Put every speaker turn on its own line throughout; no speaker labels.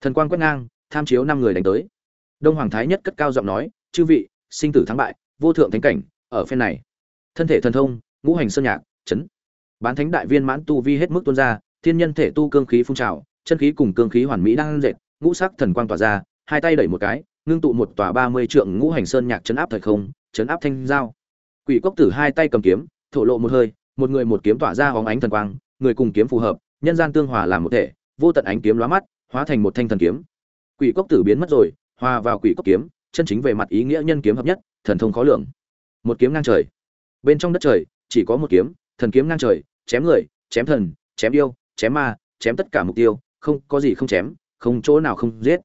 thần quang quét ngang, tham chiếu năm người đánh tới. Đông hoàng thái nhất cất cao giọng nói, chư vị, sinh tử thắng bại, vô thượng thánh cảnh, ở phen này. Thân thể thần thông, ngũ hành sơn nhạc, chấn. Bán thánh đại viên mãn tu vi hết mức tuôn ra, thiên nhân thể tu cương khí phun trào, chân khí cùng cương khí hoàn mỹ đang dệt, ngũ sắc thần quang tỏa ra, hai tay đẩy một cái, ngưng tụ một tòa ba mươi trượng ngũ hành sơn nhạc chấn áp thời không, chấn áp thanh giao. Quỷ cốc tử hai tay cầm kiếm, thổ lộ một hơi, một người một kiếm tỏa ra hóng ánh thần quang, người cùng kiếm phù hợp, nhân gian tương hòa làm một thể, vô tận ánh kiếm lóa mắt hóa thành một thanh thần kiếm. Quỷ cốc tử biến mất rồi, hòa vào quỷ cốc kiếm, chân chính về mặt ý nghĩa nhân kiếm hợp nhất, thần thông khó lượng một kiếm ngang trời. Bên trong đất trời, chỉ có một kiếm, thần kiếm ngang trời, chém người, chém thần, chém yêu, chém ma, chém tất cả mục tiêu, không có gì không chém, không chỗ nào không giết.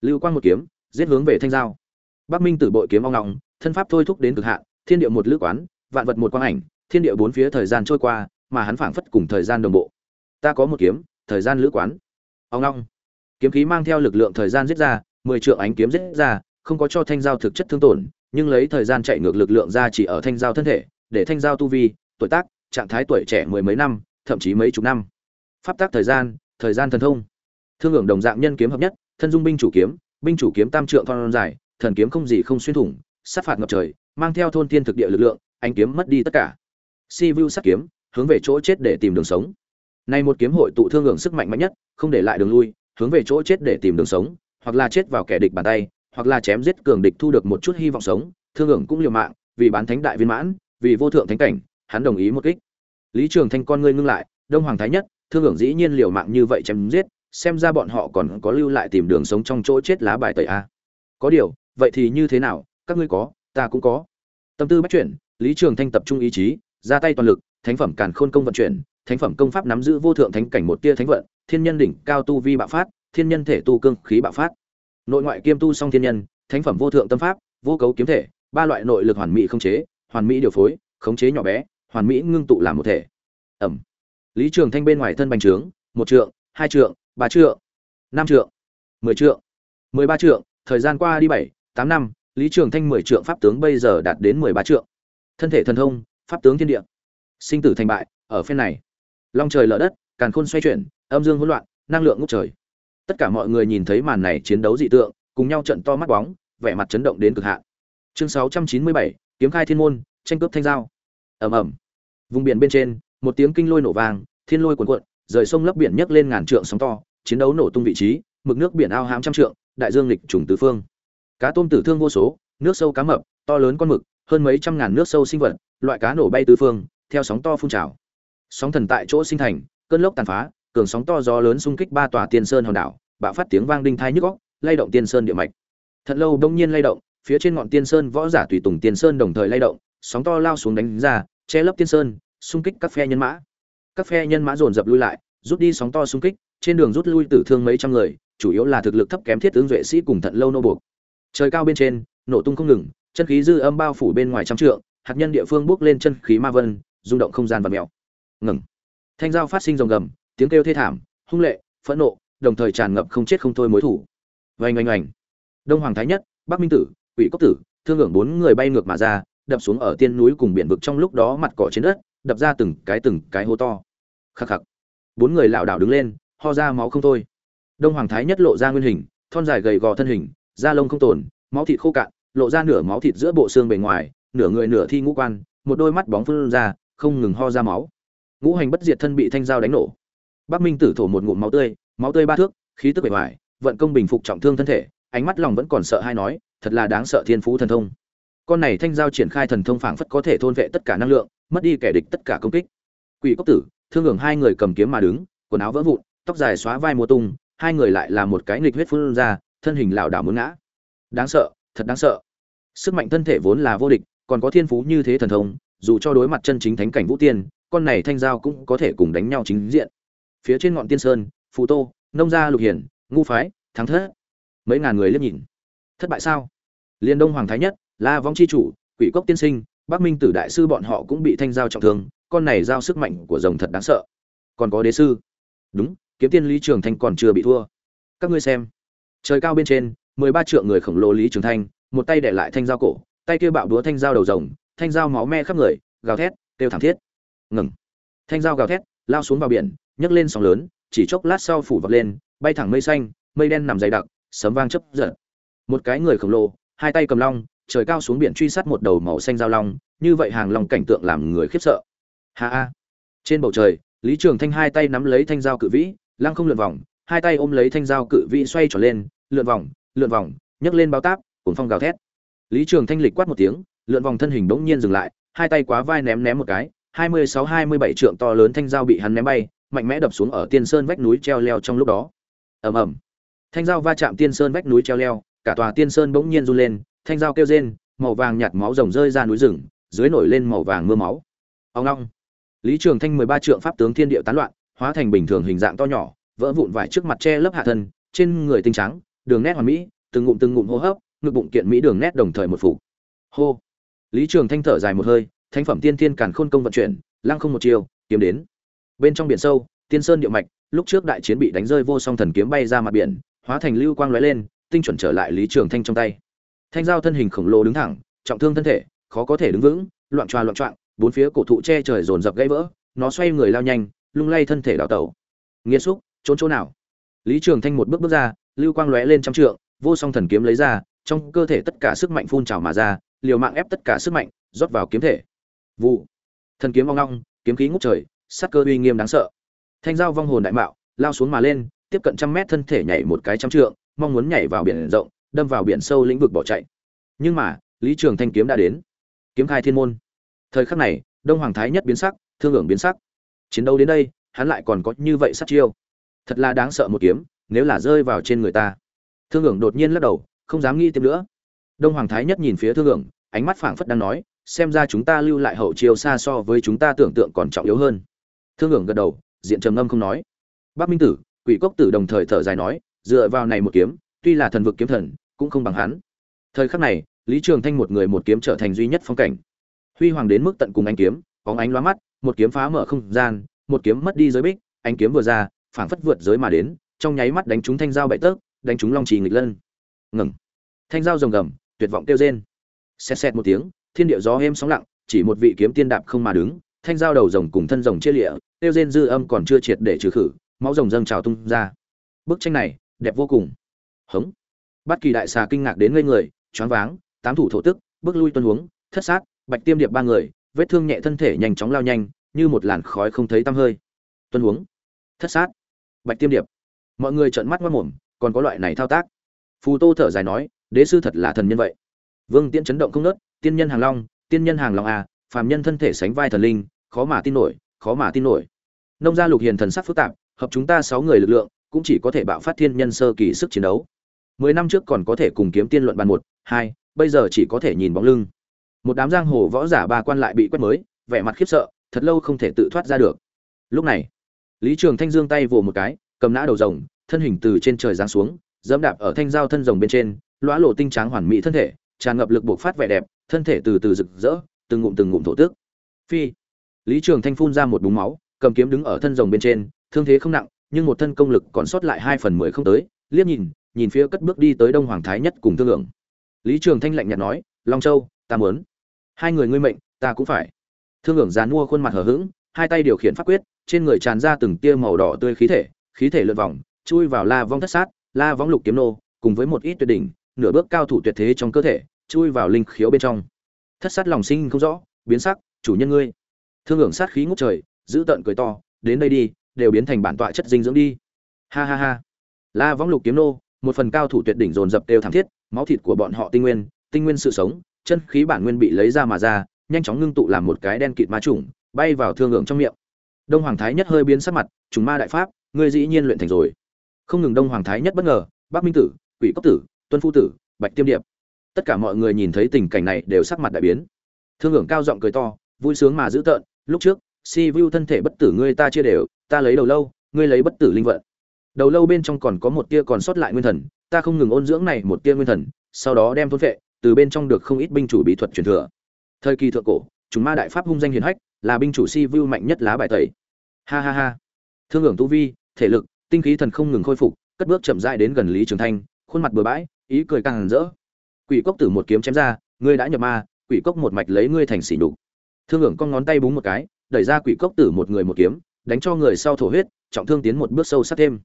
Lưu quang một kiếm, giết hướng về thanh giao. Bắc minh tử bội kiếm ong ngọng, thân pháp thôi thúc đến cực hạn, thiên địa một lữ quán, vạn vật một quang ảnh, thiên địa bốn phía thời gian trôi qua, mà hắn phảng phất cùng thời gian đồng bộ. Ta có một kiếm, thời gian lữ quán. Ong ngọng kiếm khí mang theo lực lượng thời gian giết ra, mười trượng ánh kiếm giết ra, không có cho thanh giao thực chất thương tổn, nhưng lấy thời gian chạy ngược lực lượng ra chỉ ở thanh giao thân thể, để thanh giao tu vi, tuổi tác, trạng thái tuổi trẻ mười mấy năm, thậm chí mấy chục năm. Pháp tác thời gian thời gian thần thông. Thương hưởng đồng dạng nhân kiếm hợp nhất, thân dung binh chủ kiếm, binh chủ kiếm tam trượng thon dài, thần kiếm không gì không xuyên thủng, sát phạt ngập trời, mang theo thôn tiên thực địa lực lượng anh kiếm mất đi tất cả. Si vu sát kiếm, hướng về chỗ chết để tìm đường sống. Nay một kiếm hội tụ thương hưởng sức mạnh mạnh nhất, không để lại đường lui hướng về chỗ chết để tìm đường sống, hoặc là chết vào kẻ địch bàn tay, hoặc là chém giết cường địch thu được một chút hy vọng sống, thương hưởng cũng liều mạng, vì bán thánh đại viên mãn, vì vô thượng thánh cảnh, hắn đồng ý một kích. Lý trường thanh con ngươi ngưng lại, đông hoàng thái nhất, thương hưởng dĩ nhiên liều mạng như vậy chém giết, xem ra bọn họ còn có lưu lại tìm đường sống trong chỗ chết lá bài tẩy a. Có điều, vậy thì như thế nào, các ngươi có, ta cũng có. Tâm tư bắt chuyển, lý trường thanh tập trung ý chí, ra tay toàn lực, thánh phẩm càn khôn công vận chuyển thánh phẩm công pháp nắm giữ vô thượng thánh cảnh một tia thánh vận, thiên nhân đỉnh cao tu vi bạo phát, thiên nhân thể tu cương khí bạo phát. Nội ngoại kiêm tu song thiên nhân, thánh phẩm vô thượng tâm pháp, vô cấu kiếm thể, ba loại nội lực hoàn mỹ không chế, hoàn mỹ điều phối, khống chế nhỏ bé, hoàn mỹ ngưng tụ làm một thể. Ẩm. Lý trường thanh bên ngoài thân bành trướng, một trượng, hai trượng, ba trượng, năm trượng, mười trượng, mười ba trượng, thời gian qua đi bảy, tám năm, lý trường thanh mười trượng pháp tướng bây giờ đạt đến mười ba trượng. Thân thể thần thông, pháp tướng thiên địa. Sinh tử thành bại, ở phen này long trời lở đất, càn khôn xoay chuyển, âm dương hỗn loạn, năng lượng ngút trời. Tất cả mọi người nhìn thấy màn này chiến đấu dị tượng, cùng nhau trận to mắt bóng, vẻ mặt chấn động đến cực hạn. Chương sáu trăm chín mươi bảy, kiếm khai thiên môn, tranh cướp thanh giao. Ầm ầm. Vùng biển bên trên, một tiếng kinh lôi nổ vang, thiên lôi cuồn cuộn, rời sông lấp biển nhấc lên ngàn trượng sóng to, chiến đấu nổ tung vị trí, mực nước biển ao hám trăm trượng, đại dương lịch trùng tứ phương. Cá tôm tử thương vô số, nước sâu cá mập, to lớn con mực, hơn mấy trăm ngàn nước sâu sinh vật, loại cá nổ bay tứ phương, theo sóng to phun trào sóng thần tại chỗ sinh thành, cơn lốc tàn phá, cường sóng to gió lớn xung kích ba tòa tiên sơn hòn đảo, bạo phát tiếng vang đinh thai nhức óc, lay động tiên sơn địa mạch. Thật lâu đông nhiên lay động, phía trên ngọn tiên sơn võ giả tùy tùng tiên sơn đồng thời lay động, sóng to lao xuống đánh ra, che lấp tiên sơn, xung kích các phe nhân mã. Các phe nhân mã dồn dập lui lại, rút đi sóng to xung kích, trên đường rút lui tử thương mấy trăm người, chủ yếu là thực lực thấp kém thiết tướng duệ sĩ cùng thận lâu nô buộc. Trời cao bên trên, nổ tung không ngừng, chân khí dư âm bao phủ bên ngoài trăm trượng, hạt nhân địa phương bước lên chân khí ma vân, rung động không gian và mèo ngừng. Thanh giao phát sinh rồng gầm, tiếng kêu thê thảm, hung lệ, phẫn nộ, đồng thời tràn ngập không chết không thôi mối thủ. Vành oanh oanh. Đông hoàng thái nhất, bắc minh tử, quỷ cốc tử, thương hưởng bốn người bay ngược mà ra, đập xuống ở tiên núi cùng biển vực trong lúc đó mặt cỏ trên đất, đập ra từng cái từng cái hố to. Khắc khắc. Bốn người lảo đảo đứng lên, ho ra máu không thôi. Đông hoàng thái nhất lộ ra nguyên hình, thon dài gầy gò thân hình, da lông không tồn, máu thịt khô cạn, lộ ra nửa máu thịt giữa bộ xương bề ngoài, nửa người nửa thi ngũ quan, một đôi mắt bóng phun ra, không ngừng ho ra máu ngũ hành bất diệt thân bị thanh dao đánh nổ. Bắc minh tử thổ một ngụm máu tươi máu tươi ba thước, khí tức bề ngoài, vận công bình phục trọng thương thân thể, ánh mắt lòng vẫn còn sợ hay nói, thật là đáng sợ thiên phú thần thông. Con này thanh giao triển khai thần thông phảng phất có thể thôn vệ tất cả năng lượng, mất đi kẻ địch tất cả công kích. Quỷ cốc tử, thương hưởng hai người cầm kiếm mà đứng, quần áo vỡ vụn, tóc dài xóa vai mùa tung, hai người lại là một cái nghịch huyết phun ra, thân hình lảo đảo muốn ngã. Đáng sợ, thật đáng sợ. Sức mạnh thân thể vốn là vô địch, còn có thiên phú như thế thần thông, dù cho đối mặt chân chính thánh cảnh vũ tiên con này thanh giao cũng có thể cùng đánh nhau chính diện. Phía trên ngọn tiên sơn, phù tô, nông gia lục hiển, ngu phái, thắng thất. Mấy ngàn người liếc nhìn. Thất bại sao? Liên đông hoàng thái nhất, la vong chi chủ, quỷ cốc tiên sinh, bắc minh tử đại sư bọn họ cũng bị thanh giao trọng thương, con này giao sức mạnh của rồng thật đáng sợ. Còn có đế sư. Đúng, kiếm tiên lý trường thanh còn chưa bị thua. Các ngươi xem. Trời cao bên trên, mười ba triệu người khổng lồ lý trường thanh, một tay để lại thanh giao cổ, tay kia bạo đúa thanh giao đầu rồng, thanh giao máu me khắp người, gào thét, kêu thảm thiết ngừng. Thanh dao gào thét, lao xuống vào biển, nhấc lên sóng lớn, chỉ chốc lát sau phủ vọt lên, bay thẳng mây xanh, mây đen nằm dày đặc, sấm vang chấp giật. Một cái người khổng lồ, hai tay cầm long, trời cao xuống biển truy sát một đầu màu xanh dao long, như vậy hàng long cảnh tượng làm người khiếp sợ. Ha ha. Trên bầu trời, lý trường thanh hai tay nắm lấy thanh dao cự vĩ, lăng không lượn vòng, hai tay ôm lấy thanh dao cự vĩ xoay trở lên, lượn vòng lượn vòng, nhấc lên bao táp cuốn phong gào thét. Lý trường thanh lịch quát một tiếng, lượn vòng thân hình bỗng nhiên dừng lại, hai tay quá vai ném ném một cái hai mươi sáu hai mươi bảy trượng to lớn thanh dao bị hắn ném bay, mạnh mẽ đập xuống ở tiên sơn vách núi treo leo trong lúc đó. Ầm ầm. Thanh dao va chạm tiên sơn vách núi treo leo, cả tòa tiên sơn bỗng nhiên run lên, thanh dao kêu rên, màu vàng nhạt máu rồng rơi ra núi rừng, dưới nổi lên màu vàng mưa máu. Ông long. Lý trường thanh mười ba trượng pháp tướng thiên địa tán loạn, hóa thành bình thường hình dạng to nhỏ, vỡ vụn vải trước mặt che lớp hạ thân, trên người tinh trắng, đường nét hoàn mỹ, từng ngụm từng ngụm hô hấp, ngực bụng kiện mỹ đường nét đồng thời một phủ. Hô. Lý trường thanh thở dài một hơi thánh phẩm tiên thiên càn khôn công vận chuyển, lăng không một chiều kiếm đến. Bên trong biển sâu, tiên sơn địa mạch, lúc trước đại chiến bị đánh rơi vô song thần kiếm bay ra mặt biển, hóa thành lưu quang lóe lên, tinh chuẩn trở lại lý trường thanh trong tay. Thanh giao thân hình khổng lồ đứng thẳng, trọng thương thân thể, khó có thể đứng vững, loạn tròa loạn trọng bốn phía cổ thụ che trời dồn dập gãy vỡ, nó xoay người lao nhanh, lung lay thân thể đảo tẩu. Nghiêm xúc, trốn chỗ nào? Lý trường thanh một bước bước ra, lưu quang lóe lên trăm trượng, vô song thần kiếm lấy ra, trong cơ thể tất cả sức mạnh phun trào mà ra, liều mạng ép tất cả sức mạnh, rót vào kiếm thể vụ. Thần kiếm vong long kiếm khí ngút trời, sắc cơ uy nghiêm đáng sợ. Thanh giao vong hồn đại mạo, lao xuống mà lên, tiếp cận trăm mét thân thể nhảy một cái trăm trượng, mong muốn nhảy vào biển rộng, đâm vào biển sâu lĩnh vực bỏ chạy. Nhưng mà, lý trường thanh kiếm đã đến. Kiếm khai thiên môn. Thời khắc này, đông hoàng thái nhất biến sắc, thương hưởng biến sắc. Chiến đấu đến đây, hắn lại còn có như vậy sát chiêu. Thật là đáng sợ một kiếm, nếu là rơi vào trên người ta. Thương hưởng đột nhiên lắc đầu, không dám nghĩ tiếp nữa. Đông hoàng thái nhất nhìn phía thương hưởng, ánh mắt phảng phất đang nói xem ra chúng ta lưu lại hậu chiêu xa so với chúng ta tưởng tượng còn trọng yếu hơn. Thương hưởng gật đầu, diện trầm ngâm không nói. Bắc minh tử, quỷ cốc tử đồng thời thở dài nói, dựa vào này một kiếm, tuy là thần vực kiếm thần, cũng không bằng hắn. Thời khắc này, lý trường thanh một người một kiếm trở thành duy nhất phong cảnh. Huy hoàng đến mức tận cùng anh kiếm có ánh lóa mắt, một kiếm phá mở không gian, một kiếm mất đi giới bích anh kiếm vừa ra, phảng phất vượt giới mà đến, trong nháy mắt đánh trúng thanh dao bậy tớp đánh trúng long trì nghịch lân. Ngừng. Thanh dao rồng gầm, tuyệt vọng kêu rên. Xẹt xẹt một tiếng thiên địa gió êm sóng lặng, chỉ một vị kiếm tiên đạp không mà đứng, thanh dao đầu rồng cùng thân rồng chia lịa, tiêu rên dư âm còn chưa triệt để trừ khử, máu rồng dâng trào tung ra. Bức tranh này, đẹp vô cùng. Hống. Bất kỳ đại xà kinh ngạc đến ngây người, choáng váng, tám thủ thổ tức, bước lui tuân huống, thất sát, bạch tiêm điệp ba người, vết thương nhẹ thân thể nhanh chóng lao nhanh, như một làn khói không thấy tăm hơi. Tuân huống. Thất sát, bạch tiêm điệp. Mọi người trợn mắt mất mồm, còn có loại này thao tác. Phù tô thở dài nói, đế sư thật là thần nhân vậy. Vương tiễn chấn động không nớt tiên nhân hàng long, tiên nhân hàng long à phàm nhân thân thể sánh vai thần linh, khó mà tin nổi, khó mà tin nổi. Nông gia lục hiền thần sắc phức tạp, hợp chúng ta sáu người lực lượng, cũng chỉ có thể bạo phát thiên nhân sơ kỳ sức chiến đấu. Mười năm trước còn có thể cùng kiếm tiên luận bàn một, hai, bây giờ chỉ có thể nhìn bóng lưng. Một đám giang hồ võ giả ba quan lại bị quét mới, vẻ mặt khiếp sợ, thật lâu không thể tự thoát ra được. Lúc này, lý trường thanh dương tay vồ một cái, cầm nã đầu rồng, thân hình từ trên trời giáng xuống, dẫm đạp ở thanh giao thân rồng bên trên lõa lộ tinh tráng hoàn mỹ thân thể, tràn ngập lực buộc phát vẻ đẹp thân thể từ từ rực rỡ, từng ngụm từng ngụm thổ tước phi. Lý trường thanh phun ra một búng máu, cầm kiếm đứng ở thân rồng bên trên, thương thế không nặng, nhưng một thân công lực còn sót lại hai phần mười không tới, liếc nhìn nhìn phía cất bước đi tới đông hoàng thái nhất cùng thương lượng. Lý trường thanh lạnh nhạt nói, long châu, ta muốn. Hai người ngươi mệnh, ta cũng phải. Thương lượng dán mua khuôn mặt hờ hững, hai tay điều khiển pháp quyết, trên người tràn ra từng tia màu đỏ tươi khí thể khí thể lượn vòng, chui vào la vong thất sát, la vong lục kiếm nô, cùng với một ít tuyệt đỉnh, nửa bước cao thủ tuyệt thế trong cơ thể chui vào linh khiếu bên trong. Thất sát lòng sinh không rõ, biến sắc, chủ nhân ngươi. Thương hưởng sát khí ngút trời, giữ tợn cười to, đến đây đi, đều biến thành bản tọa chất dinh dưỡng đi. Ha ha ha. La vong lục kiếm nô, một phần cao thủ tuyệt đỉnh dồn dập đều thảm thiết, máu thịt của bọn họ tinh nguyên tinh nguyên sự sống, chân khí bản nguyên bị lấy ra mà ra, nhanh chóng ngưng tụ làm một cái đen kịt ma trùng bay vào thương hưởng trong miệng. Đông hoàng thái nhất hơi biến sắc mặt, trùng ma đại pháp, ngươi dĩ nhiên luyện thành rồi. Không ngừng đông hoàng thái nhất bất ngờ, bắc minh tử, quỷ cốc tử, tuân phu tử, bạch tiêm điệp tất cả mọi người nhìn thấy tình cảnh này đều sắc mặt đại biến. Thương hưởng cao giọng cười to, vui sướng mà dữ tợn, lúc trước, si vu thân thể bất tử ngươi ta chia đều, ta lấy đầu lâu, ngươi lấy bất tử linh vận. Đầu lâu bên trong còn có một tia còn sót lại nguyên thần, ta không ngừng ôn dưỡng này một tia nguyên thần, sau đó đem thôn vệ từ bên trong được không ít binh chủ bí thuật truyền thừa. Thời kỳ thượng cổ, chúng ma đại pháp hung danh hiền hách, là binh chủ si vu mạnh nhất lá bài tẩy. Ha ha ha. Thương hưởng tu vi, thể lực, tinh khí thần không ngừng khôi phục, cất bước chậm rãi đến gần lý trường thanh, khuôn mặt bừa bãi, ý cười càng rỡ quỷ cốc tử một kiếm chém ra, ngươi đã nhập ma, quỷ cốc một mạch lấy ngươi thành xỉ đục thương hưởng con ngón tay búng một cái, đẩy ra quỷ cốc tử một người một kiếm, đánh cho người sau thổ huyết, trọng thương tiến một bước sâu sắc thêm.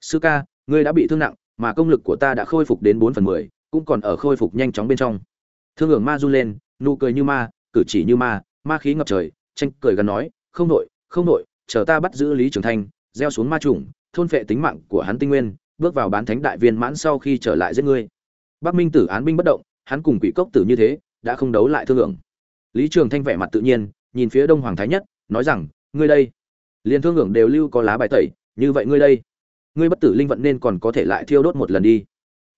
Sư ca, ngươi đã bị thương nặng, mà công lực của ta đã khôi phục đến bốn phần mười, cũng còn ở khôi phục nhanh chóng bên trong. Thương hưởng ma run lên, nụ cười như ma, cử chỉ như ma ma khí ngập trời, tranh cười gần nói, không nội không nội chờ ta bắt giữ lý trường thanh, gieo xuống ma trùng thôn phệ tính mạng của hắn tinh nguyên, bước vào bán thánh đại viên mãn sau khi trở lại giết ngươi bắc minh tử án binh bất động, hắn cùng quỷ cốc tử như thế, đã không đấu lại thương lượng. Lý trường thanh vẻ mặt tự nhiên, nhìn phía đông hoàng thái nhất, nói rằng, ngươi đây liên thương lượng đều lưu có lá bài tẩy, như vậy ngươi đây, ngươi bất tử linh vận nên còn có thể lại thiêu đốt một lần đi.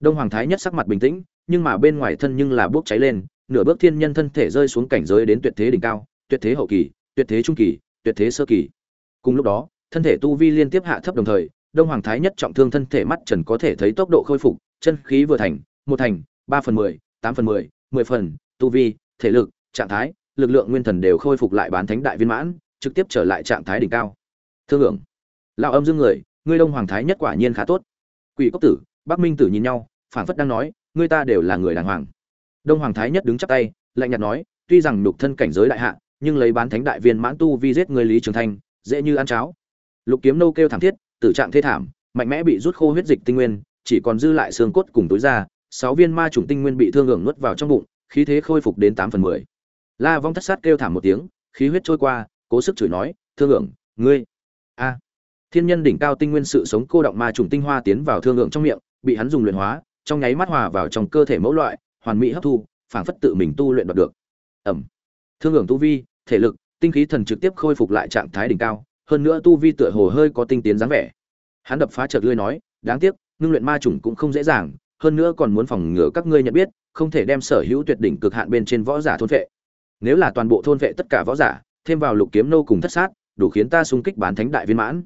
Đông hoàng thái nhất sắc mặt bình tĩnh, nhưng mà bên ngoài thân nhưng là bốc cháy lên, nửa bước thiên nhân thân thể rơi xuống cảnh giới đến tuyệt thế đỉnh cao, tuyệt thế hậu kỳ, tuyệt thế trung kỳ, tuyệt thế sơ kỳ. Cùng lúc đó, thân thể tu vi liên tiếp hạ thấp đồng thời, đông hoàng thái nhất trọng thương thân thể mắt trần có thể thấy tốc độ khôi phục, chân khí vừa thành một thành, ba phần mười, tám phần mười mười phần, tu vi, thể lực, trạng thái, lực lượng nguyên thần đều khôi phục lại bán thánh đại viên mãn, trực tiếp trở lại trạng thái đỉnh cao. Thương hưởng. Lão âm dương người, ngươi đông hoàng thái nhất quả nhiên khá tốt. Quỷ cốc tử, bắc minh tử nhìn nhau, phảng phất đang nói, ngươi ta đều là người đàng hoàng. Đông hoàng thái nhất đứng chắp tay, lạnh nhạt nói, tuy rằng nhục thân cảnh giới đại hạ, nhưng lấy bán thánh đại viên mãn tu vi giết người lý trường thanh, dễ như ăn cháo. Lục kiếm nâu kêu thảm thiết, tử trạng thê thảm, mạnh mẽ bị rút khô huyết dịch tinh nguyên, chỉ còn dư lại xương cốt cùng tối ra sáu viên ma trùng tinh nguyên bị thương hưởng nuốt vào trong bụng, khí thế khôi phục đến tám phần mười. La vong thất sát kêu thảm một tiếng, khí huyết trôi qua, cố sức chửi nói, thương hưởng ngươi. A. Thiên nhân đỉnh cao tinh nguyên sự sống cô động ma trùng tinh hoa tiến vào thương hưởng trong miệng, bị hắn dùng luyện hóa, trong nháy mắt hòa vào trong cơ thể mẫu loại, hoàn mỹ hấp thu, phảng phất tự mình tu luyện đoạt được. Ẩm. Thương hưởng tu vi, thể lực, tinh khí thần trực tiếp khôi phục lại trạng thái đỉnh cao, hơn nữa tu vi tựa hồ hơi có tinh tiến dáng vẻ. Hắn đập phá chợt lưỡi nói, đáng tiếc, ngưng luyện ma trùng cũng không dễ dàng hơn nữa còn muốn phòng ngừa các ngươi nhận biết không thể đem sở hữu tuyệt đỉnh cực hạn bên trên võ giả thôn vệ. Nếu là toàn bộ thôn vệ tất cả võ giả thêm vào lục kiếm nô cùng thất sát đủ khiến ta xung kích bán thánh đại viên mãn.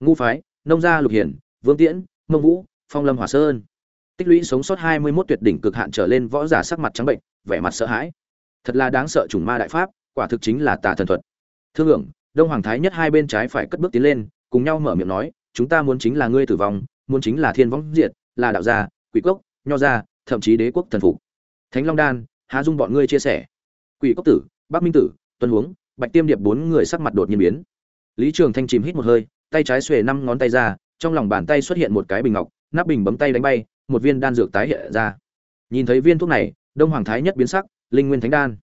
Ngu phái nông gia lục hiển vương tiễn mông vũ phong lâm hỏa sơn. Tích lũy sống sót hai mươi 21 tuyệt đỉnh cực hạn trở lên võ giả sắc mặt trắng bệnh vẻ mặt sợ hãi. Thật là đáng sợ chủng ma đại pháp quả thực chính là tà thần thuật. Thương lượng, đông hoàng thái nhất hai bên trái phải cất bước tiến lên cùng nhau mở miệng nói chúng ta muốn chính là ngươi tử vong muốn chính là thiên vong diệt là đạo gia quỷ cốc, nho gia, thậm chí đế quốc thần phục. Thánh long đan, há dung bọn ngươi chia sẻ. Quỷ cốc tử, bắc minh tử, tuân huống, bạch tiêm điệp bốn người sắc mặt đột nhiên biến. Lý trường thanh chìm hít một hơi, tay trái xuề năm ngón tay ra, trong lòng bàn tay xuất hiện một cái bình ngọc, nắp bình bấm tay đánh bay, một viên đan dược tái hiện ra. Nhìn thấy viên thuốc này, đông hoàng thái nhất biến sắc, linh nguyên thánh đan.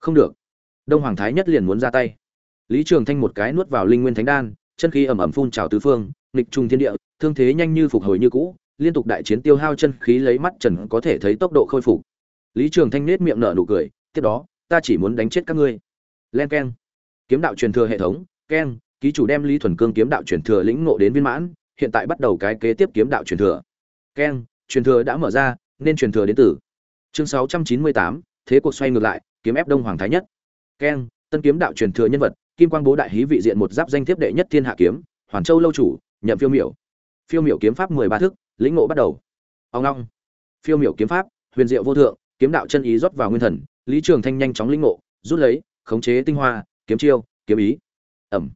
Không được. Đông hoàng thái nhất liền muốn ra tay. Lý trường thanh một cái nuốt vào linh nguyên thánh đan, chân khí ẩm ẩm phun trào tứ phương, nghịch trùng thiên địa, thương thế nhanh như phục hồi như cũ liên tục đại chiến tiêu hao chân khí lấy mắt trần có thể thấy tốc độ khôi phục. Lý trường thanh nết miệng nở nụ cười, tiếp đó, ta chỉ muốn đánh chết các ngươi. Len keng. Kiếm đạo truyền thừa hệ thống, keng, ký chủ đem lý thuần cương kiếm đạo truyền thừa lĩnh ngộ đến viên mãn, hiện tại bắt đầu cái kế tiếp kiếm đạo truyền thừa. Keng, truyền thừa đã mở ra, nên truyền thừa đến từ. Chương sáu trăm chín mươi tám, thế cuộc xoay ngược lại, kiếm ép đông hoàng thái nhất. Keng, tân kiếm đạo truyền thừa nhân vật, kim quang bố đại hí vị diện một giáp danh thiếp đệ nhất thiên hạ kiếm, hoàn châu lâu chủ, nhậm phiêu miểu. Phiêu miểu kiếm pháp mười ba thức lĩnh ngộ bắt đầu. Ông long. Phiêu miểu kiếm pháp, huyền diệu vô thượng, kiếm đạo chân ý rót vào nguyên thần, lý trường thanh nhanh chóng lĩnh ngộ, rút lấy, khống chế tinh hoa, kiếm chiêu, kiếm ý. Ẩm.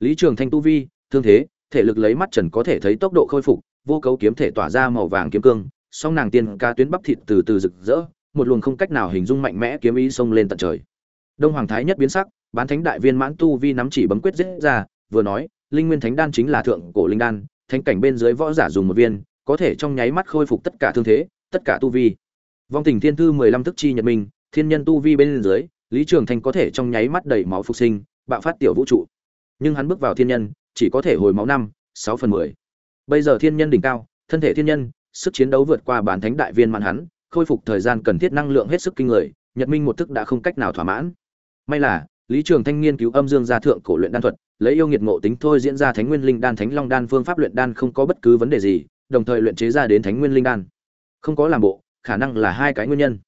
Lý trường thanh tu vi, thương thế, thể lực lấy mắt trần có thể thấy tốc độ khôi phục, vô cấu kiếm thể tỏa ra màu vàng kiếm cương, song nàng tiên ca tuyến bắp thịt từ từ rực rỡ, một luồng không cách nào hình dung mạnh mẽ kiếm ý xông lên tận trời. Đông hoàng thái nhất biến sắc, bán thánh đại viên mãn tu vi nắm chỉ bấm quyết giết ra, vừa nói, linh nguyên thánh đan chính là thượng cổ linh đan, thánh cảnh bên dưới võ giả dùng một viên có thể trong nháy mắt khôi phục tất cả thương thế, tất cả tu vi. Vong tình thiên thư mười lăm thức chi nhật minh, thiên nhân tu vi bên dưới, lý trường thanh có thể trong nháy mắt đẩy máu phục sinh, bạo phát tiểu vũ trụ. Nhưng hắn bước vào thiên nhân, chỉ có thể hồi máu năm, sáu phần mười. Bây giờ thiên nhân đỉnh cao, thân thể thiên nhân, sức chiến đấu vượt qua bản thánh đại viên mãn hắn, khôi phục thời gian cần thiết năng lượng hết sức kinh người, nhật minh một thức đã không cách nào thỏa mãn. May là, lý trường thanh nghiên cứu âm dương gia thượng cổ luyện đan thuật, lấy yêu nghiệt ngộ tính thôi diễn ra thánh nguyên linh đan, thánh long đan, phương pháp luyện đan không có bất cứ vấn đề gì đồng thời luyện chế ra đến thánh nguyên linh đan. Không có làm bộ, khả năng là hai cái nguyên nhân.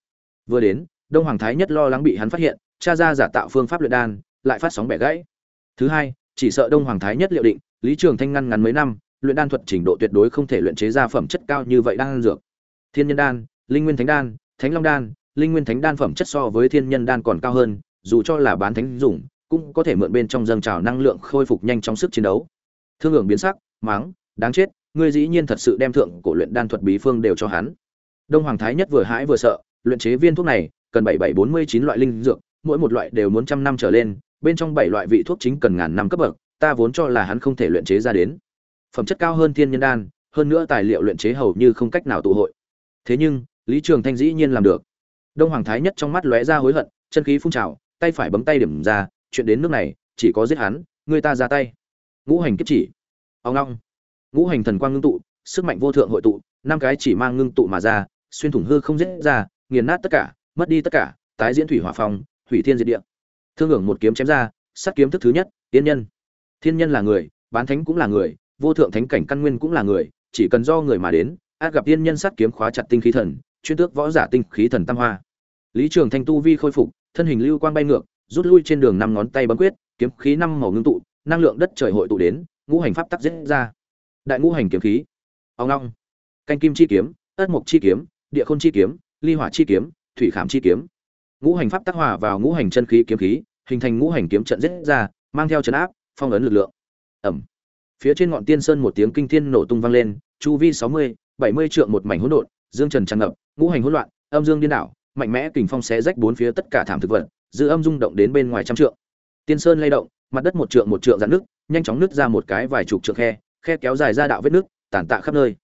Vừa đến, đông hoàng thái nhất lo lắng bị hắn phát hiện tra ra giả tạo phương pháp luyện đan, lại phát sóng bẻ gãy. Thứ hai, chỉ sợ đông hoàng thái nhất liệu định, lý trường thanh ngăn ngắn mấy năm, luyện đan thuật trình độ tuyệt đối không thể luyện chế ra phẩm chất cao như vậy đan dược. Thiên nhân đan, linh nguyên thánh đan, thánh long đan, linh nguyên thánh đan phẩm chất so với thiên nhân đan còn cao hơn, dù cho là bán thánh dùng, cũng có thể mượn bên trong dâng trào năng lượng khôi phục nhanh trong sức chiến đấu. Thương hưởng biến sắc, máng, đáng chết ngươi dĩ nhiên thật sự đem thượng cổ luyện đan thuật bí phương đều cho hắn. Đông hoàng thái nhất vừa hãi vừa sợ, luyện chế viên thuốc này, cần bảy bảy bốn mươi chín loại linh dược, mỗi một loại đều muốn trăm năm trở lên, bên trong bảy loại vị thuốc chính cần ngàn năm cấp bậc, ta vốn cho là hắn không thể luyện chế ra đến. Phẩm chất cao hơn thiên nhân đan, hơn nữa tài liệu luyện chế hầu như không cách nào tụ hội. Thế nhưng, lý trường thanh dĩ nhiên làm được. Đông hoàng thái nhất trong mắt lóe ra hối hận, chân khí phun trào, tay phải bấm tay điểm ra, chuyện đến nước này, chỉ có giết hắn, người ta ra tay. Ngũ hành kiếp chỉ. Ông long ngũ hành thần quang ngưng tụ, sức mạnh vô thượng hội tụ, năm cái chỉ mang ngưng tụ mà ra, xuyên thủng hư không dễ ra, nghiền nát tất cả, mất đi tất cả, tái diễn thủy hỏa phong hủy thiên diệt địa. Thương hưởng một kiếm chém ra, sát kiếm thức thứ nhất, tiên nhân. Thiên nhân là người, bán thánh cũng là người, vô thượng thánh cảnh căn nguyên cũng là người, chỉ cần do người mà đến, át gặp tiên nhân sát kiếm khóa chặt tinh khí thần, chuyên tước võ giả tinh khí thần tam hoa. Lý trường thanh tu vi khôi phục, thân hình lưu quang bay ngược, rút lui trên đường năm ngón tay bấm quyết, kiếm khí năm màu ngưng tụ, năng lượng đất trời hội tụ đến, ngũ hành pháp tắc dễ ra đại ngũ hành kiếm khí. Ông long. Canh kim chi kiếm, ất mộc chi kiếm, địa khôn chi kiếm, ly hỏa chi kiếm, thủy khảm chi kiếm. Ngũ hành pháp tác hòa vào ngũ hành chân khí kiếm khí, hình thành ngũ hành kiếm trận giết ra, mang theo trấn áp, phong ấn lực lượng. Ẩm. Phía trên ngọn tiên sơn một tiếng kinh thiên nổ tung vang lên, chu vi sáu mươi, bảy mươi trượng một mảnh hỗn độn, dương trần tràn ngập, ngũ hành hỗn loạn, âm dương điên đảo, mạnh mẽ kình phong xé rách bốn phía tất cả thảm thực vật, dư âm rung động đến bên ngoài trăm trượng. Tiên sơn lay động, mặt đất một trượng một trượng dạn nước nhanh chóng nứt ra một cái vài chục trượng khe khe kéo dài ra đạo vết nước, tàn tạ khắp nơi.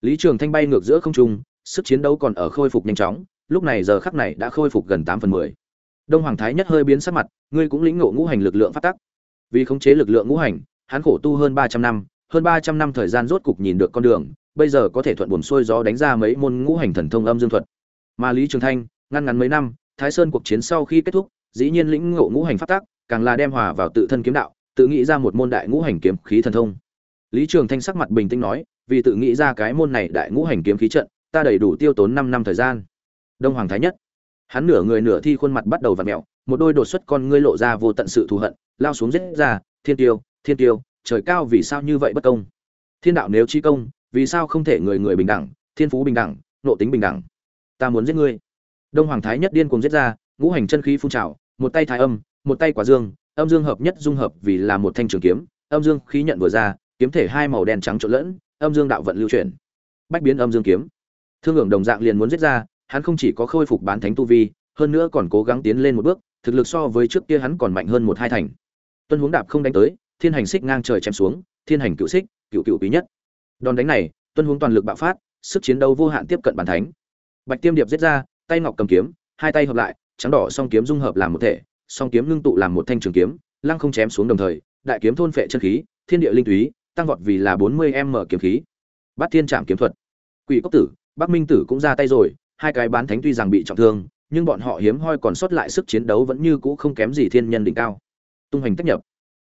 Lý trường thanh bay ngược giữa không trung, sức chiến đấu còn ở khôi phục nhanh chóng, lúc này giờ khắc này đã khôi phục gần tám phần mười. Đông hoàng thái nhất hơi biến sắc mặt, ngươi cũng lĩnh ngộ ngũ hành lực lượng phát tắc. Vì khống chế lực lượng ngũ hành, hắn khổ tu hơn ba trăm năm, hơn ba trăm năm thời gian rốt cục nhìn được con đường, bây giờ có thể thuận buồn xuôi gió đánh ra mấy môn ngũ hành thần thông âm dương thuật. Mà lý trường thanh, ngăn ngắn mấy năm, thái sơn cuộc chiến sau khi kết thúc, dĩ nhiên lĩnh ngộ ngũ hành phát tác càng là đem hòa vào tự thân kiếm đạo, tự nghĩ ra một môn đại ngũ hành kiếm khí thần thông lý trường thanh sắc mặt bình tĩnh nói vì tự nghĩ ra cái môn này đại ngũ hành kiếm khí trận ta đầy đủ tiêu tốn năm năm thời gian. Đông hoàng thái nhất. Hắn nửa người nửa thi khuôn mặt bắt đầu vặn mèo, một đôi đột xuất con ngươi lộ ra vô tận sự thù hận lao xuống giết ra thiên tiêu thiên tiêu trời cao vì sao như vậy bất công? Thiên đạo nếu chi công vì sao không thể người người bình đẳng thiên phú bình đẳng nộ tính bình đẳng? Ta muốn giết ngươi. Đông hoàng thái nhất điên cuồng giết ra ngũ hành chân khí phun trào một tay thái âm một tay quả dương âm dương hợp nhất dung hợp vì là một thanh trường kiếm âm dương khí nhận vừa ra kiếm thể hai màu đen trắng trộn lẫn, âm dương đạo vận lưu chuyển. Bách biến âm dương kiếm. Thương hưởng đồng dạng liền muốn giết ra, hắn không chỉ có khôi phục bán thánh tu vi, hơn nữa còn cố gắng tiến lên một bước, thực lực so với trước kia hắn còn mạnh hơn một hai thành. Tuân huống đạp không đánh tới, thiên hành xích ngang trời chém xuống, thiên hành cựu xích cựu cựu quý nhất. Đòn đánh này, tuân huống toàn lực bạo phát, sức chiến đấu vô hạn tiếp cận bàn thánh. Bạch tiêm điệp giết ra, tay ngọc cầm kiếm, hai tay hợp lại, trắng đỏ song kiếm dung hợp làm một thể, song kiếm ngưng tụ làm một thanh trường kiếm, lăng không chém xuống đồng thời, đại kiếm thôn phệ chân khí, thiên địa linh túy tăng vọt vì là bốn mươi m kiếm khí. Bát thiên Trảm kiếm thuật. Quỷ cốc tử, bắc minh tử cũng ra tay rồi, hai cái bán thánh tuy rằng bị trọng thương, nhưng bọn họ hiếm hoi còn sót lại sức chiến đấu vẫn như cũ không kém gì thiên nhân đỉnh cao. Tung hành cách nhập.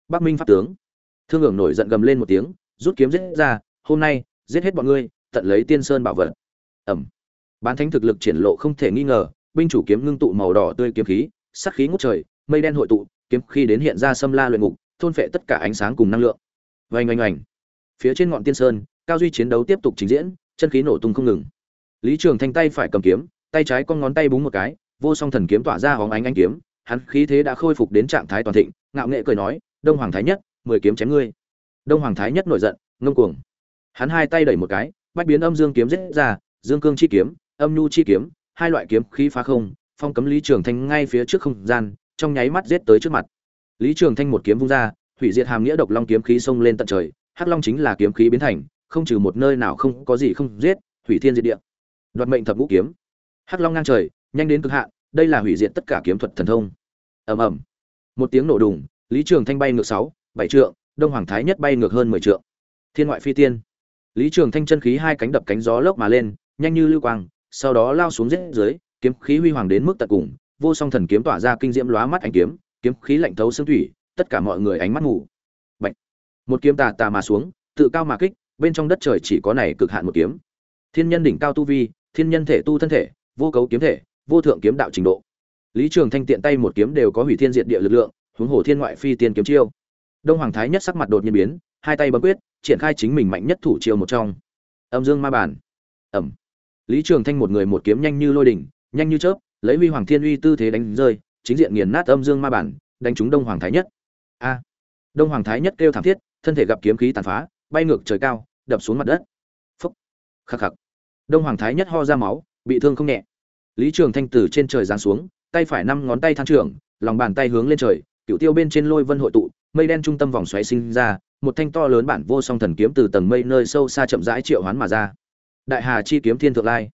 Bắc minh pháp tướng. Thương ngưỡng nổi giận gầm lên một tiếng, rút kiếm giết ra, hôm nay, giết hết bọn ngươi, tận lấy tiên sơn bảo vật. Ẩm bán thánh thực lực triển lộ không thể nghi ngờ, binh chủ kiếm ngưng tụ màu đỏ tươi kiếm khí sắc khí ngút trời, mây đen hội tụ, kiếm khi đến hiện ra xâm la luyện ngục, thôn phệ tất cả ánh sáng cùng năng lượng vành oanh oanh. Phía trên ngọn tiên sơn, cao duy chiến đấu tiếp tục trình diễn, chân khí nổ tung không ngừng. Lý trường thanh tay phải cầm kiếm, tay trái con ngón tay búng một cái, vô song thần kiếm tỏa ra hóng ánh ánh kiếm, hắn khí thế đã khôi phục đến trạng thái toàn thịnh, ngạo nghệ cười nói, đông hoàng thái nhất, mười kiếm chém ngươi. Đông hoàng thái nhất nổi giận, ngông cuồng. Hắn hai tay đẩy một cái, bách biến âm dương kiếm giết ra, dương cương chi kiếm, âm nhu chi kiếm, hai loại kiếm khí phá không, phong cấm lý trường thanh ngay phía trước không gian, trong nháy mắt giết tới trước mặt. Lý trường thanh một kiếm vung ra hủy diệt hàm nghĩa độc long kiếm khí xông lên tận trời, hắc long chính là kiếm khí biến thành, không trừ một nơi nào không có gì không giết, hủy thiên diệt địa. Đoạt mệnh thập ngũ kiếm. Hắc long ngang trời, nhanh đến cực hạn, đây là hủy diệt tất cả kiếm thuật thần thông. Ầm ầm. Một tiếng nổ đùng, lý trường thanh bay ngược sáu, bảy trượng, đông hoàng thái nhất bay ngược hơn mười trượng. Thiên ngoại phi tiên. Lý trường thanh chân khí hai cánh đập cánh gió lốc mà lên, nhanh như lưu quang, sau đó lao xuống giết dưới, kiếm khí huy hoàng đến mức tận cùng, vô song thần kiếm tỏa ra kinh diễm lóa mắt ánh kiếm kiếm khí lạnh thấu xương thủy tất cả mọi người ánh mắt ngủ. Bạch. một kiếm tà tà mà xuống, tự cao mà kích, bên trong đất trời chỉ có này cực hạn một kiếm. Thiên nhân đỉnh cao tu vi, thiên nhân thể tu thân thể, vô cấu kiếm thể, vô thượng kiếm đạo trình độ. Lý trường thanh tiện tay một kiếm đều có hủy thiên diệt địa lực lượng, huống hồ thiên ngoại phi tiên kiếm chiêu. Đông hoàng thái nhất sắc mặt đột nhiên biến, hai tay bấm quyết, triển khai chính mình mạnh nhất thủ chiêu một trong. Âm dương ma bản ẩm. Lý trường thanh một người một kiếm nhanh như lôi đỉnh, nhanh như chớp, lấy huy hoàng thiên uy tư thế đánh rơi, chính diện nghiền nát âm dương ma bản đánh trúng đông hoàng thái nhất a. Đông hoàng thái nhất kêu thảm thiết, thân thể gặp kiếm khí tàn phá, bay ngược trời cao, đập xuống mặt đất. Phúc. Khắc khắc. Đông hoàng thái nhất ho ra máu, bị thương không nhẹ. Lý trường thanh từ trên trời giáng xuống, tay phải năm ngón tay than trưởng, lòng bàn tay hướng lên trời cựu tiêu bên trên lôi vân hội tụ, mây đen trung tâm vòng xoáy sinh ra, một thanh to lớn bản vô song thần kiếm từ tầng mây nơi sâu xa chậm rãi triệu hoán mà ra. Đại hà chi kiếm thiên thượng lai.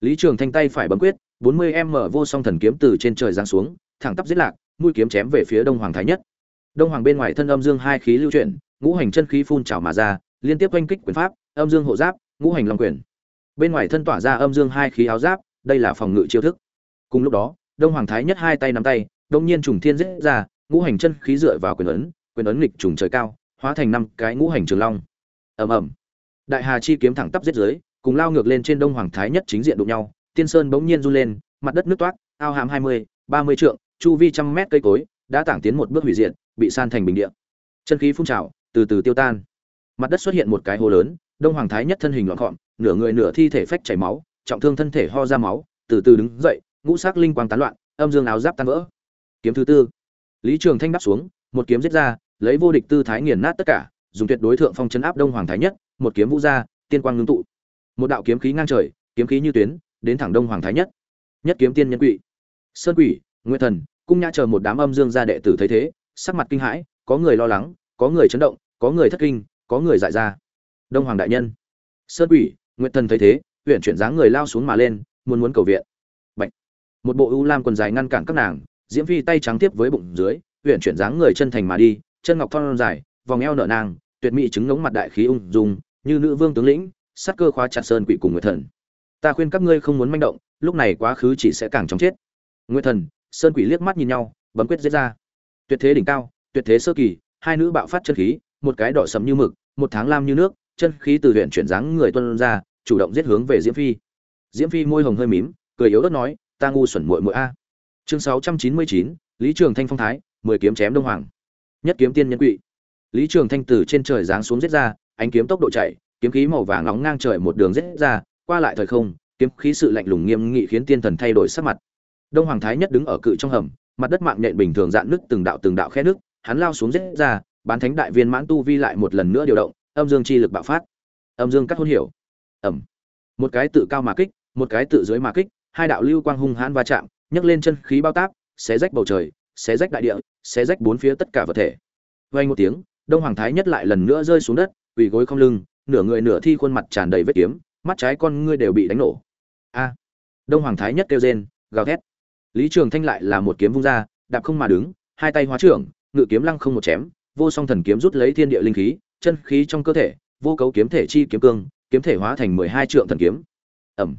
Lý trường thanh tay phải bấm quyết, bốn mươi em mở vô song thần kiếm từ trên trời giáng xuống, thẳng tắp giết lạc, mũi kiếm chém về phía đông hoàng thái nhất đông hoàng bên ngoài thân âm dương hai khí lưu chuyển, ngũ hành chân khí phun trào mà ra, liên tiếp oanh kích quyền pháp, âm dương hộ giáp, ngũ hành long quyền. Bên ngoài thân tỏa ra âm dương hai khí áo giáp, đây là phòng ngự chiêu thức. Cùng lúc đó, đông hoàng thái nhất hai tay nắm tay, đông nhiên trùng thiên giết ra, ngũ hành chân khí dựa vào quyền ấn quyền ấn nghịch trùng trời cao, hóa thành năm cái ngũ hành trường long. Ầm ầm. Đại hà chi kiếm thẳng tắp giết dưới, cùng lao ngược lên trên đông hoàng thái nhất chính diện đụng nhau, tiên sơn bỗng nhiên run lên, mặt đất nước toát, ao hàm hai mươi, ba mươi trượng, chu vi trăm mét cây cối, đã tảng tiến một bước hủy diệt bị san thành bình địa. Chân khí phun trào, từ từ tiêu tan. Mặt đất xuất hiện một cái hố lớn, đông hoàng thái nhất thân hình loạn gọn nửa người nửa thi thể phách chảy máu, trọng thương thân thể ho ra máu, từ từ đứng dậy, ngũ sắc linh quang tán loạn, âm dương áo giáp tan vỡ. Kiếm thứ tư. Lý trường thanh đáp xuống, một kiếm giết ra, lấy vô địch tư thái nghiền nát tất cả, dùng tuyệt đối thượng phong chấn áp đông hoàng thái nhất, một kiếm vũ ra, tiên quang ngưng tụ. Một đạo kiếm khí ngang trời, kiếm khí như tuyến, đến thẳng đông hoàng thái nhất. Nhất kiếm tiên nhân quỷ. Sơn quỷ nguyên thần, cung nhã chờ một đám âm dương gia đệ tử thấy thế sắc mặt kinh hãi, có người lo lắng, có người chấn động, có người thất kinh, có người dại ra. Đông hoàng đại nhân. Sơn quỷ nguyện thần thấy thế huyện chuyển dáng người lao xuống mà lên, muốn muốn cầu viện. Bạch. một bộ ưu lam quần dài ngăn cản các nàng, diễm phi tay trắng tiếp với bụng dưới huyện chuyển dáng người chân thành mà đi, chân ngọc thon dài, vòng eo nở nàng tuyệt mỹ chứng ngống mặt đại khí ung dung, như nữ vương tướng lĩnh sát cơ khóa chặt sơn quỷ cùng nguyệt thần. Ta khuyên các ngươi không muốn manh động, lúc này quá khứ chỉ sẽ càng chóng chết. Nguyệt thần, sơn quỷ liếc mắt nhìn nhau, bấm quyết giết ra tuyệt thế đỉnh cao, tuyệt thế sơ kỳ, hai nữ bạo phát chân khí, một cái đỏ sầm như mực, một tháng lam như nước, chân khí từ huyện chuyển dáng người tuân ra, chủ động giết hướng về diễm phi. Diễm phi môi hồng hơi mím, cười yếu ớt nói, ta ngu xuẩn muội muội a. Chương sáu trăm chín mươi chín, lý trường thanh phong thái, mười kiếm chém đông hoàng. Nhất kiếm tiên nhân quỵ. Lý trường thanh từ trên trời giáng xuống giết ra, ánh kiếm tốc độ chạy, kiếm khí màu vàng nóng ngang trời một đường giết ra, qua lại thời không, kiếm khí sự lạnh lùng nghiêm nghị khiến tiên thần thay đổi sắc mặt. Đông hoàng thái nhất đứng ở cự trong hầm mặt đất mạng nhện bình thường dạn nước từng đạo từng đạo khe nước hắn lao xuống rất ra, bán thánh đại viên mãn tu vi lại một lần nữa điều động, âm dương chi lực bạo phát. Âm dương cắt hôn hiểu. Ầm một cái tự cao mà kích, một cái tự dưới mà kích, hai đạo lưu quang hung hãn va chạm, nhấc lên chân khí bao táp, xé rách bầu trời, xé rách đại địa, xé rách bốn phía tất cả vật thể. Vang một tiếng, đông hoàng thái nhất lại lần nữa rơi xuống đất, quỳ gối không lưng, nửa người nửa thi khuôn mặt tràn đầy vết kiếm, mắt trái con ngươi đều bị đánh nổ. A. Đông hoàng thái nhất kêu rên, gào thét lý trường thanh lại là một kiếm vung ra, đạp không mà đứng, hai tay hóa trưởng, ngự kiếm lăng không một chém, vô song thần kiếm rút lấy thiên địa linh khí, chân khí trong cơ thể, vô cấu kiếm thể chi kiếm cương, kiếm thể hóa thành mười hai trượng thần kiếm. Ẩm.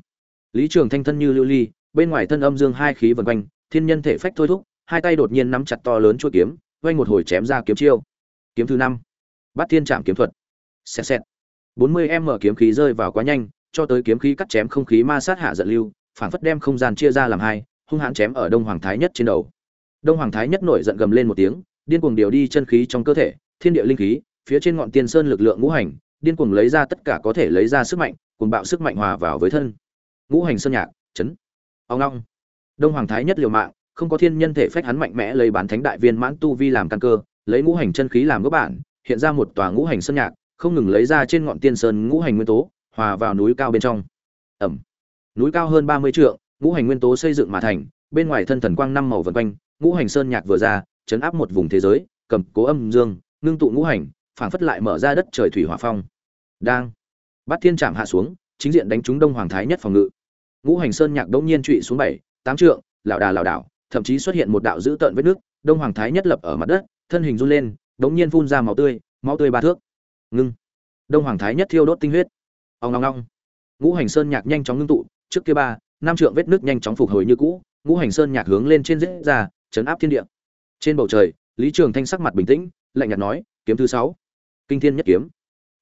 Lý trường thanh thân như lưu ly, bên ngoài thân âm dương hai khí vần quanh, thiên nhân thể phách thôi thúc, hai tay đột nhiên nắm chặt to lớn chuôi kiếm quanh một hồi chém ra kiếm chiêu. Kiếm thứ năm. Bát thiên Trảm kiếm thuật. Xẹt xẹt. Bốn mươi em mở kiếm khí rơi vào quá nhanh, cho tới kiếm khí cắt chém không khí ma sát hạ giận lưu phản phất đem không gian chia ra làm hai hung hãn chém ở đông hoàng thái nhất trên đầu. Đông hoàng thái nhất nổi giận gầm lên một tiếng, điên cuồng điều đi chân khí trong cơ thể, thiên địa linh khí, phía trên ngọn tiên sơn lực lượng ngũ hành, điên cuồng lấy ra tất cả có thể lấy ra sức mạnh, cuồng bạo sức mạnh hòa vào với thân. Ngũ hành sơn nhạc, chấn. Ông long. Đông hoàng thái nhất liều mạng, không có thiên nhân thể phách hắn mạnh mẽ lấy bán thánh đại viên mãn tu vi làm căn cơ, lấy ngũ hành chân khí làm gốc bản, hiện ra một tòa ngũ hành sơn nhạc, không ngừng lấy ra trên ngọn tiên sơn ngũ hành nguyên tố, hòa vào núi cao bên trong. Ẩm. Núi cao hơn ba mươi trượng ngũ hành nguyên tố xây dựng mà thành, bên ngoài thân thần quang năm màu vần quanh, ngũ hành sơn nhạc vừa ra, chấn áp một vùng thế giới, cầm cố âm dương, ngưng tụ ngũ hành, phảng phất lại mở ra đất trời thủy hỏa phong. Đang bắt thiên Trảm hạ xuống, chính diện đánh trúng đông hoàng thái nhất phòng ngự. Ngũ hành sơn nhạc đống nhiên trụy xuống bảy, tám trượng lão đà lão đảo, thậm chí xuất hiện một đạo dữ tợn vết nước, đông hoàng thái nhất lập ở mặt đất, thân hình run lên, đống nhiên phun ra máu tươi máu tươi ba thước. Ngưng. Đông hoàng thái nhất thiêu đốt tinh huyết. Ong long long ngũ hành sơn nhạc nhanh chóng ngưng tụ, trước kia ba năm trượng vết nước nhanh chóng phục hồi như cũ, ngũ hành sơn nhạc hướng lên trên dễ ra, chấn áp thiên địa. Trên bầu trời, lý trường thanh sắc mặt bình tĩnh, lạnh nhạt nói, kiếm thứ sáu, kinh thiên nhất kiếm.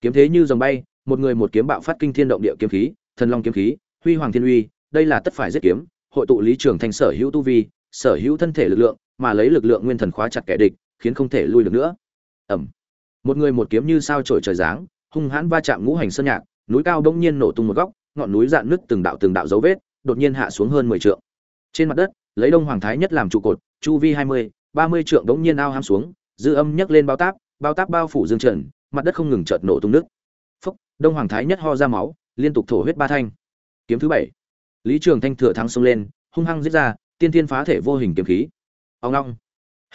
Kiếm thế như dòng bay, một người một kiếm bạo phát kinh thiên động địa kiếm khí, thần long kiếm khí, huy hoàng thiên uy, đây là tất phải giết kiếm, hội tụ lý trường thanh sở hữu tu vi, sở hữu thân thể lực lượng, mà lấy lực lượng nguyên thần khóa chặt kẻ địch, khiến không thể lui được nữa. Ẩm một người một kiếm như sao trổi trời giáng, hung hãn va chạm ngũ hành sơn nhạc, núi cao bỗng nhiên nổ tung một góc, ngọn núi dạn nứt từng đạo từng đạo dấu vết đột nhiên hạ xuống hơn mười trượng. Trên mặt đất, lấy đông hoàng thái nhất làm trụ cột, chu vi hai mươi, ba mươi trượng đột nhiên ao ham xuống, dư âm nhấc lên bao táp bao táp bao phủ dương trần, mặt đất không ngừng chợt nổ tung nước. Phốc đông hoàng thái nhất ho ra máu, liên tục thổ huyết ba thanh. Kiếm thứ bảy. Lý trường thanh thừa thắng xông lên, hung hăng giết ra, tiên tiên phá thể vô hình kiếm khí. Ông long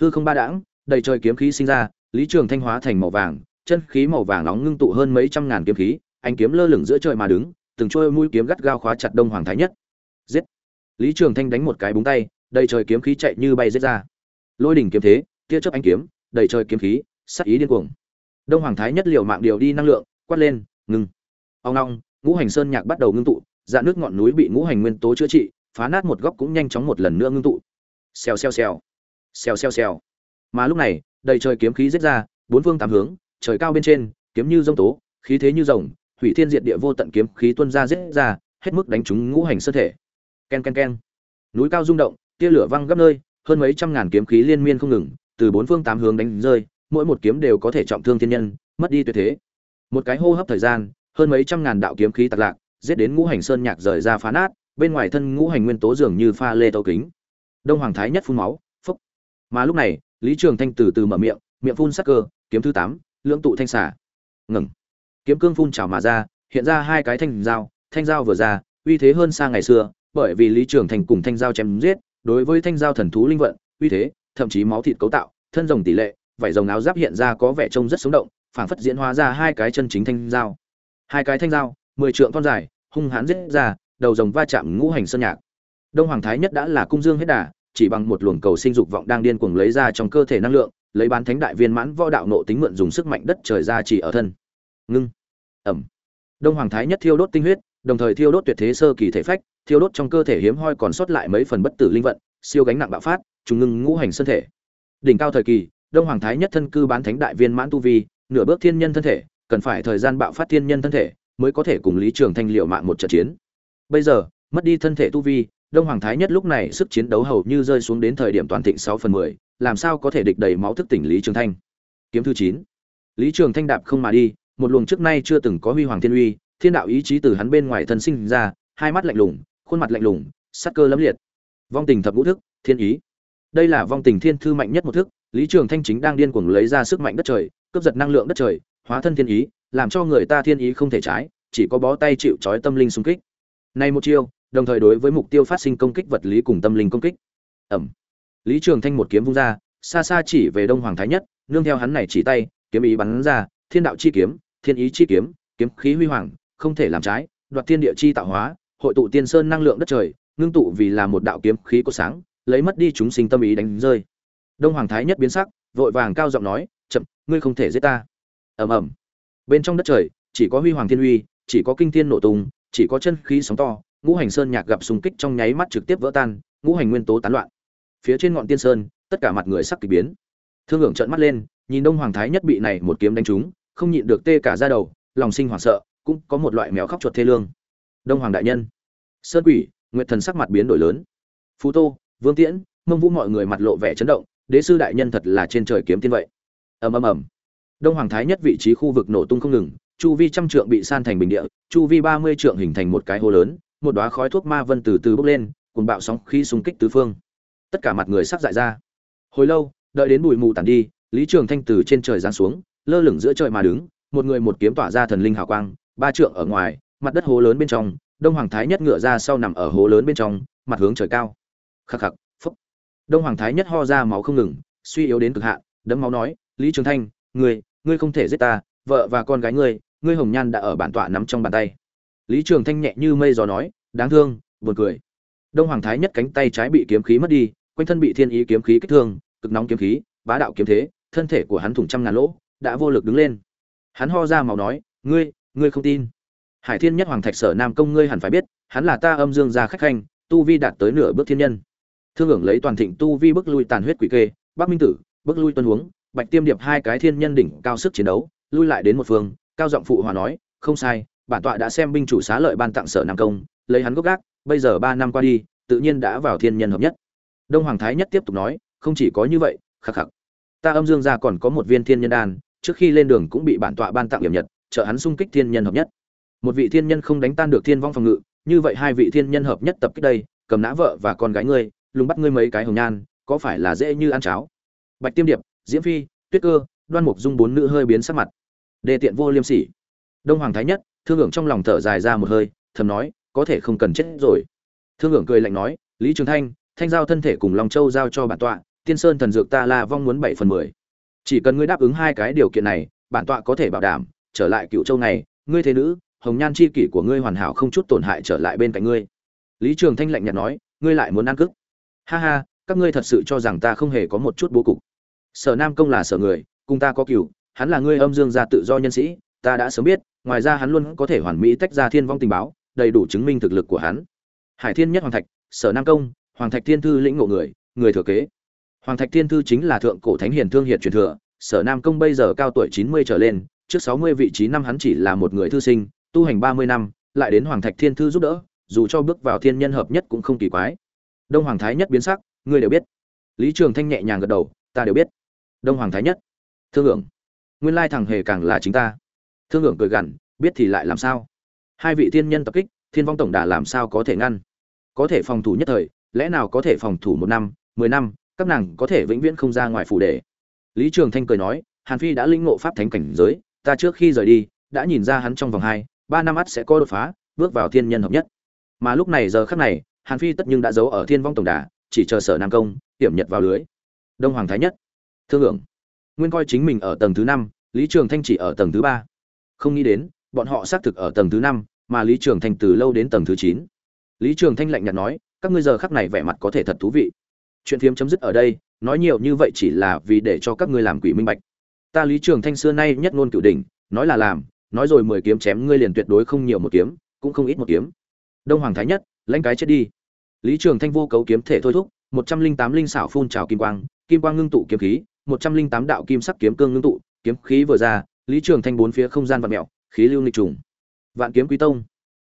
hư không ba đãng, đầy trời kiếm khí sinh ra, lý trường thanh hóa thành màu vàng, chân khí màu vàng nóng ngưng tụ hơn mấy trăm ngàn kiếm khí anh kiếm lơ lửng giữa trời mà đứng, từng trôi mũi kiếm gắt gao khóa chặt đông hoàng thái nhất giết. Lý trường thanh đánh một cái búng tay, đầy trời kiếm khí chạy như bay giết ra. Lôi đỉnh kiếm thế, tia chớp anh kiếm, đầy trời kiếm khí, sắc ý điên cuồng. Đông hoàng thái nhất liều mạng điều đi năng lượng, quát lên, ngừng. Ông long ngũ hành sơn nhạc bắt đầu ngưng tụ dạ nước ngọn núi bị ngũ hành nguyên tố chữa trị, phá nát một góc cũng nhanh chóng một lần nữa ngưng tụ. Xèo xèo xèo xèo xèo xèo. Mà lúc này, đầy trời kiếm khí giết ra, bốn phương tám hướng, trời cao bên trên, kiếm như rông tố, khí thế như rồng, hủy thiên diệt địa vô tận kiếm khí tuôn ra giết ra, hết mức đánh trúng ngũ hành sơn thể ken ken ken. Núi cao rung động, tia lửa văng gấp nơi, hơn mấy trăm ngàn kiếm khí liên miên không ngừng, từ bốn phương tám hướng đánh rơi, mỗi một kiếm đều có thể trọng thương thiên nhân, mất đi tuyệt thế. Một cái hô hấp thời gian, hơn mấy trăm ngàn đạo kiếm khí tạc lạc, giết đến ngũ hành sơn nhạc rời ra phá nát, bên ngoài thân ngũ hành nguyên tố dường như pha lê tấu kính. Đông hoàng thái nhất phun máu phúc mà lúc này, lý trường thanh từ từ mở miệng miệng phun sắc cơ, kiếm thứ tám, lưỡng tụ thanh xả ngừng. Kiếm cương phun trào mà ra, hiện ra hai cái thanh dao thanh dao vừa ra, uy thế hơn xa ngày xưa bởi vì lý trường thành cùng thanh giao chém giết, đối với thanh giao thần thú linh vận, uy thế, thậm chí máu thịt cấu tạo, thân rồng tỷ lệ vảy rồng áo giáp hiện ra có vẻ trông rất sống động, phảng phất diễn hóa ra hai cái chân chính thanh giao. Hai cái thanh giao, mười trượng thon dài, hung hãn giết ra, đầu rồng va chạm ngũ hành sơn nhạc. Đông hoàng thái nhất đã là cung dương hết đà, chỉ bằng một luồng cầu sinh dục vọng đang điên cuồng lấy ra trong cơ thể năng lượng, lấy bán thánh đại viên mãn võ đạo nộ tính mượn dùng sức mạnh đất trời ra chỉ ở thân. Ngưng. Ẩm. Đông hoàng thái nhất thiêu đốt tinh huyết đồng thời thiêu đốt tuyệt thế sơ kỳ thể phách, thiêu đốt trong cơ thể hiếm hoi còn sót lại mấy phần bất tử linh vận, siêu gánh nặng bạo phát, trùng ngưng ngũ hành sơn thể. Đỉnh cao thời kỳ, đông hoàng thái nhất thân cư bán thánh đại viên mãn tu vi, nửa bước thiên nhân thân thể, cần phải thời gian bạo phát thiên nhân thân thể mới có thể cùng lý trường thanh liệu mạng một trận chiến. Bây giờ, mất đi thân thể tu vi, đông hoàng thái nhất lúc này sức chiến đấu hầu như rơi xuống đến thời điểm toàn thịnh sáu phần mười, làm sao có thể địch đầy máu thức tỉnh lý trường thanh? Kiếm thứ chín. Lý trường thanh đạp không mà đi, một luồng trước nay chưa từng có huy hoàng thiên uy thiên đạo ý chí từ hắn bên ngoài thân sinh ra, hai mắt lạnh lùng, khuôn mặt lạnh lùng, sắc cơ lẫm liệt. Vong tình thập ngũ thức, thiên ý. Đây là vong tình thiên thư mạnh nhất một thức, lý trường thanh chính đang điên cuồng lấy ra sức mạnh đất trời, cướp giật năng lượng đất trời, hóa thân thiên ý, làm cho người ta thiên ý không thể trái, chỉ có bó tay chịu trói tâm linh xung kích. Này một chiêu, đồng thời đối với mục tiêu phát sinh công kích vật lý cùng tâm linh công kích. Ẩm. Lý trường thanh một kiếm vung ra, xa xa chỉ về đông hoàng thái nhất, nương theo hắn này chỉ tay, kiếm ý bắn ra, thiên đạo chi kiếm, thiên ý chi kiếm kiếm khí huy hoàng không thể làm trái, đoạt thiên địa chi tạo hóa, hội tụ tiên sơn năng lượng đất trời, ngưng tụ vì là một đạo kiếm khí có sáng, lấy mất đi chúng sinh tâm ý đánh rơi. Đông hoàng thái nhất biến sắc, vội vàng cao giọng nói, chậm, ngươi không thể giết ta. Ầm ầm. Bên trong đất trời, chỉ có huy hoàng thiên uy, chỉ có kinh thiên nổ tung, chỉ có chân khí sóng to, ngũ hành sơn nhạc gặp xung kích trong nháy mắt trực tiếp vỡ tan, ngũ hành nguyên tố tán loạn. Phía trên ngọn tiên sơn, tất cả mặt người sắc kỳ biến. Thương hưởng trợn mắt lên, nhìn đông hoàng thái nhất bị này một kiếm đánh trúng, không nhịn được tê cả da đầu, lòng sinh hoảng sợ cũng có một loại mèo khóc chuột thê lương. Đông hoàng đại nhân. Sơn quỷ, nguyệt thần sắc mặt biến đổi lớn. Phú tô, vương tiễn, mông vũ mọi người mặt lộ vẻ chấn động, đế sư đại nhân thật là trên trời kiếm tiên vậy. Ầm ầm ầm. Đông hoàng thái nhất vị trí khu vực nổ tung không ngừng, chu vi trăm trượng bị san thành bình địa, chu vi ba mươi trượng hình thành một cái hố lớn, một đóa khói thuốc ma vân từ từ bốc lên cùng bạo sóng khí xung kích tứ phương. Tất cả mặt người sắc dại ra. Hồi lâu, đợi đến bụi mù tàn đi, lý trường thanh từ trên trời giáng xuống, lơ lửng giữa trời mà đứng, một người một kiếm tỏa ra thần linh hào quang ba trượng ở ngoài, mặt đất hố lớn bên trong, đông hoàng thái nhất ngựa ra sau nằm ở hố lớn bên trong, mặt hướng trời cao. Khắc khắc, phúc. Đông hoàng thái nhất ho ra máu không ngừng, suy yếu đến cực hạn, đấm máu nói, lý trường thanh, ngươi ngươi không thể giết ta, vợ và con gái ngươi ngươi hồng nhan đã ở bản tọa nắm trong bàn tay. Lý trường thanh nhẹ như mây gió nói, đáng thương, buồn cười. Đông hoàng thái nhất cánh tay trái bị kiếm khí mất đi, quanh thân bị thiên ý kiếm khí kích thương, cực nóng kiếm khí, bá đạo kiếm thế, thân thể của hắn thủng trăm ngàn lỗ, đã vô lực đứng lên. Hắn ho ra màu nói, ngươi ngươi không tin. Hải thiên nhất hoàng thạch sở nam công ngươi hẳn phải biết, hắn là ta âm dương gia khách khanh, tu vi đạt tới nửa bước thiên nhân. Thương hưởng lấy toàn thịnh tu vi bước lui tàn huyết quỷ kê, bắc minh tử, bước lui tuân huống, bạch tiêm điệp hai cái thiên nhân đỉnh cao sức chiến đấu, lui lại đến một phương, cao giọng phụ hòa nói, không sai, bản tọa đã xem binh chủ xá lợi ban tặng sở nam công, lấy hắn gốc gác, bây giờ ba năm qua đi, tự nhiên đã vào thiên nhân hợp nhất. Đông hoàng thái nhất tiếp tục nói, không chỉ có như vậy, khắc khắc. Ta âm dương gia còn có một viên thiên nhân đan, trước khi lên đường cũng bị bản tọa ban tặng điểm nhật trợ hắn xung kích thiên nhân hợp nhất. Một vị thiên nhân không đánh tan được thiên vong phòng ngự, như vậy hai vị thiên nhân hợp nhất tập kích đây, cầm nã vợ và con gái ngươi, lùng bắt ngươi mấy cái hồng nhan, có phải là dễ như ăn cháo? Bạch tiêm điệp, diễm phi, tuyết cơ, đoan mục dung bốn nữ hơi biến sắc mặt. Đề tiện vô liêm sỉ. Đông hoàng thái nhất, thương hưởng trong lòng thở dài ra một hơi, thầm nói, có thể không cần chết rồi. Thương hưởng cười lạnh nói, lý trường thanh thanh giao thân thể cùng long châu giao cho bản tọa, tiên sơn thần dược ta la vong muốn bảy phần mười. Chỉ cần ngươi đáp ứng hai cái điều kiện này, bản tọa có thể bảo đảm trở lại cựu châu này, ngươi thế nữ, hồng nhan chi kỷ của ngươi hoàn hảo không chút tổn hại trở lại bên cạnh ngươi. Lý trường thanh lạnh nhạt nói, ngươi lại muốn ăn cức. Ha ha, các ngươi thật sự cho rằng ta không hề có một chút bố cục. Sở nam công là sở người, cùng ta có cựu hắn là ngươi âm dương gia tự do nhân sĩ, ta đã sớm biết, ngoài ra hắn luôn có thể hoàn mỹ tách ra thiên vong tình báo, đầy đủ chứng minh thực lực của hắn. Hải thiên nhất hoàng thạch, sở nam công, hoàng thạch thiên thư lĩnh ngộ người người thừa kế. Hoàng thạch thiên thư chính là thượng cổ thánh hiền thương hiệt truyền thừa, sở nam công bây giờ cao tuổi chín mươi trở lên trước sáu mươi vị trí năm hắn chỉ là một người thư sinh, tu hành ba mươi năm, lại đến hoàng thạch thiên thư giúp đỡ, dù cho bước vào thiên nhân hợp nhất cũng không kỳ quái. Đông hoàng thái nhất biến sắc, ngươi đều biết. Lý trường thanh nhẹ nhàng gật đầu, ta đều biết. Đông hoàng thái nhất. Thương hưởng. Nguyên lai thằng hề càng là chính ta. Thương hưởng cười gằn, biết thì lại làm sao? Hai vị thiên nhân tập kích, thiên vong tổng đà làm sao có thể ngăn? Có thể phòng thủ nhất thời, lẽ nào có thể phòng thủ một năm, mười năm, các nàng có thể vĩnh viễn không ra ngoài phủ đệ? Lý trường thanh cười nói, hàn phi đã linh ngộ pháp thánh cảnh giới ta trước khi rời đi, đã nhìn ra hắn trong vòng hai, ba năm ắt sẽ có đột phá, bước vào thiên nhân hợp nhất. Mà lúc này giờ khắc này, hàn phi tất nhưng đã giấu ở thiên vong tổng đà, chỉ chờ sở nam công hiểm nhật vào lưới. Đông hoàng thái nhất. Thương hưởng nguyên coi chính mình ở tầng thứ năm, lý trường thanh chỉ ở tầng thứ ba. Không nghĩ đến, bọn họ xác thực ở tầng thứ năm, mà lý trường thanh từ lâu đến tầng thứ chín. Lý trường thanh lạnh nhạt nói, các ngươi giờ khắc này vẻ mặt có thể thật thú vị. Chuyện phiếm chấm dứt ở đây, nói nhiều như vậy chỉ là vì để cho các ngươi làm quỷ minh bạch ta lý trường thanh xưa nay nhất ngôn cửu đỉnh, nói là làm, nói rồi mười kiếm chém ngươi liền tuyệt đối không nhiều một kiếm, cũng không ít một kiếm. Đông hoàng thái nhất, lãnh cái chết đi. Lý trường thanh vô cấu kiếm thể thôi thúc, một trăm linh tám linh xảo phun trào kim quang kim quang ngưng tụ kiếm khí, một trăm linh tám đạo kim sắc kiếm cương ngưng tụ, kiếm khí vừa ra, lý trường thanh bốn phía không gian vạn mẹo, khí lưu nghịch trùng. Vạn kiếm quý tông.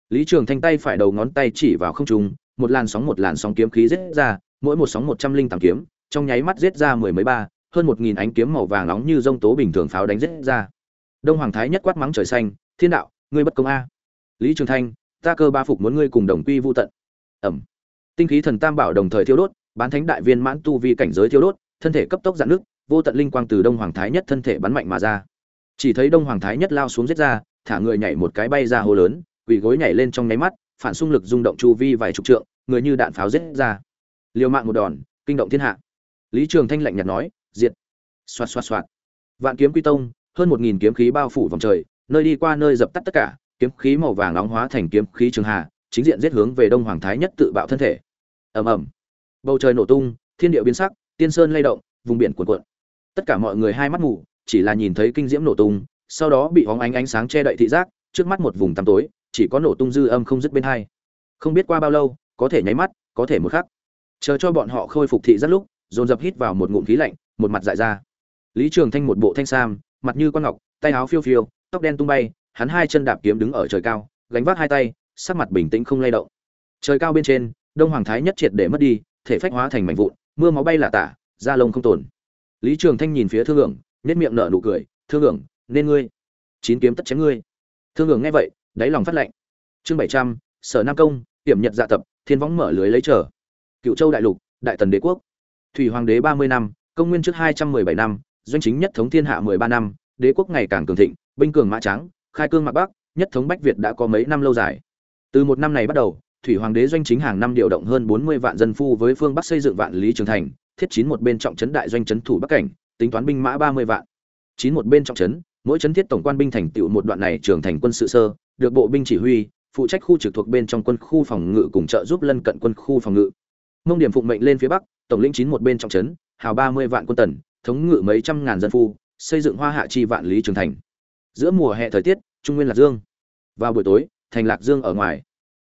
Lý trường thanh tay phải đầu ngón tay chỉ vào không trùng một làn sóng một làn sóng kiếm khí giết ra, mỗi một sóng một trăm linh tám kiếm, trong nháy mắt giết ra mười mấy ba hơn một nghìn ánh kiếm màu vàng nóng như rông tố bình thường pháo đánh giết ra. Đông hoàng thái nhất quát mắng trời xanh, thiên đạo, ngươi bất công a. Lý trường thanh, ta cơ ba phục muốn ngươi cùng đồng quy vu tận. Ẩm. Tinh khí thần tam bảo đồng thời thiêu đốt, bán thánh đại viên mãn tu vi cảnh giới thiêu đốt, thân thể cấp tốc dạn nước vô tận linh quang từ đông hoàng thái nhất thân thể bắn mạnh mà ra. Chỉ thấy đông hoàng thái nhất lao xuống giết ra, thả người nhảy một cái bay ra hồ lớn, quỳ gối nhảy lên trong nháy mắt, phản xung lực rung động chu vi vài chục trượng, người như đạn pháo giết ra. Liều mạng một đòn, kinh động thiên hạ. Lý trường thanh lạnh nhạt nói diệt. Xoạt xoạt xoạt. Vạn kiếm quy tông, hơn một nghìn kiếm khí bao phủ vòng trời, nơi đi qua nơi dập tắt tất cả, kiếm khí màu vàng nóng hóa thành kiếm khí trường hà, chính diện giết hướng về đông hoàng thái nhất tự bạo thân thể. Ầm ầm. Bầu trời nổ tung, thiên địa biến sắc, tiên sơn lay động, vùng biển cuộn cuộn. Tất cả mọi người hai mắt mù, chỉ là nhìn thấy kinh diễm nổ tung, sau đó bị hóng ánh ánh sáng che đậy thị giác, trước mắt một vùng tăm tối, chỉ có nổ tung dư âm không dứt bên hai. Không biết qua bao lâu, có thể nháy mắt, có thể một khắc. Chờ cho bọn họ khôi phục thị giác lúc, dồn dập hít vào một ngụm khí lạnh một mặt dại ra. Lý trường thanh một bộ thanh sam, mặt như con ngọc, tay áo phiêu phiêu, tóc đen tung bay, hắn hai chân đạp kiếm đứng ở trời cao, gánh vác hai tay, sắc mặt bình tĩnh không lay động. Trời cao bên trên, đông hoàng thái nhất triệt để mất đi, thể phách hóa thành mảnh vụn, mưa máu bay là tả, da lông không tồn. Lý trường thanh nhìn phía thương hưởng nét miệng nở nụ cười, thương hưởng, nên ngươi. Chín kiếm tất chém ngươi. Thương hưởng nghe vậy, đáy lòng phát lạnh. chương bảy trăm, sở nam công, tiểm nhật dạ tập, thiên võng mở lưới lấy trở cựu châu đại lục, đại tần đế quốc. Thủy hoàng đế ba mươi năm công nguyên trước hai trăm mười bảy năm, doanh chính nhất thống thiên hạ mười ba năm, đế quốc ngày càng cường thịnh, binh cường mã trắng khai cương mạc bắc, nhất thống bách việt đã có mấy năm lâu dài. Từ một năm này bắt đầu, thủy hoàng đế doanh chính hàng năm điều động hơn bốn mươi vạn dân phu với phương bắc xây dựng vạn lý trường thành, thiết chín một bên trọng trấn đại doanh trấn thủ bắc cảnh, tính toán binh mã ba mươi vạn. Chín một bên trọng trấn, mỗi trấn thiết tổng quan binh thành tựu một đoạn này trưởng thành quân sự sơ, được bộ binh chỉ huy, phụ trách khu trực thuộc bên trong quân khu phòng ngự cùng trợ giúp lân cận quân khu phòng ngự. Mông điểm phụng mệnh lên phía bắc, tổng lĩnh chín một bên trọng trấn hào ba mươi vạn quân tần, thống ngự mấy trăm ngàn dân phu, xây dựng hoa hạ chi vạn lý trường thành. Giữa mùa hè thời tiết, trung nguyên lạc dương. Vào buổi tối, thành lạc dương ở ngoài.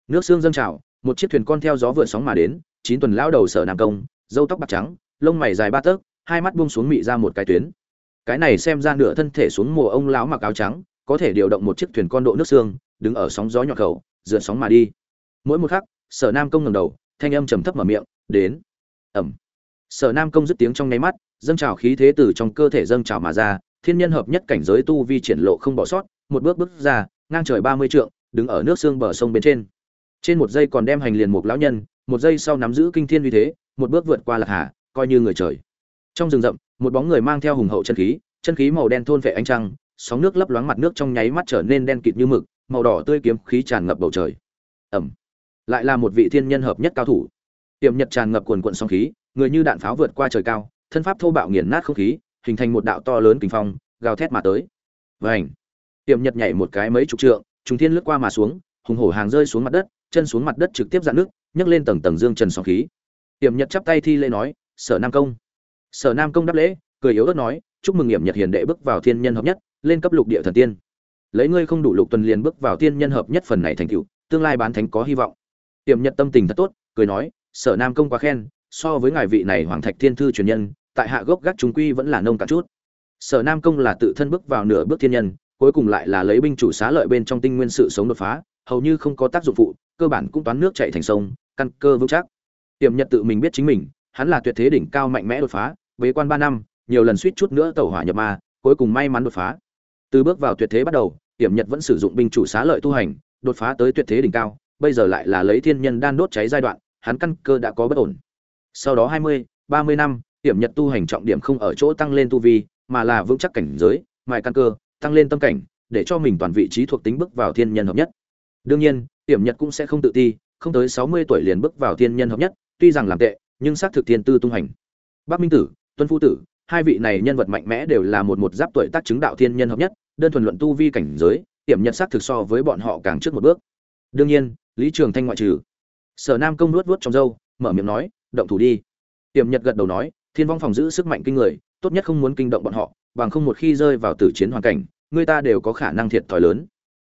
Nước sương dâng trào, một chiếc thuyền con theo gió vượt sóng mà đến, chín tuần lão đầu sở nam công, râu tóc bạc trắng, lông mày dài ba tấc, hai mắt buông xuống mị ra một cái tuyến. Cái này xem ra nửa thân thể xuống mùa ông lão mặc áo trắng, có thể điều động một chiếc thuyền con độ nước sương, đứng ở sóng gió nhọn khẩu dựa sóng mà đi. Mỗi một khắc, sở nam công ngẩng đầu, thanh âm trầm thấp mở miệng, đến. Ẩm sở nam công dứt tiếng trong nháy mắt, dâng trào khí thế từ trong cơ thể dâng trào mà ra, thiên nhân hợp nhất cảnh giới tu vi triển lộ không bỏ sót, một bước bước ra, ngang trời ba mươi trượng, đứng ở nước xương bờ sông bên trên. Trên một giây còn đem hành liền một lão nhân, một giây sau nắm giữ kinh thiên uy thế, một bước vượt qua lạc hà, coi như người trời. Trong rừng rậm, một bóng người mang theo hùng hậu chân khí chân khí màu đen thôn vệ ánh trăng, sóng nước lấp loáng mặt nước trong nháy mắt trở nên đen kịt như mực, màu đỏ tươi kiếm khí tràn ngập bầu trời. Ẩm. Lại là một vị thiên nhân hợp nhất cao thủ. Tiềm nhật tràn ngập quần quận sóng khí người như đạn pháo vượt qua trời cao, thân pháp thô bạo nghiền nát không khí, hình thành một đạo to lớn kình phong, gào thét mà tới. Vảnh tiệm nhật nhảy một cái mấy chục trượng, trùng thiên lướt qua mà xuống, hùng hổ hàng rơi xuống mặt đất, chân xuống mặt đất trực tiếp dạn nước, nhấc lên tầng tầng dương trần sóng khí. Tiệm nhật chắp tay thi lễ nói, sở nam công. Sở nam công đáp lễ, cười yếu ớt nói, chúc mừng nghiệm nhật hiền đệ bước vào thiên nhân hợp nhất, lên cấp lục địa thần tiên. Lấy ngươi không đủ lục tuần liền bước vào thiên nhân hợp nhất phần này thành tựu, tương lai bán thánh có hy vọng. Tiệm nhật tâm tình thật tốt, cười nói, sở nam công quá khen so với ngài vị này hoàng thạch thiên thư truyền nhân, tại hạ gốc gác chúng quy vẫn là nông cả chút. Sở nam công là tự thân bước vào nửa bước thiên nhân, cuối cùng lại là lấy binh chủ xá lợi bên trong tinh nguyên sự sống đột phá, hầu như không có tác dụng phụ, cơ bản cũng toán nước chạy thành sông, căn cơ vững chắc. Tiềm nhật tự mình biết chính mình, hắn là tuyệt thế đỉnh cao mạnh mẽ đột phá, bế quan ba năm, nhiều lần suýt chút nữa tẩu hỏa nhập ma, cuối cùng may mắn đột phá. Từ bước vào tuyệt thế bắt đầu, tiềm nhật vẫn sử dụng binh chủ xá lợi tu hành, đột phá tới tuyệt thế đỉnh cao, bây giờ lại là lấy thiên nhân đan đốt cháy giai đoạn, hắn căn cơ đã có bất ổn sau đó hai mươi, ba mươi năm, hiểm nhật tu hành trọng điểm không ở chỗ tăng lên tu vi, mà là vững chắc cảnh giới, mài căn cơ, tăng lên tâm cảnh, để cho mình toàn vị trí thuộc tính bước vào thiên nhân hợp nhất. Đương nhiên, hiểm nhật cũng sẽ không tự ti, không tới sáu mươi tuổi liền bước vào thiên nhân hợp nhất, tuy rằng làm tệ, nhưng xác thực thiên tư tung hành. Bắc minh tử, tuân phu tử, hai vị này nhân vật mạnh mẽ đều là một một giáp tuổi tác chứng đạo thiên nhân hợp nhất, đơn thuần luận tu vi cảnh giới, hiểm nhật xác thực so với bọn họ càng trước một bước. Đương nhiên, lý trường thanh ngoại trừ. Sở nam công nuốt vuốt trong râu, mở miệng nói động thủ đi. Tiềm nhật gật đầu nói, thiên vong phòng giữ sức mạnh kinh người, tốt nhất không muốn kinh động bọn họ, bằng không một khi rơi vào tử chiến hoàn cảnh, người ta đều có khả năng thiệt thòi lớn.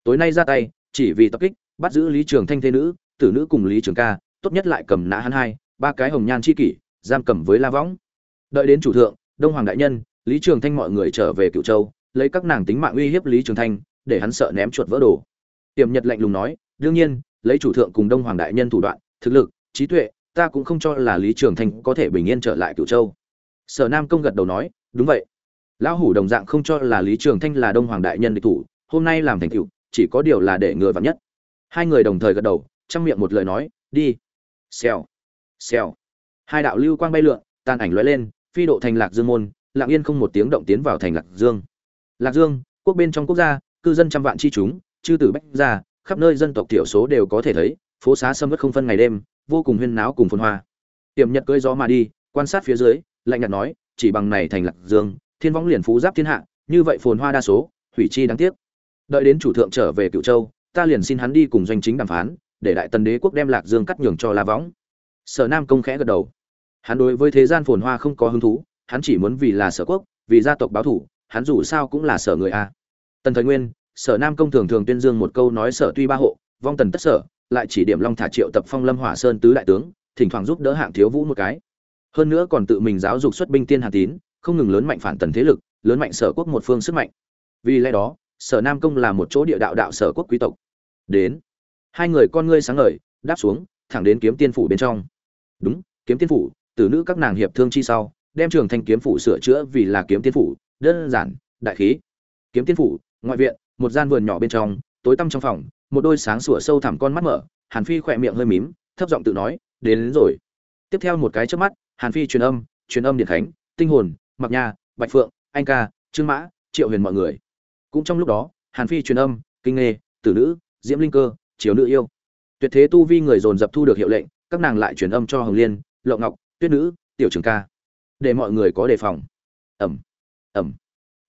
Tối nay ra tay, chỉ vì tập kích, bắt giữ lý trường thanh thế nữ, tử nữ cùng lý trường ca, tốt nhất lại cầm nã hắn hai, ba cái hồng nhan chi kỷ, giam cầm với la võng. Đợi đến chủ thượng, đông hoàng đại nhân, lý trường thanh mọi người trở về cựu châu, lấy các nàng tính mạng uy hiếp lý trường thanh, để hắn sợ ném chuột vỡ đồ. Tiềm nhật lạnh lùng nói, đương nhiên, lấy chủ thượng cùng đông hoàng đại nhân thủ đoạn, thực lực, trí tuệ ta cũng không cho là lý trường thanh có thể bình yên trở lại cựu châu. Sở nam công gật đầu nói, đúng vậy. Lão hủ đồng dạng không cho là lý trường thanh là đông hoàng đại nhân địch thủ, hôm nay làm thành cựu chỉ có điều là để ngừa vắn nhất. Hai người đồng thời gật đầu trong miệng một lời nói, đi. Xèo. Xèo. Hai đạo lưu quang bay lượn, tàn ảnh lóe lên, phi độ thành lạc dương môn lạng yên không một tiếng động tiến vào thành lạc dương. Lạc dương, quốc bên trong quốc gia, cư dân trăm vạn chi chúng, chư tử bách gia, khắp nơi dân tộc thiểu số đều có thể thấy, phố xá sâm vất không phân ngày đêm vô cùng huyên náo cùng phồn hoa. Tiềm nhật cưỡi gió mà đi, quan sát phía dưới, lạnh nhạt nói, chỉ bằng này thành lạc dương, thiên võng liền phú giáp thiên hạ, như vậy phồn hoa đa số, hủy chi đáng tiếc. Đợi đến chủ thượng trở về cựu châu, ta liền xin hắn đi cùng doanh chính đàm phán, để đại tần đế quốc đem lạc dương cắt nhường cho la võng. Sở nam công khẽ gật đầu. Hắn đối với thế gian phồn hoa không có hứng thú, hắn chỉ muốn vì là sở quốc, vì gia tộc báo thủ, hắn dù sao cũng là sở người a. Tần thời nguyên, sở nam công thường thường tuyên dương một câu nói sở tuy ba hộ, vong tần tất sở lại chỉ điểm long thả triệu tập phong lâm hỏa sơn tứ đại tướng, thỉnh thoảng giúp đỡ hạng thiếu vũ một cái. Hơn nữa còn tự mình giáo dục xuất binh tiên hà tín, không ngừng lớn mạnh phản tần thế lực, lớn mạnh sở quốc một phương sức mạnh. Vì lẽ đó, sở nam công là một chỗ địa đạo đạo sở quốc quý tộc. Đến, hai người con ngươi sáng ngời, đáp xuống, thẳng đến kiếm tiên phủ bên trong. Đúng, kiếm tiên phủ, từ nữ các nàng hiệp thương chi sau, đem trường thanh kiếm phủ sửa chữa vì là kiếm tiên phủ, đơn giản, đại khí. Kiếm tiên phủ, ngoại viện, một gian vườn nhỏ bên trong, tối tăm trong phòng một đôi sáng sủa sâu thẳm con mắt mở hàn phi khỏe miệng hơi mím thấp giọng tự nói đến, đến rồi. Tiếp theo một cái trước mắt hàn phi truyền âm truyền âm điện khánh tinh hồn mặc nha bạch phượng anh ca trương mã triệu huyền mọi người. Cũng trong lúc đó hàn phi truyền âm kinh nghề tử nữ diễm linh cơ chiếu nữ yêu. Tuyệt thế tu vi người dồn dập thu được hiệu lệnh các nàng lại truyền âm cho hồng liên lộ ngọc tuyết nữ tiểu trường ca. Để mọi người có đề phòng. Ẩm ẩm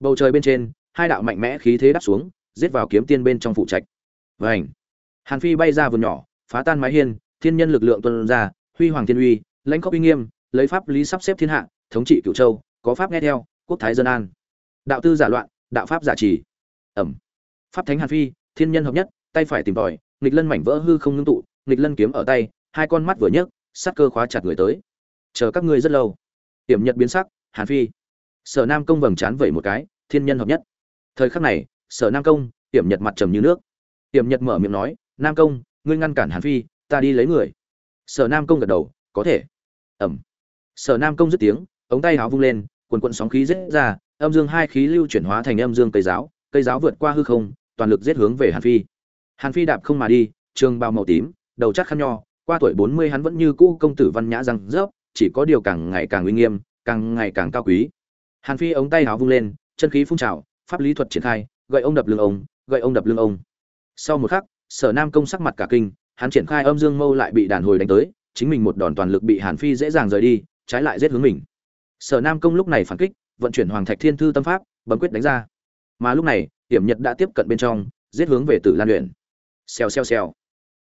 bầu trời bên trên hai đạo mạnh mẽ khí thế đắp xuống giết vào kiếm tiên bên trong phụ trạch vảnh hàn phi bay ra vườn nhỏ, phá tan mái hiên, thiên nhân lực lượng tuân ra, huy hoàng thiên uy, lãnh khóc uy nghiêm, lấy pháp lý sắp xếp thiên hạ, thống trị cửu châu, có pháp nghe theo, quốc thái dân an. Đạo tư giả loạn, đạo pháp giả trì. Ẩm. Pháp thánh hàn phi, thiên nhân hợp nhất, tay phải tìm tòi, nghịch lân mảnh vỡ hư không ngưng tụ, nghịch lân kiếm ở tay, hai con mắt vừa nhấc, sát cơ khóa chặt người tới. Chờ các ngươi rất lâu. Tiềm nhật biến sắc, hàn phi. Sở nam công vầng trán vẩy một cái, thiên nhân hợp nhất. Thời khắc này, sở nam công tiềm nhật mặt trầm như nước tiềm nhật mở miệng nói, nam công, ngươi ngăn cản hàn phi, ta đi lấy người. Sở nam công gật đầu, có thể. Ẩm. Sở nam công dứt tiếng, ống tay áo vung lên, quần quận sóng khí rết ra, âm dương hai khí lưu chuyển hóa thành âm dương cây giáo cây giáo vượt qua hư không, toàn lực giết hướng về hàn phi. Hàn phi đạp không mà đi, trường bào màu tím, đầu chắc khăn nho, qua tuổi bốn mươi hắn vẫn như cũ công tử văn nhã răng rớp, chỉ có điều càng ngày càng uy nghiêm, càng ngày càng cao quý. Hàn phi ống tay áo vung lên, chân khí phun trào, pháp lý thuật triển khai, gậy ông đập lưng ông, gậy ông đập lưng ông sau một khắc, sở nam công sắc mặt cả kinh, hắn triển khai âm dương mâu lại bị đàn hồi đánh tới, chính mình một đòn toàn lực bị hàn phi dễ dàng rời đi, trái lại giết hướng mình. Sở nam công lúc này phản kích, vận chuyển hoàng thạch thiên thư tâm pháp, bấm quyết đánh ra. Mà lúc này hiểm nhật đã tiếp cận bên trong, giết hướng về tử lan luyện xèo xèo xèo.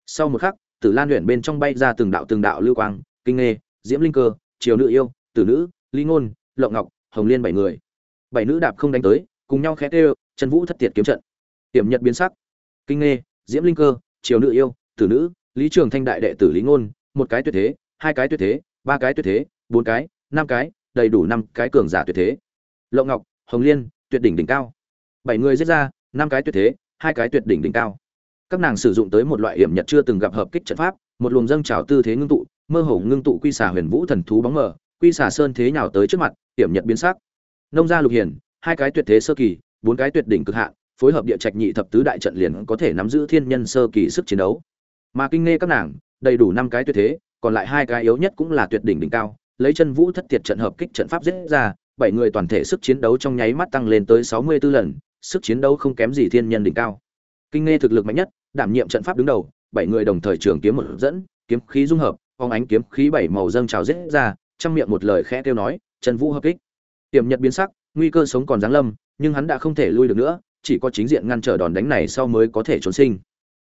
Sau một khắc, tử lan luyện bên trong bay ra từng đạo từng đạo lưu quang, kinh nghê, diễm linh cơ, triều nữ yêu, tử nữ, ly ngôn, lộng ngọc, hồng liên bảy người. Bảy nữ đạp không đánh tới, cùng nhau khẽ tê chân vũ thất tiệt kiếm trận. Hiểm nhật biến sắc kinh nghê, diễm linh cơ, triều nữ yêu, tử nữ, lý trường thanh đại đệ tử lý ngôn, một cái tuyệt thế, hai cái tuyệt thế, ba cái tuyệt thế, bốn cái, năm cái, đầy đủ năm cái cường giả tuyệt thế. Lộng ngọc, hồng liên, tuyệt đỉnh đỉnh cao. Bảy người giết ra, năm cái tuyệt thế, hai cái tuyệt đỉnh đỉnh cao. Các nàng sử dụng tới một loại hiểm nhật chưa từng gặp hợp kích trận pháp, một luồng dâng trào tư thế ngưng tụ, mơ hồ ngưng tụ quy xà huyền vũ thần thú bóng mờ, quy xà sơn thế nhào tới trước mặt, hiểm nhật biến sắc. Nông gia lục hiển, hai cái tuyệt thế sơ kỳ, bốn cái tuyệt đỉnh cực hạn phối hợp địa trạch nhị thập tứ đại trận liền có thể nắm giữ thiên nhân sơ kỳ sức chiến đấu. Mà kinh nghe các nàng, đầy đủ năm cái tuyệt thế, còn lại hai cái yếu nhất cũng là tuyệt đỉnh đỉnh cao, lấy chân vũ thất tiệt trận hợp kích trận pháp giết ra, bảy người toàn thể sức chiến đấu trong nháy mắt tăng lên tới sáu mươi 64 lần, sức chiến đấu không kém gì thiên nhân đỉnh cao. Kinh nghe thực lực mạnh nhất, đảm nhiệm trận pháp đứng đầu, bảy người đồng thời trường kiếm một dẫn, kiếm khí dung hợp, phong ánh kiếm khí bảy màu dâng trào giết ra, trong miệng một lời khẽ kêu nói, chân vũ hợp kích. Tiềm nhật biến sắc, nguy cơ sống còn giáng lâm, nhưng hắn đã không thể lui được nữa chỉ có chính diện ngăn trở đòn đánh này sau mới có thể trốn sinh.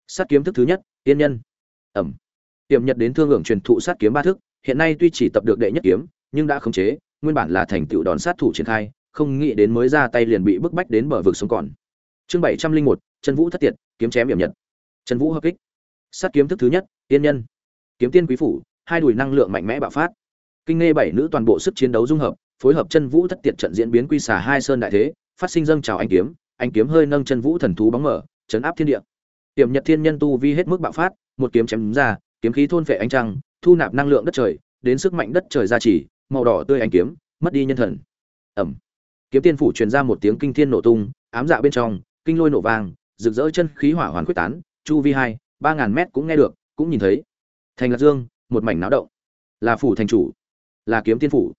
Sát kiếm thức thứ nhất, tiên nhân. Ẩm. Tiềm nhật đến thương hưởng truyền thụ sát kiếm ba thức, hiện nay tuy chỉ tập được đệ nhất kiếm, nhưng đã khống chế, nguyên bản là thành tựu đòn sát thủ triển khai, không nghĩ đến mới ra tay liền bị bức bách đến bờ vực sống còn. Chương bảy trăm linh một, chân vũ thất tiệt, kiếm chém hiểm nhật. Chân vũ hợp kích. Sát kiếm thức thứ nhất, tiên nhân. Kiếm tiên quý phủ, hai đùi năng lượng mạnh mẽ bạo phát. Kinh nghe bảy nữ toàn bộ sức chiến đấu dung hợp, phối hợp chân vũ thất tiệt trận diễn biến quy xà hai sơn đại thế, phát sinh dâng trào anh kiếm anh kiếm hơi nâng chân vũ thần thú bóng mở, chấn áp thiên địa. Tiềm nhật thiên nhân tu vi hết mức bạo phát, một kiếm chém ra, kiếm khí thôn phệ ánh trăng, thu nạp năng lượng đất trời, đến sức mạnh đất trời gia trì, màu đỏ tươi ánh kiếm, mất đi nhân thần. Ẩm. Kiếm tiên phủ truyền ra một tiếng kinh thiên nổ tung, ám dạ bên trong, kinh lôi nổ vang, rực rỡ chân khí hỏa hoàn quyết tán, chu vi hai, ba ngàn mét cũng nghe được, cũng nhìn thấy. Thành lạc dương, một mảnh náo động. Là phủ thành chủ, là kiếm tiên phủ.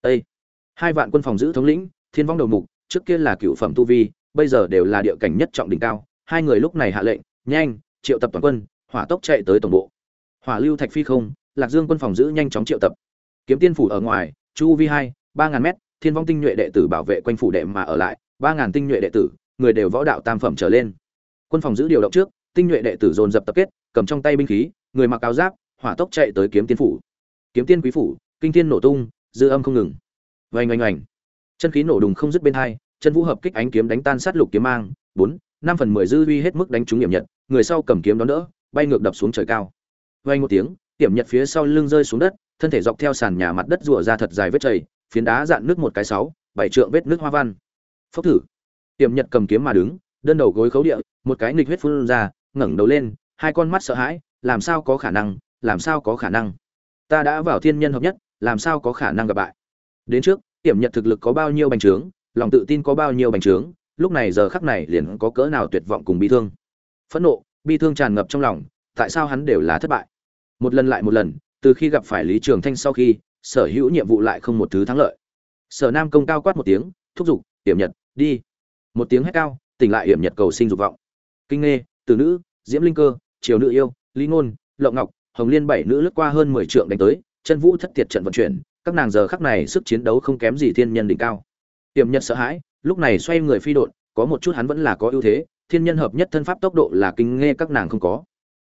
Ê! hai vạn quân phòng giữ thống lĩnh, thiên vong đầu mục, trước kia là cựu phẩm tu vi bây giờ đều là địa cảnh nhất trọng đỉnh cao, hai người lúc này hạ lệnh, nhanh, triệu tập toàn quân, hỏa tốc chạy tới tổng bộ. Hỏa lưu thạch phi không, lạc dương quân phòng giữ nhanh chóng triệu tập. Kiếm tiên phủ ở ngoài, chu vi hai, ba ngàn mét, thiên vong tinh nhuệ đệ tử bảo vệ quanh phủ đệ mà ở lại, ba ngàn tinh nhuệ đệ tử, người đều võ đạo tam phẩm trở lên. Quân phòng giữ điều động trước, tinh nhuệ đệ tử dồn dập tập kết, cầm trong tay binh khí, người mặc áo giáp, hỏa tốc chạy tới kiếm tiên phủ. Kiếm tiên quý phủ, kinh thiên nổ tung, dư âm không ngừng. Vành oanh oanh. Chân khí nổ đùng không dứt bên hai chân vũ hợp kích ánh kiếm đánh tan sát lục kiếm mang, bốn, năm phần mười dư uy hết mức đánh trúng hiểm nhật, người sau cầm kiếm đón đỡ, bay ngược đập xuống trời cao. Vang một tiếng hiểm nhật phía sau lưng rơi xuống đất, thân thể dọc theo sàn nhà mặt đất rủa ra thật dài vết chảy phiến đá dạn nước một cái sáu, bảy trượng vết nước hoa văn. Phốc thử. Hiểm nhật cầm kiếm mà đứng, đơn đầu gối khấu địa, một cái nghịch huyết phun ra, ngẩng đầu lên, hai con mắt sợ hãi, làm sao có khả năng, làm sao có khả năng? Ta đã vào thiên nhân hợp nhất, làm sao có khả năng gặp bại? Đến trước Tiểm nhật thực lực có bao nhiêu bành trướng lòng tự tin có bao nhiêu bành trướng, lúc này giờ khắc này liền có cỡ nào tuyệt vọng cùng bi thương. Phẫn nộ, bi thương tràn ngập trong lòng, tại sao hắn đều là thất bại? Một lần lại một lần, từ khi gặp phải lý trường thanh sau khi, sở hữu nhiệm vụ lại không một thứ thắng lợi. Sở nam công cao quát một tiếng, thúc giục, hiểm nhật, đi. Một tiếng hét cao, tỉnh lại hiểm nhật cầu sinh dục vọng. Kinh nghê từ nữ, diễm linh cơ, triều nữ yêu, lý ngôn, lộng ngọc, hồng liên bảy nữ lướt qua hơn mười trượng đánh tới, chân vũ thất tiệt trận vận chuyển, các nàng giờ khắc này sức chiến đấu không kém gì thiên nhân đỉnh cao tiềm nhật sợ hãi, lúc này xoay người phi độn, có một chút hắn vẫn là có ưu thế, thiên nhân hợp nhất thân pháp tốc độ là kinh nghe các nàng không có.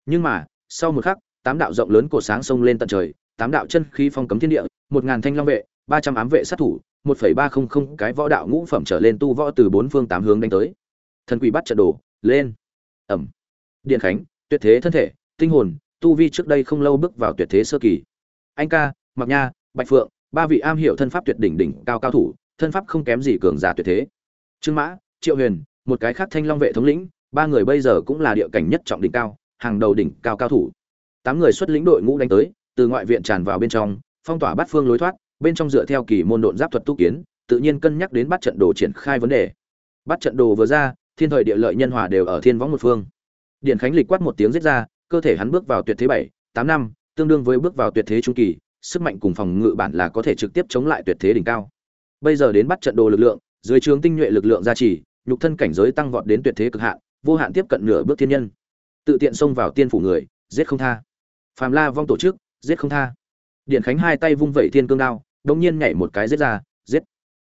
Nhưng mà, sau một khắc, tám đạo rộng lớn cổ sáng sông lên tận trời, tám đạo chân khí phong cấm thiên địa, một ngàn thanh long vệ, ba trăm ám vệ sát thủ, một phẩy ba không không cái võ đạo ngũ phẩm trở lên tu võ từ bốn phương tám hướng đánh tới. Thần quỷ bắt trận đồ, lên. Ẩm. Điện khánh, tuyệt thế thân thể, tinh hồn, tu vi trước đây không lâu bước vào tuyệt thế sơ kỳ. Anh ca mặc nha, bạch phượng, ba vị am hiểu thân pháp tuyệt đỉnh đỉnh cao cao thủ thân pháp không kém gì cường giả tuyệt thế. Trương mã, triệu huyền, một cái khác thanh long vệ thống lĩnh, ba người bây giờ cũng là địa cảnh nhất trọng đỉnh cao, hàng đầu đỉnh cao cao thủ. Tám người xuất lĩnh đội ngũ đánh tới, từ ngoại viện tràn vào bên trong, phong tỏa bắt phương lối thoát, bên trong dựa theo kỳ môn độn giáp thuật tu kiến, tự nhiên cân nhắc đến bắt trận đồ triển khai vấn đề. Bắt trận đồ vừa ra, thiên thời địa lợi nhân hòa đều ở thiên võng một phương. Điện khánh lịch quát một tiếng giết ra, cơ thể hắn bước vào tuyệt thế bảy, tám năm, tương đương với bước vào tuyệt thế trung kỳ, sức mạnh cùng phòng ngự bản là có thể trực tiếp chống lại tuyệt thế đỉnh cao bây giờ đến bắt trận đồ lực lượng, dưới trường tinh nhuệ lực lượng gia trì, nhục thân cảnh giới tăng vọt đến tuyệt thế cực hạn, vô hạn tiếp cận nửa bước thiên nhân. Tự tiện xông vào tiên phủ người, giết không tha. Phàm la vong tổ chức, giết không tha. Điện khánh hai tay vung vẩy thiên cương đao, đống nhiên nhảy một cái giết ra, giết.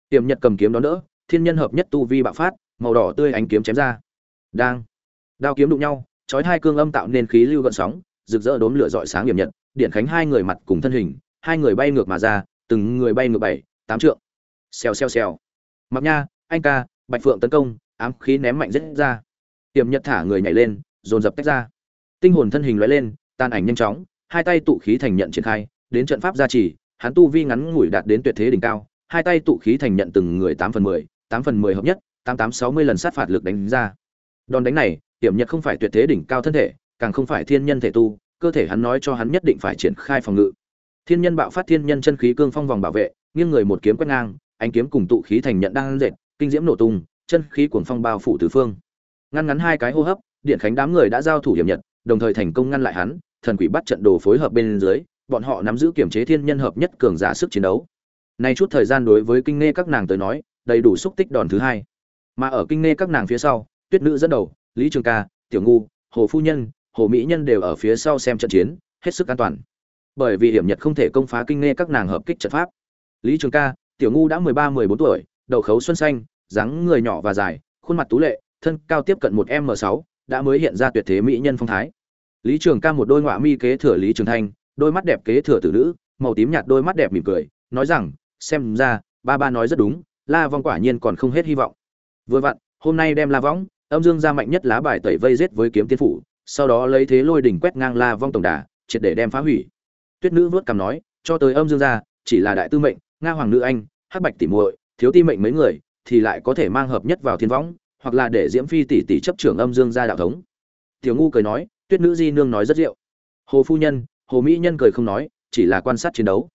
Tiềm nhật cầm kiếm đón đỡ, thiên nhân hợp nhất tu vi bạo phát, màu đỏ tươi ánh kiếm chém ra. Đang. Đao kiếm đụng nhau, chói hai cương âm tạo nên khí lưu gợn sóng, rực rỡ đốm lửa rọi sáng tiềm nhật. Điện khánh hai người mặt cùng thân hình, hai người bay ngược mà ra, từng người bay ngược bảy, tám trượng xèo xèo xèo. Mặc nha, anh ca, bạch phượng tấn công, ám khí ném mạnh rất ra. Tiềm nhật thả người nhảy lên, dồn dập tách ra. Tinh hồn thân hình lóe lên tan ảnh nhanh chóng, hai tay tụ khí thành nhận triển khai, đến trận pháp gia trì, hắn tu vi ngắn ngủi đạt đến tuyệt thế đỉnh cao, hai tay tụ khí thành nhận từng người tám phần mười, tám phần mười hợp nhất, tám tám sáu mươi lần sát phạt lực đánh ra. Đòn đánh này, tiềm nhật không phải tuyệt thế đỉnh cao thân thể, càng không phải thiên nhân thể tu, cơ thể hắn nói cho hắn nhất định phải triển khai phòng ngự. Thiên nhân bạo phát thiên nhân chân khí cương phong vòng bảo vệ, nghiêng người một kiếm quét ngang ánh kiếm cùng tụ khí thành nhận đang dệt, kinh diễm nổ tung, chân khí cuồng phong bao phủ tứ phương. Ngăn ngắn hai cái hô hấp, điện khánh đám người đã giao thủ hiểm nhật, đồng thời thành công ngăn lại hắn, thần quỷ bắt trận đồ phối hợp bên dưới, bọn họ nắm giữ kiểm chế thiên nhân hợp nhất cường giả sức chiến đấu. Nay chút thời gian đối với kinh nghe các nàng tới nói, đầy đủ xúc tích đòn thứ hai. Mà ở kinh nghe các nàng phía sau, tuyết nữ dẫn đầu, lý trường ca, tiểu ngu, hồ phu nhân, hồ mỹ nhân đều ở phía sau xem trận chiến, hết sức an toàn. Bởi vì hiểm nhật không thể công phá kinh nghe các nàng hợp kích trận pháp. Lý trường ca tiểu ngu đã mười ba, mười bốn tuổi, đầu khấu xuân xanh, dáng người nhỏ và dài, khuôn mặt tú lệ, thân cao tiếp cận một m sáu, đã mới hiện ra tuyệt thế mỹ nhân phong thái. Lý trường ca một đôi ngọa mi kế thừa lý trường thanh, đôi mắt đẹp kế thừa tử nữ, màu tím nhạt đôi mắt đẹp mỉm cười, nói rằng, xem ra, ba ba nói rất đúng, la vong quả nhiên còn không hết hy vọng. Vừa vặn, hôm nay đem la vong, âm dương ra mạnh nhất lá bài tẩy vây giết với kiếm tiên phủ, sau đó lấy thế lôi đỉnh quét ngang la vong tổng đà, triệt để đem phá hủy. Tuyết nữ vớt cằm nói, cho tới âm dương ra, chỉ là đại tư mệnh nga hoàng nữ anh, hắc bạch tỷ muội, thiếu ti mệnh mấy người, thì lại có thể mang hợp nhất vào thiên võng, hoặc là để diễm phi tỷ tỷ chấp trưởng âm dương gia đạo thống. Tiểu ngu cười nói, tuyết nữ di nương nói rất diệu hồ phu nhân, hồ mỹ nhân cười không nói, chỉ là quan sát chiến đấu.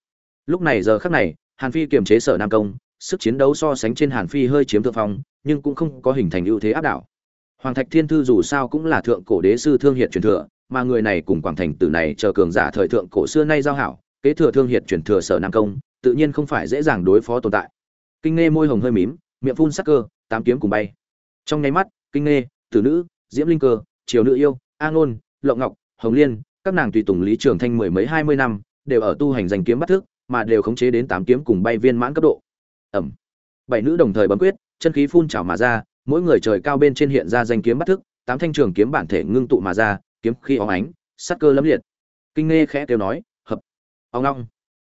Lúc này giờ khắc này, hàn phi kiềm chế sở nam công, sức chiến đấu so sánh trên hàn phi hơi chiếm thượng phong, nhưng cũng không có hình thành ưu thế áp đảo. Hoàng thạch thiên thư dù sao cũng là thượng cổ đế sư thương hiệt truyền thừa, mà người này cùng quảng thành tử này chờ cường giả thời thượng cổ xưa nay giao hảo, kế thừa thương hiệt truyền thừa sở nam công tự nhiên không phải dễ dàng đối phó tồn tại. Kinh nghe môi hồng hơi mím, miệng phun sắc cơ, tám kiếm cùng bay. Trong nháy mắt, kinh nghe tử nữ, diễm linh cơ, triều nữ yêu, a ngôn, lộng ngọc, hồng liên, các nàng tùy tùng lý trường thanh mười mấy hai mươi năm, đều ở tu hành danh kiếm bắt thức, mà đều khống chế đến tám kiếm cùng bay viên mãn cấp độ. Ẩm. Bảy nữ đồng thời bấm quyết, chân khí phun trào mà ra, mỗi người trời cao bên trên hiện ra danh kiếm bắt thức, tám thanh trường kiếm bản thể ngưng tụ mà ra, kiếm khi óng ánh, sắc cơ lẫm liệt. Kinh nghe khẽ kêu nói, hợp. Óng long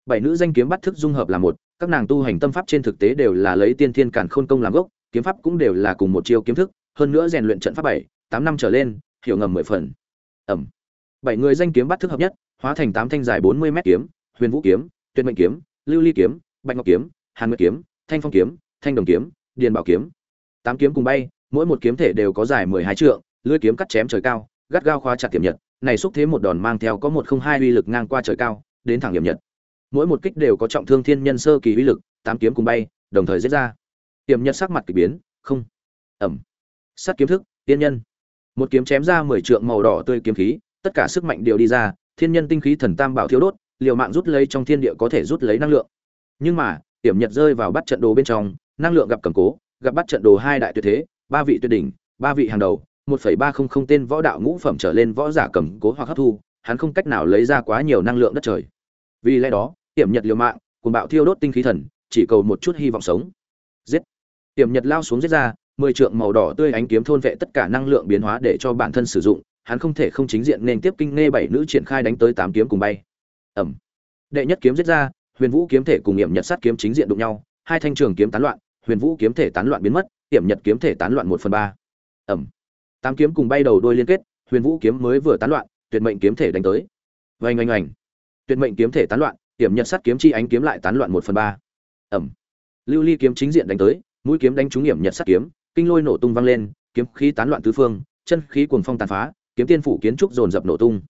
bảy nữ danh kiếm bắt thức dung hợp là một, các nàng tu hành tâm pháp trên thực tế đều là lấy tiên thiên cản khôn công làm gốc, kiếm pháp cũng đều là cùng một chiêu kiếm thức, hơn nữa rèn luyện trận pháp bảy, tám năm trở lên, hiểu ngầm mười phần. Ẩm. Bảy người danh kiếm bắt thức hợp nhất, hóa thành tám thanh dài bốn mươi mét kiếm, huyền vũ kiếm, tuyệt mệnh kiếm, lưu ly kiếm, bạch ngọc kiếm, hàn nguyệt kiếm, thanh phong kiếm, thanh đồng kiếm, điền bảo kiếm. Tám kiếm cùng bay, mỗi một kiếm thể đều có dài mười hai trượng, lưỡi kiếm cắt chém trời cao, gắt gao khóa chặt tiềm nhật, này xúc thế một đòn mang theo có một không hai uy lực ngang qua trời cao, đến thẳng hiểm nhật mỗi một kích đều có trọng thương thiên nhân sơ kỳ uy lực, tám kiếm cùng bay, đồng thời giết ra. Tiềm nhật sắc mặt kỳ biến, không. Ẩm. Sắt kiếm thức, tiên nhân. Một kiếm chém ra mười trượng màu đỏ tươi kiếm khí, tất cả sức mạnh đều đi ra, thiên nhân tinh khí thần tam bảo thiếu đốt, liều mạng rút lấy trong thiên địa có thể rút lấy năng lượng. Nhưng mà, tiềm nhật rơi vào bắt trận đồ bên trong, năng lượng gặp cầm cố, gặp bắt trận đồ hai đại tuyệt thế, ba vị tuyệt đỉnh, ba vị hàng đầu, một phẩy ba không không tên võ đạo ngũ phẩm trở lên võ giả cầm cố hoặc hấp thu, hắn không cách nào lấy ra quá nhiều năng lượng đất trời. Vì lẽ đó Tiệm nhật liều mạng cùng bạo thiêu đốt tinh khí thần, chỉ cầu một chút hy vọng sống. Giết. Tiệm nhật lao xuống giết ra, mười trượng màu đỏ tươi ánh kiếm thôn vệ tất cả năng lượng biến hóa để cho bản thân sử dụng, hắn không thể không chính diện nên tiếp kinh nghe bảy nữ triển khai đánh tới tám kiếm cùng bay. Ẩm. Đệ nhất kiếm giết ra, huyền vũ kiếm thể cùng nghiệm nhật sát kiếm chính diện đụng nhau, hai thanh trường kiếm tán loạn, huyền vũ kiếm thể tán loạn biến mất hiểm nhật kiếm thể tán loạn một phần ba. Ẩm. Tám kiếm cùng bay đầu đôi liên kết, huyền vũ kiếm mới vừa tán loạn, tuyệt mệnh kiếm thể đánh tới. Vành oanh oanh. Tuyệt mệnh kiếm thể tán loạn hiểm nhật sát kiếm chi ánh kiếm lại tán loạn một phần ba. Ẩm. Lưu ly kiếm chính diện đánh tới, mũi kiếm đánh trúng hiểm nhật sát kiếm, kinh lôi nổ tung vang lên, kiếm khí tán loạn tứ phương, chân khí cuồng phong tàn phá, kiếm tiên phủ kiến trúc dồn dập nổ tung.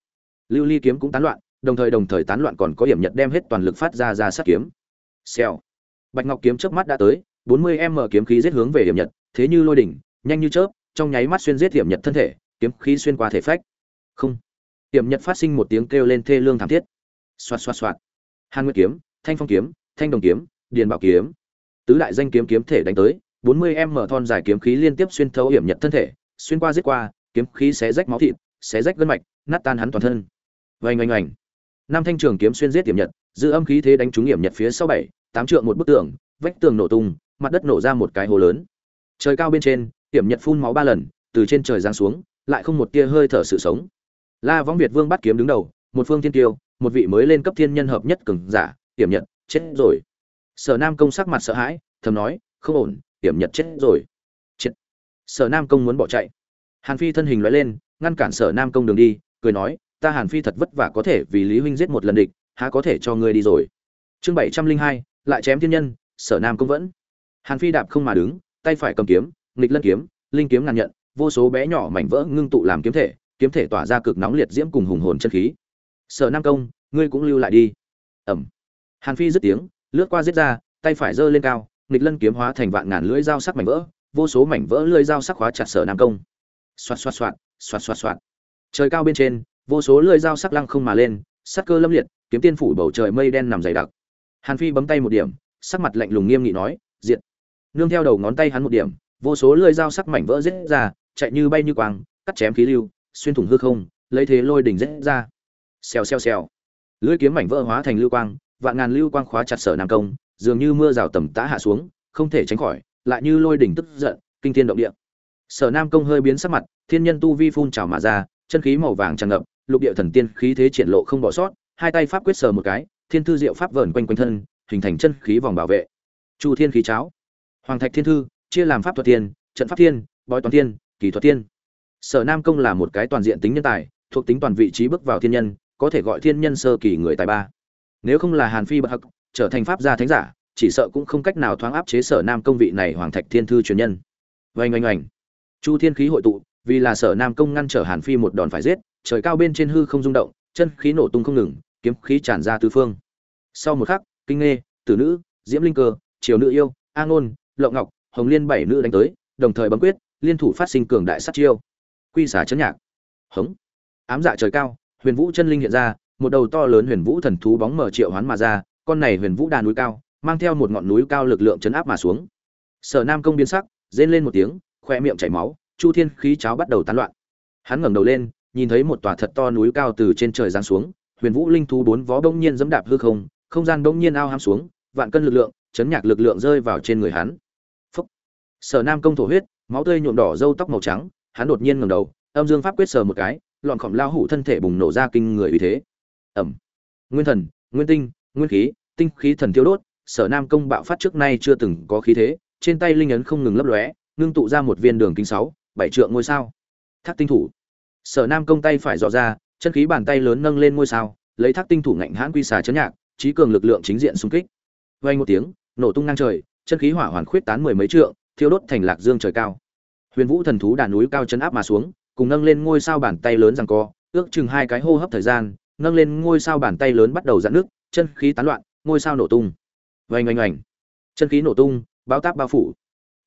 Lưu ly kiếm cũng tán loạn, đồng thời đồng thời tán loạn còn có hiểm nhật đem hết toàn lực phát ra ra sát kiếm. Xèo. Bạch ngọc kiếm trước mắt đã tới 40 m kiếm khí giết hướng về hiểm nhật, thế như lôi đỉnh, nhanh như chớp, trong nháy mắt xuyên giết hiểm nhật thân thể, kiếm khí xuyên qua thể phách. Không. Hiểm nhật phát sinh một tiếng kêu lên thê lương thảm thiết. Xoạt xoạt xoạt hàn nguyệt kiếm, thanh phong kiếm, thanh đồng kiếm, điền bảo kiếm. Tứ đại danh kiếm kiếm thể đánh tới 40 m thon dài kiếm khí liên tiếp xuyên thấu hiểm nhật thân thể, xuyên qua giết qua, kiếm khí xé rách máu thịt, xé rách gân mạch, nát tan hắn toàn thân. Vành oanh oanh. Năm thanh trường kiếm xuyên giết hiểm nhật, giữ âm khí thế đánh trúng hiểm nhật phía sau bảy, tám trượng một bức tường, vách tường nổ tung, mặt đất nổ ra một cái hồ lớn. Trời cao bên trên, hiểm nhật phun máu ba lần, từ trên trời giáng xuống, lại không một tia hơi thở sự sống. La võng việt vương bắt kiếm đứng đầu, một phương thiên tiêu một vị mới lên cấp thiên nhân hợp nhất cường giả tiềm nhật, chết rồi. Sở nam công sắc mặt sợ hãi, thầm nói, không ổn tiềm nhật chết rồi. Chết. Sở nam công muốn bỏ chạy. Hàn phi thân hình loại lên, ngăn cản sở nam công đường đi, cười nói, ta hàn phi thật vất vả có thể vì lý huynh giết một lần địch, há có thể cho ngươi đi rồi. Chương bảy trăm linh hai, lại chém thiên nhân, sở nam công vẫn. Hàn phi đạp không mà đứng, tay phải cầm kiếm, nghịch lân kiếm, linh kiếm ngàn nhận, vô số bé nhỏ mảnh vỡ ngưng tụ làm kiếm thể kiếm thể tỏa ra cực nóng liệt diễm cùng hùng hồn chân khí sở nam công, ngươi cũng lưu lại đi. Ẩm. Hàn phi dứt tiếng, lướt qua giết ra, tay phải giơ lên cao, nghịch lân kiếm hóa thành vạn ngàn lưỡi dao sắc mảnh vỡ, vô số mảnh vỡ lưỡi dao sắc hóa chặt sở nam công. Xoạt xoạt xoạt xoạt xoạt xoạt. Trời cao bên trên, vô số lưỡi dao sắc lăng không mà lên, sắc cơ lâm liệt, kiếm tiên phủ bầu trời mây đen nằm dày đặc. Hàn phi bấm tay một điểm, sắc mặt lạnh lùng nghiêm nghị nói diện nương theo đầu ngón tay hắn một điểm, vô số lưỡi dao sắc mảnh vỡ rết ra, chạy như bay như quang, cắt chém khí lưu, xuyên thủng hư không, lấy thế lôi đỉnh rết ra xèo xèo xèo. Lưỡi kiếm mảnh vỡ hóa thành lưu quang, vạn ngàn lưu quang khóa chặt sở nam công, dường như mưa rào tầm tã hạ xuống, không thể tránh khỏi, lại như lôi đỉnh tức giận, kinh thiên động địa. Sở nam công hơi biến sắc mặt, thiên nhân tu vi phun trào mà ra, chân khí màu vàng tràn ngập, lục địa thần tiên khí thế triển lộ không bỏ sót, hai tay pháp quyết sờ một cái, thiên thư diệu pháp vờn quanh quanh thân, hình thành chân khí vòng bảo vệ. Chu thiên khí cháo. Hoàng thạch thiên thư, chia làm pháp thuật tiên, trận pháp thiên bói toán tiên, kỳ thuật tiên. Sở nam công là một cái toàn diện tính nhân tài, thuộc tính toàn vị trí bước vào thiên nhân có thể gọi thiên nhân sơ kỳ người tài ba. Nếu không là hàn phi bậc hắc, trở thành pháp gia thánh giả, chỉ sợ cũng không cách nào thoáng áp chế sở nam công vị này hoàng thạch thiên thư truyền nhân. Vành oanh oanh. Chu thiên khí hội tụ, vì là sở nam công ngăn trở hàn phi một đòn phải giết, trời cao bên trên hư không rung động, chân khí nổ tung không ngừng, kiếm khí tràn ra tứ phương. Sau một khắc, kinh nghê, tử nữ, diễm linh cơ, triều nữ yêu, a ngôn, lộng ngọc, hồng liên bảy nữ đánh tới, đồng thời bấm quyết, liên thủ phát sinh cường đại sát chiêu. Quy xả chấn nhạc. Hống. Ám dạ trời cao huyền vũ chân linh hiện ra, một đầu to lớn huyền vũ thần thú bóng mở triệu hoán mà ra, con này huyền vũ đà núi cao, mang theo một ngọn núi cao lực lượng chấn áp mà xuống. Sở nam công biến sắc, rên lên một tiếng khoe miệng chảy máu, chu thiên khí cháo bắt đầu tán loạn. Hắn ngẩng đầu lên, nhìn thấy một tòa thật to núi cao từ trên trời giáng xuống, huyền vũ linh thú bốn vó bỗng nhiên dẫm đạp hư không không gian bỗng nhiên ao ham xuống, vạn cân lực lượng, chấn nhạc lực lượng rơi vào trên người hắn. Phúc. sở nam công thổ huyết, máu tươi nhuộm đỏ râu tóc màu trắng, hắn đột nhiên ngẩng đầu, âm dương pháp quyết sờ một cái lọn khổng lao hủ thân thể bùng nổ ra kinh người uy thế. Ẩm. Nguyên thần, nguyên tinh, nguyên khí, tinh khí thần tiêu đốt, sở nam công bạo phát trước nay chưa từng có khí thế, trên tay linh ấn không ngừng lấp lóe, ngưng tụ ra một viên đường kính sáu, bảy trượng ngôi sao. Thác tinh thủ. Sở nam công tay phải dò ra, chân khí bàn tay lớn nâng lên ngôi sao, lấy thác tinh thủ ngạnh hãn quy xà chấn nhạc, trí cường lực lượng chính diện xung kích. Vay một tiếng, nổ tung ngang trời, chân khí hỏa hoàn khuyết tán mười mấy trượng, thiêu đốt thành lạc dương trời cao. Huyền vũ thần thú đàn núi cao chấn áp mà xuống cùng nâng lên ngôi sao bàn tay lớn rằng co, ước chừng hai cái hô hấp thời gian, nâng lên ngôi sao bàn tay lớn bắt đầu dạn nước, chân khí tán loạn, ngôi sao nổ tung. Vành oanh oanh. Chân khí nổ tung báo táp bao phủ.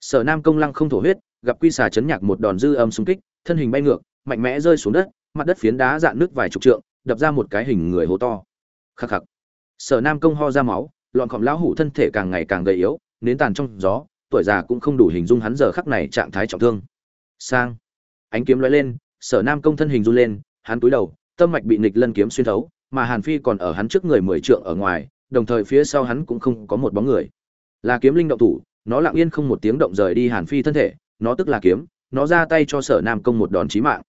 Sở nam công lăng không thổ huyết, gặp quy xà chấn nhạc một đòn dư âm xung kích, thân hình bay ngược, mạnh mẽ rơi xuống đất, mặt đất phiến đá dạn nước vài chục trượng, đập ra một cái hình người hố to. Khắc khắc. Sở nam công ho ra máu lọn khỏm lão hủ thân thể càng ngày càng gầy yếu, nến tàn trong gió, tuổi già cũng không đủ hình dung hắn giờ khắc này trạng thái trọng thương. Sang ánh kiếm lóe lên, sở nam công thân hình run lên, hắn cúi đầu, tâm mạch bị nịch lân kiếm xuyên thấu, mà hàn phi còn ở hắn trước người mười trượng ở ngoài, đồng thời phía sau hắn cũng không có một bóng người. Là kiếm linh động thủ, nó lặng yên không một tiếng động rời đi hàn phi thân thể, nó tức là kiếm, nó ra tay cho sở nam công một đòn chí mạng.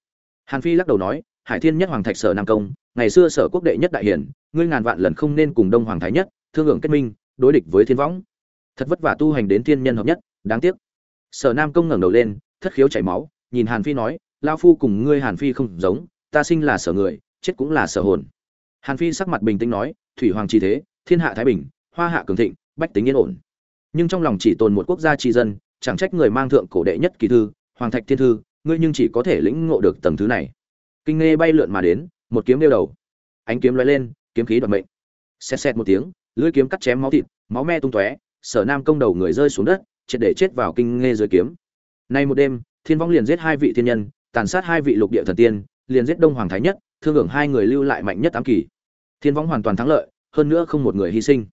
Hàn phi lắc đầu nói, hải thiên nhất hoàng thạch sở nam công, ngày xưa sở quốc đệ nhất đại hiển ngươi ngàn vạn lần không nên cùng đông hoàng thái nhất, thương hưởng kết minh, đối địch với thiên võng. Thật vất vả tu hành đến thiên nhân hợp nhất, đáng tiếc. Sở nam công ngẩng đầu lên, thất khiếu chảy máu nhìn hàn phi nói lao phu cùng ngươi hàn phi không giống, ta sinh là sở người, chết cũng là sở hồn. Hàn phi sắc mặt bình tĩnh nói, thủy hoàng chi thế, thiên hạ thái bình, hoa hạ cường thịnh, bách tính yên ổn. Nhưng trong lòng chỉ tồn một quốc gia tri dân, chẳng trách người mang thượng cổ đệ nhất kỳ thư, hoàng thạch thiên thư, ngươi nhưng chỉ có thể lĩnh ngộ được tầng thứ này. Kinh nghe bay lượn mà đến, một kiếm đeo đầu. Ánh kiếm lóe lên, kiếm khí đoạt mệnh. Xẹt xẹt một tiếng, lưỡi kiếm cắt chém máu thịt, máu me tung tóe, sở nam công đầu người rơi xuống đất, triệt để chết vào kinh nghe dưới kiếm. Nay một đêm thiên vong liền giết hai vị thiên nhân, tàn sát hai vị lục địa thần tiên, liền giết đông hoàng thái nhất, thương hưởng hai người lưu lại mạnh nhất tám kỳ. Thiên vong hoàn toàn thắng lợi, hơn nữa không một người hy sinh.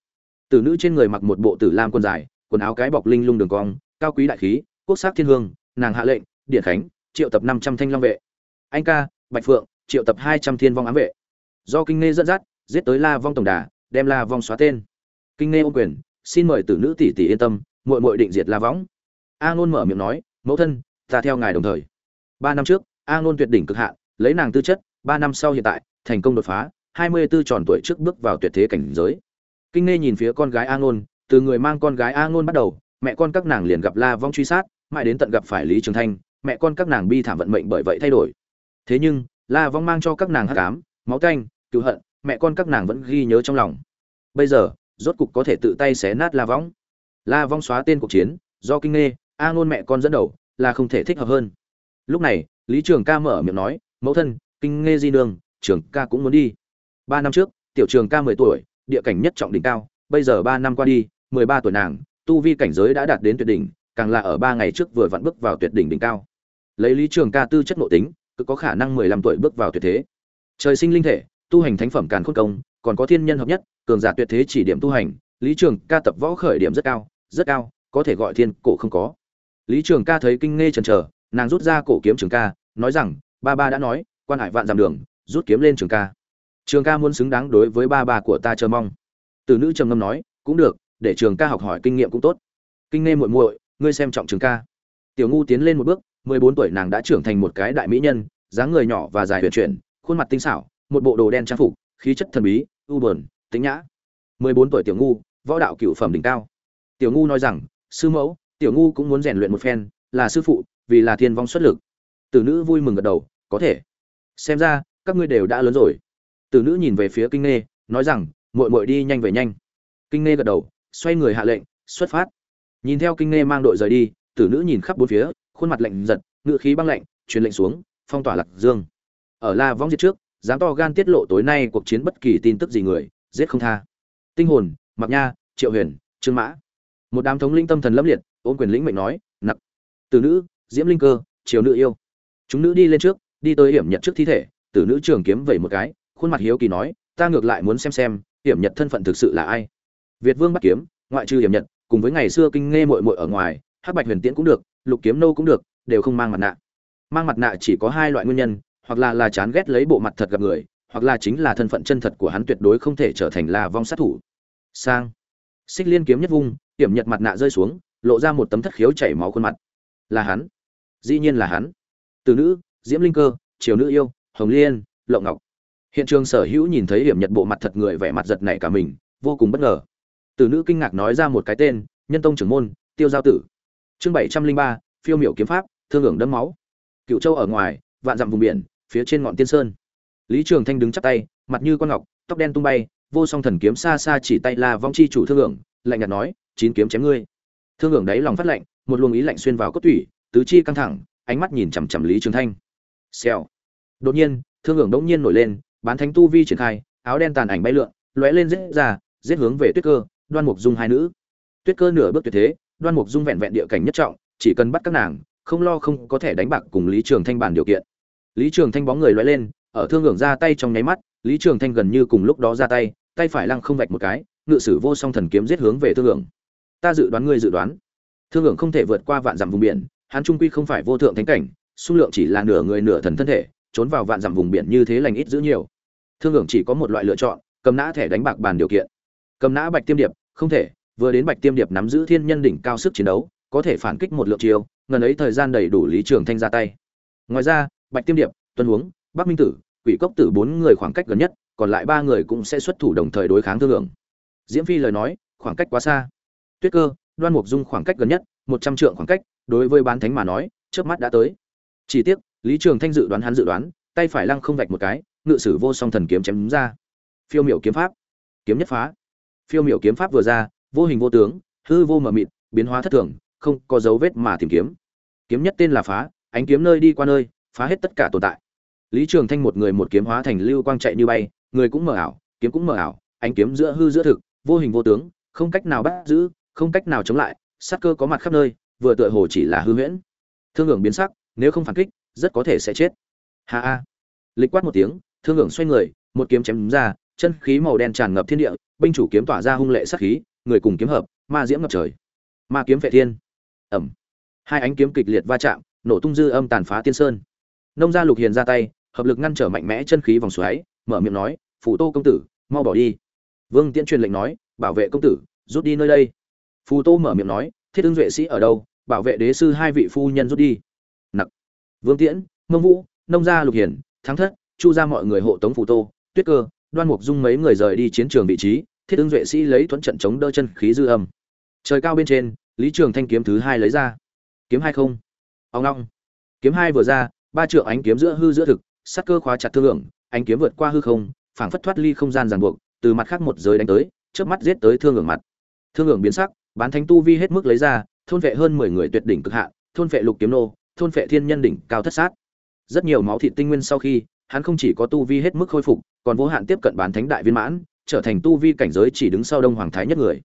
Tử nữ trên người mặc một bộ tử lam quần dài, quần áo cái bọc linh lung đường cong, cao quý đại khí, quốc sắc thiên hương, nàng hạ lệnh, điện khánh, triệu tập năm trăm thanh long vệ. Anh ca, bạch phượng, triệu tập hai trăm thiên vong ám vệ. Do kinh nghe dẫn dắt, giết tới la vong tổng đà, đem la vong xóa tên. Kinh nghe ô quyền, xin mời tử nữ tỷ tỷ yên tâm, muội muội định diệt la võng a ngôn mở miệng nói, mẫu thân ta theo ngài đồng thời. Ba năm trước, a ngôn tuyệt đỉnh cực hạn, lấy nàng tư chất, ba năm sau hiện tại, thành công đột phá, hai mươi 24 tròn tuổi trước bước vào tuyệt thế cảnh giới. Kinh nghe nhìn phía con gái a ngôn, từ người mang con gái a ngôn bắt đầu, mẹ con các nàng liền gặp la vong truy sát, mãi đến tận gặp phải lý trường thanh, mẹ con các nàng bi thảm vận mệnh bởi vậy thay đổi. Thế nhưng, la vong mang cho các nàng hắc ám, máu tanh cứu hận, mẹ con các nàng vẫn ghi nhớ trong lòng. Bây giờ, rốt cục có thể tự tay xé nát la vong. La vong xóa tên cuộc chiến, do kinh nghe a ngôn mẹ con dẫn đầu là không thể thích hợp hơn. Lúc này, lý trường ca mở miệng nói, mẫu thân, kinh nghe di nương, trường ca cũng muốn đi. Ba năm trước, tiểu trường ca mười tuổi, địa cảnh nhất trọng đỉnh cao, bây giờ ba năm qua đi, mười ba tuổi nàng, tu vi cảnh giới đã đạt đến tuyệt đỉnh, càng là ở ba ngày trước vừa vặn bước vào tuyệt đỉnh đỉnh cao. Lấy lý trường ca tư chất nội tính, cứ có khả năng mười lăm tuổi bước vào tuyệt thế. Trời sinh linh thể, tu hành thánh phẩm càn khôn công, còn có thiên nhân hợp nhất, cường giả tuyệt thế chỉ điểm tu hành, lý trường ca tập võ khởi điểm rất cao rất cao, có thể gọi thiên cổ không có lý trường ca thấy kinh nghe chần chờ, nàng rút ra cổ kiếm trường ca, nói rằng, ba ba đã nói, quan hải vạn dặm đường, rút kiếm lên trường ca. Trường ca muốn xứng đáng đối với ba ba của ta chờ mong. Từ nữ trầm ngâm nói, cũng được, để trường ca học hỏi kinh nghiệm cũng tốt. Kinh nghe muội muội, ngươi xem trọng trường ca. Tiểu ngu tiến lên một bước, mười bốn tuổi nàng đã trưởng thành một cái đại mỹ nhân, dáng người nhỏ và dài huyền chuyển, khuôn mặt tinh xảo, một bộ đồ đen trang phục, khí chất thần bí, u buồn tính nhã. mười bốn tuổi tiểu ngu, võ đạo cựu phẩm đỉnh cao. Tiểu ngu nói rằng, sư mẫu tiểu ngu cũng muốn rèn luyện một phen, là sư phụ, vì là thiên vong xuất lực. Tử nữ vui mừng gật đầu, có thể. Xem ra, các ngươi đều đã lớn rồi. Tử nữ nhìn về phía kinh nghe nói rằng, muội muội đi nhanh về nhanh. Kinh nghe gật đầu, xoay người hạ lệnh, xuất phát. Nhìn theo kinh nghe mang đội rời đi, tử nữ nhìn khắp bốn phía, khuôn mặt lạnh giật, ngựa khí băng lạnh, truyền lệnh xuống, phong tỏa lạc dương. Ở la vong diệt trước, dám to gan tiết lộ tối nay cuộc chiến bất kỳ tin tức gì người, giết không tha. Tinh hồn mặc nha, triệu huyền, trương mã. Một đám thống linh tâm thần lâm liệt ôm quyền lĩnh mệnh nói, nặc, tử nữ, diễm linh cơ, triều nữ yêu. Chúng nữ đi lên trước, đi tới hiểm nhật trước thi thể, tử nữ trường kiếm vẩy một cái, khuôn mặt hiếu kỳ nói, ta ngược lại muốn xem xem, hiểm nhật thân phận thực sự là ai. Việt vương bắt kiếm, ngoại trừ hiểm nhật, cùng với ngày xưa kinh nghe muội muội ở ngoài, hắc bạch huyền tiễn cũng được, lục kiếm nô cũng được, đều không mang mặt nạ. Mang mặt nạ chỉ có hai loại nguyên nhân, hoặc là là chán ghét lấy bộ mặt thật gặp người, hoặc là chính là thân phận chân thật của hắn tuyệt đối không thể trở thành là vong sát thủ. Sang. Xích liên kiếm nhất vung, hiểm nhật mặt nạ rơi xuống lộ ra một tấm thất khiếu chảy máu khuôn mặt. Là hắn. Dĩ nhiên là hắn. Từ nữ, diễm linh cơ, triều nữ yêu, hồng liên lộ ngọc. Hiện trường sở hữu nhìn thấy hiểm nhật bộ mặt thật người vẻ mặt giật nảy cả mình, vô cùng bất ngờ. Từ nữ kinh ngạc nói ra một cái tên, nhân tông trưởng môn, tiêu giao tử. Chương bảy trăm linh ba, phiêu miểu kiếm pháp, thương hưởng đẫm máu. Cựu châu ở ngoài, vạn dặm vùng biển, phía trên ngọn tiên sơn. Lý trường thanh đứng chắp tay, mặt như con ngọc, tóc đen tung bay, vô song thần kiếm xa xa chỉ tay la vong chi chủ thương hưởng, lạnh nhạt nói, chín kiếm chém ngươi thương hưởng đáy lòng phát lạnh, một luồng ý lạnh xuyên vào cốt tủy, tứ chi căng thẳng, ánh mắt nhìn chằm chằm lý trường thanh. Xèo. Đột nhiên, thương hưởng đống nhiên nổi lên, bán thánh tu vi triển khai, áo đen tàn ảnh bay lượn, lóe lên giết ra, giết hướng về tuyết cơ, đoan mục dung hai nữ. Tuyết cơ nửa bước tuyệt thế, đoan mục dung vẹn vẹn địa cảnh nhất trọng, chỉ cần bắt các nàng, không lo không có thể đánh bạc cùng lý trường thanh bàn điều kiện. Lý trường thanh bóng người lóe lên, ở thương hưởng ra tay trong nháy mắt, lý trường thanh gần như cùng lúc đó ra tay tay phải lăng không vạch một cái, ngự sử vô song thần kiếm giết hướng về thương hưởng ta dự đoán ngươi dự đoán. Thương hưởng không thể vượt qua vạn dặm vùng biển, hắn trung quy không phải vô thượng thánh cảnh số lượng chỉ là nửa người nửa thần thân thể, trốn vào vạn dặm vùng biển như thế lành ít giữ nhiều. Thương hưởng chỉ có một loại lựa chọn, cầm nã thẻ đánh bạc bàn điều kiện. Cầm nã bạch tiêm điệp, không thể, vừa đến bạch tiêm điệp nắm giữ thiên nhân đỉnh cao sức chiến đấu, có thể phản kích một lượng chiêu, ngần ấy thời gian đầy đủ lý trường thanh ra tay. Ngoài ra, bạch tiêm điệp, tuân huống, bắc minh tử, quỷ cốc tử bốn người khoảng cách gần nhất, còn lại ba người cũng sẽ xuất thủ đồng thời đối kháng thương lượng diễm phi lời nói, khoảng cách quá xa tuyết cơ, đoan mục dung khoảng cách gần nhất, một trăm trượng khoảng cách, đối với bán thánh mà nói trước mắt đã tới. Chỉ tiếc, lý trường thanh dự đoán hắn dự đoán, tay phải lăng không vạch một cái, ngự sử vô song thần kiếm chém đúng ra. Phiêu miểu kiếm pháp. Kiếm nhất phá. Phiêu miểu kiếm pháp vừa ra, vô hình vô tướng, hư vô mờ mịt, biến hóa thất thường, không có dấu vết mà tìm kiếm. Kiếm nhất tên là phá, ánh kiếm nơi đi qua nơi, phá hết tất cả tồn tại. Lý trường thanh một người một kiếm hóa thành lưu quang chạy như bay, người cũng mờ ảo, kiếm cũng mờ ảo, ánh kiếm giữa hư giữa thực, vô hình vô tướng, không cách nào bắt giữ không cách nào chống lại, sát cơ có mặt khắp nơi, vừa tựa hồ chỉ là hư huyễn. Thương hưởng biến sắc, nếu không phản kích, rất có thể sẽ chết. Ha a lịch quát một tiếng, thương hưởng xoay người, một kiếm chém ra, chân khí màu đen tràn ngập thiên địa, binh chủ kiếm tỏa ra hung lệ sát khí, người cùng kiếm hợp, ma diễm ngập trời. Ma kiếm vệ thiên. Ẩm. Hai ánh kiếm kịch liệt va chạm, nổ tung dư âm tàn phá tiên sơn. Nông gia lục hiền ra tay, hợp lực ngăn trở mạnh mẽ chân khí vòng xoáy, mở miệng nói, phủ tô công tử, mau bỏ đi. Vương tiễn truyền lệnh nói, bảo vệ công tử, rút đi nơi đây phù tô mở miệng nói, thiết ứng duệ sĩ ở đâu? Bảo vệ đế sư hai vị phu nhân rút đi. Nặc. Vương tiễn, mông vũ, nông gia lục hiển, thắng thất, chu ra mọi người hộ tống phù tô, tuyết cơ, đoan mục dung mấy người rời đi chiến trường vị trí, thiết ứng duệ sĩ lấy thuẫn trận chống đỡ chân khí dư âm. Trời cao bên trên, lý trường thanh kiếm thứ hai lấy ra. Kiếm hai không. Ông long. Kiếm hai vừa ra, ba trượng ánh kiếm giữa hư giữa thực, sắc cơ khóa chặt thương lượng, ánh kiếm vượt qua hư không, phảng phất thoát ly không gian ràng buộc, từ mặt khác một giới đánh tới trước mắt giết tới thương hưởng mặt. Thương hưởng biến sắc bán thánh tu vi hết mức lấy ra, thôn vệ hơn mười người tuyệt đỉnh cực hạ thôn vệ lục kiếm nô, thôn vệ thiên nhân đỉnh cao thất sát. Rất nhiều máu thịt tinh nguyên sau khi, hắn không chỉ có tu vi hết mức khôi phục, còn vô hạn tiếp cận bán thánh đại viên mãn, trở thành tu vi cảnh giới chỉ đứng sau đông hoàng thái nhất người.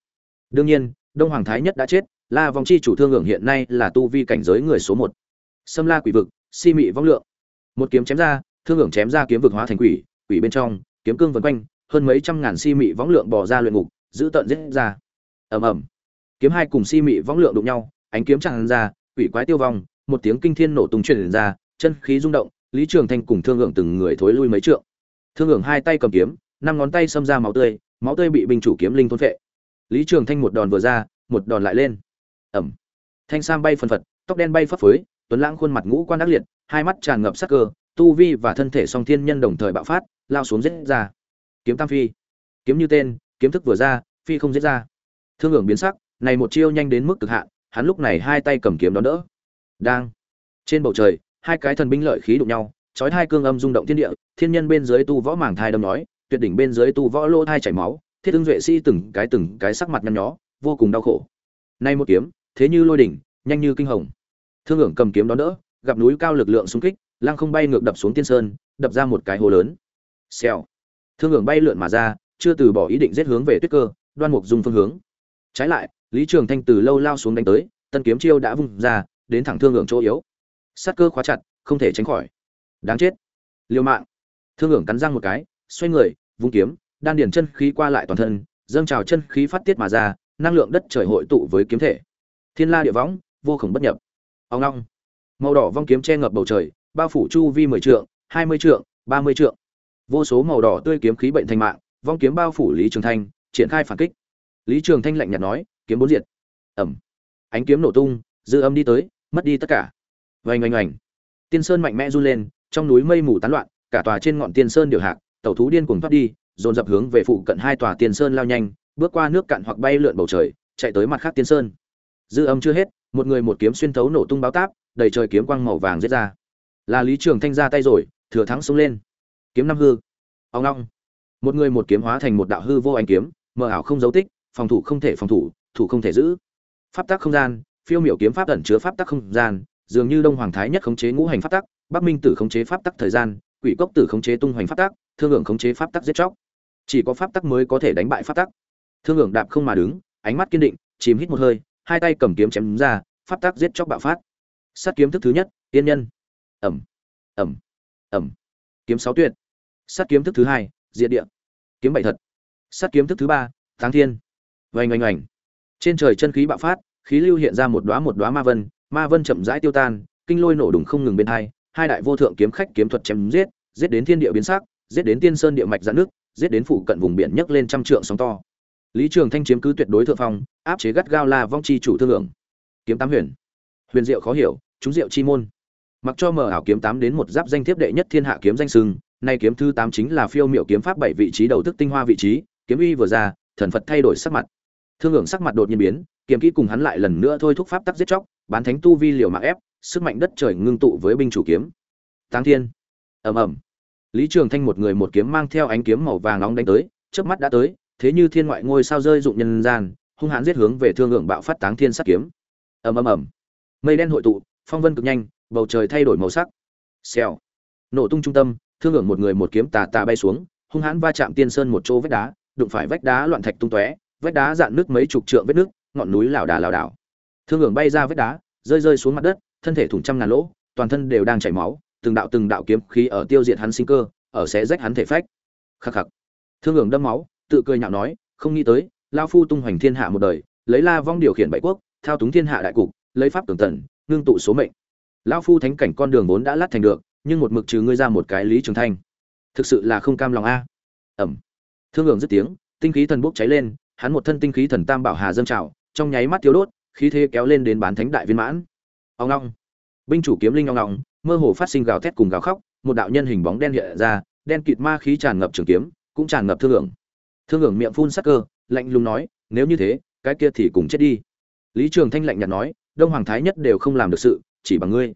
Đương nhiên, đông hoàng thái nhất đã chết, la vòng chi chủ thương hưởng hiện nay là tu vi cảnh giới người số một. Xâm la quỷ vực, si mị vong lượng. Một kiếm chém ra, thương hưởng chém ra kiếm vực hóa thành quỷ quỷ bên trong, kiếm cương vần quanh, hơn mấy trăm ngàn si mị võng lượng bỏ ra luyện ngục, giữ tận giết ra. Ầm ầm kiếm hai cùng si mị võng lượng đụng nhau, ánh kiếm tràn ra, quỷ quái tiêu vong, một tiếng kinh thiên nổ tung truyền ra, chân khí rung động, lý trường thanh cùng thương hưởng từng người thối lui mấy trượng. Thương hưởng hai tay cầm kiếm, năm ngón tay xâm ra máu tươi máu tươi bị binh chủ kiếm linh thôn phệ. Lý trường thanh một đòn vừa ra, một đòn lại lên. Ẩm. Thanh sam bay phân phật, tóc đen bay phấp phới, tuấn lãng khuôn mặt ngũ quan ác liệt, hai mắt tràn ngập sắc cơ, tu vi và thân thể song thiên nhân đồng thời bạo phát, lao xuống giết ra. Kiếm tam phi. Kiếm như tên, kiếm thức vừa ra, phi không giết ra. Thương hưởng biến sắc này một chiêu nhanh đến mức cực hạn, hắn lúc này hai tay cầm kiếm đón đỡ. Đang. Trên bầu trời, hai cái thần binh lợi khí đụng nhau, chói hai cương âm rung động thiên địa, thiên nhân bên dưới tu võ màng thai đâm nói, tuyệt đỉnh bên dưới tu võ lỗ thai chảy máu, thiết ưng duệ sĩ từng cái từng cái sắc mặt nhăn nhó, vô cùng đau khổ. Nay một kiếm, thế như lôi đỉnh, nhanh như kinh hồng. Thương hưởng cầm kiếm đón đỡ, gặp núi cao lực lượng xung kích, lăng không bay ngược đập xuống tiên sơn, đập ra một cái hồ lớn. Xèo. Thương hưởng bay lượn mà ra, chưa từ bỏ ý định giết hướng về tuyết cơ, đoan mục dùng phương hướng. Trái lại lý trường thanh từ lâu lao xuống đánh tới, tân kiếm chiêu đã vung ra, đến thẳng thương lượng chỗ yếu. Sát cơ khóa chặt, không thể tránh khỏi. Đáng chết. Liều mạng. Thương lượng cắn răng một cái, xoay người, vung kiếm, đan điền chân khí qua lại toàn thân, dâng trào chân khí phát tiết mà ra, năng lượng đất trời hội tụ với kiếm thể. Thiên la địa võng, vô khổng bất nhập. Ông long màu đỏ vong kiếm che ngập bầu trời, bao phủ chu vi mười trượng, hai mươi trượng, ba mươi trượng. Vô số màu đỏ tươi kiếm khí bệnh thành mạng, vong kiếm bao phủ lý trường thanh, triển khai phản kích. Lý trường thanh lạnh nhạt nói kiếm bốn diệt. Ẩm. Ánh kiếm nổ tung, dư âm đi tới, mất đi tất cả. Vành oanh oanh. Tiên sơn mạnh mẽ run lên, trong núi mây mù tán loạn, cả tòa trên ngọn tiên sơn điều hạc tẩu thú điên cuồng thoát đi, dồn dập hướng về phụ cận hai tòa tiên sơn lao nhanh, bước qua nước cạn hoặc bay lượn bầu trời, chạy tới mặt khác tiên sơn. Dư âm chưa hết, một người một kiếm xuyên thấu nổ tung báo táp, đầy trời kiếm quang màu vàng giết ra. Là lý trường thanh ra tay rồi, thừa thắng xông lên. Kiếm năm hư. Ông long một người một kiếm hóa thành một đạo hư vô anh kiếm, mờ ảo không dấu tích, phòng thủ không thể phòng thủ thủ không thể giữ. Pháp tắc không gian, phiêu miểu kiếm pháp ẩn chứa pháp tắc không gian, dường như đông hoàng thái nhất khống chế ngũ hành pháp tắc, bắc minh tử khống chế pháp tắc thời gian, quỷ cốc tử khống chế tung hoành pháp tắc, thương hưởng khống chế pháp tắc giết chóc. Chỉ có pháp tắc mới có thể đánh bại pháp tắc. Thương hưởng đạp không mà đứng, ánh mắt kiên định, chìm hít một hơi, hai tay cầm kiếm chém ra, pháp tắc giết chóc bạo phát. Sát kiếm thức thứ nhất, tiên nhân. Ẩm. Ẩm. Ẩm. Kiếm sáu tuyệt. Sát kiếm thức thứ hai, diệt địa. Kiếm bảy thật. Sát kiếm thức thứ ba tháng thiên. Vành oanh oanh trên trời chân khí bạo phát, khí lưu hiện ra một đóa một đóa ma vân ma vân chậm rãi tiêu tan, kinh lôi nổ đùng không ngừng bên hai hai đại vô thượng kiếm khách kiếm thuật chém giết giết đến thiên địa biến sắc, giết đến tiên sơn địa mạch giãn nước giết đến phụ cận vùng biển nhấc lên trăm trượng sóng to. Lý trường thanh chiếm cứ tuyệt đối thượng phong, áp chế gắt gao la vong chi chủ thương lượng. Kiếm tám huyền. Huyền diệu khó hiểu, chúng diệu chi môn. Mặc cho mở ảo kiếm tám đến một giáp danh thiếp đệ nhất thiên hạ kiếm danh sừng, nay kiếm thứ tám chính là phiêu miệu kiếm pháp bảy vị trí đầu thức tinh hoa vị trí, kiếm uy vừa ra, thần phật thay đổi sắc mặt thương hưởng sắc mặt đột nhiên biến, kiếm kỹ cùng hắn lại lần nữa thôi thúc pháp tắc giết chóc, bán thánh tu vi liều mạng ép, sức mạnh đất trời ngưng tụ với binh chủ kiếm. Táng thiên. Ầm ầm. Lý trường thanh một người một kiếm mang theo ánh kiếm màu vàng nóng đánh tới trước mắt đã tới, thế như thiên ngoại ngôi sao rơi dụng nhân gian, hung hãn giết hướng về thương hưởng bạo phát táng thiên sát kiếm. Ầm ầm ầm. Mây đen hội tụ, phong vân cực nhanh, bầu trời thay đổi màu sắc. Xèo. Nổ tung trung tâm, thương hưởng một người một kiếm tà tà bay xuống, hung hãn va chạm tiên sơn một chỗ vách đá, đụng phải vách đá loạn thạch tung tóe vách đá dạn nước mấy chục trượng vết nước ngọn núi lảo đà lảo đảo. Thương hưởng bay ra vách đá, rơi rơi xuống mặt đất, thân thể thủng trăm ngàn lỗ, toàn thân đều đang chảy máu, từng đạo từng đạo kiếm khí ở tiêu diệt hắn sinh cơ, ở xé rách hắn thể phách. Khắc khắc. Thương hưởng đâm máu, tự cười nhạo nói, không nghĩ tới, lao phu tung hoành thiên hạ một đời, lấy la vong điều khiển bảy quốc, thao túng thiên hạ đại cục, lấy pháp tưởng tần ngưng tụ số mệnh. Lão phu thánh cảnh con đường vốn đã lát thành được, nhưng một mực trừ ngươi ra một cái lý trường thanh. Thực sự là không cam lòng a. Ẩm. Thương hưởng dứt tiếng, tinh khí thần bốc cháy lên hắn một thân tinh khí thần tam bảo hà dâng trào, trong nháy mắt thiếu đốt, khí thế kéo lên đến bán thánh đại viên mãn. Ông long binh chủ kiếm linh ông long mơ hồ phát sinh gào thét cùng gào khóc, một đạo nhân hình bóng đen hiện ra, đen kịt ma khí tràn ngập trường kiếm, cũng tràn ngập thương hưởng thương hưởng miệng phun sắc cơ, lạnh lùng nói, nếu như thế, cái kia thì cùng chết đi. Lý trường thanh lạnh nhạt nói, đông hoàng thái nhất đều không làm được sự, chỉ bằng ngươi.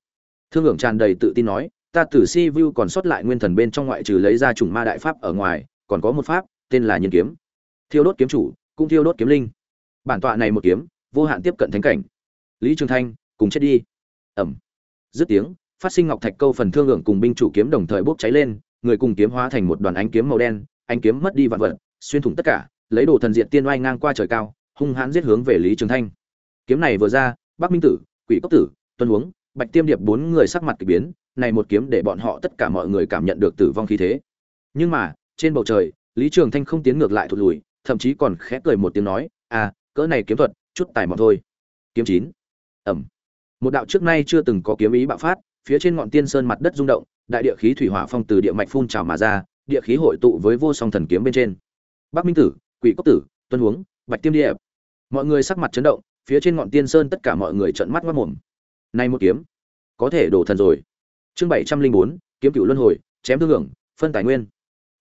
Thương hưởng tràn đầy tự tin nói, ta tử si vu còn sót lại nguyên thần bên trong ngoại trừ lấy ra chủng ma đại pháp ở ngoài, còn có một pháp, tên là nhân kiếm. Thiêu đốt kiếm chủ cũng thiêu đốt kiếm linh. Bản tọa này một kiếm, vô hạn tiếp cận thánh cảnh. Lý trường thanh, cùng chết đi. Ẩm. Dứt tiếng, phát sinh ngọc thạch câu phần thương lượng cùng binh chủ kiếm đồng thời bốc cháy lên, người cùng kiếm hóa thành một đoàn ánh kiếm màu đen, ánh kiếm mất đi vạn vật, xuyên thủng tất cả, lấy đồ thần diện tiên oai ngang qua trời cao, hung hãn giết hướng về lý trường thanh. Kiếm này vừa ra, bắc minh tử, quỷ cốc tử, tuân huống, bạch tiêm điệp bốn người sắc mặt kỳ biến, này một kiếm để bọn họ tất cả mọi người cảm nhận được tử vong khí thế. Nhưng mà, trên bầu trời, lý trường thanh không tiến ngược lại thụt lùi thậm chí còn khẽ cười một tiếng nói à cỡ này kiếm thuật, chút tài mọn thôi. Kiếm chín. Ẩm một đạo trước nay chưa từng có kiếm ý bạo phát, phía trên ngọn tiên sơn mặt đất rung động, đại địa khí thủy hỏa phong từ địa mạch phun trào mà ra, địa khí hội tụ với vô song thần kiếm bên trên. Bắc minh tử, quỷ cốc tử, tuân huống, bạch tiêm điệp. mọi người sắc mặt chấn động, phía trên ngọn tiên sơn tất cả mọi người trợn mắt mắt mồm nay một kiếm, có thể đổ thần rồi. Chương bảy trăm linh bốn, kiếm cựu luân hồi, chém thương hưởng phân tài nguyên.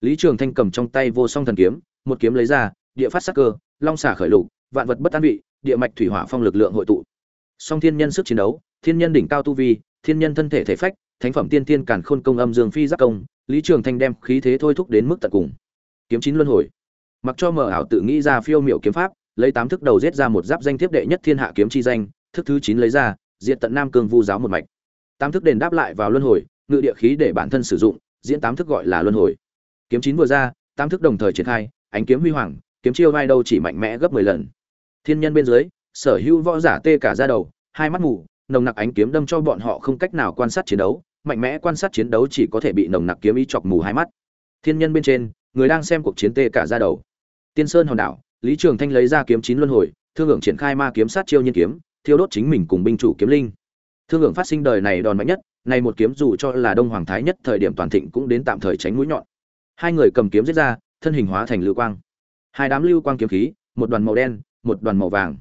Lý trường thanh cầm trong tay vô song thần kiếm một kiếm lấy ra, địa phát sắc cơ, long xả khởi lục, vạn vật bất an vị, địa mạch thủy hỏa phong lực lượng hội tụ. Song thiên nhân sức chiến đấu, thiên nhân đỉnh cao tu vi, thiên nhân thân thể thể phách, thánh phẩm tiên tiên càn khôn công âm dương phi giác công, lý trường thanh đem khí thế thôi thúc đến mức tận cùng. Kiếm chín luân hồi. Mặc cho mở ảo tự nghĩ ra phiêu miểu kiếm pháp, lấy tám thức đầu giết ra một giáp danh tiếp đệ nhất thiên hạ kiếm chi danh, thức thứ chín lấy ra diện tận nam cương vu giáo một mạch. Tám thức đền đáp lại vào luân hồi, ngự địa khí để bản thân sử dụng, diễn tám thức gọi là luân hồi. Kiếm chín vừa ra, tám thức đồng thời triển khai ánh kiếm huy hoàng, kiếm chiêu vai đâu chỉ mạnh mẽ gấp mười lần. Thiên nhân bên dưới, sở hữu võ giả tê cả ra đầu, hai mắt mù, nồng nặc ánh kiếm đâm cho bọn họ không cách nào quan sát chiến đấu, mạnh mẽ quan sát chiến đấu chỉ có thể bị nồng nặc kiếm ý chọc mù hai mắt. Thiên nhân bên trên, người đang xem cuộc chiến tê cả ra đầu. Tiên sơn hòn đảo, lý trường thanh lấy ra kiếm chín luân hồi, thương hưởng triển khai ma kiếm sát chiêu nhân kiếm, thiêu đốt chính mình cùng binh chủ kiếm linh. Thương hưởng phát sinh đời này đòn mạnh nhất, này một kiếm dù cho là đông hoàng thái nhất thời điểm toàn thịnh cũng đến tạm thời tránh mũi nhọn. Hai người cầm kiếm giết ra thân hình hóa thành lưu quang. Hai đám lưu quang kiếm khí, một đoàn màu đen, một đoàn màu vàng.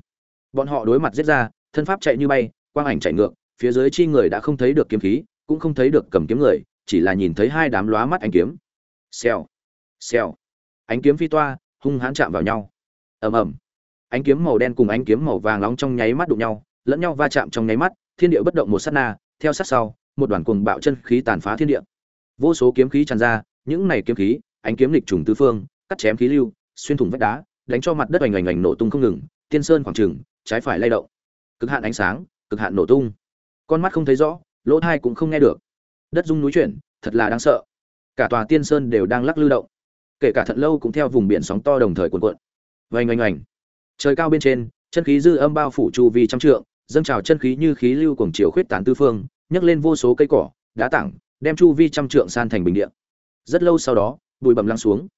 Bọn họ đối mặt giết ra, thân pháp chạy như bay, quang ảnh chạy ngược, phía dưới chi người đã không thấy được kiếm khí, cũng không thấy được cầm kiếm người, chỉ là nhìn thấy hai đám lóa mắt ánh kiếm. Xèo xèo. Ánh kiếm phi toa, hung hãn chạm vào nhau. Ầm ầm. Ánh kiếm màu đen cùng ánh kiếm màu vàng nóng trong nháy mắt đụng nhau, lẫn nhau va chạm trong nháy mắt, thiên địa bất động một sát na, theo sát sau, một đoàn cuồng bạo chân khí tàn phá thiên địa. Vô số kiếm khí tràn ra, những này kiếm khí ánh kiếm lịch trùng tứ phương, cắt chém khí lưu, xuyên thủng vách đá, đánh cho mặt đất oành oành oành nổ tung không ngừng, tiên sơn khoảng trừng, trái phải lay động. Cực hạn ánh sáng, cực hạn nổ tung. Con mắt không thấy rõ, lỗ tai cũng không nghe được. Đất rung núi chuyển, thật là đáng sợ. Cả tòa tiên sơn đều đang lắc lư động. Kể cả thận lâu cũng theo vùng biển sóng to đồng thời cuộn cuộn. Vành oành oành. Trời cao bên trên, chân khí dư âm bao phủ chu vi trăm trượng, dâng trào chân khí như khí lưu cuồng chiều khuyết tán tứ phương, nhấc lên vô số cây cỏ, đá tảng, đem chu vi trăm trượng san thành bình địa. Rất lâu sau đó bụi bầm lăn xuống.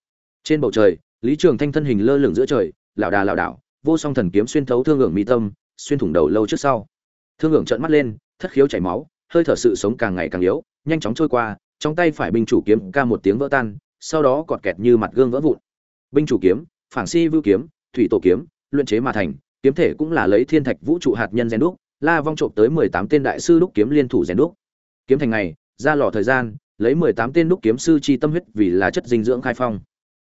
Trên bầu trời, lý trường thanh thân hình lơ lửng giữa trời, lảo đà lảo đảo, vô song thần kiếm xuyên thấu thương ngưỡng mi tâm, xuyên thủng đầu lâu trước sau. Thương ngưỡng trợn mắt lên, thất khiếu chảy máu, hơi thở sự sống càng ngày càng yếu, nhanh chóng trôi qua, trong tay phải binh chủ kiếm ca một tiếng vỡ tan, sau đó cọt kẹt như mặt gương vỡ vụn. Binh chủ kiếm phảng si vưu kiếm, thủy tổ kiếm, luyện chế mà thành, kiếm thể cũng là lấy thiên thạch vũ trụ hạt nhân rèn đúc, la vong trộm tới mười tám tên đại sư đúc kiếm liên thủ rèn đúc. Kiếm thành ngày, ra lò thời gian lấy mười tám tên đúc kiếm sư chi tâm huyết vì là chất dinh dưỡng khai phong.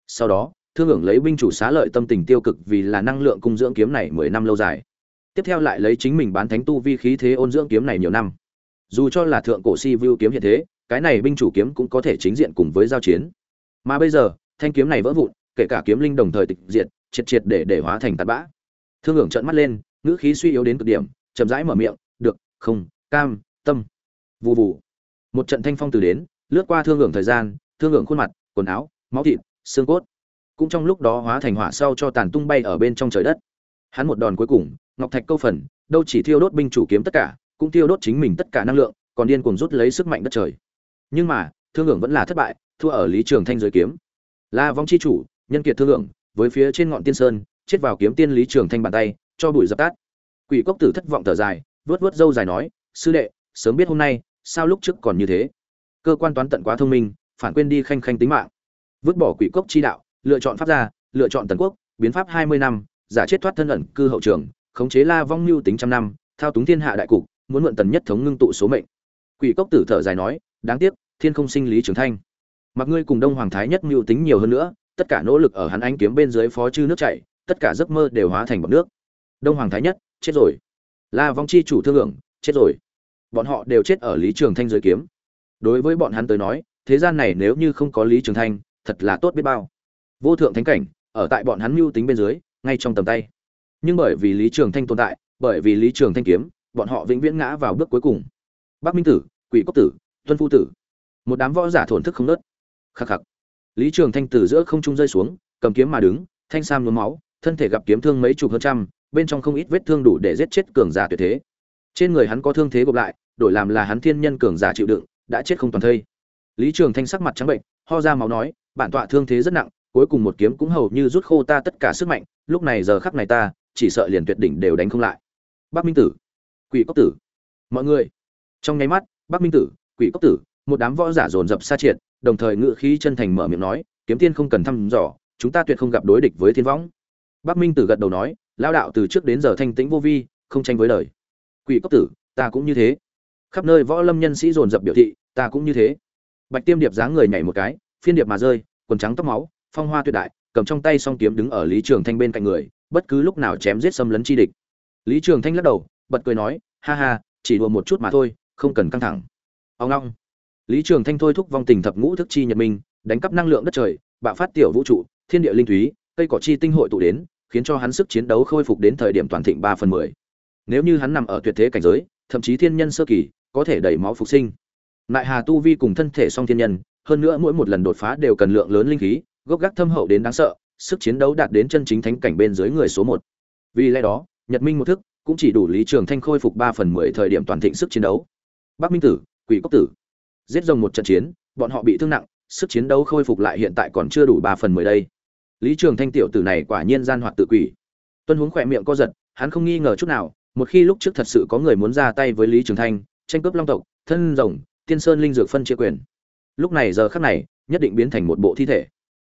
Sau đó, thương hưởng lấy binh chủ xá lợi tâm tình tiêu cực vì là năng lượng cung dưỡng kiếm này mười năm lâu dài. Tiếp theo lại lấy chính mình bán thánh tu vi khí thế ôn dưỡng kiếm này nhiều năm. Dù cho là thượng cổ si view kiếm hiện thế, cái này binh chủ kiếm cũng có thể chính diện cùng với giao chiến. Mà bây giờ, thanh kiếm này vỡ vụn, kể cả kiếm linh đồng thời tịch diệt, triệt triệt để để hóa thành tạt bã. Thương hưởng trợn mắt lên, ngữ khí suy yếu đến cực điểm, chậm rãi mở miệng, được, không, cam, tâm. Vù vù. Một trận thanh phong từ đến lướt qua thương hưởng thời gian, thương hưởng khuôn mặt, quần áo, máu thịt, xương cốt. Cũng trong lúc đó hóa thành hỏa sau cho tàn tung bay ở bên trong trời đất. Hắn một đòn cuối cùng, ngọc thạch câu phần, đâu chỉ thiêu đốt binh chủ kiếm tất cả, cũng thiêu đốt chính mình tất cả năng lượng, còn điên cuồng rút lấy sức mạnh đất trời. Nhưng mà, thương hưởng vẫn là thất bại, thua ở lý trường thanh giới kiếm. La vong chi chủ, nhân kiệt thương hưởng, với phía trên ngọn tiên sơn, chết vào kiếm tiên lý trường thanh bàn tay, cho bụi dập tắt. Quỷ cốc tử thất vọng thở dài vớt vớt dâu dài nói, sư đệ, sớm biết hôm nay, sao lúc trước còn như thế? Cơ quan toán tận quá thông minh, phản quên đi khanh khanh tính mạng. Vứt bỏ quỷ cốc chi đạo, lựa chọn pháp gia, lựa chọn tần quốc, biến pháp hai mươi năm, giả chết thoát thân ẩn cư hậu trường, khống chế la vong mưu tính trăm năm, thao túng thiên hạ đại cục, muốn mượn tần nhất thống ngưng tụ số mệnh. Quỷ cốc tử thở dài nói, đáng tiếc, thiên không sinh lý trường thanh mặc ngươi cùng đông hoàng thái nhất mưu tính nhiều hơn nữa, tất cả nỗ lực ở hắn ánh kiếm bên dưới phó chư nước chảy, tất cả giấc mơ đều hóa thành bọt nước. Đông hoàng thái nhất, chết rồi. La vong chi chủ thương lượng, chết rồi. Bọn họ đều chết ở lý trường thanh dưới kiếm đối với bọn hắn tới nói, thế gian này nếu như không có lý trường thanh, thật là tốt biết bao. Vô thượng thánh cảnh, ở tại bọn hắn mưu tính bên dưới, ngay trong tầm tay. Nhưng bởi vì lý trường thanh tồn tại, bởi vì lý trường thanh kiếm, bọn họ vĩnh viễn ngã vào bước cuối cùng. Bắc minh tử, quỷ cốc tử, tuân phu tử. Một đám võ giả thổn thức không nớt. Khắc khắc. Lý trường thanh từ giữa không trung rơi xuống, cầm kiếm mà đứng, thanh sam nhuốm máu, thân thể gặp kiếm thương mấy chục hơn trăm, bên trong không ít vết thương đủ để giết chết cường giả tuyệt thế. Trên người hắn có thương thế gộp lại, đổi làm là hắn thiên nhân cường giả chịu đựng đã chết không toàn thây. Lý trường thanh sắc mặt trắng bệnh, ho ra máu nói, bản tọa thương thế rất nặng, cuối cùng một kiếm cũng hầu như rút khô ta tất cả sức mạnh, lúc này giờ khắc này ta, chỉ sợ liền tuyệt đỉnh đều đánh không lại. Bắc minh tử, quỷ cốc tử. Mọi người, trong nháy mắt, bắc minh tử, quỷ cốc tử, một đám võ giả dồn dập xa triệt, đồng thời ngự khí chân thành mở miệng nói, kiếm tiên không cần thăm dò, chúng ta tuyệt không gặp đối địch với thiên võng. Bắc minh tử gật đầu nói lao đạo từ trước đến giờ thanh tĩnh vô vi, không tranh với đời. quỷ cốc tử, ta cũng như thế. Khắp nơi võ lâm nhân sĩ dồn dập biểu thị ta cũng như thế. Bạch tiêm điệp dáng người nhảy một cái, phiên điệp mà rơi, quần trắng tóc máu, phong hoa tuyệt đại, cầm trong tay song kiếm đứng ở lý trường thanh bên cạnh người, bất cứ lúc nào chém giết xâm lấn chi địch. Lý trường thanh lắc đầu, bật cười nói, ha ha, chỉ đùa một chút mà thôi, không cần căng thẳng. Ông long lý trường thanh thôi thúc vong tình thập ngũ thức chi nhật minh, đánh cắp năng lượng đất trời, bạo phát tiểu vũ trụ, thiên địa linh thúy cây cỏ chi tinh hội tụ đến, khiến cho hắn sức chiến đấu khôi phục đến thời điểm toàn thịnh ba phần mười. Nếu như hắn nằm ở tuyệt thế cảnh giới, thậm chí thiên nhân sơ kỳ, có thể đẩy máu phục sinh nại hà tu vi cùng thân thể song thiên nhân, hơn nữa mỗi một lần đột phá đều cần lượng lớn linh khí, gốc gác thâm hậu đến đáng sợ, sức chiến đấu đạt đến chân chính thánh cảnh bên dưới người số một. Vì lẽ đó, nhật minh một thức cũng chỉ đủ lý trường thanh khôi phục ba phần mười thời điểm toàn thịnh sức chiến đấu. Bắc minh tử, quỷ cốc tử, giết rồng một trận chiến, bọn họ bị thương nặng, sức chiến đấu khôi phục lại hiện tại còn chưa đủ ba phần mười đây. Lý trường thanh tiểu tử này quả nhiên gian hoạt tự quỷ. Tuân huống khỏe miệng co giật, hắn không nghi ngờ chút nào, một khi lúc trước thật sự có người muốn ra tay với lý trường thanh, tranh cướp long tộc, thân rồng tiên sơn linh dược phân chia quyền. Lúc này giờ khắc này, nhất định biến thành một bộ thi thể.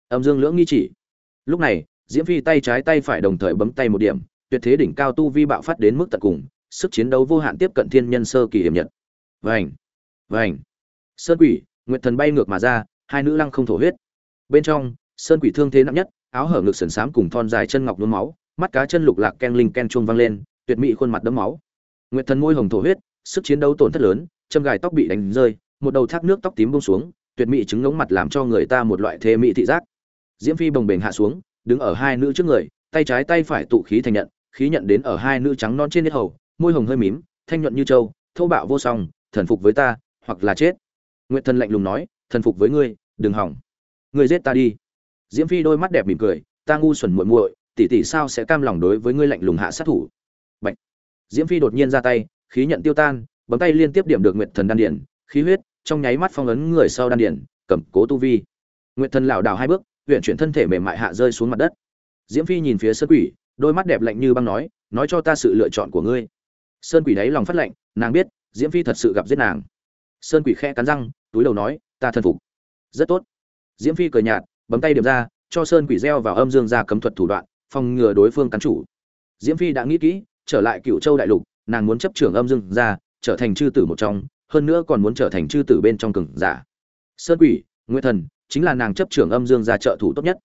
Âm dương lưỡng nghi chỉ. Lúc này, diễm phi tay trái tay phải đồng thời bấm tay một điểm, tuyệt thế đỉnh cao tu vi bạo phát đến mức tận cùng, sức chiến đấu vô hạn tiếp cận thiên nhân sơ kỳ hiểm nhật. Vành vành. Sơn quỷ, nguyệt thần bay ngược mà ra, hai nữ lăng không thổ huyết. Bên trong, sơn quỷ thương thế nặng nhất, áo hở ngực sườn xám cùng thon dài chân ngọc nhuốm máu, mắt cá chân lục lạc ken linh ken chuông vang lên, tuyệt mỹ khuôn mặt đẫm máu. Nguyệt thần môi hồng thổ huyết, sức chiến đấu tổn thất lớn châm gài tóc bị đánh rơi, một đầu thác nước tóc tím buông xuống, tuyệt mỹ trứng ngống mặt làm cho người ta một loại thê mỹ thị giác. Diễm phi bồng bềnh hạ xuống, đứng ở hai nữ trước người, tay trái tay phải tụ khí thành nhận, khí nhận đến ở hai nữ trắng non trên nết hầu, môi hồng hơi mím, thanh nhuận như châu thô bạo vô song, thần phục với ta, hoặc là chết. Nguyệt thần lạnh lùng nói, thần phục với ngươi, đừng hỏng. Ngươi giết ta đi. Diễm phi đôi mắt đẹp mỉm cười, ta ngu xuẩn muội muội, tỷ tỷ sao sẽ cam lòng đối với ngươi lạnh lùng hạ sát thủ? Bạch. diễm phi đột nhiên ra tay, khí nhận tiêu tan bấm tay liên tiếp điểm được nguyệt thần đan điển khí huyết, trong nháy mắt phong ấn người sau đan điển cầm cố tu vi. Nguyệt thần lảo đảo hai bước huyện chuyển thân thể mềm mại hạ rơi xuống mặt đất. Diễm phi nhìn phía sơn quỷ, đôi mắt đẹp lạnh như băng nói nói cho ta sự lựa chọn của ngươi. Sơn quỷ đáy lòng phát lạnh, nàng biết, diễm phi thật sự gặp giết nàng. Sơn quỷ khẽ cắn răng, túi đầu nói, ta thân phục. Rất tốt. Diễm phi cười nhạt, bấm tay điểm ra, cho sơn quỷ gieo vào âm dương ra cấm thuật thủ đoạn, phòng ngừa đối phương cắn chủ. Diễm phi đã nghĩ kỹ, trở lại cựu châu đại lục, nàng muốn chấp trưởng âm dương ra trở thành chư tử một trong, hơn nữa còn muốn trở thành chư tử bên trong cường giả. Sơn quỷ, Nguyệt thần, chính là nàng chấp trưởng âm dương gia trợ thủ tốt nhất.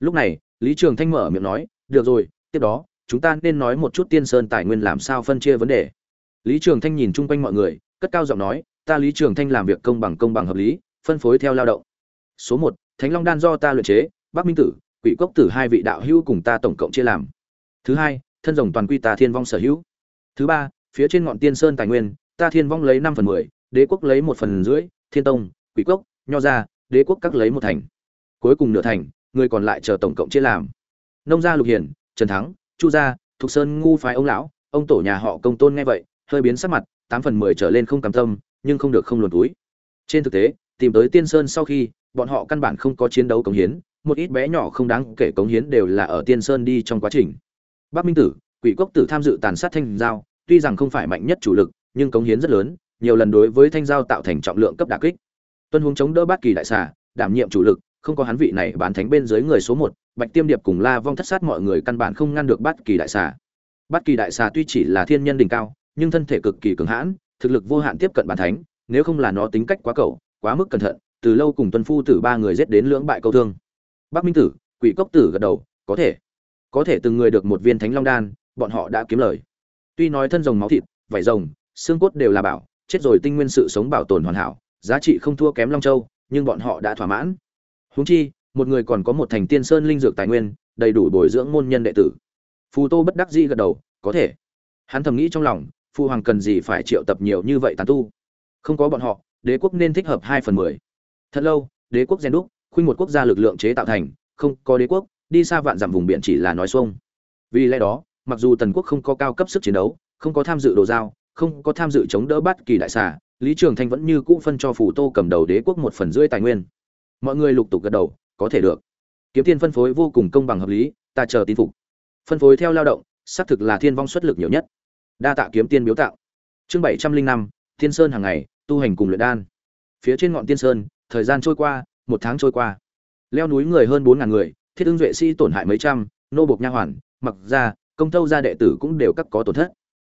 Lúc này, lý trường thanh mở miệng nói, được rồi, tiếp đó, chúng ta nên nói một chút tiên sơn tài nguyên làm sao phân chia vấn đề. Lý trường thanh nhìn chung quanh mọi người, cất cao giọng nói, ta lý trường thanh làm việc công bằng công bằng hợp lý, phân phối theo lao động. Số một, thánh long đan do ta luyện chế, bắc minh tử, quỷ cốc tử hai vị đạo hữu cùng ta tổng cộng chia làm. Thứ hai, thân rồng toàn quy ta thiên vong sở hữu. Thứ ba phía trên ngọn tiên sơn tài nguyên, ta thiên vong lấy năm phần mười, đế quốc lấy một phần rưỡi, thiên tông, quỷ cốc, nho gia, đế quốc các lấy một thành. Cuối cùng nửa thành, người còn lại chờ tổng cộng chia làm. Nông gia lục hiển, trần thắng, chu gia, thục sơn ngu phái ông lão, ông tổ nhà họ công tôn nghe vậy, hơi biến sắc mặt, tám phần mười trở lên không cam tâm, nhưng không được không luồn túi. Trên thực tế, tìm tới tiên sơn sau khi, bọn họ căn bản không có chiến đấu cống hiến, một ít bé nhỏ không đáng kể cống hiến đều là ở tiên sơn đi trong quá trình. Bắc minh tử, quỷ cốc tử tham dự tàn sát thanh giao tuy rằng không phải mạnh nhất chủ lực nhưng cống hiến rất lớn nhiều lần đối với thanh giao tạo thành trọng lượng cấp đả kích tuân hướng chống đỡ bát kỳ đại xà đảm nhiệm chủ lực không có hắn vị này bán thánh bên dưới người số một bạch tiêm điệp cùng la vong thất sát mọi người căn bản không ngăn được bát kỳ đại xà Bất kỳ đại xà tuy chỉ là thiên nhân đỉnh cao, nhưng thân thể cực kỳ cường hãn, thực lực vô hạn tiếp cận bản thánh, nếu không là nó tính cách quá cẩu, quá mức cẩn thận, từ lâu cùng tuân phu tử ba người giết đến lưỡng bại câu thương. Bắc Minh tử, Quỷ Cốc tử gật đầu, có thể. Có thể từng người được một viên Thánh Long đan, bọn họ đã kiếm lời. Tuy nói thân rồng máu thịt, vảy rồng, xương cốt đều là bảo, chết rồi tinh nguyên sự sống bảo tồn hoàn hảo, giá trị không thua kém Long Châu, nhưng bọn họ đã thỏa mãn. Huống chi, một người còn có một thành tiên sơn linh dược tài nguyên, đầy đủ bồi dưỡng môn nhân đệ tử. Phù Tô bất đắc dĩ gật đầu, có thể. Hắn thầm nghĩ trong lòng, phu hoàng cần gì phải triệu tập nhiều như vậy tàn tu? Không có bọn họ, đế quốc nên thích hợp hai phần mười. Thật lâu, đế quốc gen đúc, khuynh một quốc gia lực lượng chế tạo thành, không có đế quốc, đi xa vạn dặm vùng biển chỉ là nói xuông. Vì lẽ đó, mặc dù tần quốc không có cao cấp sức chiến đấu, không có tham dự đồ giao, không có tham dự chống đỡ bắt kỳ đại xà, Lý Trường Thanh vẫn như cũ phân cho phủ Tô cầm đầu đế quốc một phần rưỡi tài nguyên. Mọi người lục tục gật đầu, có thể được. Kiếm tiền phân phối vô cùng công bằng hợp lý, ta chờ tin phục. Phân phối theo lao động, xác thực là thiên vong xuất lực nhiều nhất. Đa tạ kiếm tiên biếu tạo. Chương bảy trăm linh năm, Thiên Sơn hàng ngày, tu hành cùng luyện đan. Phía trên ngọn Tiên Sơn, thời gian trôi qua, một tháng trôi qua. Leo núi người hơn bốn ngàn người, thiết ứng duệ sĩ tổn hại mấy trăm, nô bộc nha hoàn, mặc ra, công tâu gia đệ tử cũng đều các có tổn thất.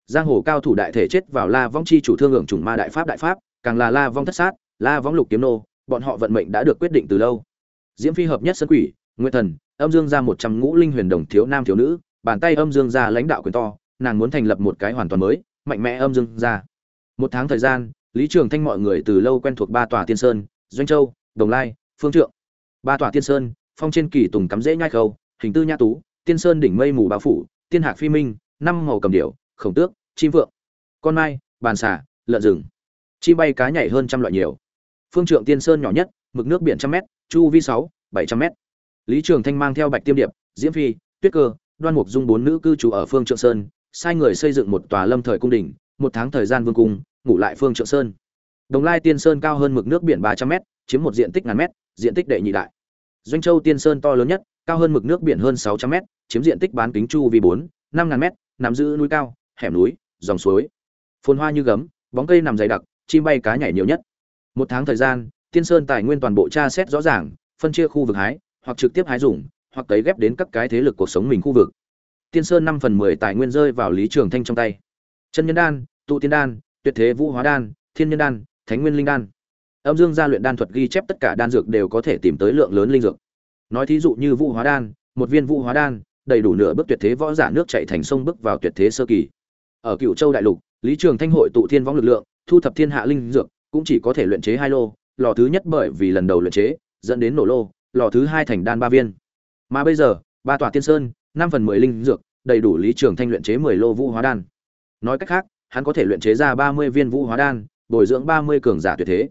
Giang hồ cao thủ đại thể chết vào la vong chi chủ thương hưởng chủng ma đại pháp đại pháp, càng là la vong thất sát, la vong lục kiếm nô, bọn họ vận mệnh đã được quyết định từ lâu. Diễm phi hợp nhất sân quỷ, nguyệt thần, âm dương ra một trăm ngũ linh huyền đồng thiếu nam thiếu nữ, bàn tay âm dương ra lãnh đạo quyền to, nàng muốn thành lập một cái hoàn toàn mới, mạnh mẽ âm dương ra một tháng thời gian, lý trường thanh mọi người từ lâu quen thuộc ba tòa tiên sơn, doanh châu, đồng lai, phương trượng. Ba tòa tiên sơn, phong trên kỳ tùng cắm rễ nhai khâu, hình tư nha tú, tiên sơn đỉnh mây mù bao phủ tiên hạc phi minh, năm màu cầm điểu, khổng tước, chim vượng con mai, bàn xà, lợn rừng. Chim bay cá nhảy hơn trăm loại nhiều. Phương trượng tiên sơn nhỏ nhất, mực nước biển trăm m chu vi sáu, bảy trăm m lý trường thanh mang theo bạch tiêm điệp, diễm phi, tuyết cơ, đoan mục dung bốn nữ cư trú ở phương trượng sơn, sai người xây dựng một tòa lâm thời cung đình, một tháng thời gian vương cung, ngủ lại phương trượng sơn. Đồng lai tiên sơn cao hơn mực nước biển ba trăm m chiếm một diện tích ngàn m diện tích đệ nhị đại. Doanh châu tiên sơn to lớn nhất, cao hơn mực nước biển hơn sáu trăm m chiếm diện tích bán kính chu vi bốn, năm ngàn m nằm giữ núi cao, hẻm núi, dòng suối. Phồn hoa như gấm, bóng cây nằm dày đặc, chim bay cá nhảy nhiều nhất. Một tháng thời gian, tiên sơn tài nguyên toàn bộ tra xét rõ ràng, phân chia khu vực hái, hoặc trực tiếp hái dùng, hoặc cấy ghép đến các cái thế lực cuộc sống mình khu vực. Tiên sơn năm phần mười tài nguyên rơi vào lý trường thanh trong tay. Chân nhân đan, tụ tiên đan, tuyệt thế vũ hóa đan, thiên nhân đan, thánh nguyên linh đan. Âm dương gia luyện đan thuật ghi chép tất cả đan dược đều có thể tìm tới lượng lớn linh dược. Nói thí dụ như vũ hóa đan, một viên vũ hóa đan đầy đủ nửa bước tuyệt thế võ giả nước chảy thành sông bước vào tuyệt thế sơ kỳ. Ở cựu châu đại lục, lý trường thanh hội tụ thiên võng lực lượng, thu thập thiên hạ linh dược, cũng chỉ có thể luyện chế hai lô, lò thứ nhất bởi vì lần đầu luyện chế, dẫn đến nổ lô, lò thứ hai thành đan ba viên. Mà bây giờ, ba tòa tiên sơn, năm phần mười linh dược, đầy đủ lý trường thanh luyện chế mười lô vũ hóa đan. Nói cách khác, hắn có thể luyện chế ra ba mươi viên vũ hóa đan, bồi dưỡng ba mươi cường giả tuyệt thế.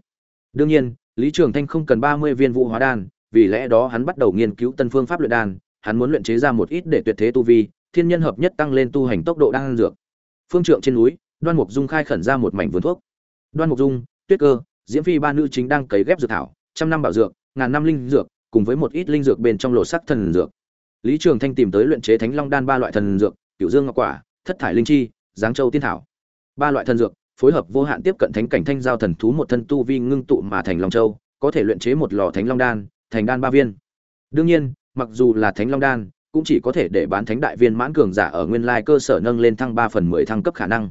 Đương nhiên, lý trường thanh không cần ba mươi viên vũ hóa đan, vì lẽ đó hắn bắt đầu nghiên cứu tân phương pháp luyện đan hắn muốn luyện chế ra một ít để tuyệt thế tu vi, thiên nhân hợp nhất tăng lên tu hành tốc độ đang dược. Phương trượng trên núi, đoan mục dung khai khẩn ra một mảnh vườn thuốc. Đoan mục dung, tuyết cơ, diễm phi ba nữ chính đang cấy ghép dược thảo, trăm năm bảo dược, ngàn năm linh dược, cùng với một ít linh dược bên trong lỗ sắc thần dược. Lý trường thanh tìm tới luyện chế thánh long đan ba loại thần dược, cửu dương ngọc quả, thất thải linh chi, giáng châu tiên thảo. Ba loại thần dược, phối hợp vô hạn tiếp cận thánh cảnh thanh giao thần thú một thân tu vi ngưng tụ mà thành long châu, có thể luyện chế một lò thánh long đan, thành đan ba viên. Đương nhiên mặc dù là thánh long đan, cũng chỉ có thể để bán thánh đại viên mãn cường giả ở nguyên lai cơ sở nâng lên thăng ba phần mười thăng cấp khả năng.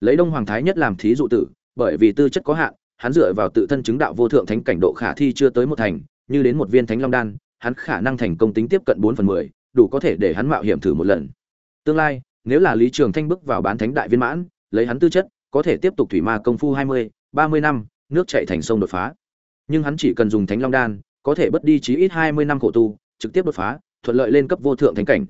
Lấy đông hoàng thái nhất làm thí dụ tử, bởi vì tư chất có hạn, hắn dựa vào tự thân chứng đạo vô thượng thánh cảnh độ khả thi chưa tới một thành, như đến một viên thánh long đan, hắn khả năng thành công tính tiếp cận bốn phần mười, đủ có thể để hắn mạo hiểm thử một lần. Tương lai, nếu là lý trường thanh bước vào bán thánh đại viên mãn, lấy hắn tư chất, có thể tiếp tục thủy ma công phu hai mươi, ba mươi năm, nước chạy thành sông đột phá. Nhưng hắn chỉ cần dùng thánh long đan, có thể bớt đi chí ít hai mươi năm khổ tu trực tiếp đột phá, thuận lợi lên cấp vô thượng thánh cảnh.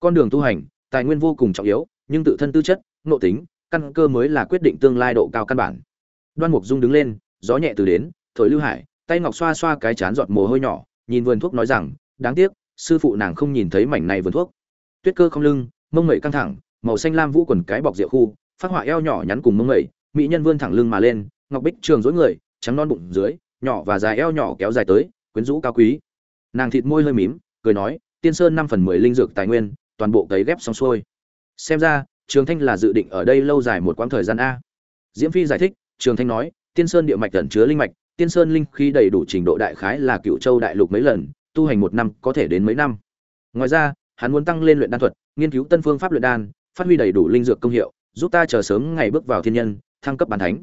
Con đường tu hành, tài nguyên vô cùng trọng yếu, nhưng tự thân tư chất, nội tính, căn cơ mới là quyết định tương lai độ cao căn bản. Đoan mục dung đứng lên, gió nhẹ từ đến, thổi lưu hải, tay ngọc xoa xoa cái chán giọt mồ hôi nhỏ, nhìn vườn thuốc nói rằng, đáng tiếc, sư phụ nàng không nhìn thấy mảnh này vườn thuốc. Tuyết cơ không lưng, mông mẩy căng thẳng, màu xanh lam vũ quần cái bọc rượu khu, phát họa eo nhỏ nhắn cùng mông mẩy mỹ nhân vươn thẳng lưng mà lên, ngọc bích trường rối người, trắng non bụng dưới, nhỏ và dài eo nhỏ kéo dài tới, quyến rũ cao quý nàng thịt môi hơi mím, cười nói, tiên sơn năm phần mười linh dược tài nguyên, toàn bộ cấy ghép xong xuôi. Xem ra, trường thanh là dự định ở đây lâu dài một quãng thời gian a. Diễm phi giải thích, trường thanh nói, tiên sơn địa mạch tẩn chứa linh mạch, tiên sơn linh khí đầy đủ trình độ đại khái là cựu châu đại lục mấy lần, tu hành một năm có thể đến mấy năm. Ngoài ra, hắn muốn tăng lên luyện đan thuật, nghiên cứu tân phương pháp luyện đan, phát huy đầy đủ linh dược công hiệu, giúp ta chờ sớm ngày bước vào thiên nhân, thăng cấp bàn thánh.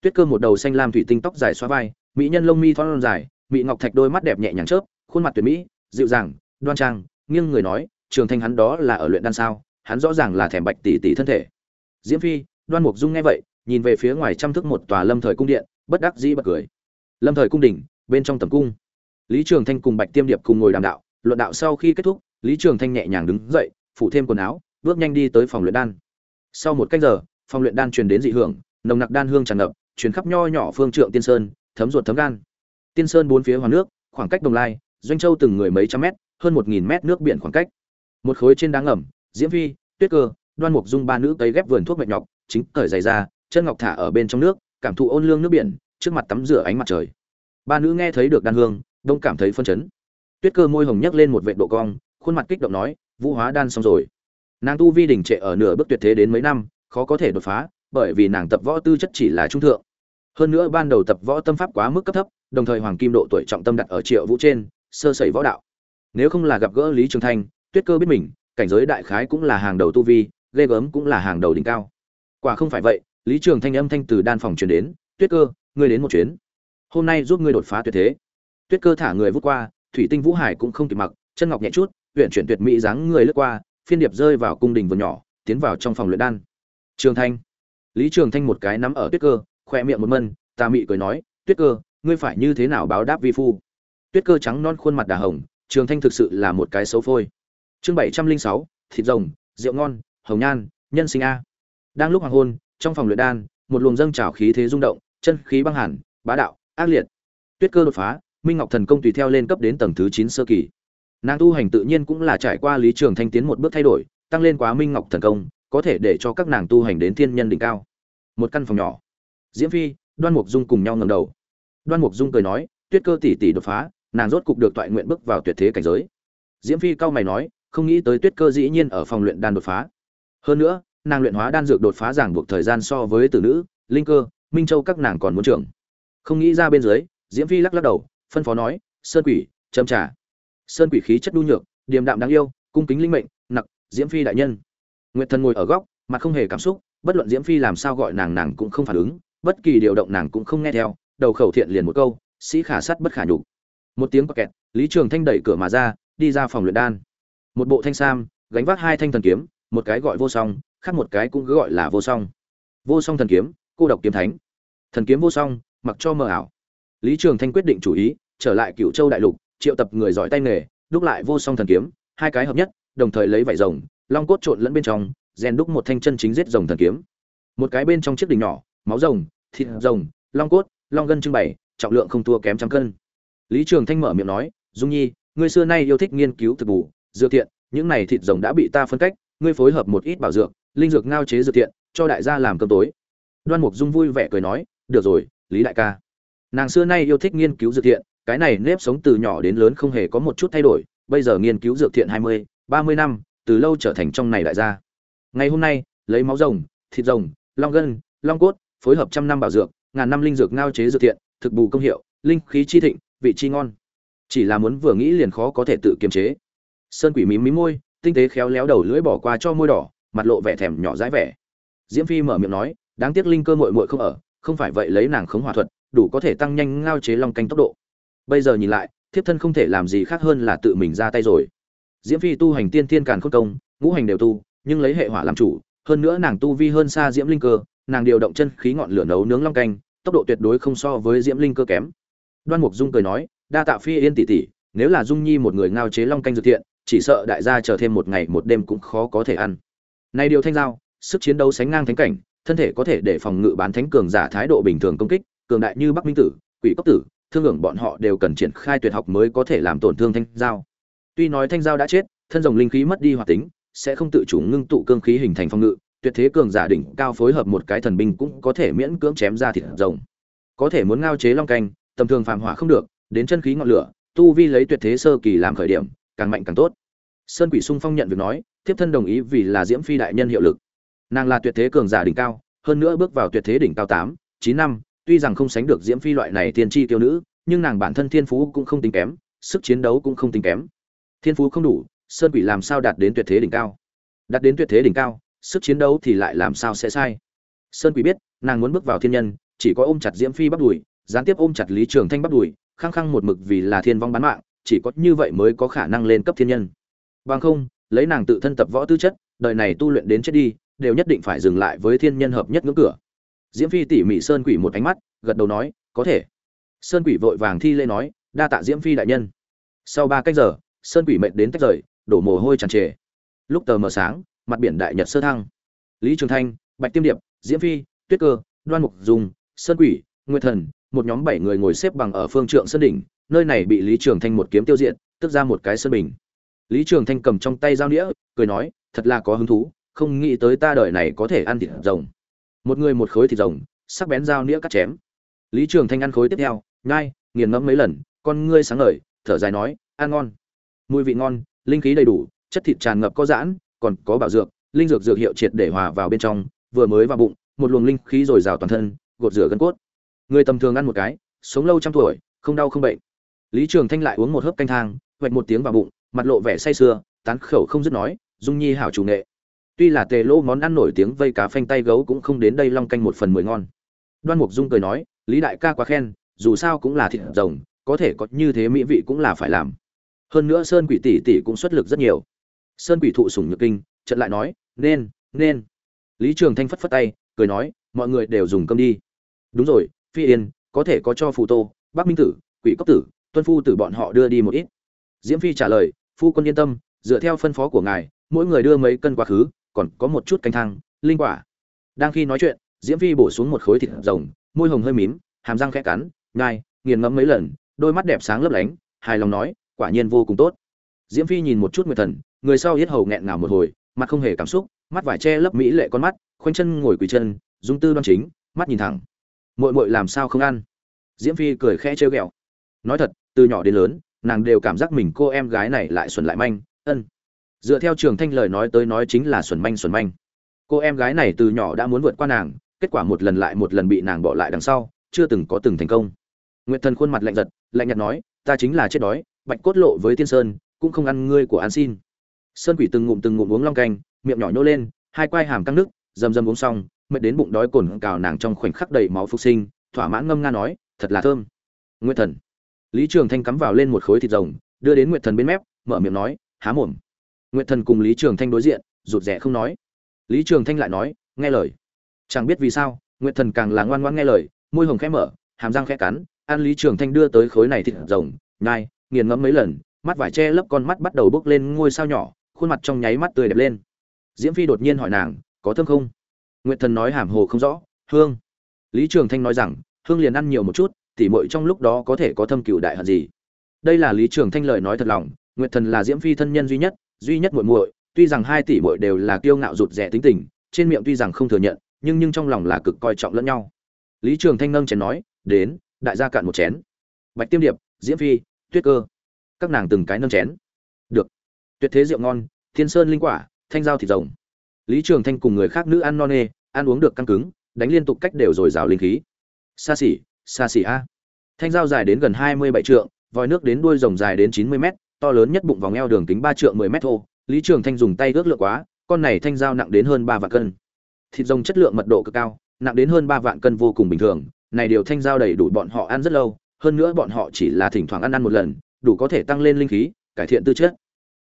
Tuyết cơ một đầu xanh lam thủy tinh tóc dài xóa vai, mỹ nhân lông mi thon dài, mỹ ngọc thạch đôi mắt đẹp nhẹ nhàng chớp khuôn mặt tuyệt mỹ, dịu dàng, đoan trang, nghiêng người nói, trường thanh hắn đó là ở luyện đan sao? Hắn rõ ràng là thèm bạch tỷ tỷ thân thể. Diễm phi, đoan mục dung nghe vậy, nhìn về phía ngoài trăm thước một tòa lâm thời cung điện, bất đắc dĩ bật cười. Lâm thời cung đỉnh, bên trong tầm cung. Lý trường thanh cùng bạch tiêm điệp cùng ngồi đàm đạo, luận đạo sau khi kết thúc, lý trường thanh nhẹ nhàng đứng dậy, phủ thêm quần áo, bước nhanh đi tới phòng luyện đan. Sau một cách giờ, phòng luyện đan truyền đến dị hưởng, nồng nặc đan hương tràn ngập, truyền khắp nho nhỏ phương trượng tiên sơn, thấm ruột thấm gan. Tiên sơn bốn phía hoàn nước, khoảng cách đồng lai doanh châu từng người mấy trăm mét hơn một nghìn mét nước biển khoảng cách. Một khối trên đá ngầm diễm Vi, tuyết cơ đoan mục dung ba nữ cấy ghép vườn thuốc mệt nhọc chính cởi giày ra chân ngọc thả ở bên trong nước cảm thụ ôn lương nước biển trước mặt tắm rửa ánh mặt trời. Ba nữ nghe thấy được đan hương đông cảm thấy phân chấn. Tuyết cơ môi hồng nhấc lên một vệ độ cong khuôn mặt kích động nói vũ hóa đan xong rồi. Nàng tu vi đỉnh trệ ở nửa bước tuyệt thế đến mấy năm khó có thể đột phá bởi vì nàng tập võ tư chất chỉ là trung thượng. Hơn nữa ban đầu tập võ tâm pháp quá mức cấp thấp đồng thời hoàng kim độ tuổi trọng tâm đặt ở triệu vũ trên sơ sẩy võ đạo. Nếu không là gặp gỡ lý trường thanh, tuyết cơ biết mình, cảnh giới đại khái cũng là hàng đầu tu vi, ghê gớm cũng là hàng đầu đỉnh cao. Quả không phải vậy, lý trường thanh âm thanh từ đan phòng truyền đến, tuyết cơ, ngươi đến một chuyến. Hôm nay giúp ngươi đột phá tuyệt thế. Tuyết cơ thả người vút qua, thủy tinh vũ hải cũng không kịp mặc, chân ngọc nhẹ chút huyện chuyển tuyệt mỹ dáng người lướt qua, phiên điệp rơi vào cung đình vườn nhỏ, tiến vào trong phòng luyện đan. Trường thanh. Lý trường thanh một cái nắm ở tuyết cơ khoe miệng một mân ta mị cười nói, tuyết cơ, ngươi phải như thế nào báo đáp vi phu? Tuyết cơ trắng non khuôn mặt đà hồng, trường thanh thực sự là một cái xấu phôi. Chương bảy trăm linh sáu, thịt rồng, rượu ngon, hồng nhan, nhân sinh a. Đang lúc hoàng hôn, trong phòng luyện đan, một luồng dâng trào khí thế rung động, chân khí băng hẳn bá đạo, ác liệt. Tuyết cơ đột phá, minh ngọc thần công tùy theo lên cấp đến tầng thứ chín sơ kỳ. Nàng tu hành tự nhiên cũng là trải qua lý trường thanh tiến một bước thay đổi, tăng lên quá minh ngọc thần công, có thể để cho các nàng tu hành đến thiên nhân đỉnh cao. Một căn phòng nhỏ. Diễm phi, đoan mục dung cùng nhau ngầm đầu. Đoan mục dung cười nói, tuyết cơ tỷ tỷ đột phá nàng rốt cục được toại nguyện bước vào tuyệt thế cảnh giới. Diễm phi cao mày nói, không nghĩ tới tuyết cơ dĩ nhiên ở phòng luyện đan đột phá. Hơn nữa, nàng luyện hóa đan dược đột phá giảng buộc thời gian so với tử nữ, linh cơ, minh châu các nàng còn muốn trưởng. Không nghĩ ra bên dưới, diễm phi lắc lắc đầu, phân phó nói, sơn quỷ, châm trà. Sơn quỷ khí chất đu nhược, điềm đạm đáng yêu, cung kính linh mệnh, nặc, diễm phi đại nhân. Nguyệt thần ngồi ở góc, mặt không hề cảm xúc, bất luận diễm phi làm sao gọi nàng nàng cũng không phản ứng, bất kỳ điều động nàng cũng không nghe theo, đầu khẩu thiện liền một câu, sĩ khả sắt bất khả nhục một tiếng quạt kẹt, lý trường thanh đẩy cửa mà ra, đi ra phòng luyện đan. Một bộ thanh sam, gánh vác hai thanh thần kiếm, một cái gọi vô song, khác một cái cũng gọi là vô song. Vô song thần kiếm, cô độc kiếm thánh. Thần kiếm vô song, mặc cho mờ ảo. Lý trường thanh quyết định chủ ý, trở lại cựu châu đại lục, triệu tập người giỏi tay nghề, đúc lại vô song thần kiếm, hai cái hợp nhất, đồng thời lấy vải rồng, long cốt trộn lẫn bên trong, rèn đúc một thanh chân chính giết rồng thần kiếm. Một cái bên trong chiếc đỉnh nhỏ, máu rồng, thịt rồng, long cốt, long gân trưng bày, trọng lượng không thua kém trăm cân lý trường thanh mở miệng nói, dung nhi, ngươi xưa nay yêu thích nghiên cứu thực bù, dược thiện, những này thịt rồng đã bị ta phân cách, ngươi phối hợp một ít bảo dược, linh dược ngao chế dược thiện, cho đại gia làm cơm tối. Đoan mục dung vui vẻ cười nói, được rồi, lý đại ca. Nàng xưa nay yêu thích nghiên cứu dược thiện, cái này nếp sống từ nhỏ đến lớn không hề có một chút thay đổi, bây giờ nghiên cứu dược thiện hai mươi, ba mươi năm, từ lâu trở thành trong này đại gia. Ngày hôm nay, lấy máu rồng, thịt rồng, long gân, long cốt, phối hợp trăm năm bảo dược, ngàn năm linh dược ngao chế dược thiện, thực bù công hiệu, linh khí chi thịnh vị chi ngon. Chỉ là muốn vừa nghĩ liền khó có thể tự kiềm chế. Sơn quỷ mím mím môi, tinh tế khéo léo đầu lưỡi bỏ qua cho môi đỏ, mặt lộ vẻ thèm nhỏ dãi vẻ. Diễm phi mở miệng nói, đáng tiếc linh cơ mội mội không ở, không phải vậy lấy nàng khống hỏa thuật, đủ có thể tăng nhanh ngao chế long canh tốc độ. Bây giờ nhìn lại, thiếp thân không thể làm gì khác hơn là tự mình ra tay rồi. Diễm phi tu hành tiên thiên càn khôn công, ngũ hành đều tu, nhưng lấy hệ hỏa làm chủ, hơn nữa nàng tu vi hơn xa diễm linh cơ, nàng điều động chân khí ngọn lửa nấu nướng long canh, tốc độ tuyệt đối không so với diễm linh cơ kém đoan mục dung cười nói, đa tạ phi yên tỷ tỷ, nếu là dung nhi một người ngao chế long canh dược thiện, chỉ sợ đại gia chờ thêm một ngày một đêm cũng khó có thể ăn. Này điều thanh giao, sức chiến đấu sánh ngang thánh cảnh, thân thể có thể để phòng ngự bán thánh cường giả thái độ bình thường công kích, cường đại như bắc minh tử, quỷ cốc tử, thương hưởng bọn họ đều cần triển khai tuyệt học mới có thể làm tổn thương thanh giao. Tuy nói thanh giao đã chết, thân rồng linh khí mất đi hoạt tính, sẽ không tự chủ ngưng tụ cương khí hình thành phòng ngự, tuyệt thế cường giả đỉnh cao phối hợp một cái thần binh cũng có thể miễn cưỡng chém ra thịt rồng. Có thể muốn ngao chế long canh tầm thường phàm hỏa không được, đến chân khí ngọn lửa, tu vi lấy tuyệt thế sơ kỳ làm khởi điểm, càng mạnh càng tốt. Sơn quỷ sung phong nhận việc nói tiếp thân đồng ý vì là diễm phi đại nhân hiệu lực. Nàng là tuyệt thế cường giả đỉnh cao, hơn nữa bước vào tuyệt thế đỉnh cao tám, chín năm, tuy rằng không sánh được diễm phi loại này tiên tri tiêu nữ, nhưng nàng bản thân thiên phú cũng không tính kém, sức chiến đấu cũng không tính kém. Thiên phú không đủ, sơn quỷ làm sao đạt đến tuyệt thế đỉnh cao? Đạt đến tuyệt thế đỉnh cao, sức chiến đấu thì lại làm sao sẽ sai? Sơn quỷ biết, nàng muốn bước vào thiên nhân, chỉ có ôm chặt diễm phi bắt đuổi gián tiếp ôm chặt lý trường thanh bắt đùi khăng khăng một mực vì là thiên vong bán mạng chỉ có như vậy mới có khả năng lên cấp thiên nhân. Bằng không lấy nàng tự thân tập võ tư chất đời này tu luyện đến chết đi đều nhất định phải dừng lại với thiên nhân hợp nhất ngưỡng cửa. Diễm phi tỉ mỉ sơn quỷ một ánh mắt gật đầu nói có thể. Sơn quỷ vội vàng thi lễ nói đa tạ diễm phi đại nhân. Sau ba cách giờ sơn quỷ mệt đến tách rời đổ mồ hôi tràn trề. Lúc tờ mờ sáng mặt biển đại nhật sơ thăng. Lý trường thanh bạch tiêm điệp diễm phi tuyết cơ đoan mục Dung, sơn quỷ nguyệt thần một nhóm bảy người ngồi xếp bằng ở phương trượng sơn đỉnh nơi này bị lý trường thanh một kiếm tiêu diệt tức ra một cái sơn bình. Lý trường thanh cầm trong tay dao nĩa, cười nói thật là có hứng thú không nghĩ tới ta đời này có thể ăn thịt rồng. Một người một khối thịt rồng sắc bén dao nĩa cắt chém. Lý trường thanh ăn khối tiếp theo ngai nghiền ngẫm mấy lần con ngươi sáng ngời thở dài nói ăn ngon. Mùi vị ngon linh khí đầy đủ chất thịt tràn ngập có giãn còn có bảo dược linh dược dược hiệu triệt để hòa vào bên trong vừa mới vào bụng một luồng linh khí dồi dào toàn thân gột rửa gân cốt người tầm thường ăn một cái, sống lâu trăm tuổi, không đau không bệnh. Lý trường thanh lại uống một hớp canh thang vạch một tiếng vào bụng, mặt lộ vẻ say sưa, tán khẩu không dứt nói, dung nhi hảo chủ nghệ. Tuy là tề lô món ăn nổi tiếng vây cá phanh tay gấu cũng không đến đây long canh một phần mười ngon. Đoan mục dung cười nói, lý đại ca quá khen, dù sao cũng là thịt rồng, có thể có như thế mỹ vị cũng là phải làm. Hơn nữa sơn quỷ tỷ tỷ cũng xuất lực rất nhiều. Sơn quỷ thụ sủng nhược kinh trận lại nói, nên nên. Lý trường thanh phất phất tay, cười nói, mọi người đều dùng cơm đi. Đúng rồi phi yên, có thể có cho phù tô, bắc minh tử, quỷ cốc tử, tuân phu tử bọn họ đưa đi một ít. Diễm phi trả lời, phu quân yên tâm, dựa theo phân phó của ngài, mỗi người đưa mấy cân quá khứ, còn có một chút canh thang, linh quả. Đang khi nói chuyện, diễm phi bổ xuống một khối thịt rồng, môi hồng hơi mím, hàm răng khẽ cắn ngai nghiền ngẫm mấy lần, đôi mắt đẹp sáng lấp lánh, hài lòng nói, quả nhiên vô cùng tốt. Diễm phi nhìn một chút nguyệt thần, người sau yết hầu nghẹn ngào một hồi, mặt không hề cảm xúc, mắt vải che lấp mỹ lệ con mắt, khoanh chân ngồi quỳ chân, dung tư đoan chính, mắt nhìn thẳng muội muội làm sao không ăn? Diễm phi cười khẽ trêu ghẹo. Nói thật, từ nhỏ đến lớn, nàng đều cảm giác mình cô em gái này lại xuẩn lại manh, ân. Dựa theo trường thanh lời nói tới nói chính là xuẩn manh xuẩn manh. Cô em gái này từ nhỏ đã muốn vượt qua nàng, kết quả một lần lại một lần bị nàng bỏ lại đằng sau, chưa từng có từng thành công. Nguyệt thần khuôn mặt lạnh giật, lạnh nhạt nói, ta chính là chết đói, bạch cốt lộ với tiên sơn, cũng không ăn ngươi của an xin. Sơn quỷ từng ngụm từng ngụm uống long canh, miệng nhỏ nhô lên, hai quai hàm căng nước dầm dầm uống xong mệt đến bụng đói cồn cào nàng trong khoảnh khắc đầy máu phục sinh, thỏa mãn ngâm nga nói, thật là thơm. Nguyệt thần. Lý trường thanh cắm vào lên một khối thịt rồng, đưa đến nguyệt thần bên mép, mở miệng nói, há mồm. Nguyệt thần cùng lý trường thanh đối diện, rụt rè không nói. Lý trường thanh lại nói, nghe lời. Chẳng biết vì sao, nguyệt thần càng là ngoan ngoãn nghe lời, môi hồng khẽ mở, hàm răng khẽ cắn, an lý trường thanh đưa tới khối này thịt rồng, nhai, nghiền ngẫm mấy lần, mắt vải che lấp con mắt bắt đầu bốc lên ngôi sao nhỏ, khuôn mặt trong nháy mắt tươi đẹp lên. Diễm phi đột nhiên hỏi nàng, có thơm không? Nguyệt thần nói hàm hồ không rõ, hương. Lý trường thanh nói rằng, hương liền ăn nhiều một chút, tỉ muội trong lúc đó có thể có thâm cừu đại hận gì? Đây là lý trường thanh lời nói thật lòng, nguyệt thần là diễm phi thân nhân duy nhất duy nhất muội muội, tuy rằng hai tỷ muội đều là kiêu ngạo rụt rẻ tính tình, trên miệng tuy rằng không thừa nhận, nhưng nhưng trong lòng là cực coi trọng lẫn nhau. Lý trường thanh nâng chén nói, đến, đại gia cạn một chén. Bạch tiêm điệp, diễm phi, tuyết cơ. Các nàng từng cái nâng chén. Được. Tuyệt thế rượu ngon, thiên sơn linh quả, thanh giao thịt rồng lý trường thanh cùng người khác nữ ăn non nê, ăn uống được căng cứng, đánh liên tục cách đều dồi dào linh khí. Xa xỉ xa xỉ a. Thanh dao dài đến gần hai mươi bảy trượng, vòi nước đến đuôi rồng dài đến chín mươi mét, to lớn nhất bụng vòng eo đường kính ba trượng mười mét thô. Lý trường thanh dùng tay ước lượng quá, con này thanh dao nặng đến hơn ba vạn cân. Thịt rồng chất lượng mật độ cực cao, nặng đến hơn ba vạn cân vô cùng bình thường. Này điều thanh dao đầy đủ bọn họ ăn rất lâu, hơn nữa bọn họ chỉ là thỉnh thoảng ăn ăn một lần, đủ có thể tăng lên linh khí, cải thiện tư chất.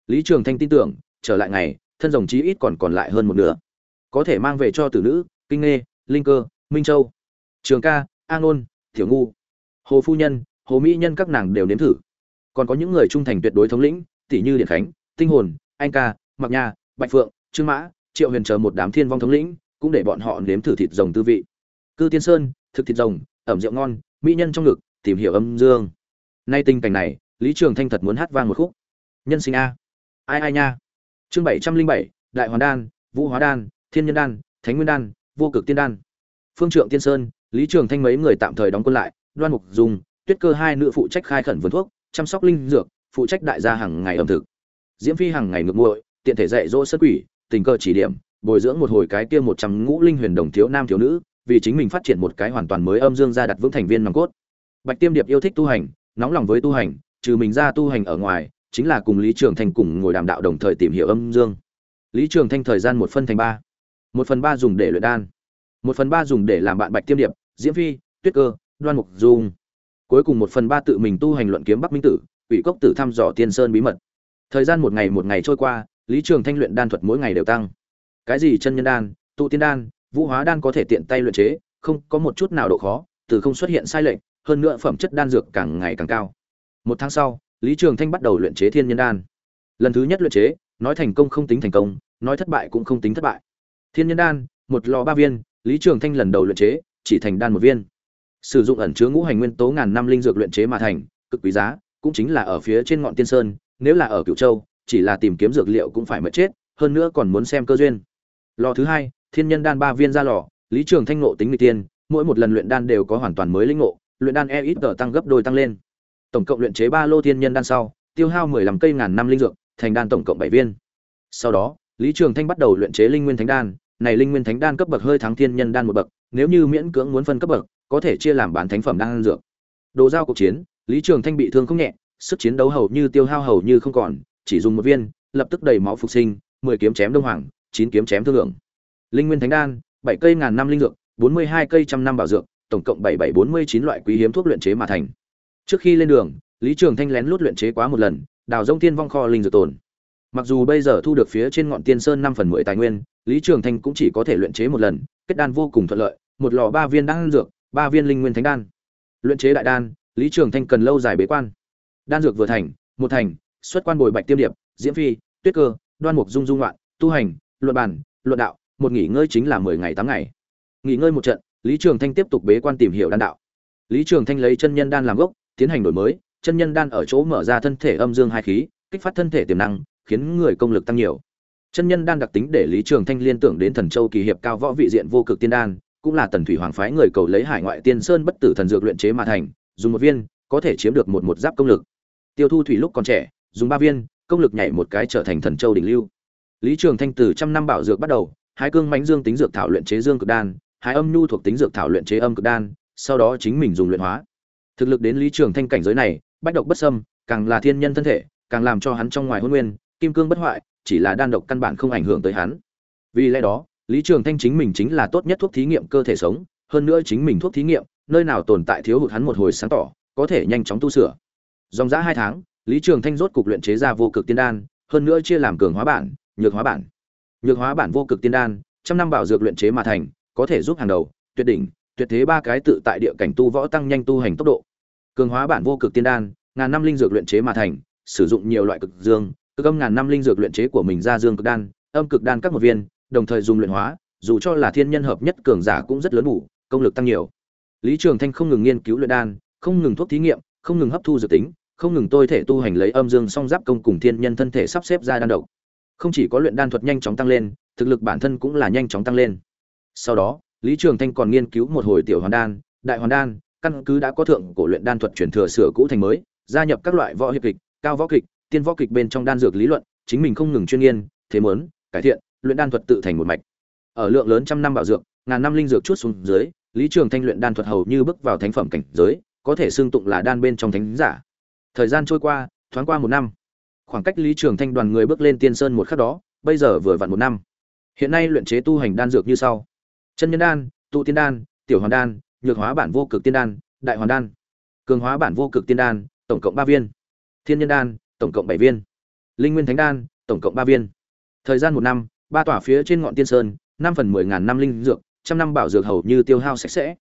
Lý trường thanh tin tưởng, trở lại ngày thân rồng chí ít còn còn lại hơn một nửa. Có thể mang về cho tử nữ, kinh nghê, linh cơ, minh châu. Trường ca, a ngôn thiểu ngu. Hồ phu nhân, hồ mỹ nhân các nàng đều nếm thử. Còn có những người trung thành tuyệt đối thống lĩnh, tỷ như điện khánh, tinh hồn, anh ca, mặc nha, bạch phượng, trương mã, triệu huyền chờ một đám thiên vong thống lĩnh, cũng để bọn họ nếm thử thịt rồng tư vị. Cư tiên sơn, thực thịt rồng, ẩm rượu ngon, mỹ nhân trong ngực, tìm hiểu âm dương. Nay tình cảnh này, lý trường thanh thật muốn hát vang một khúc. Nhân sinh a. Ai ai nha chương bảy trăm linh bảy, đại hoàn đan, vũ hóa đan, thiên nhân đan, thánh nguyên đan, vô cực tiên đan. Phương trượng tiên sơn, lý trường thanh mấy người tạm thời đóng quân lại, đoan mục dùng tuyết cơ hai nữ phụ trách khai khẩn vườn thuốc, chăm sóc linh dược, phụ trách đại gia hàng ngày ẩm thực. Diễm phi hàng ngày ngược muội tiện thể dạy dỗ sất quỷ, tình cơ chỉ điểm, bồi dưỡng một hồi cái kia một trăm ngũ linh huyền đồng thiếu nam thiếu nữ, vì chính mình phát triển một cái hoàn toàn mới âm dương gia đặt vững thành viên nòng cốt. Bạch tiêm điệp yêu thích tu hành, nóng lòng với tu hành, trừ mình ra tu hành ở ngoài chính là cùng lý trường thanh cùng ngồi đàm đạo đồng thời tìm hiểu âm dương. Lý trường thanh thời gian một phân thành ba. Một phần ba dùng để luyện đan. Một phần ba dùng để làm bạn bạch tiêm điệp, diễm phi, tuyết cơ, đoan mục dung. Cuối cùng một phần ba tự mình tu hành luận kiếm bắc minh tử ủy cốc tử thăm dò tiên sơn bí mật. Thời gian một ngày một ngày trôi qua, lý trường thanh luyện đan thuật mỗi ngày đều tăng. Cái gì chân nhân đan, tụ tiên đan, vũ hóa đan có thể tiện tay luyện chế, không có một chút nào độ khó, từ không xuất hiện sai lệch, hơn nữa phẩm chất đan dược càng ngày càng cao. Một tháng sau lý trường thanh bắt đầu luyện chế thiên nhân đan. Lần thứ nhất luyện chế, nói thành công không tính thành công, nói thất bại cũng không tính thất bại. Thiên nhân đan, một lò ba viên, lý trường thanh lần đầu luyện chế, chỉ thành đan một viên. Sử dụng ẩn chứa ngũ hành nguyên tố ngàn năm linh dược luyện chế mà thành, cực quý giá, cũng chính là ở phía trên ngọn tiên sơn, nếu là ở Cửu châu, chỉ là tìm kiếm dược liệu cũng phải mệt chết, hơn nữa còn muốn xem cơ duyên. Lò thứ hai, thiên nhân đan ba viên ra lò, lý trường thanh ngộ tính n tiên, mỗi một lần luyện đan đều có hoàn toàn mới linh ngộ, luyện đan EXP ít tăng gấp đôi tăng lên tổng cộng luyện chế ba lô thiên nhân đan sau, tiêu hao mười lăm cây ngàn năm linh dược, thành đan tổng cộng bảy viên. Sau đó, lý trường thanh bắt đầu luyện chế linh nguyên thánh đan. Này linh nguyên thánh đan cấp bậc hơi thắng thiên nhân đan một bậc, nếu như miễn cưỡng muốn phân cấp bậc, có thể chia làm bán thánh phẩm đan dược. Đồ giao cuộc chiến, lý trường thanh bị thương không nhẹ, sức chiến đấu hầu như tiêu hao hầu như không còn, chỉ dùng một viên, lập tức đầy máu phục sinh, mười kiếm chém đông hoàng, chín kiếm chém thương lượng. Linh nguyên thánh đan, bảy cây ngàn năm linh dược, bốn mươi hai cây trăm năm bảo dược, tổng cộng bảy bảy bốn mươi chín loại quý hiếm thuốc luyện chế mà thành trước khi lên đường, lý trường thanh lén lút luyện chế quá một lần, đào rông tiên vong kho linh dược tồn. Mặc dù bây giờ thu được phía trên ngọn tiên sơn năm phần mười tài nguyên, lý trường thanh cũng chỉ có thể luyện chế một lần, kết đan vô cùng thuận lợi, một lò ba viên đan dược, ba viên linh nguyên thánh đan. Luyện chế đại đan, lý trường thanh cần lâu dài bế quan. Đan dược vừa thành, một thành, xuất quan bồi bạch tiêm điệp, diễm phi, tuyết cơ, đoan mục dung dung loạn, tu hành, luận bản luận đạo, một nghỉ ngơi chính là mười ngày tám ngày. Nghỉ ngơi một trận, lý trường thanh tiếp tục bế quan tìm hiểu đan đạo. Lý trường thanh lấy chân nhân đan làm gốc tiến hành đổi mới, chân nhân đan ở chỗ mở ra thân thể âm dương hai khí, kích phát thân thể tiềm năng, khiến người công lực tăng nhiều. Chân nhân đan đặc tính để lý trường thanh liên tưởng đến thần châu kỳ hiệp cao võ vị diện vô cực tiên đan, cũng là tần thủy hoàng phái người cầu lấy hải ngoại tiên sơn bất tử thần dược luyện chế mà thành, dùng một viên, có thể chiếm được một một giáp công lực. Tiêu thu thủy lúc còn trẻ, dùng ba viên, công lực nhảy một cái trở thành thần châu đỉnh lưu. Lý trường thanh từ trăm năm bảo dược bắt đầu, hai cương mãnh dương tính dược thảo luyện chế dương cực đan, hai âm nhu thuộc tính dược thảo luyện chế âm cực đan, sau đó chính mình dùng luyện hóa thực lực đến lý trường thanh cảnh giới này, bách độc bất sâm càng là thiên nhân thân thể, càng làm cho hắn trong ngoài hôn nguyên, kim cương bất hoại, chỉ là đan độc căn bản không ảnh hưởng tới hắn. Vì lẽ đó, lý trường thanh chính mình chính là tốt nhất thuốc thí nghiệm cơ thể sống, hơn nữa chính mình thuốc thí nghiệm, nơi nào tồn tại thiếu hụt hắn một hồi sáng tỏ, có thể nhanh chóng tu sửa. Dòng giã hai tháng, lý trường thanh rốt cục luyện chế ra vô cực tiên đan, hơn nữa chia làm cường hóa bản, nhược hóa bản. Nhược hóa bản vô cực tiên đan, trăm năm bảo dược luyện chế mà thành, có thể giúp hàng đầu, tuyệt đỉnh, tuyệt thế ba cái tự tại địa cảnh tu võ tăng nhanh tu hành tốc độ cường hóa bản vô cực tiên đan, ngàn năm linh dược luyện chế mà thành, sử dụng nhiều loại cực dương, cực âm ngàn năm linh dược luyện chế của mình ra dương cực đan, âm cực đan các một viên, đồng thời dùng luyện hóa, dù cho là thiên nhân hợp nhất cường giả cũng rất lớn đủ công lực tăng nhiều. Lý trường thanh không ngừng nghiên cứu luyện đan, không ngừng thuốc thí nghiệm, không ngừng hấp thu dược tính, không ngừng tôi thể tu hành lấy âm dương song giáp công cùng thiên nhân thân thể sắp xếp ra đan độc. Không chỉ có luyện đan thuật nhanh chóng tăng lên, thực lực bản thân cũng là nhanh chóng tăng lên. Sau đó, lý trường thanh còn nghiên cứu một hồi tiểu hoàn đan, đại hoàn đan căn cứ đã có thượng cổ luyện đan thuật chuyển thừa sửa cũ thành mới, gia nhập các loại võ hiệp kịch, cao võ kịch, tiên võ kịch bên trong đan dược lý luận, chính mình không ngừng chuyên nghiên, thế muốn, cải thiện, luyện đan thuật tự thành một mạch. Ở lượng lớn trăm năm bảo dược, ngàn năm linh dược chút xuống dưới, lý trường thanh luyện đan thuật hầu như bước vào thánh phẩm cảnh giới, có thể xưng tụng là đan bên trong thánh giả. Thời gian trôi qua, thoáng qua một năm. Khoảng cách lý trường thanh đoàn người bước lên tiên sơn một khắc đó, bây giờ vừa vặn một năm. Hiện nay luyện chế tu hành đan dược như sau. Chân nhân đan, tụ tiên đan, tiểu hoàn đan nhược hóa bản vô cực tiên đan, đại hoàn đan. Cường hóa bản vô cực tiên đan, tổng cộng ba viên. Thiên nhân đan, tổng cộng bảy viên. Linh nguyên thánh đan, tổng cộng ba viên. Thời gian một năm, ba tỏa phía trên ngọn tiên sơn, năm phần mười ngàn năm linh dược, trăm năm bảo dược hầu như tiêu hao sạch sẽ.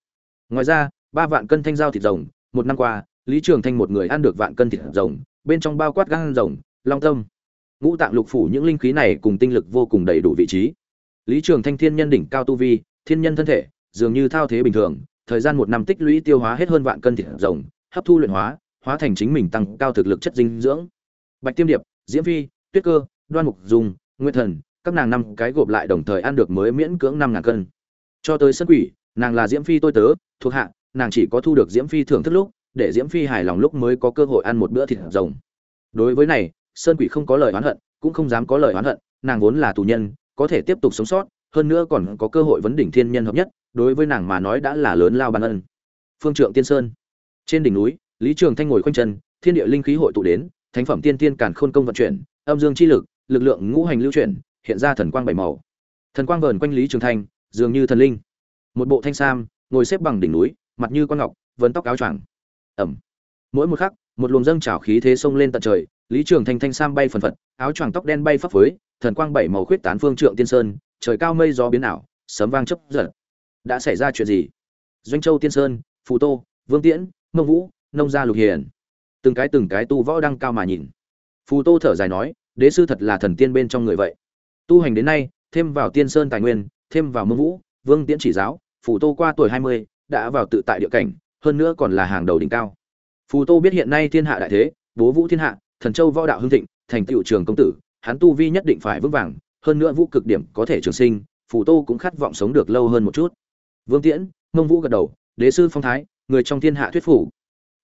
Ngoài ra, ba vạn cân thanh giao thịt rồng, một năm qua, lý trường thanh một người ăn được vạn cân thịt rồng, bên trong bao quát gan rồng, long tâm. Ngũ tạng lục phủ những linh khí này cùng tinh lực vô cùng đầy đủ vị trí. Lý trường thanh thiên nhân đỉnh cao tu vi, thiên nhân thân thể, dường như thao thế bình thường thời gian một năm tích lũy tiêu hóa hết hơn vạn cân thịt rồng, hấp thu luyện hóa hóa thành chính mình tăng cao thực lực chất dinh dưỡng. Bạch tiêm điệp, diễm phi, tuyết cơ, đoan mục dùng nguyên thần, các nàng năm cái gộp lại đồng thời ăn được mới miễn cưỡng năm ngàn cân. Cho tới sân quỷ, nàng là diễm phi tôi tớ, thuộc hạ, nàng chỉ có thu được diễm phi thưởng thức lúc, để diễm phi hài lòng lúc mới có cơ hội ăn một bữa thịt rồng. Đối với này, sơn quỷ không có lời oán hận, cũng không dám có lời oán hận, nàng vốn là tù nhân, có thể tiếp tục sống sót, hơn nữa còn có cơ hội vấn đỉnh thiên nhân hợp nhất đối với nàng mà nói đã là lớn lao ban ân. Phương trượng tiên sơn. Trên đỉnh núi, lý trường thanh ngồi khoanh chân, thiên địa linh khí hội tụ đến, thánh phẩm tiên tiên càn khôn công vận chuyển, âm dương chi lực lực lượng ngũ hành lưu chuyển, hiện ra thần quang bảy màu. Thần quang vờn quanh lý trường thanh, dường như thần linh. Một bộ thanh sam, ngồi xếp bằng đỉnh núi, mặt như con ngọc, vấn tóc áo choàng. Ẩm. Mỗi một khắc, một luồng dâng trào khí thế xông lên tận trời, lý trường thanh thanh sam bay phần phật, áo choàng tóc đen bay phấp phới, thần quang bảy màu khuyết tán phương trượng tiên sơn, trời cao mây gió biến ảo, sấm vang chấp giật đã xảy ra chuyện gì? Doanh châu tiên sơn, phù tô, vương tiễn, mông vũ, nông gia lục hiền. Từng cái từng cái tu võ đăng cao mà nhìn. Phù tô thở dài nói, đế sư thật là thần tiên bên trong người vậy. Tu hành đến nay, thêm vào tiên sơn tài nguyên, thêm vào mông vũ, vương tiễn chỉ giáo, phù tô qua tuổi hai mươi, đã vào tự tại địa cảnh, hơn nữa còn là hàng đầu đỉnh cao. Phù tô biết hiện nay thiên hạ đại thế, bố vũ thiên hạ, thần châu võ đạo hưng thịnh, thành tựu trường công tử, hắn tu vi nhất định phải vững vàng, hơn nữa vũ cực điểm có thể trường sinh, phù tô cũng khát vọng sống được lâu hơn một chút vương tiễn, mông vũ gật đầu, đế sư phong thái, người trong thiên hạ thuyết phủ,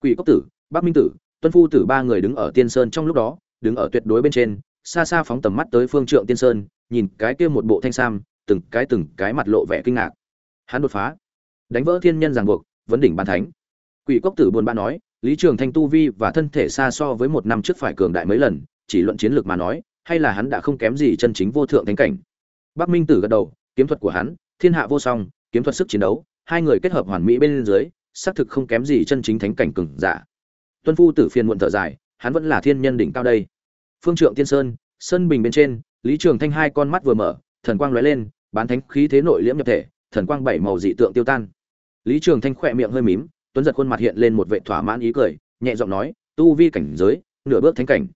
quỷ cốc tử, bắc minh tử, tuân phu tử ba người đứng ở tiên sơn trong lúc đó, đứng ở tuyệt đối bên trên, xa xa phóng tầm mắt tới phương trượng tiên sơn, nhìn cái kia một bộ thanh sam, từng cái từng cái mặt lộ vẻ kinh ngạc. Hắn đột phá, đánh vỡ thiên nhân ràng buộc, vấn đỉnh bàn thánh. Quỷ cốc tử buồn bã nói, lý trường thanh tu vi và thân thể xa so với một năm trước phải cường đại mấy lần, chỉ luận chiến lược mà nói, hay là hắn đã không kém gì chân chính vô thượng thánh cảnh. Bắc minh tử gật đầu, kiếm thuật của hắn, thiên hạ vô song kiếm thuật sức chiến đấu, hai người kết hợp hoàn mỹ bên dưới, xác thực không kém gì chân chính thánh cảnh cường giả. Tuân phu tử phiền muộn thở dài, hắn vẫn là thiên nhân đỉnh cao đây. Phương trượng tiên sơn sơn bình bên trên, lý trường thanh hai con mắt vừa mở, thần quang lóe lên, bán thánh khí thế nội liễm nhập thể, thần quang bảy màu dị tượng tiêu tan. Lý trường thanh khẽ miệng hơi mím, tuấn giật khuôn mặt hiện lên một vẻ thỏa mãn ý cười, nhẹ giọng nói, tu vi cảnh giới, nửa bước thánh cảnh.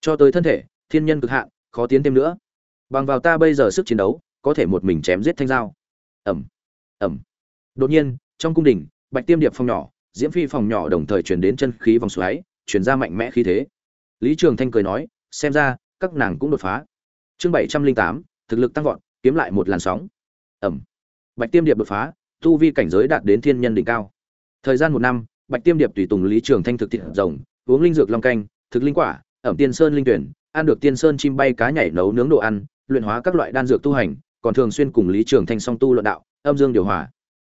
Cho tới thân thể, thiên nhân cực hạn, khó tiến thêm nữa. Bằng vào ta bây giờ sức chiến đấu, có thể một mình chém giết thanh giao. Ẩm ẩm. Đột nhiên, trong cung đình, bạch tiêm điệp phòng nhỏ, diễm phi phòng nhỏ đồng thời chuyển đến chân khí vòng xoáy chuyển ra mạnh mẽ khí thế. Lý trường thanh cười nói, xem ra, các nàng cũng đột phá. Chương bảy trăm linh tám, thực lực tăng vọt, kiếm lại một làn sóng. Ẩm. Bạch tiêm điệp đột phá, tu vi cảnh giới đạt đến thiên nhân đỉnh cao. Thời gian một năm, bạch tiêm điệp tùy tùng lý trường thanh thực thiện rồng, uống linh dược long canh, thực linh quả, ẩm tiên sơn linh tuyển, ăn được tiên sơn chim bay cá nhảy nấu nướng đồ ăn, luyện hóa các loại đan dược tu hành, còn thường xuyên cùng lý trường thanh song tu luận đạo âm dương điều hòa.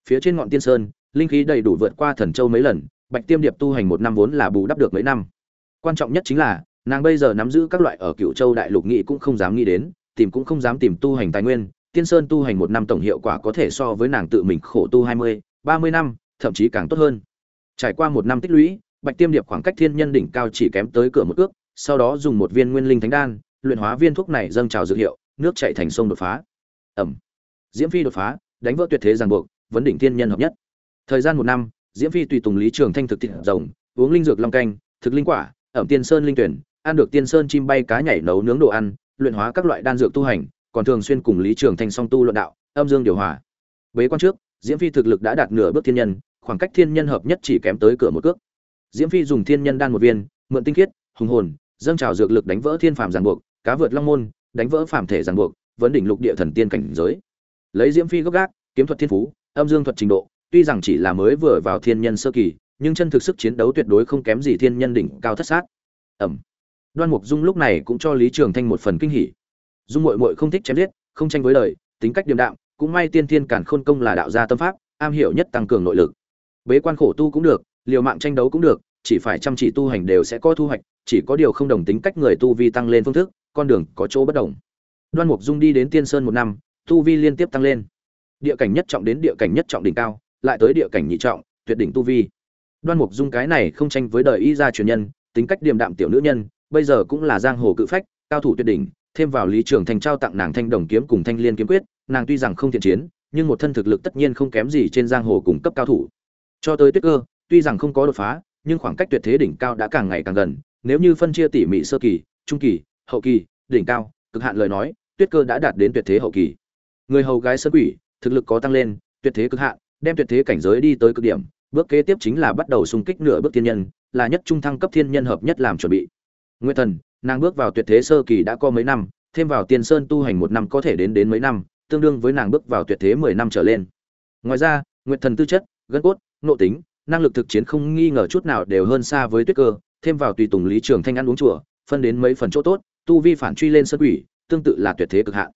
Phía trên ngọn tiên sơn, linh khí đầy đủ vượt qua thần châu mấy lần, bạch tiêm điệp tu hành một năm vốn là bù đắp được mấy năm. Quan trọng nhất chính là, nàng bây giờ nắm giữ các loại ở cựu châu đại lục nghị cũng không dám nghĩ đến, tìm cũng không dám tìm tu hành tài nguyên, tiên sơn tu hành một năm tổng hiệu quả có thể so với nàng tự mình khổ tu hai mươi, ba mươi năm, thậm chí càng tốt hơn. Trải qua một năm tích lũy, bạch tiêm điệp khoảng cách thiên nhân đỉnh cao chỉ kém tới cửa một ước sau đó dùng một viên nguyên linh thánh đan, luyện hóa viên thuốc này dâng trào dược hiệu, nước chảy thành sông đột phá. Ẩm. Diễm phi đột phá đánh vỡ tuyệt thế ràng buộc, vấn đỉnh thiên nhân hợp nhất. Thời gian một năm, diễm phi tùy tùng lý trường thanh thực thịt rồng, uống linh dược long canh, thực linh quả, ẩm tiên sơn linh tuyển, ăn được tiên sơn chim bay cá nhảy nấu nướng đồ ăn, luyện hóa các loại đan dược tu hành, còn thường xuyên cùng lý trường thanh song tu luận đạo, âm dương điều hòa. Bế quan trước, diễm phi thực lực đã đạt nửa bước thiên nhân, khoảng cách thiên nhân hợp nhất chỉ kém tới cửa một cước. Diễm phi dùng thiên nhân đan một viên, mượn tinh khiết, hùng hồn, dâng trào dược lực đánh vỡ thiên phàm giàn buộc, cá vượt long môn, đánh vỡ phàm thể giàn buộc, vấn đỉnh lục địa thần tiên cảnh giới lấy diễm phi gốc gác, kiếm thuật thiên phú, âm dương thuật trình độ, tuy rằng chỉ là mới vừa vào thiên nhân sơ kỳ, nhưng chân thực sức chiến đấu tuyệt đối không kém gì thiên nhân đỉnh cao thất sát. Ẩm. Đoan mục dung lúc này cũng cho lý trường thanh một phần kinh hỉ. Dung mội mội không thích chém giết, không tranh với lời, tính cách điềm đạm, cũng may tiên thiên cản khôn công là đạo gia tâm pháp, am hiểu nhất tăng cường nội lực. Bế quan khổ tu cũng được, liều mạng tranh đấu cũng được, chỉ phải chăm chỉ tu hành đều sẽ có thu hoạch, chỉ có điều không đồng tính cách người tu vi tăng lên phương thức, con đường có chỗ bất đồng. Đoan mục dung đi đến tiên sơn một năm tu vi liên tiếp tăng lên. Địa cảnh nhất trọng đến địa cảnh nhất trọng đỉnh cao, lại tới địa cảnh nhị trọng, tuyệt đỉnh tu vi. Đoan mục dung cái này không tranh với đời y gia truyền nhân, tính cách điềm đạm tiểu nữ nhân, bây giờ cũng là giang hồ cự phách, cao thủ tuyệt đỉnh, thêm vào lý trường thành trao tặng nàng thanh đồng kiếm cùng thanh liên kiếm quyết, nàng tuy rằng không thiện chiến, nhưng một thân thực lực tất nhiên không kém gì trên giang hồ cùng cấp cao thủ. Cho tới tuyết cơ, tuy rằng không có đột phá, nhưng khoảng cách tuyệt thế đỉnh cao đã càng ngày càng gần, nếu như phân chia tỉ mỉ sơ kỳ, trung kỳ, hậu kỳ, đỉnh cao, cực hạn lời nói, tuyết cơ đã đạt đến tuyệt thế hậu kỳ người hầu gái sơn quỷ, thực lực có tăng lên, tuyệt thế cực hạn, đem tuyệt thế cảnh giới đi tới cực điểm. Bước kế tiếp chính là bắt đầu xung kích nửa bước thiên nhân, là nhất trung thăng cấp thiên nhân hợp nhất làm chuẩn bị. Nguyên thần, nàng bước vào tuyệt thế sơ kỳ đã có mấy năm, thêm vào tiên sơn tu hành một năm có thể đến đến mấy năm, tương đương với nàng bước vào tuyệt thế mười năm trở lên. Ngoài ra, Nguyệt thần tư chất, gân cốt, nội tính, năng lực thực chiến không nghi ngờ chút nào đều hơn xa với tuyết cơ, thêm vào tùy tùng lý trường thanh ăn uống chùa, phân đến mấy phần chỗ tốt, tu vi phản truy lên sân quỷ, tương tự là tuyệt thế cực hạn.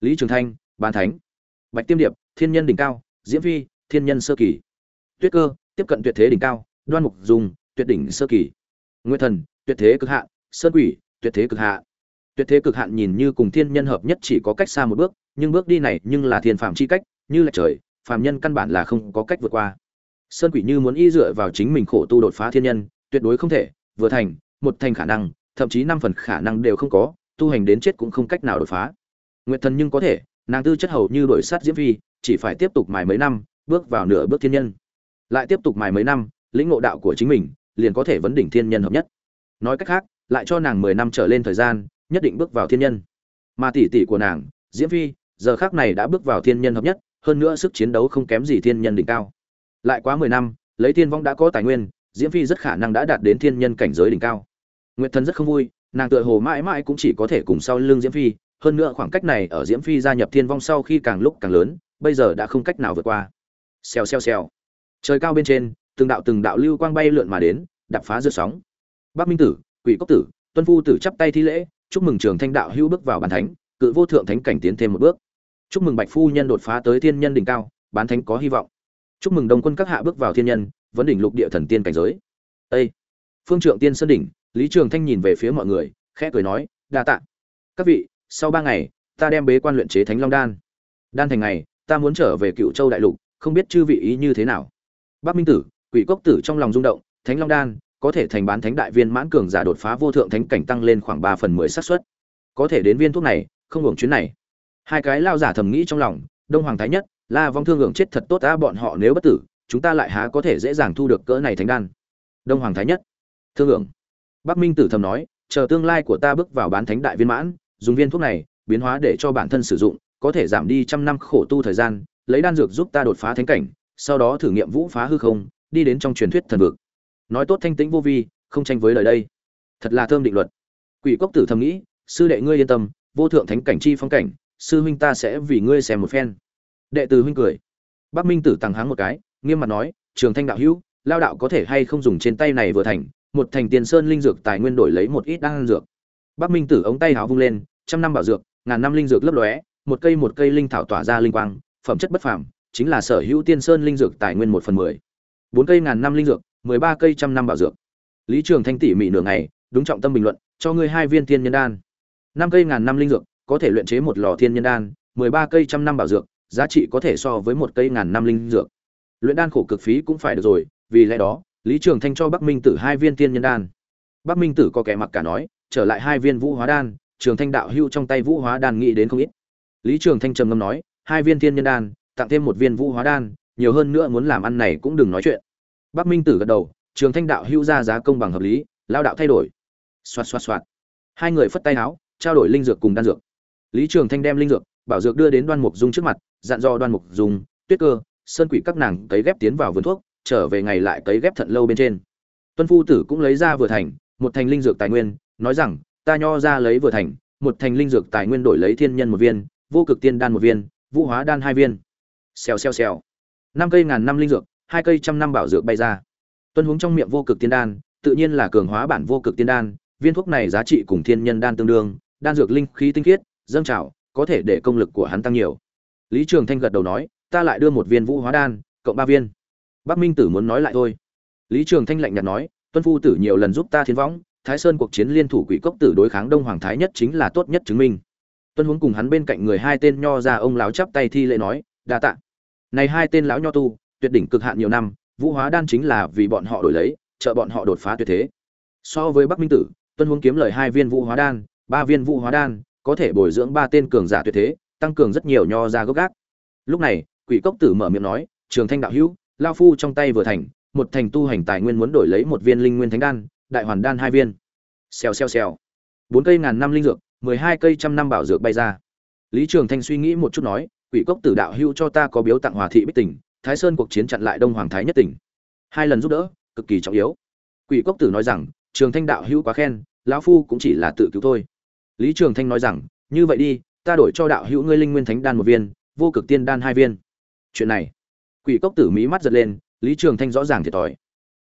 Lý trường thanh bán thánh. Bạch tiêm điệp, thiên nhân đỉnh cao. Diễm phi, thiên nhân sơ kỳ. Tuyết cơ, tiếp cận tuyệt thế đỉnh cao. Đoan mục dùng, tuyệt đỉnh sơ kỳ. Nguyên thần, tuyệt thế cực hạn sơn quỷ, tuyệt thế cực hạn tuyệt thế cực hạn nhìn như cùng thiên nhân hợp nhất chỉ có cách xa một bước, nhưng bước đi này nhưng là thiên phàm chi cách, như là trời, phàm nhân căn bản là không có cách vượt qua. Sơn quỷ như muốn y dựa vào chính mình khổ tu đột phá thiên nhân, tuyệt đối không thể, vừa thành, một thành khả năng, thậm chí năm phần khả năng đều không có, tu hành đến chết cũng không cách nào đột phá. Nguyệt thần nhưng có thể nàng tư chất hầu như đổi sát diễm phi, chỉ phải tiếp tục mài mấy năm, bước vào nửa bước thiên nhân. Lại tiếp tục mài mấy năm, lĩnh ngộ đạo của chính mình, liền có thể vấn đỉnh thiên nhân hợp nhất. Nói cách khác, lại cho nàng mười năm trở lên thời gian, nhất định bước vào thiên nhân. Mà tỷ tỷ của nàng, diễm phi, giờ khác này đã bước vào thiên nhân hợp nhất, hơn nữa sức chiến đấu không kém gì thiên nhân đỉnh cao. Lại quá mười năm, lấy thiên vong đã có tài nguyên, diễm phi rất khả năng đã đạt đến thiên nhân cảnh giới đỉnh cao. Nguyệt thần rất không vui, nàng tựa hồ mãi mãi cũng chỉ có thể cùng sau lưng diễm phi hơn nữa khoảng cách này ở diễm phi gia nhập thiên vong sau khi càng lúc càng lớn, bây giờ đã không cách nào vượt qua. Xèo xèo xèo. Trời cao bên trên, từng đạo từng đạo lưu quang bay lượn mà đến đập phá giữa sóng. Bắc minh tử, quỷ cốc tử, tuân phu tử chắp tay thi lễ, chúc mừng trường thanh đạo hữu bước vào bàn thánh, cự vô thượng thánh cảnh tiến thêm một bước. Chúc mừng bạch phu nhân đột phá tới thiên nhân đỉnh cao, bán thánh có hy vọng. Chúc mừng đồng quân các hạ bước vào thiên nhân, vấn đỉnh lục địa thần tiên cảnh giới. Ê! phương trượng tiên sơn đỉnh, lý trường thanh nhìn về phía mọi người, khẽ cười nói, đa tạ. Các vị sau ba ngày, ta đem bế quan luyện chế thánh long đan. Đan thành ngày, ta muốn trở về cựu châu đại lục, không biết chư vị ý như thế nào. Bắc minh tử, quỷ cốc tử trong lòng rung động, thánh long đan, có thể thành bán thánh đại viên mãn cường giả đột phá vô thượng thánh cảnh tăng lên khoảng ba phần mười xác suất. Có thể đến viên thuốc này, không hưởng chuyến này. Hai cái lao giả thầm nghĩ trong lòng, đông hoàng thái nhất, la vong thương hưởng chết thật tốt ta bọn họ nếu bất tử, chúng ta lại há có thể dễ dàng thu được cỡ này thánh đan. Đông hoàng thái nhất, thương hưởng. Bắc minh tử thầm nói, chờ tương lai của ta bước vào bán thánh đại viên mãn dùng viên thuốc này biến hóa để cho bản thân sử dụng, có thể giảm đi trăm năm khổ tu thời gian, lấy đan dược giúp ta đột phá thánh cảnh, sau đó thử nghiệm vũ phá hư không, đi đến trong truyền thuyết thần vực. Nói tốt thanh tĩnh vô vi, không tranh với lời đây. Thật là thơm định luật. Quỷ cốc tử thầm nghĩ, sư đệ ngươi yên tâm, vô thượng thánh cảnh chi phong cảnh, sư huynh ta sẽ vì ngươi xem một phen. Đệ tử huynh cười. Bắc minh tử tăng háng một cái, nghiêm mặt nói, trường thanh đạo hữu, lao đạo có thể hay không dùng trên tay này vừa thành, một thành tiền sơn linh dược tài nguyên đổi lấy một ít đan dược. Bắc minh tử ống tay háo vung lên trăm năm bảo dược, ngàn năm linh dược lấp lóe, một cây một cây linh thảo tỏa ra linh quang, phẩm chất bất phàm, chính là sở hữu tiên sơn linh dược tài nguyên một phần mười. Bốn cây ngàn năm linh dược, mười ba cây trăm năm bảo dược. Lý trường thanh tỉ mỉ nửa ngày, đúng trọng tâm bình luận, cho ngươi hai viên thiên nhân đan. Năm cây ngàn năm linh dược, có thể luyện chế một lò thiên nhân đan, mười ba cây trăm năm bảo dược, giá trị có thể so với một cây ngàn năm linh dược. Luyện đan khổ cực phí cũng phải được rồi, vì lẽ đó, lý trường thanh cho bắc minh tử hai viên thiên nhân đan. Bắc minh tử có kẻ mặc cả nói, trở lại hai viên vũ hóa đan trường thanh đạo hưu trong tay vũ hóa đan nghĩ đến không ít. Lý trường thanh trầm ngâm nói, hai viên thiên nhân đan, tặng thêm một viên vũ hóa đan, nhiều hơn nữa muốn làm ăn này cũng đừng nói chuyện. Bắc minh tử gật đầu, trường thanh đạo hưu ra giá công bằng hợp lý, lao đạo thay đổi. Xoạt xoạt xoạt. Hai người phất tay áo trao đổi linh dược cùng đan dược. Lý trường thanh đem linh dược, bảo dược đưa đến đoan mục dung trước mặt, dặn dò đoan mục dung, tuyết cơ, sơn quỷ các nàng cấy ghép tiến vào vườn thuốc, trở về ngày lại cấy ghép thận lâu bên trên. Tuân phu tử cũng lấy ra vừa thành, một thành linh dược tài nguyên, nói rằng ta nho ra lấy vừa thành, một thành linh dược tài nguyên đổi lấy thiên nhân một viên, vô cực tiên đan một viên, vũ hóa đan hai viên. Xèo xèo xèo. Năm cây ngàn năm linh dược, hai cây trăm năm bảo dược bay ra. Tuân hướng trong miệng vô cực tiên đan, tự nhiên là cường hóa bản vô cực tiên đan, viên thuốc này giá trị cùng thiên nhân đan tương đương, đan dược linh khí tinh khiết, dâng trào, có thể để công lực của hắn tăng nhiều. Lý trường thanh gật đầu nói, ta lại đưa một viên vũ hóa đan, cộng ba viên. Bắc minh tử muốn nói lại thôi. Lý trường thanh lạnh nhạt nói, tuân phu tử nhiều lần giúp ta thiên võng thái sơn cuộc chiến liên thủ quỷ cốc tử đối kháng đông hoàng thái nhất chính là tốt nhất chứng minh. Tuân huống cùng hắn bên cạnh người hai tên nho ra ông lão chắp tay thi lễ nói, đa tạ. Này hai tên lão nho tu, tuyệt đỉnh cực hạn nhiều năm, vũ hóa đan chính là vì bọn họ đổi lấy, trợ bọn họ đột phá tuyệt thế. So với bắc minh tử, tuân huống kiếm lời hai viên vũ hóa đan, ba viên vũ hóa đan, có thể bồi dưỡng ba tên cường giả tuyệt thế, tăng cường rất nhiều nho ra gốc gác. Lúc này, quỷ cốc tử mở miệng nói, trường thanh đạo hữu, lão phu trong tay vừa thành, một thành tu hành tài nguyên muốn đổi lấy một viên linh nguyên thánh đan đại hoàn đan hai viên. Xèo xèo xèo. Bốn cây ngàn năm linh dược, mười hai cây trăm năm bảo dược bay ra. Lý trường thanh suy nghĩ một chút nói, quỷ cốc tử đạo hưu cho ta có biếu tặng hòa thị bích tỉnh, thái sơn cuộc chiến chặn lại đông hoàng thái nhất tỉnh. Hai lần giúp đỡ, cực kỳ trọng yếu. Quỷ cốc tử nói rằng, trường thanh đạo hưu quá khen, lão phu cũng chỉ là tự cứu thôi. Lý trường thanh nói rằng, như vậy đi, ta đổi cho đạo hữu ngươi linh nguyên thánh đan một viên, vô cực tiên đan hai viên. Chuyện này, quỷ cốc tử mỹ mắt giật lên, lý trường thanh rõ ràng thiệt thòi.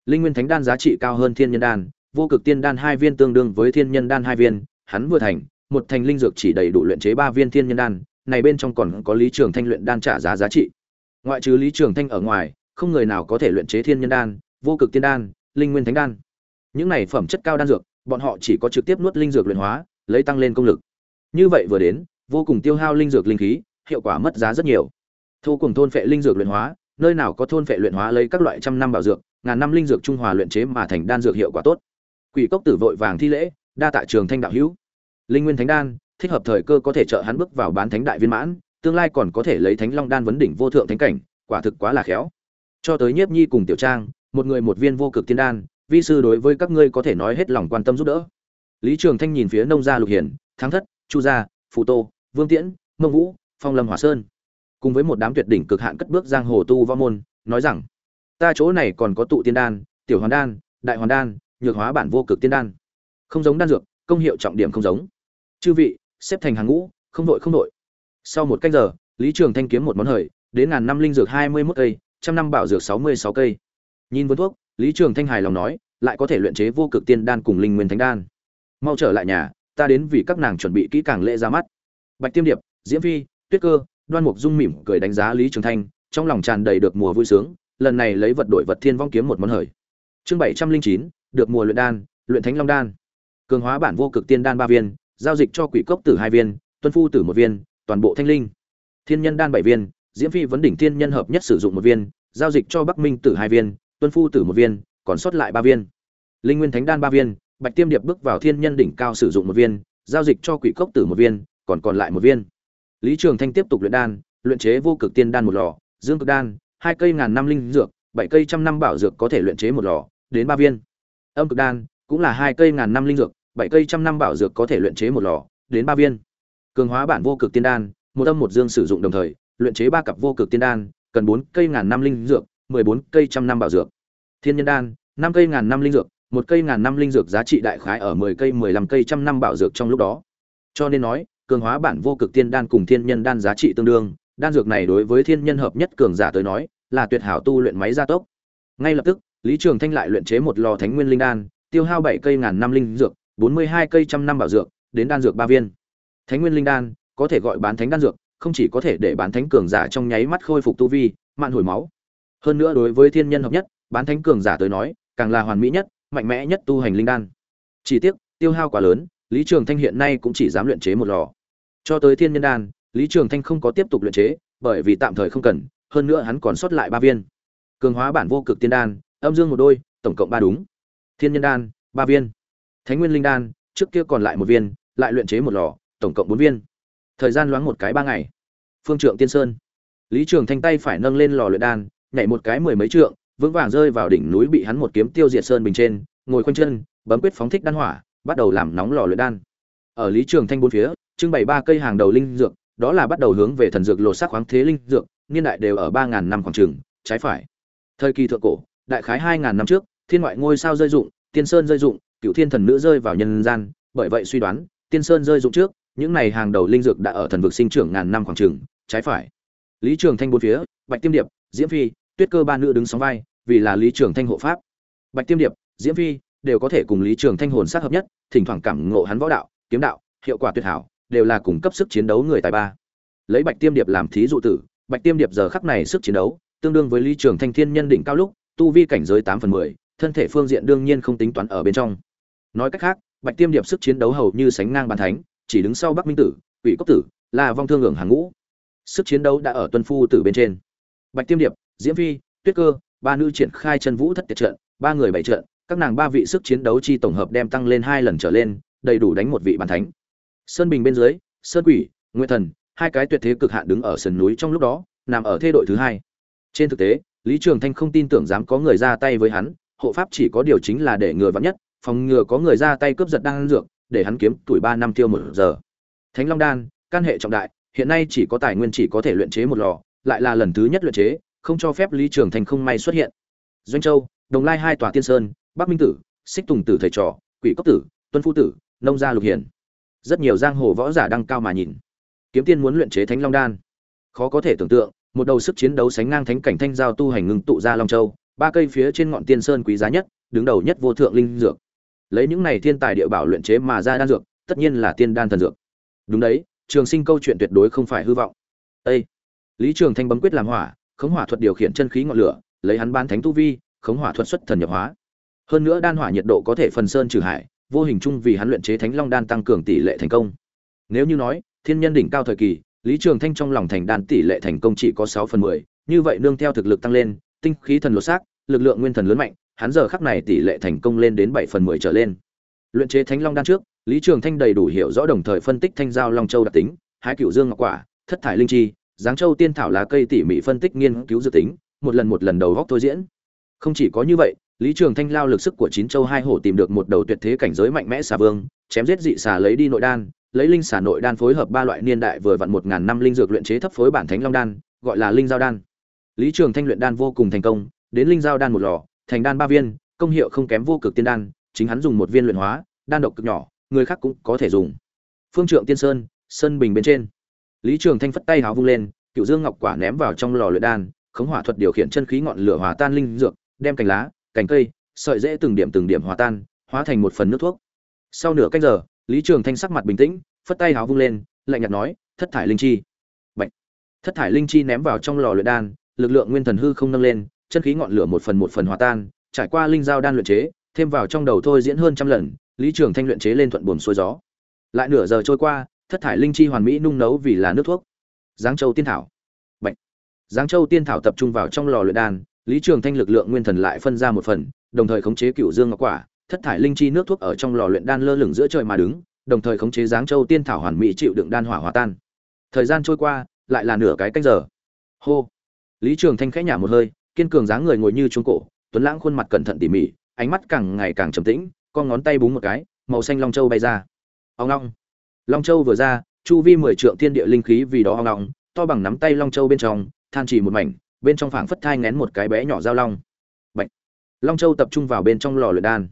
Linh nguyên thánh đan giá trị cao hơn thiên nhân đan vô cực tiên đan hai viên tương đương với thiên nhân đan hai viên, hắn vừa thành, một thành linh dược chỉ đầy đủ luyện chế ba viên thiên nhân đan, này bên trong còn có lý trường thanh luyện đan trả giá giá trị. Ngoại trừ lý trường thanh ở ngoài, không người nào có thể luyện chế thiên nhân đan, vô cực tiên đan, linh nguyên thánh đan. Những này phẩm chất cao đan dược, bọn họ chỉ có trực tiếp nuốt linh dược luyện hóa, lấy tăng lên công lực. Như vậy vừa đến, vô cùng tiêu hao linh dược linh khí, hiệu quả mất giá rất nhiều. Thu cùng thôn phệ linh dược luyện hóa, nơi nào có thôn phệ luyện hóa lấy các loại trăm năm bảo dược, ngàn năm linh dược trung hòa luyện chế mà thành đan dược hiệu quả tốt quỷ cốc tử vội vàng thi lễ, đa tạ trường thanh đạo hữu. Linh nguyên thánh đan, thích hợp thời cơ có thể trợ hắn bước vào bán thánh đại viên mãn, tương lai còn có thể lấy thánh long đan vấn đỉnh vô thượng thánh cảnh, quả thực quá là khéo. Cho tới nhiếp nhi cùng tiểu trang, một người một viên vô cực tiên đan, vi sư đối với các ngươi có thể nói hết lòng quan tâm giúp đỡ. Lý trường thanh nhìn phía nông gia lục hiển, thắng thất, chu gia, phụ tô, vương tiễn, mông vũ, phong lâm hỏa sơn. Cùng với một đám tuyệt đỉnh cực hạn cất bước giang hồ tu võ môn, nói rằng, ta chỗ này còn có tụ tiên đan, tiểu hoàn đan, đại hoàn đan nhược hóa bản vô cực tiên đan. Không giống đan dược, công hiệu trọng điểm không giống. Chư vị, xếp thành hàng ngũ, không đội không đội. Sau một canh giờ, lý trường thanh kiếm một món hời, đến ngàn năm linh dược hai mươi mốt cây, trăm năm bảo dược sáu mươi sáu cây. Nhìn vốn thuốc, lý trường thanh hài lòng nói, lại có thể luyện chế vô cực tiên đan cùng linh nguyên thánh đan. Mau trở lại nhà, ta đến vì các nàng chuẩn bị kỹ càng lễ ra mắt. Bạch tiêm điệp, diễm phi, tuyết cơ, đoan mục dung mỉm cười đánh giá lý trường thanh, trong lòng tràn đầy được mùa vui sướng, lần này lấy vật đổi vật thiên vong kiếm một món hời. Chương bảy trăm linh chín được mùa luyện đan, luyện thánh long đan. Cường hóa bản vô cực tiên đan ba viên, giao dịch cho quỷ cốc tử hai viên, tuân phu tử một viên, toàn bộ thanh linh. Thiên nhân đan bảy viên, diễm phi vấn đỉnh thiên nhân hợp nhất sử dụng một viên, giao dịch cho bắc minh tử hai viên, tuân phu tử một viên, còn sót lại ba viên. Linh nguyên thánh đan ba viên, bạch tiêm điệp bước vào thiên nhân đỉnh cao sử dụng một viên, giao dịch cho quỷ cốc tử một viên, còn còn lại một viên. Lý trường thanh tiếp tục luyện đan, luyện chế vô cực tiên đan một lò, dương cực đan, hai cây ngàn năm linh dược, bảy cây trăm năm bảo dược có thể luyện chế một lò, đến ba viên âm cực đan, cũng là hai cây ngàn năm linh dược, bảy cây trăm năm bảo dược có thể luyện chế một lò, đến ba viên. Cường hóa bản vô cực tiên đan, một âm một dương sử dụng đồng thời, luyện chế ba cặp vô cực tiên đan, cần bốn cây ngàn năm linh dược, mười bốn cây trăm năm bảo dược. Thiên nhân đan, năm cây ngàn năm linh dược, một cây ngàn năm linh dược giá trị đại khái ở mười cây, mười lăm cây trăm năm bảo dược trong lúc đó. Cho nên nói, cường hóa bản vô cực tiên đan cùng thiên nhân đan giá trị tương đương, đan dược này đối với thiên nhân hợp nhất cường giả tới nói, là tuyệt hảo tu luyện máy gia tốc. Ngay lập tức lý trường thanh lại luyện chế một lò thánh nguyên linh đan, tiêu hao bảy cây ngàn năm linh dược, bốn mươi hai cây trăm năm bảo dược, đến đan dược ba viên. Thánh nguyên linh đan có thể gọi bán thánh đan dược, không chỉ có thể để bán thánh cường giả trong nháy mắt khôi phục tu vi, mạn hồi máu. Hơn nữa đối với thiên nhân hợp nhất, bán thánh cường giả tới nói, càng là hoàn mỹ nhất, mạnh mẽ nhất tu hành linh đan. Chỉ tiếc, tiêu hao quá lớn, lý trường thanh hiện nay cũng chỉ dám luyện chế một lò. Cho tới thiên nhân đan, lý trường thanh không có tiếp tục luyện chế, bởi vì tạm thời không cần, hơn nữa hắn còn sót lại ba viên. Cường hóa bản vô cực tiên đan âm dương một đôi, tổng cộng ba đúng. Thiên nhân đan, ba viên. Thánh nguyên linh đan, trước kia còn lại một viên, lại luyện chế một lò, tổng cộng bốn viên. Thời gian loáng một cái ba ngày. Phương trượng tiên sơn. Lý trường thanh tay phải nâng lên lò luyện đan, nhảy một cái mười mấy trượng, vững vàng rơi vào đỉnh núi bị hắn một kiếm tiêu diệt sơn bình trên, ngồi khoanh chân, bấm quyết phóng thích đan hỏa, bắt đầu làm nóng lò luyện đan. Ở lý trường thanh bốn phía, trưng bày ba cây hàng đầu linh dược, đó là bắt đầu hướng về thần dược lột xác khoáng thế linh dược, niên đại đều ở ba ngàn năm khoảng trường trái phải. Thời kỳ thượng cổ đại khái hai ngàn năm trước, thiên ngoại ngôi sao rơi dụng tiên sơn rơi dụng cựu thiên thần nữ rơi vào nhân gian. Bởi vậy suy đoán, tiên sơn rơi dụng trước, những này hàng đầu linh dược đã ở thần vực sinh trưởng ngàn năm khoảng trường trái phải. Lý trường thanh bốn phía, bạch tiêm điệp, diễm phi, tuyết cơ ba nữ đứng sóng vai, vì là lý trường thanh hộ pháp. Bạch tiêm điệp, diễm phi đều có thể cùng lý trường thanh hồn sát hợp nhất, thỉnh thoảng cảm ngộ hắn võ đạo, kiếm đạo, hiệu quả tuyệt hảo, đều là cùng cấp sức chiến đấu người tài ba. Lấy bạch tiêm điệp làm thí dụ tử, bạch tiêm điệp giờ khắc này sức chiến đấu, tương đương với lý trường thanh thiên nhân đỉnh cao lúc tu vi cảnh giới tám phần mười, thân thể phương diện đương nhiên không tính toán ở bên trong. Nói cách khác, bạch tiêm điệp sức chiến đấu hầu như sánh ngang bàn thánh, chỉ đứng sau bắc minh tử, quỷ cốc tử là vong thương hưởng hàng ngũ. Sức chiến đấu đã ở tuân phu tử bên trên. Bạch tiêm điệp, diễm phi, tuyết cơ, ba nữ triển khai chân vũ thất tiệt trận, ba người bảy trận, các nàng ba vị sức chiến đấu chi tổng hợp đem tăng lên hai lần trở lên, đầy đủ đánh một vị bàn thánh. Sơn bình bên dưới, sơn quỷ nguyên thần, hai cái tuyệt thế cực hạn đứng ở sườn núi trong lúc đó, nằm ở thế đội thứ hai. Trên thực tế lý trường thanh không tin tưởng dám có người ra tay với hắn, hộ pháp chỉ có điều chính là để ngừa vạn nhất, phòng ngừa có người ra tay cướp giật đang dược, để hắn kiếm tuổi ba năm tiêu một giờ. Thánh long đan, căn hệ trọng đại, hiện nay chỉ có tài nguyên chỉ có thể luyện chế một lò, lại là lần thứ nhất luyện chế, không cho phép lý trường thành không may xuất hiện. Doanh châu, đồng lai hai tòa tiên sơn, bắc minh tử, xích tùng tử thầy trò, quỷ cốc tử, tuân phu tử, nông gia lục hiển rất nhiều giang hồ võ giả đăng cao mà nhìn. Kiếm tiên muốn luyện chế thánh long đan. Khó có thể tưởng tượng một đầu sức chiến đấu sánh ngang thánh cảnh thanh giao tu hành ngưng tụ ra long châu, ba cây phía trên ngọn tiên sơn quý giá nhất, đứng đầu nhất vô thượng linh dược. Lấy những này thiên tài địa bảo luyện chế mà ra đan dược, tất nhiên là tiên đan thần dược. Đúng đấy, trường sinh câu chuyện tuyệt đối không phải hư vọng. Ê! lý trường thanh bấm quyết làm hỏa, khống hỏa thuật điều khiển chân khí ngọn lửa, lấy hắn ban thánh tu vi, khống hỏa thuật xuất thần nhập hóa. Hơn nữa đan hỏa nhiệt độ có thể phần sơn trừ hải, vô hình chung vì hắn luyện chế thánh long đan tăng cường tỷ lệ thành công. Nếu như nói, thiên nhân đỉnh cao thời kỳ lý trường thanh trong lòng thành đan tỷ lệ thành công chỉ có sáu phần mười, như vậy nương theo thực lực tăng lên, tinh khí thần lột xác, lực lượng nguyên thần lớn mạnh, hắn giờ khắc này tỷ lệ thành công lên đến bảy phần mười trở lên. Luyện chế thánh long đan trước, lý trường thanh đầy đủ hiểu rõ đồng thời phân tích thanh giao long châu đặc tính, hái cựu dương ngọc quả, thất thải linh chi, giáng châu tiên thảo lá cây tỉ mỉ phân tích nghiên cứu dự tính, một lần một lần đầu góc tôi diễn. Không chỉ có như vậy, lý trường thanh lao lực sức của chín châu hai hổ tìm được một đầu tuyệt thế cảnh giới mạnh mẽ xà vương, chém giết dị xà lấy đi nội đan lấy linh xà nội đan phối hợp ba loại niên đại vừa vặn một ngàn năm linh dược luyện chế thấp phối bản thánh long đan, gọi là linh giao đan. Lý trường thanh luyện đan vô cùng thành công, đến linh giao đan một lò, thành đan ba viên, công hiệu không kém vô cực tiên đan, chính hắn dùng một viên luyện hóa, đan độc cực nhỏ, người khác cũng có thể dùng. Phương trượng tiên sơn sân bình bên trên. Lý trường thanh phất tay háo vung lên, cựu dương ngọc quả ném vào trong lò luyện đan, khống hỏa thuật điều khiển chân khí ngọn lửa hòa tan linh dược, đem cành lá, cành cây, sợi dễ từng điểm từng điểm hòa tan, hóa thành một phần nước thuốc. Sau nửa canh giờ lý trường thanh sắc mặt bình tĩnh, phất tay háo vung lên, lạnh nhạt nói, thất thải linh chi Bạch. thất thải linh chi ném vào trong lò luyện đan, lực lượng nguyên thần hư không nâng lên, chân khí ngọn lửa một phần một phần hòa tan, trải qua linh giao đan luyện chế, thêm vào trong đầu thôi diễn hơn trăm lần, lý trường thanh luyện chế lên thuận buồm xuôi gió lại nửa giờ trôi qua, thất thải linh chi hoàn mỹ nung nấu vì là nước thuốc giáng châu tiên thảo Bạch. giáng châu tiên thảo tập trung vào trong lò luyện đan, lý trường thanh lực lượng nguyên thần lại phân ra một phần, đồng thời khống chế cửu dương ngọc quả thất thải linh chi nước thuốc ở trong lò luyện đan lơ lửng giữa trời mà đứng, đồng thời khống chế giáng châu tiên thảo hoàn mỹ chịu đựng đan hỏa hòa tan. Thời gian trôi qua, lại là nửa cái canh giờ. Hô. Lý trường thanh khẽ nhả một hơi, kiên cường dáng người ngồi như chuông cổ, tuấn lãng khuôn mặt cẩn thận tỉ mỉ, ánh mắt càng ngày càng trầm tĩnh, con ngón tay búng một cái, màu xanh long châu bay ra. Ông long long châu vừa ra, chu vi mười trượng thiên địa linh khí vì đó ông long to bằng nắm tay long châu bên trong, than chỉ một mảnh, bên trong phảng phất thai ngén một cái bé nhỏ dao long. Bạch. long châu tập trung vào bên trong lò luyện đan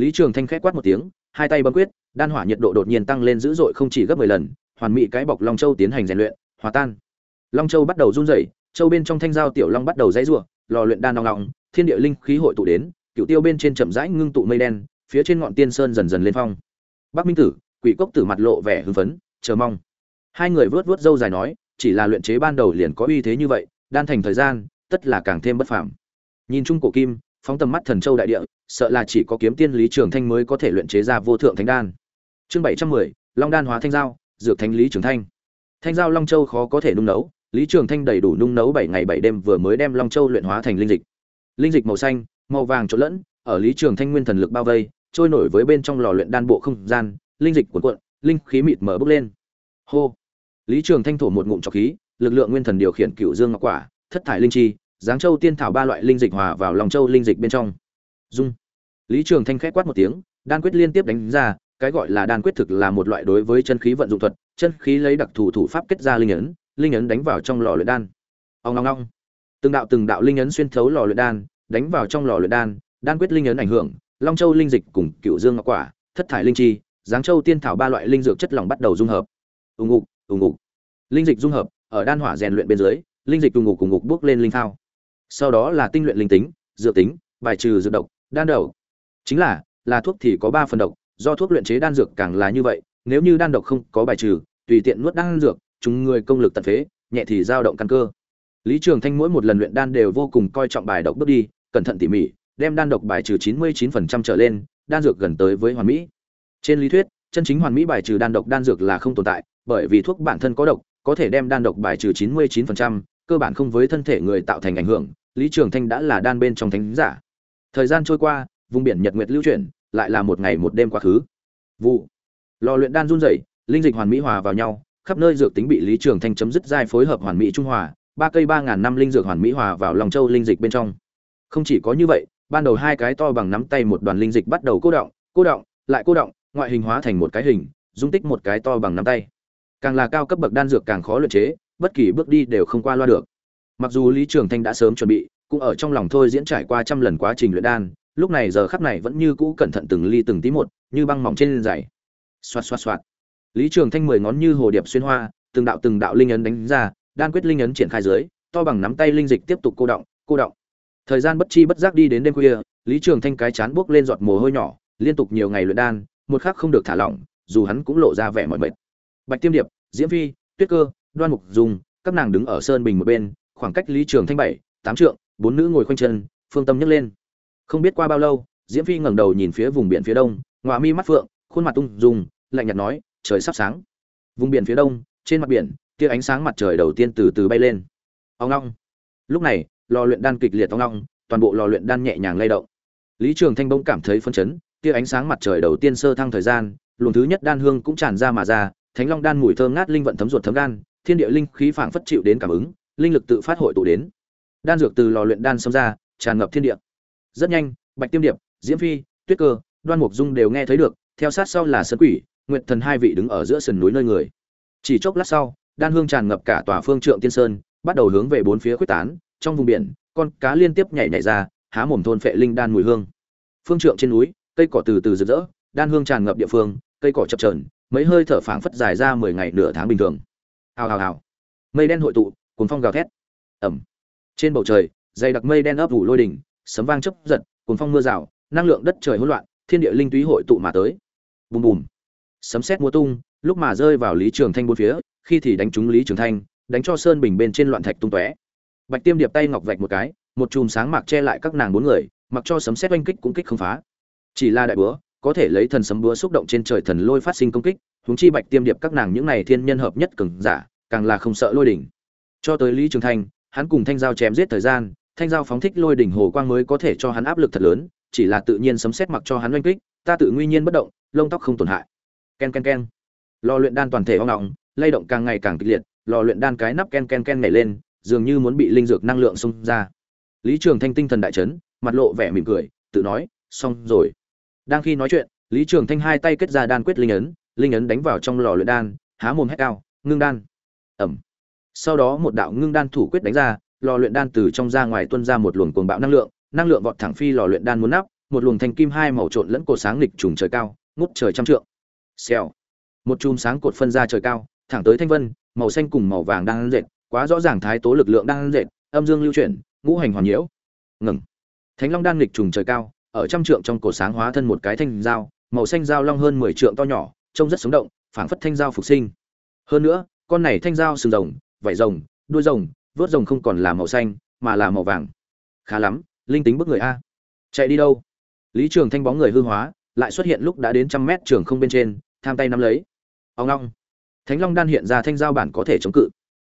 lý trường thanh khẽ quát một tiếng, hai tay bấm quyết, đan hỏa nhiệt độ đột nhiên tăng lên dữ dội không chỉ gấp mười lần, hoàn mỹ cái bọc long châu tiến hành rèn luyện, hòa tan. Long châu bắt đầu run rẩy, châu bên trong thanh giao tiểu long bắt đầu dãy rủa, lò luyện đan nong nọng thiên địa linh khí hội tụ đến, cựu tiêu bên trên chậm rãi ngưng tụ mây đen, phía trên ngọn tiên sơn dần dần lên phong. Bắc minh tử, quỷ cốc tử mặt lộ vẻ hưng phấn, chờ mong. Hai người vớt vớt dâu dài nói, chỉ là luyện chế ban đầu liền có uy thế như vậy, đan thành thời gian, tất là càng thêm bất phàm. Nhìn chung cổ kim phóng tầm mắt thần châu đại địa, sợ là chỉ có kiếm tiên lý trường thanh mới có thể luyện chế ra vô thượng thánh đan. Chương bảy trăm mười, long đan hóa thanh giao, dược thánh lý trường thanh. Thanh giao long châu khó có thể nung nấu, lý trường thanh đầy đủ nung nấu bảy ngày bảy đêm vừa mới đem long châu luyện hóa thành linh dịch. Linh dịch màu xanh, màu vàng trộn lẫn, ở lý trường thanh nguyên thần lực bao vây, trôi nổi với bên trong lò luyện đan bộ không gian, linh dịch cuộn cuộn, linh khí mịt mở bốc lên. Hô! Lý trường thanh thổ một ngụm trọc khí, lực lượng nguyên thần điều khiển cựu dương ngọc quả, thất thải linh chi giáng châu tiên thảo ba loại linh dịch hòa vào lòng châu linh dịch bên trong. Dung. Lý trường thanh khẽ quát một tiếng, đan quyết liên tiếp đánh ra, cái gọi là đan quyết thực là một loại đối với chân khí vận dụng thuật, chân khí lấy đặc thù thủ pháp kết ra linh ấn linh ấn đánh vào trong lò luyện đan. Ông ngong ngong từng đạo từng đạo linh ấn xuyên thấu lò luyện đan, đánh vào trong lò luyện đan đan quyết linh ấn ảnh hưởng, long châu linh dịch cùng cựu dương ngọc quả, thất thải linh chi, giáng châu tiên thảo ba loại linh dược chất lỏng bắt đầu dung hợp. Ù ngục ù ngục linh dịch dung hợp, ở đan hỏa rèn luyện bên dưới, linh dịch ù ngục ù ngục bước lên linh thao sau đó là tinh luyện linh tính dược tính bài trừ dược độc đan đầu chính là là thuốc thì có ba phần độc do thuốc luyện chế đan dược càng là như vậy nếu như đan độc không có bài trừ tùy tiện nuốt đan dược chúng người công lực tận phế nhẹ thì dao động căn cơ. Lý trường thanh mỗi một lần luyện đan đều vô cùng coi trọng bài độc bước đi cẩn thận tỉ mỉ đem đan độc bài trừ chín mươi 99% trở lên đan dược gần tới với hoàn mỹ. Trên lý thuyết chân chính hoàn mỹ bài trừ đan độc đan dược là không tồn tại bởi vì thuốc bản thân có độc có thể đem đan độc bài trừ chín mươi 99%, cơ bản không với thân thể người tạo thành ảnh hưởng lý trường thanh đã là đan bên trong thánh giả. Thời gian trôi qua, vùng biển nhật nguyệt lưu chuyển, lại là một ngày một đêm quá khứ. Vụ. Lò luyện đan run rẩy, linh dịch hoàn mỹ hòa vào nhau, khắp nơi dược tính bị lý trường thanh chấm dứt giai phối hợp hoàn mỹ trung hòa, ba cây ba ngàn năm linh dược hoàn mỹ hòa vào lòng châu linh dịch bên trong. Không chỉ có như vậy, ban đầu hai cái to bằng nắm tay một đoàn linh dịch bắt đầu cô động cô động, lại cô động, ngoại hình hóa thành một cái hình, dung tích một cái to bằng nắm tay. Càng là cao cấp bậc đan dược càng khó luyện chế, bất kỳ bước đi đều không qua loa được mặc dù lý trường thanh đã sớm chuẩn bị, cũng ở trong lòng thôi diễn trải qua trăm lần quá trình luyện đan, lúc này giờ khắc này vẫn như cũ cẩn thận từng ly từng tí một, như băng mỏng trên dày xoạt xoạt xoạt. Lý trường thanh mười ngón như hồ điệp xuyên hoa, từng đạo từng đạo linh ấn đánh ra, đan quyết linh ấn triển khai dưới, to bằng nắm tay linh dịch tiếp tục cô động cô động. Thời gian bất chi bất giác đi đến đêm khuya, lý trường thanh cái chán buốc lên giọt mồ hôi nhỏ, liên tục nhiều ngày luyện đan, một khắc không được thả lỏng, dù hắn cũng lộ ra vẻ mỏi mệt. Bạch tiêm điệp, diễm phi, tuyết cơ, đoan mục dùng các nàng đứng ở sơn bình một bên khoảng cách lý trường thanh bảy, tám trượng, bốn nữ ngồi khoanh chân, phương tâm nhấc lên. Không biết qua bao lâu, diễm phi ngẩng đầu nhìn phía vùng biển phía đông ngoà mi mắt phượng, khuôn mặt tung dùng lạnh nhạt nói, trời sắp sáng. Vùng biển phía đông, trên mặt biển, tia ánh sáng mặt trời đầu tiên từ từ bay lên. Ông long lúc này, lò luyện đan kịch liệt ông long toàn bộ lò luyện đan nhẹ nhàng lay động. Lý trường thanh bỗng cảm thấy phấn chấn, tia ánh sáng mặt trời đầu tiên sơ thăng thời gian, luồng thứ nhất đan hương cũng tràn ra mà ra, thánh long đan mùi thơm ngát linh vận thấm ruột thấm gan, thiên địa linh khí phảng phất chịu đến cảm ứng linh lực tự phát hội tụ đến. Đan dược từ lò luyện đan xâm ra, tràn ngập thiên địa. Rất nhanh, bạch tiêm điệp, diễm phi, tuyết cơ, đoan mục dung đều nghe thấy được, theo sát sau là sơn quỷ, nguyệt thần hai vị đứng ở giữa sườn núi nơi người. Chỉ chốc lát sau, đan hương tràn ngập cả tòa phương trượng tiên sơn, bắt đầu hướng về bốn phía quyết tán, trong vùng biển, con cá liên tiếp nhảy nhảy ra, há mồm thôn phệ linh đan mùi hương. Phương trượng trên núi, cây cỏ từ từ rực rỡ, đan hương tràn ngập địa phương, cây cỏ chập trờn mấy hơi thở phảng phất dài ra mười ngày nửa tháng bình thường. Hào hào hào. Mây đen hội tụ cuốn phong gào thét. Ẩm. Trên bầu trời, dày đặc mây đen ấp ủ lôi đỉnh, sấm vang chớp giật cuốn phong mưa rào, năng lượng đất trời hỗn loạn, thiên địa linh túy hội tụ mà tới. Bùm bùm. Sấm sét múa tung, lúc mà rơi vào lý trường thanh bốn phía, khi thì đánh trúng lý trường thanh, đánh cho sơn bình bên trên loạn thạch tung tóe. Bạch tiêm điệp tay ngọc vạch một cái, một chùm sáng mạc che lại các nàng bốn người, mặc cho sấm sét oanh kích cũng kích không phá. Chỉ là đại búa, có thể lấy thần sấm búa xúc động trên trời thần lôi phát sinh công kích, huống chi bạch tiêm điệp các nàng những này thiên nhân hợp nhất cường giả, càng là không sợ lôi đỉnh cho tới lý trường thanh, hắn cùng thanh giao chém giết thời gian, thanh giao phóng thích lôi đỉnh hồ quang mới có thể cho hắn áp lực thật lớn, chỉ là tự nhiên sấm sét mặc cho hắn oanh kích, ta tự nguy nhiên bất động, lông tóc không tổn hại. Ken ken ken. Lò luyện đan toàn thể hoang ngọng lay động càng ngày càng kịch liệt, lò luyện đan cái nắp ken ken ken nhảy lên, dường như muốn bị linh dược năng lượng xung ra. Lý trường thanh tinh thần đại chấn, mặt lộ vẻ mỉm cười, tự nói, xong rồi. Đang khi nói chuyện, lý trường thanh hai tay kết ra đan quyết linh ấn linh ấn đánh vào trong lò luyện đan, há mồm hét cao, ngưng đan. Ẩm sau đó một đạo ngưng đan thủ quyết đánh ra, lò luyện đan từ trong ra ngoài tuôn ra một luồng cuồng bạo năng lượng năng lượng vọt thẳng phi lò luyện đan muốn nắp, một luồng thanh kim hai màu trộn lẫn cột sáng lịch trùng trời cao, ngút trời trăm trượng. Xèo. Một chùm sáng cột phân ra trời cao, thẳng tới thanh vân, màu xanh cùng màu vàng đang dệt quá rõ ràng thái tố lực lượng đang dệt âm dương lưu chuyển, ngũ hành hoàn nhiễu. Ngừng. Thánh long đan lịch trùng trời cao, ở trăm trượng trong cổ sáng hóa thân một cái thanh dao, màu xanh dao long hơn mười trượng to nhỏ, trông rất sống động, phảng phất thanh dao phục sinh. Hơn nữa, con này thanh dao sừng rồng vảy rồng, đuôi rồng, vớt rồng không còn là màu xanh, mà là màu vàng. Khá lắm, linh tính bức người a. Chạy đi đâu? Lý trường thanh bóng người hư hóa, lại xuất hiện lúc đã đến trăm mét trường không bên trên, tham tay nắm lấy. Ông long. Thánh long đan hiện ra thanh giao bản có thể chống cự.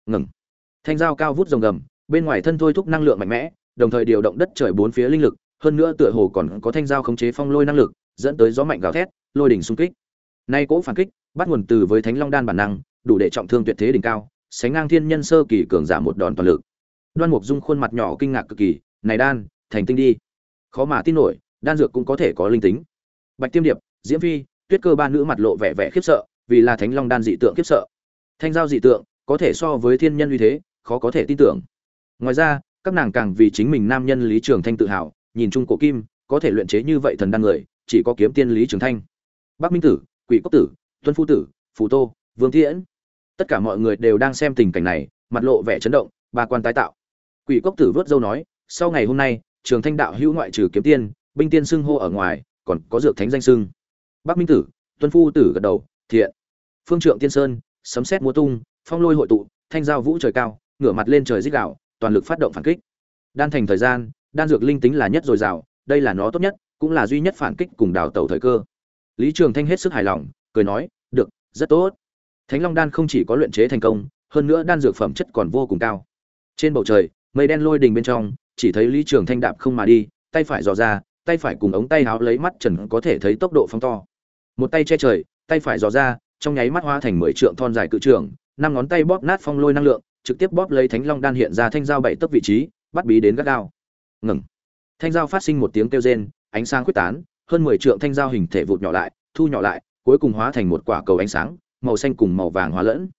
Ngừng. Thanh giao cao vút rồng gầm, bên ngoài thân thôi thúc năng lượng mạnh mẽ, đồng thời điều động đất trời bốn phía linh lực, hơn nữa tựa hồ còn có thanh giao khống chế phong lôi năng lực, dẫn tới gió mạnh gào thét, lôi đỉnh xung kích. Nay cỗ phản kích, bắt nguồn từ với thánh long đan bản năng, đủ để trọng thương tuyệt thế đỉnh cao sánh ngang thiên nhân sơ kỳ cường giả một đòn toàn lực. Đoan mục dung khuôn mặt nhỏ kinh ngạc cực kỳ, này đan, thành tinh đi. Khó mà tin nổi, đan dược cũng có thể có linh tính. Bạch tiêm điệp, diễm phi, tuyết cơ ba nữ mặt lộ vẻ vẻ khiếp sợ, vì là thánh long đan dị tượng khiếp sợ. Thanh giao dị tượng, có thể so với thiên nhân uy thế, khó có thể tin tưởng. Ngoài ra, các nàng càng vì chính mình nam nhân lý trường thanh tự hào, nhìn chung cổ kim, có thể luyện chế như vậy thần đan người, chỉ có kiếm tiên lý trường thanh. Bắc minh tử, quỷ cốc tử, tuân phu tử, phù tô, vương thiễn tất cả mọi người đều đang xem tình cảnh này, mặt lộ vẻ chấn động, ba quan tái tạo. Quỷ cốc tử vớt dâu nói, sau ngày hôm nay, trường thanh đạo hữu ngoại trừ kiếm tiên, binh tiên xưng hô ở ngoài, còn có dược thánh danh xưng. Bắc minh tử, tuân phu tử gật đầu, thiện. Phương trượng tiên sơn, sấm xét múa tung, phong lôi hội tụ, thanh giao vũ trời cao, ngửa mặt lên trời dích đạo toàn lực phát động phản kích. Đan thành thời gian, đan dược linh tính là nhất dồi dào, đây là nó tốt nhất, cũng là duy nhất phản kích cùng đào tẩu thời cơ. Lý trường thanh hết sức hài lòng, cười nói, được, rất tốt thánh long đan không chỉ có luyện chế thành công, hơn nữa đan dược phẩm chất còn vô cùng cao. Trên bầu trời, mây đen lôi đình bên trong, chỉ thấy lý trường thanh đạp không mà đi, tay phải dò ra, tay phải cùng ống tay áo lấy mắt trần có thể thấy tốc độ phóng to. Một tay che trời, tay phải dò ra, trong nháy mắt hóa thành mười trượng thon dài cự trường, năm ngón tay bóp nát phong lôi năng lượng, trực tiếp bóp lấy thánh long đan hiện ra thanh dao bảy tấc vị trí, bắt bí đến gắt gao. Ngừng. Thanh dao phát sinh một tiếng kêu rên, ánh sáng quyết tán, hơn mười trượng thanh dao hình thể vụt nhỏ lại, thu nhỏ lại, cuối cùng hóa thành một quả cầu ánh sáng màu xanh cùng màu vàng hóa lẫn.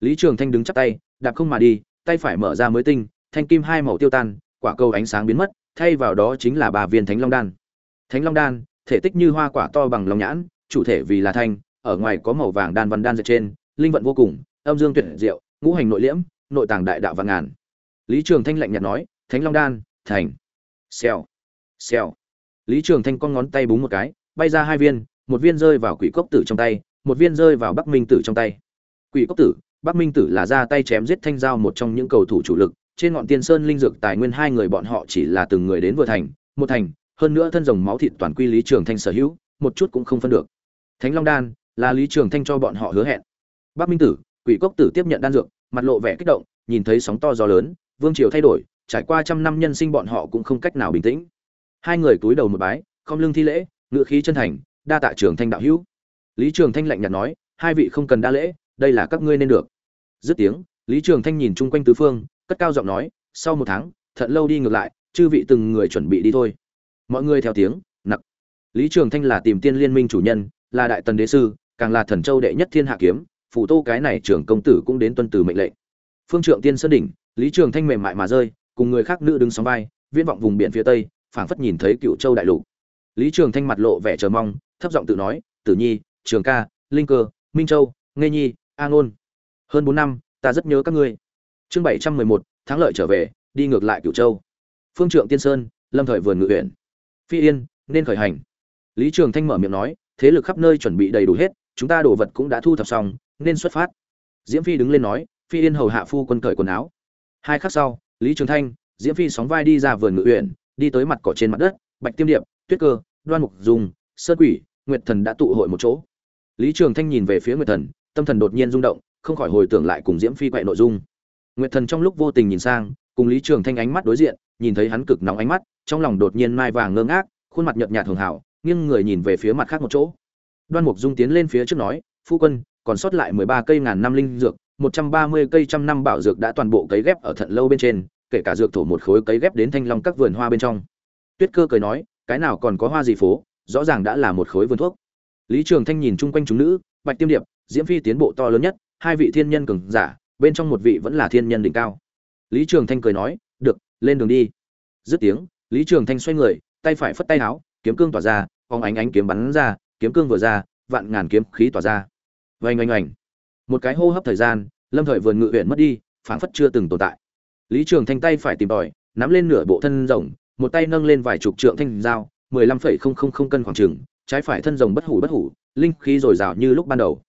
Lý trường thanh đứng chắp tay, đạp không mà đi, tay phải mở ra mới tinh, thanh kim hai màu tiêu tan, quả cầu ánh sáng biến mất, thay vào đó chính là bà viên thánh long đan. Thánh long đan, thể tích như hoa quả to bằng lòng nhãn, chủ thể vì là thanh, ở ngoài có màu vàng đan văn đan dệt trên, linh vận vô cùng, âm dương tuyệt diệu, ngũ hành nội liễm, nội tàng đại đạo vạn ngàn. Lý trường thanh lạnh nhạt nói, thánh long đan, thành. Xèo xèo. Lý trường thanh con ngón tay búng một cái, bay ra hai viên, một viên rơi vào quỷ cốc tử trong tay một viên rơi vào bắc minh tử trong tay. Quỷ cốc tử, bắc minh tử là ra tay chém giết thanh giao một trong những cầu thủ chủ lực. Trên ngọn tiên sơn linh dược tài nguyên hai người bọn họ chỉ là từng người đến vừa thành, một thành, hơn nữa thân rồng máu thịt toàn quy lý trường thanh sở hữu, một chút cũng không phân được. Thánh long đan là lý trường thanh cho bọn họ hứa hẹn. Bắc minh tử, quỷ cốc tử tiếp nhận đan dược, mặt lộ vẻ kích động, nhìn thấy sóng to gió lớn, vương triều thay đổi, trải qua trăm năm nhân sinh bọn họ cũng không cách nào bình tĩnh. Hai người cúi đầu một bái, không lưng thi lễ, ngựa khí chân thành, đa tạ trường thanh đạo hữu lý trường thanh lạnh nhạt nói, hai vị không cần đa lễ, đây là các ngươi nên được. Dứt tiếng, lý trường thanh nhìn chung quanh tứ phương, cất cao giọng nói, sau một tháng thận lâu đi ngược lại, chư vị từng người chuẩn bị đi thôi. Mọi người theo tiếng, nặc. Lý trường thanh là tìm tiên liên minh chủ nhân, là đại tần đế sư, càng là thần châu đệ nhất thiên hạ kiếm, phủ tô cái này trưởng công tử cũng đến tuân từ mệnh lệnh. Phương trượng tiên sơn đỉnh, lý trường thanh mềm mại mà rơi, cùng người khác nữ đứng sóng vai, viễn vọng vùng biển phía tây, phảng phất nhìn thấy cựu châu đại lục. Lý trường thanh mặt lộ vẻ chờ mong, thấp giọng tự nói, tử nhi trường ca, linh cơ, minh châu, nghê nhi, a ngôn. Hơn bốn năm, ta rất nhớ các ngươi. Chương bảy trăm mười một, thắng lợi trở về, đi ngược lại Cửu châu. Phương trượng tiên sơn, lâm thời vườn ngự huyện. Phi yên, nên khởi hành. Lý trường thanh mở miệng nói, thế lực khắp nơi chuẩn bị đầy đủ hết, chúng ta đồ vật cũng đã thu thập xong, nên xuất phát. Diễm phi đứng lên nói, phi yên hầu hạ phu quân cởi quần áo. Hai khắc sau, lý trường thanh, diễm phi sóng vai đi ra vườn ngự huyện, đi tới mặt cỏ trên mặt đất, bạch tiêm điệp, tuyết cơ, đoan mục dùng, sơn quỷ, nguyệt thần đã tụ hội một chỗ lý trường thanh nhìn về phía nguyệt thần, tâm thần đột nhiên rung động, không khỏi hồi tưởng lại cùng diễm phi quậy nội dung. Nguyệt thần trong lúc vô tình nhìn sang, cùng lý trường thanh ánh mắt đối diện, nhìn thấy hắn cực nóng ánh mắt, trong lòng đột nhiên mai vàng ngơ ngác, khuôn mặt nhợt nhạt thường hảo, nghiêng người nhìn về phía mặt khác một chỗ. Đoan mục dung tiến lên phía trước nói, phu quân, còn sót lại mười ba cây ngàn năm linh dược, một trăm ba mươi cây trăm năm bảo dược đã toàn bộ cấy ghép ở thận lâu bên trên, kể cả dược thổ một khối cấy ghép đến thanh long các vườn hoa bên trong. Tuyết cơ cười nói, cái nào còn có hoa gì phố, rõ ràng đã là một khối vườn thuốc lý trường thanh nhìn chung quanh chúng nữ, bạch tiêm điệp, diễm phi tiến bộ to lớn nhất, hai vị thiên nhân cường giả, bên trong một vị vẫn là thiên nhân đỉnh cao. Lý trường thanh cười nói, được, lên đường đi. Dứt tiếng, lý trường thanh xoay người, tay phải phất tay áo, kiếm cương tỏa ra, phóng ánh ánh kiếm bắn ra, kiếm cương vừa ra, vạn ngàn kiếm khí tỏa ra. Vành oanh oanh. Một cái hô hấp thời gian, lâm thời vườn ngự huyện mất đi, phảng phất chưa từng tồn tại. Lý trường thanh tay phải tìm tòi, nắm lên nửa bộ thân rồng, một tay nâng lên vài chục trượng thanh dao, mười lăm phẩy không không không cân khoảng trừng trái phải thân rồng bất hủ bất hủ, linh khí dồi dào như lúc ban đầu.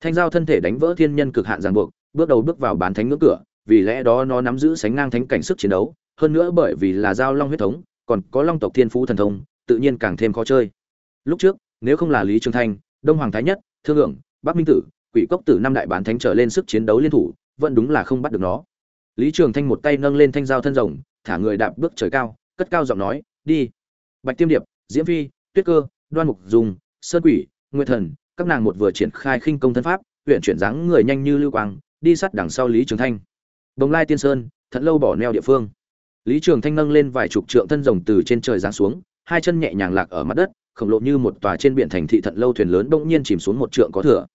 Thanh giao thân thể đánh vỡ thiên nhân cực hạn ràng buộc, bước đầu bước vào bán thánh ngưỡng cửa, vì lẽ đó nó nắm giữ sánh ngang thánh cảnh sức chiến đấu, hơn nữa bởi vì là giao long huyết thống, còn có long tộc thiên phú thần thông, tự nhiên càng thêm khó chơi. Lúc trước, nếu không là lý trường thanh, đông hoàng thái nhất, thương lượng bắc minh tử, quỷ cốc tử năm đại bán thánh trở lên sức chiến đấu liên thủ, vẫn đúng là không bắt được nó. Lý trường thanh một tay nâng lên thanh giao thân rồng, thả người đạp bước trời cao, cất cao giọng nói, đi. Bạch tiêm điệp, diễm phi, tuyết cơ đoan mục dùng sơn quỷ, nguyệt thần, các nàng một vừa triển khai khinh công thân pháp, huyện chuyển dáng người nhanh như lưu quang, đi sát đằng sau lý trường thanh. Bồng lai tiên sơn, thật lâu bỏ neo địa phương. Lý trường thanh nâng lên vài chục trượng thân rồng từ trên trời giáng xuống, hai chân nhẹ nhàng lạc ở mặt đất, khổng lồ như một tòa trên biển thành thị thận lâu thuyền lớn bỗng nhiên chìm xuống một trượng có thừa.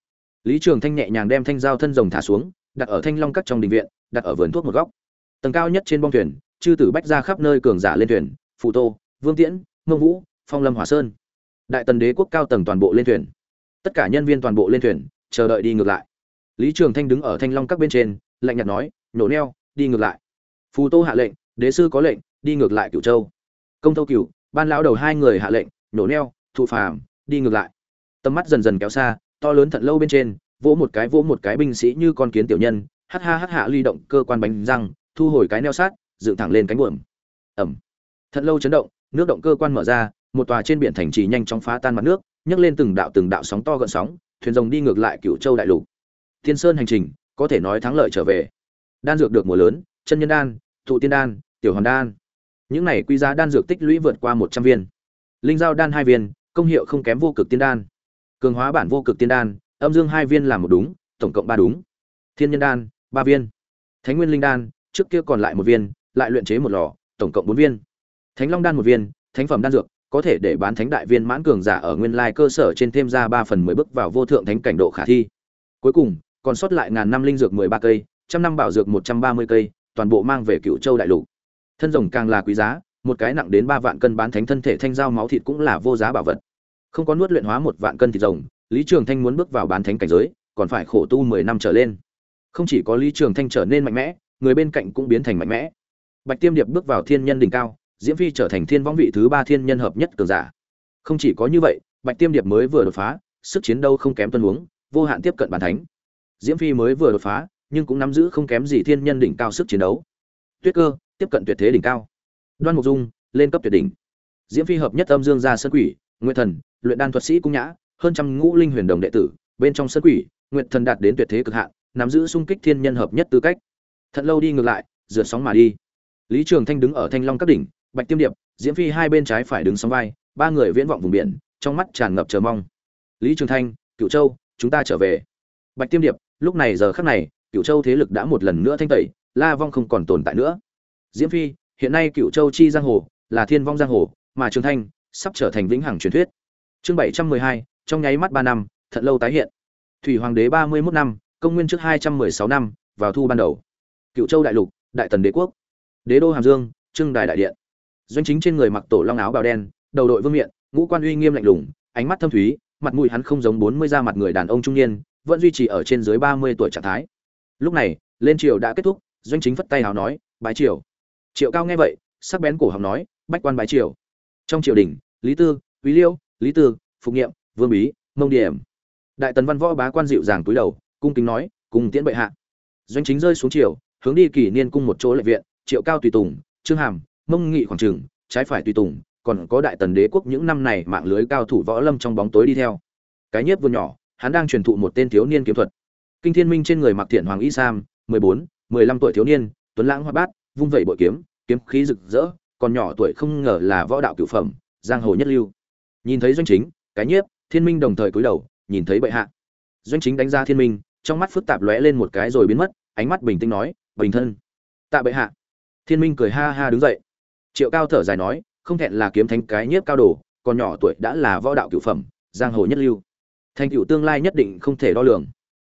Lý trường thanh nhẹ nhàng đem thanh dao thân rồng thả xuống, đặt ở thanh long cắt trong đình viện, đặt ở vườn thuốc một góc. Tầng cao nhất trên bong thuyền, chư tử bách ra khắp nơi cường giả lên thuyền, phù tô, vương tiễn, mông vũ, phong lâm hòa sơn đại tần đế quốc cao tầng toàn bộ lên thuyền. Tất cả nhân viên toàn bộ lên thuyền, chờ đợi đi ngược lại. Lý trường thanh đứng ở thanh long các bên trên, lạnh nhạt nói, nổ neo, đi ngược lại. Phù tô hạ lệnh, đế sư có lệnh, đi ngược lại cửu châu. Công tâu cửu, ban lão đầu hai người hạ lệnh, nổ neo, thụ phàm, đi ngược lại. Tầm mắt dần dần kéo xa, to lớn thận lâu bên trên, vỗ một cái vỗ một cái binh sĩ như con kiến tiểu nhân hắt ha hắt hạ ly động cơ quan bánh răng, thu hồi cái neo sát, dựng thẳng lên cánh buồm. Ẩm thận lâu chấn động, nước động cơ quan mở ra một tòa trên biển thành trì nhanh chóng phá tan mặt nước, nhấc lên từng đạo từng đạo sóng to gợn sóng, thuyền rồng đi ngược lại cựu châu đại lục. Thiên sơn hành trình, có thể nói thắng lợi trở về. Đan dược được mùa lớn, chân nhân đan, thụ tiên đan, tiểu hoàn đan. Những này quy giá đan dược tích lũy vượt qua một trăm viên. Linh giao đan hai viên, công hiệu không kém vô cực tiên đan. Cường hóa bản vô cực tiên đan, âm dương hai viên làm một đúng, tổng cộng ba đúng. Thiên nhân đan, ba viên. Thánh nguyên linh đan, trước kia còn lại một viên, lại luyện chế một lò, tổng cộng bốn viên. Thánh long đan một viên, thánh phẩm đan dược có thể để bán thánh đại viên mãn cường giả ở nguyên lai cơ sở trên thêm ra ba phần mười bước vào vô thượng thánh cảnh độ khả thi. Cuối cùng, còn sót lại ngàn năm linh dược mười ba cây, trăm năm bảo dược một trăm ba mươi cây, toàn bộ mang về cựu châu đại lục. Thân rồng càng là quý giá, một cái nặng đến ba vạn cân bán thánh thân thể thanh giao máu thịt cũng là vô giá bảo vật. Không có nuốt luyện hóa một vạn cân thịt rồng, lý trường thanh muốn bước vào bán thánh cảnh giới, còn phải khổ tu mười năm trở lên. Không chỉ có lý trường thanh trở nên mạnh mẽ, người bên cạnh cũng biến thành mạnh mẽ. Bạch tiêm điệp bước vào thiên nhân đỉnh cao diễm phi trở thành thiên võng vị thứ ba thiên nhân hợp nhất cường giả. Không chỉ có như vậy, bạch tiêm điệp mới vừa đột phá, sức chiến đấu không kém tuân huống, vô hạn tiếp cận bàn thánh. Diễm phi mới vừa đột phá, nhưng cũng nắm giữ không kém gì thiên nhân đỉnh cao sức chiến đấu. Tuyết cơ, tiếp cận tuyệt thế đỉnh cao. Đoan mục dung, lên cấp tuyệt đỉnh. Diễm phi hợp nhất âm dương gia sơn quỷ, nguyệt thần, luyện đan thuật sĩ cung nhã, hơn trăm ngũ linh huyền đồng đệ tử, bên trong sơn quỷ, nguyệt thần đạt đến tuyệt thế cực hạn, nắm giữ sung kích thiên nhân hợp nhất tư cách. Thật lâu đi ngược lại, rượt sóng mà đi. Lý trường thanh đứng ở thanh long các đỉnh bạch tiêm điệp, diễm phi hai bên trái phải đứng sóng vai, ba người viễn vọng vùng biển, trong mắt tràn ngập chờ mong. Lý trường thanh cựu châu, chúng ta trở về. Bạch tiêm điệp, lúc này giờ khắc này cựu châu thế lực đã một lần nữa thanh tẩy, la vong không còn tồn tại nữa. Diễm phi, hiện nay cựu châu chi giang hồ là thiên vong giang hồ, mà trường thanh sắp trở thành vĩnh hằng truyền thuyết. Chương bảy trăm mười hai, trong nháy mắt ba năm, thật lâu tái hiện. Thủy hoàng đế ba mươi mốt năm, công nguyên trước hai trăm mười sáu năm, vào thu ban đầu. Cựu châu đại lục, đại tần đế quốc. Đế đô hàm dương, trưng đài đại điện doanh chính trên người mặc tổ long áo bào đen, đầu đội vương miện, ngũ quan uy nghiêm lạnh lùng, ánh mắt thâm thúy, mặt mũi hắn không giống bốn mươi da mặt người đàn ông trung niên, vẫn duy trì ở trên dưới ba mươi tuổi trạng thái. Lúc này, lên triều đã kết thúc, doanh chính phất tay hào nói, bái triều. Triệu cao nghe vậy, sắc bén cổ họng nói, bách quan bái triều. Trong triều đình, lý tư, quý liêu, lý tư, phục nghiệm, vương bí, mông điểm. Đại tần văn võ bá quan dịu dàng túi đầu, cung kính nói, cùng tiễn bệ hạ. Doanh chính rơi xuống triều, hướng đi kỷ niên cung một chỗ lệ viện, triệu cao tùy tùng, trương hàm mông nghị khoảng trường, trái phải tùy tùng, còn có đại tần đế quốc những năm này mạng lưới cao thủ võ lâm trong bóng tối đi theo. Cái nhiếp vừa nhỏ, hắn đang truyền thụ một tên thiếu niên kiếm thuật. Kinh thiên minh trên người mặc thiện hoàng y sam, mười bốn, mười lăm tuổi thiếu niên, tuấn lãng hoa bát, vung vẩy bội kiếm kiếm khí rực rỡ, còn nhỏ tuổi không ngờ là võ đạo cửu phẩm, giang hồ nhất lưu. Nhìn thấy doanh chính, cái nhiếp, thiên minh đồng thời cúi đầu, nhìn thấy bệ hạ. Doanh chính đánh ra thiên minh, trong mắt phức tạp lóe lên một cái rồi biến mất, ánh mắt bình tĩnh nói, bình thân. Tạ bệ hạ. Thiên minh cười ha ha đứng dậy triệu cao thở dài nói, không thẹn là kiếm thánh cái nhiếp cao đồ, còn nhỏ tuổi đã là võ đạo cửu phẩm, giang hồ nhất lưu. Thành tựu tương lai nhất định không thể đo lường.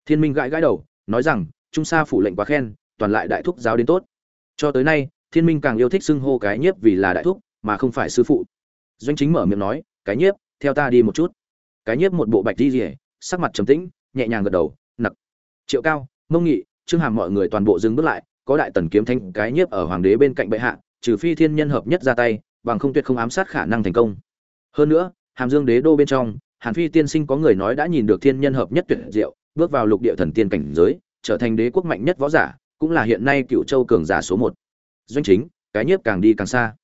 Thiên minh gãi gãi đầu, nói rằng, trung sa phủ lệnh quá khen, toàn lại đại thúc giáo đến tốt. Cho tới nay, thiên minh càng yêu thích xưng hô cái nhiếp vì là đại thúc, mà không phải sư phụ. Doanh chính mở miệng nói, cái nhiếp, theo ta đi một chút. Cái nhiếp một bộ bạch đi rỉa sắc mặt trầm tĩnh, nhẹ nhàng gật đầu, nặc. Triệu cao, mông nghị, trương hàm mọi người toàn bộ dừng bước lại, có đại tần kiếm thanh cái nhiếp ở hoàng đế bên cạnh bệ hạ trừ phi thiên nhân hợp nhất ra tay, bằng không tuyệt không ám sát khả năng thành công. Hơn nữa, hàm dương đế đô bên trong, hàn phi tiên sinh có người nói đã nhìn được thiên nhân hợp nhất tuyệt diệu, bước vào lục địa thần tiên cảnh giới, trở thành đế quốc mạnh nhất võ giả, cũng là hiện nay cựu châu cường giả số một. Doanh chính, cái nhiếp càng đi càng xa.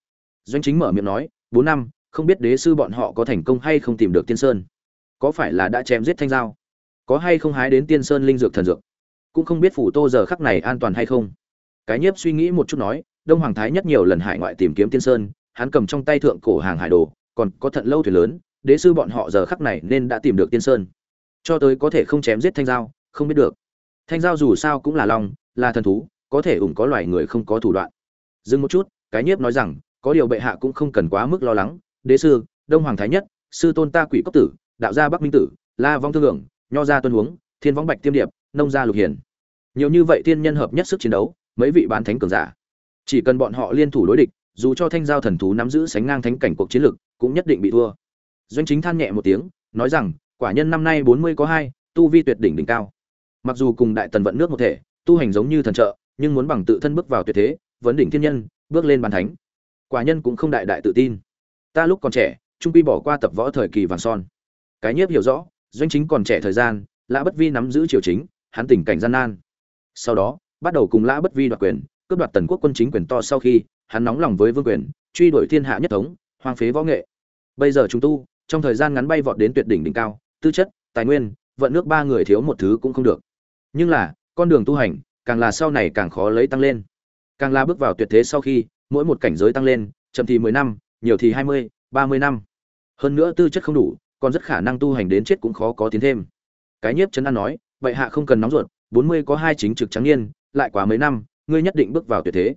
Doanh chính mở miệng nói, bốn năm, không biết đế sư bọn họ có thành công hay không tìm được tiên sơn? Có phải là đã chém giết thanh giao? Có hay không hái đến tiên sơn linh dược thần dược? Cũng không biết phủ tô giờ khắc này an toàn hay không? Cái nhiếp suy nghĩ một chút nói đông hoàng thái nhất nhiều lần hải ngoại tìm kiếm tiên sơn, hắn cầm trong tay thượng cổ hàng hải đồ, còn có thận lâu thuyền lớn, đế sư bọn họ giờ khắc này nên đã tìm được tiên sơn. Cho tới có thể không chém giết thanh giao, không biết được. Thanh giao dù sao cũng là long, là thần thú, có thể ủng có loài người không có thủ đoạn. Dừng một chút, cái nhiếp nói rằng, có điều bệ hạ cũng không cần quá mức lo lắng. Đế sư, đông hoàng thái nhất, sư tôn ta quỷ cốc tử, đạo gia bắc minh tử, la vong thương lượng nho gia tuân huống, thiên võng bạch tiêm điệp, nông gia lục hiền. Nhiều như vậy thiên nhân hợp nhất sức chiến đấu, mấy vị bán thánh cường giả chỉ cần bọn họ liên thủ đối địch, dù cho thanh giao thần thú nắm giữ sánh ngang thánh cảnh cuộc chiến lực, cũng nhất định bị thua. Doanh chính than nhẹ một tiếng, nói rằng, quả nhân năm nay bốn mươi có hai, tu vi tuyệt đỉnh đỉnh cao. Mặc dù cùng đại tần vận nước một thể, tu hành giống như thần trợ, nhưng muốn bằng tự thân bước vào tuyệt thế, vấn đỉnh thiên nhân, bước lên bàn thánh. Quả nhân cũng không đại đại tự tin. Ta lúc còn trẻ, trung quy bỏ qua tập võ thời kỳ vàng son. Cái nhiếp hiểu rõ, doanh chính còn trẻ thời gian, lã bất vi nắm giữ triều chính, hắn tình cảnh gian nan. Sau đó, bắt đầu cùng lã bất vi đoạt quyền cướp đoạt tần quốc quân chính quyền to sau khi, hắn nóng lòng với vương quyền, truy đuổi thiên hạ nhất thống, hoang phế võ nghệ. Bây giờ chúng tu, trong thời gian ngắn bay vọt đến tuyệt đỉnh đỉnh cao, tư chất, tài nguyên, vận nước ba người thiếu một thứ cũng không được. Nhưng là, con đường tu hành, càng là sau này càng khó lấy tăng lên. Càng là bước vào tuyệt thế sau khi, mỗi một cảnh giới tăng lên, chậm thì mười năm, nhiều thì hai mươi, ba mươi năm. Hơn nữa tư chất không đủ, còn rất khả năng tu hành đến chết cũng khó có tiến thêm. Cái nhiếp chấn an nói vậy hạ không cần nóng ruột, bốn mươi có hai chính trực trắng niên, lại quá mấy năm ngươi nhất định bước vào tuyệt thế.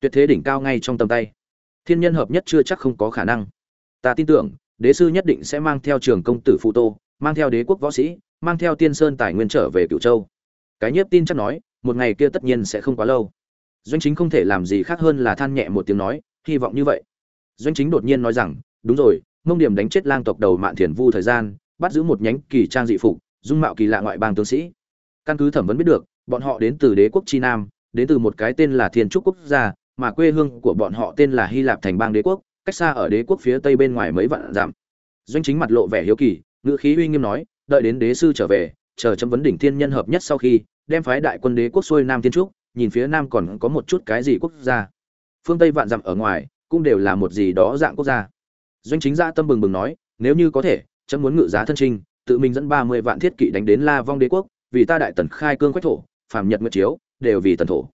Tuyệt thế đỉnh cao ngay trong tầm tay. Thiên nhân hợp nhất chưa chắc không có khả năng. Ta tin tưởng, đế sư nhất định sẽ mang theo trường công tử phụ tô, mang theo đế quốc võ sĩ, mang theo tiên sơn tài nguyên trở về cửu châu. Cái nhiếp tin chắc nói, một ngày kia tất nhiên sẽ không quá lâu. Doanh chính không thể làm gì khác hơn là than nhẹ một tiếng nói, hy vọng như vậy. Doanh chính đột nhiên nói rằng, đúng rồi, mông điểm đánh chết lang tộc đầu mạn thiền vu thời gian, bắt giữ một nhánh kỳ trang dị phục, dung mạo kỳ lạ ngoại bang tướng sĩ. Căn cứ thẩm vấn biết được, bọn họ đến từ đế quốc chi nam đến từ một cái tên là thiên trúc quốc gia, mà quê hương của bọn họ tên là hy lạp thành bang đế quốc, cách xa ở đế quốc phía tây bên ngoài mấy vạn dặm. Doanh chính mặt lộ vẻ hiếu kỳ, ngữ khí uy nghiêm nói, đợi đến đế sư trở về, chờ chấm vấn đỉnh thiên nhân hợp nhất sau khi, đem phái đại quân đế quốc xuôi nam thiên trúc, nhìn phía nam còn có một chút cái gì quốc gia. Phương tây vạn dặm ở ngoài, cũng đều là một gì đó dạng quốc gia. Doanh chính ra tâm bừng bừng nói, nếu như có thể, chấm muốn ngự giá thân trinh, tự mình dẫn ba mươi vạn thiết kỵ đánh đến la vong đế quốc, vì ta đại tần khai cương quách thổ, phàm nhật nguyệt chiếu đều vì tần thổ.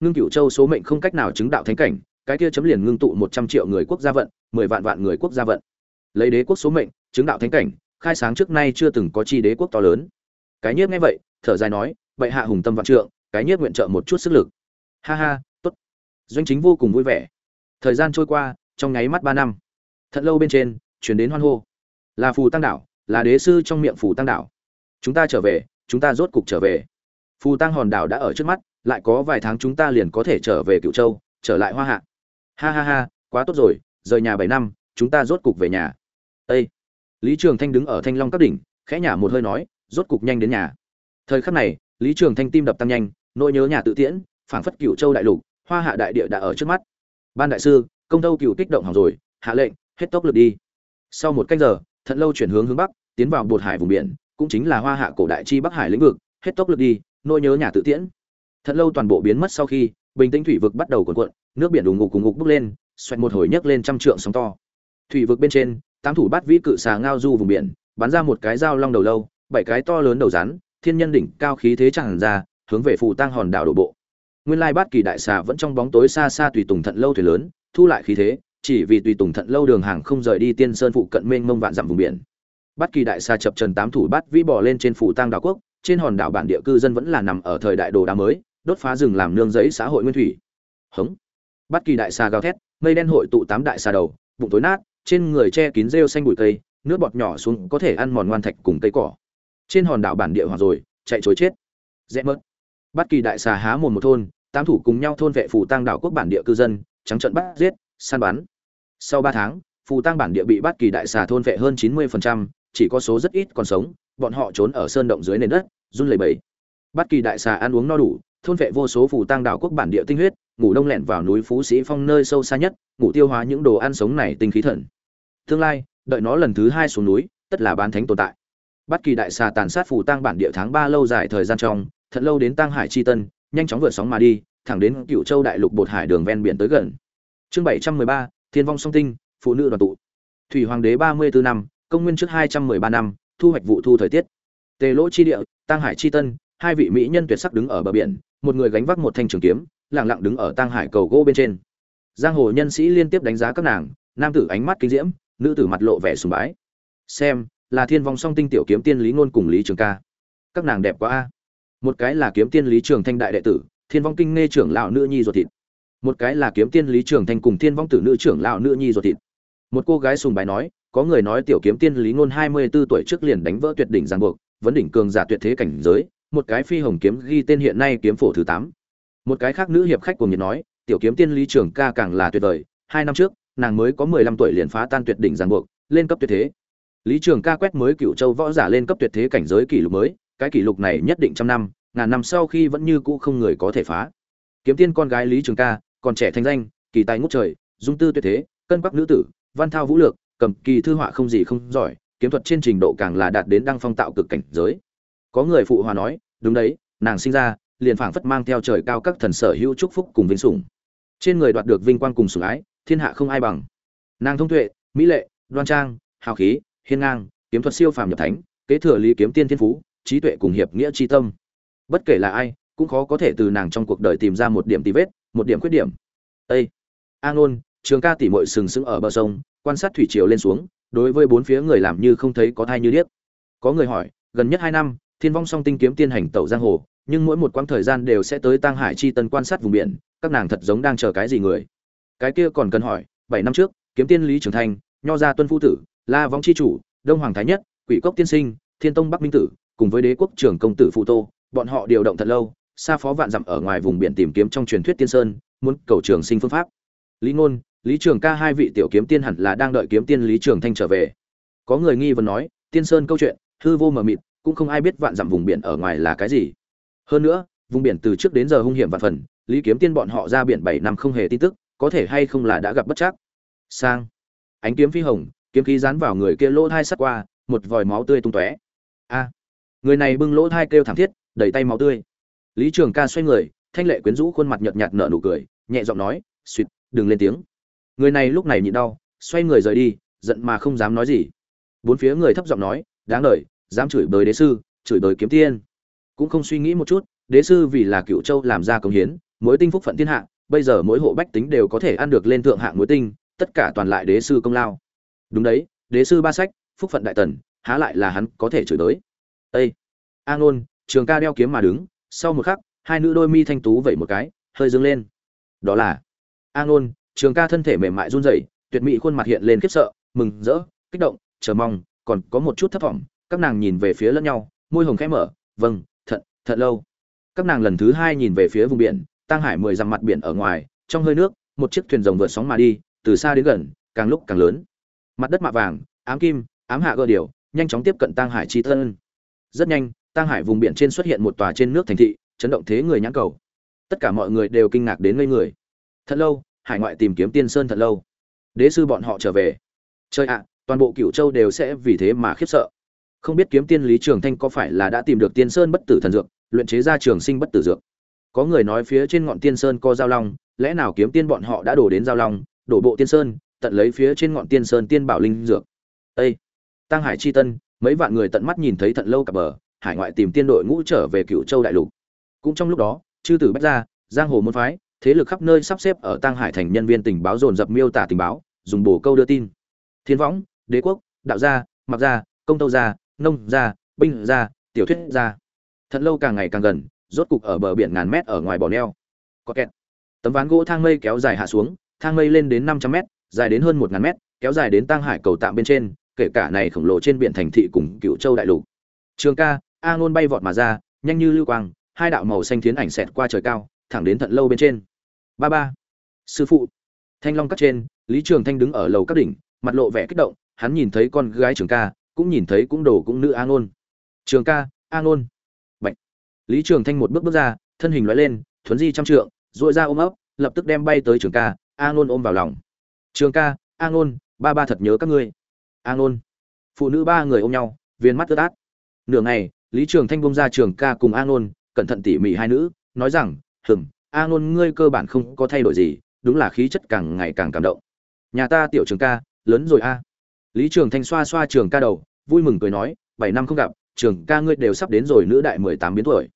Ngưng cửu châu số mệnh không cách nào chứng đạo thánh cảnh, cái kia chấm liền ngưng tụ một trăm triệu người quốc gia vận, mười vạn vạn người quốc gia vận. Lấy đế quốc số mệnh, chứng đạo thánh cảnh, khai sáng trước nay chưa từng có chi đế quốc to lớn. Cái nhiếp nghe vậy, thở dài nói vậy hạ hùng tâm vạn trượng, cái nhiếp nguyện trợ một chút sức lực. Ha ha, tốt. Doanh chính vô cùng vui vẻ. Thời gian trôi qua, trong nháy mắt ba năm. Thật lâu bên trên chuyển đến hoan hô. Là phù tăng đảo, là đế sư trong miệng phù tăng đảo. Chúng ta trở về, chúng ta rốt cục trở về. Phù tăng hòn đảo đã ở trước mắt lại có vài tháng chúng ta liền có thể trở về cựu châu, trở lại hoa hạ. Ha ha ha, quá tốt rồi, rời nhà bảy năm, chúng ta rốt cục về nhà. Ê! lý trường thanh đứng ở thanh long các đỉnh, khẽ nhả một hơi nói, rốt cục nhanh đến nhà. Thời khắc này, lý trường thanh tim đập tăng nhanh, nỗi nhớ nhà tự tiễn, phảng phất cựu châu đại lục, hoa hạ đại địa đã ở trước mắt. Ban đại sư, công tâu cựu kích động hỏng rồi, hạ lệnh, hết tốc lực đi. Sau một cách giờ thận lâu chuyển hướng hướng bắc, tiến vào bột hải vùng biển, cũng chính là hoa hạ cổ đại chi bắc hải lĩnh vực, hết tốc lực đi, nỗi nhớ nhà tự tiễn thật lâu toàn bộ biến mất sau khi, bình tĩnh thủy vực bắt đầu cuộn cuộn, nước biển đùng ngục cùng ngục bốc lên, xoẹt một hồi nhấc lên trăm trượng sóng to. Thủy vực bên trên, tám thủ bát vĩ cự xà ngao du vùng biển, bắn ra một cái dao long đầu lâu, bảy cái to lớn đầu rắn, thiên nhân đỉnh cao khí thế chẳng ra, hướng về phù tang hòn đảo đổ bộ. Nguyên lai bát kỳ đại xà vẫn trong bóng tối xa xa tùy tùng thận lâu thuyền lớn, thu lại khí thế, chỉ vì tùy tùng thận lâu đường hàng không rời đi tiên sơn phụ cận mênh mông vạn dặm vùng biển. Bát kỳ đại xà chập trần tám thủ bát vĩ bỏ lên trên phủ tang đảo quốc, trên hòn đảo bản địa cư dân vẫn là nằm ở thời đại đồ đá mới đốt phá rừng làm nương giấy xã hội nguyên thủy. Hống. Bất kỳ đại xà gào thét, mây đen hội tụ tám đại xà đầu, bụng tối nát, trên người che kín rêu xanh bụi cây, nước bọt nhỏ xuống có thể ăn mòn ngoan thạch cùng cây cỏ. Trên hòn đảo bản địa hoặc rồi, chạy chối chết. Rẽ mất bất kỳ đại xà há mồm một thôn, tám thủ cùng nhau thôn vệ phủ tang đảo quốc bản địa cư dân, trắng trận bắt giết, săn bắn. Sau ba tháng, phù tang bản địa bị bất kỳ đại xà thôn vệ hơn chín mươi chỉ có số rất ít còn sống, bọn họ trốn ở sơn động dưới nền đất, run lẩy bẩy. Bất kỳ đại xà ăn uống no đủ thôn vệ vô số phù tang đảo quốc bản địa tinh huyết, ngủ đông lẹn vào núi phú sĩ phong nơi sâu xa nhất, ngủ tiêu hóa những đồ ăn sống này tinh khí thần. Tương lai, đợi nó lần thứ hai xuống núi, tất là bán thánh tồn tại. Bất kỳ đại xà tàn sát phù tang bản địa tháng ba lâu dài thời gian trong, thật lâu đến tang hải chi tân, nhanh chóng vượt sóng mà đi, thẳng đến cựu châu đại lục bột hải đường ven biển tới gần. Chương bảy trăm mười ba, thiên vong song tinh, phụ nữ đoàn tụ. Thủy hoàng đế ba mươi bốn năm, công nguyên trước hai trăm mười ba năm, thu hoạch vụ thu thời tiết. Tề lỗ chi địa, tang hải chi tân, hai vị mỹ nhân tuyệt sắc đứng ở bờ biển một người gánh vác một thanh trường kiếm lẳng lặng đứng ở tang hải cầu gỗ bên trên. Giang hồ nhân sĩ liên tiếp đánh giá các nàng, nam tử ánh mắt kinh diễm, nữ tử mặt lộ vẻ sùng bái. Xem, là thiên vong song tinh tiểu kiếm tiên lý ngôn cùng lý trường ca. Các nàng đẹp quá a. Một cái là kiếm tiên lý trường thanh đại đệ tử, thiên vong kinh nghe trưởng lão nữ nhi ruột thịt. Một cái là kiếm tiên lý trường thanh cùng thiên vong tử nữ trưởng lão nữ nhi ruột thịt. Một cô gái sùng bái nói, có người nói tiểu kiếm tiên lý ngôn hai mươi 24 tuổi trước liền đánh vỡ tuyệt đỉnh giang buộc, vấn đỉnh cường giả tuyệt thế cảnh giới một cái phi hồng kiếm ghi tên hiện nay kiếm phổ thứ tám. Một cái khác nữ hiệp khách cùng nhiệt nói, tiểu kiếm tiên lý trường ca càng là tuyệt vời, hai năm trước, nàng mới có mười lăm tuổi liền phá tan tuyệt đỉnh giang buộc, lên cấp tuyệt thế. Lý trường ca quét mới cựu châu võ giả lên cấp tuyệt thế cảnh giới kỷ lục mới, cái kỷ lục này nhất định trăm năm, ngàn năm sau khi vẫn như cũ không người có thể phá. Kiếm tiên con gái lý trường ca, còn trẻ thanh danh, kỳ tài ngút trời, dung tư tuyệt thế, cân bắc nữ tử, văn thao vũ lược, cầm kỳ thư họa không gì không giỏi, kiếm thuật trên trình độ càng là đạt đến đăng phong tạo cực cảnh giới có người phụ hòa nói, đúng đấy, nàng sinh ra, liền phảng phất mang theo trời cao các thần sở hữu chúc phúc cùng vinh sủng. Trên người đoạt được vinh quang cùng sủng ái, thiên hạ không ai bằng. Nàng thông tuệ, mỹ lệ, đoan trang, hào khí, hiên ngang, kiếm thuật siêu phàm nhập thánh, kế thừa lý kiếm tiên thiên phú, trí tuệ cùng hiệp nghĩa tri tâm. Bất kể là ai, cũng khó có thể từ nàng trong cuộc đời tìm ra một điểm tì vết, một điểm khuyết điểm. Ây a ngôn trường ca tỉ mội sừng sững ở bờ sông, quan sát thủy triều lên xuống, đối với bốn phía người làm như không thấy có thai như điếc. Có người hỏi, gần nhất hai năm thiên vong song tinh kiếm tiên hành tẩu giang hồ, nhưng mỗi một quãng thời gian đều sẽ tới tang hải chi tân quan sát vùng biển, các nàng thật giống đang chờ cái gì người. Cái kia còn cần hỏi, bảy năm trước, kiếm tiên lý trường thanh, nho gia tuân phu tử, la vong chi chủ, đông hoàng thái nhất, quỷ cốc tiên sinh, thiên tông bắc minh tử, cùng với đế quốc trưởng công tử phụ tô, bọn họ điều động thật lâu, xa phó vạn dặm ở ngoài vùng biển tìm kiếm trong truyền thuyết tiên sơn, muốn cầu trường sinh phương pháp. Lý ngôn, lý trường ca hai vị tiểu kiếm tiên hẳn là đang đợi kiếm tiên lý trường thanh trở về. Có người nghi vấn nói, tiên sơn câu chuyện, hư vô mờ mịt cũng không ai biết vạn dặm vùng biển ở ngoài là cái gì. Hơn nữa, vùng biển từ trước đến giờ hung hiểm vạn phần, lý kiếm tiên bọn họ ra biển bảy năm không hề tin tức, có thể hay không là đã gặp bất chắc. Sang. Ánh kiếm phi hồng, kiếm khí dán vào người kia lỗ thai sắt qua, một vòi máu tươi tung tóe. A. Người này bưng lỗ thai kêu thảm thiết, đẩy tay máu tươi. Lý trường ca xoay người, thanh lệ quyến rũ khuôn mặt nhợt nhạt nở nụ cười, nhẹ giọng nói suýt đừng lên tiếng. Người này lúc này nhịn đau, xoay người rời đi, giận mà không dám nói gì. Bốn phía người thấp giọng nói, đáng đời dám chửi bới đế sư, chửi bới kiếm tiên. Cũng không suy nghĩ một chút, đế sư vì là cựu châu làm ra công hiến, mối tinh phúc phận thiên hạ, bây giờ mỗi hộ bách tính đều có thể ăn được lên thượng hạng mối tinh, tất cả toàn lại đế sư công lao. Đúng đấy, đế sư ba sách, phúc phận đại tần, há lại là hắn có thể chửi tới ây a ngôn, trường ca đeo kiếm mà đứng, sau một khắc, hai nữ đôi mi thanh tú vẩy một cái, hơi dâng lên. Đó là a ngôn, trường ca thân thể mềm mại run rẩy, tuyệt mỹ khuôn mặt hiện lên khiếp sợ, mừng rỡ, kích động, chờ mong, còn có một chút thất vọng các nàng nhìn về phía lẫn nhau, môi hồng khẽ mở vâng thận thận lâu. Các nàng lần thứ hai nhìn về phía vùng biển tăng hải mười dặm mặt biển ở ngoài, trong hơi nước, một chiếc thuyền rồng vượt sóng mà đi, từ xa đến gần, càng lúc càng lớn. Mặt đất mạ vàng, ám kim, ám hạ gờ điều, nhanh chóng tiếp cận tăng hải chi thân. Rất nhanh tăng hải vùng biển trên xuất hiện một tòa trên nước thành thị, chấn động thế người nhãn cầu. Tất cả mọi người đều kinh ngạc đến ngây người. Thật lâu, hải ngoại tìm kiếm tiên sơn thật lâu. Đế sư bọn họ trở về. Chơi ạ, toàn bộ cửu châu đều sẽ vì thế mà khiếp sợ không biết kiếm tiên lý trường thanh có phải là đã tìm được tiên sơn bất tử thần dược, luyện chế ra trường sinh bất tử dược. Có người nói phía trên ngọn tiên sơn có giao long, lẽ nào kiếm tiên bọn họ đã đổ đến giao long, đổ bộ tiên sơn, tận lấy phía trên ngọn tiên sơn tiên bảo linh dược. Â tăng hải chi tân, mấy vạn người tận mắt nhìn thấy thận lâu cặp bờ, hải ngoại tìm tiên đội ngũ trở về cựu châu đại lục. Cũng trong lúc đó, chư tử bách gia, giang hồ môn phái, thế lực khắp nơi sắp xếp ở tăng hải thành nhân viên tình báo dồn dập miêu tả tình báo, dùng bổ câu đưa tin. Thiên võng, đế quốc, đạo gia, mặc gia, công tâu gia nông gia, binh gia, tiểu thuyết gia. Thật lâu càng ngày càng gần, rốt cục ở bờ biển ngàn mét ở ngoài bò neo. Có kẹt. Tấm ván gỗ thang mây kéo dài hạ xuống, thang mây lên đến năm trăm mét, dài đến hơn một ngàn mét, kéo dài đến tăng hải cầu tạm bên trên, kể cả này khổng lồ trên biển thành thị cùng cựu châu đại lục. Trường ca, a ngôn bay vọt mà ra, nhanh như lưu quang, hai đạo màu xanh thiến ảnh xẹt qua trời cao, thẳng đến thận lâu bên trên. Ba ba. Sư phụ. Thanh long cắt trên, lý trường thanh đứng ở lầu các đỉnh, mặt lộ vẻ kích động, hắn nhìn thấy con gái trường ca cũng nhìn thấy cũng đồ cũng nữ a ngôn trường ca a ngôn bệnh lý trường thanh một bước bước ra, thân hình loại lên, thuấn di trăm trượng dội ra ôm ấp, lập tức đem bay tới trường ca a ngôn ôm vào lòng. Trường ca a ngôn ba ba thật nhớ các ngươi. A ngôn phụ nữ ba người ôm nhau, viên mắt ướt át. Nửa ngày, lý trường thanh bông ra trường ca cùng a ngôn cẩn thận tỉ mỉ hai nữ, nói rằng hừng a ngôn ngươi cơ bản không có thay đổi gì, đúng là khí chất càng ngày càng cảm động. Nhà ta tiểu trường ca, lớn rồi a. Lý trường thanh xoa xoa trường ca đầu vui mừng cười nói, bảy năm không gặp trường ca ngươi đều sắp đến rồi nữ đại mười tám biến tuổi.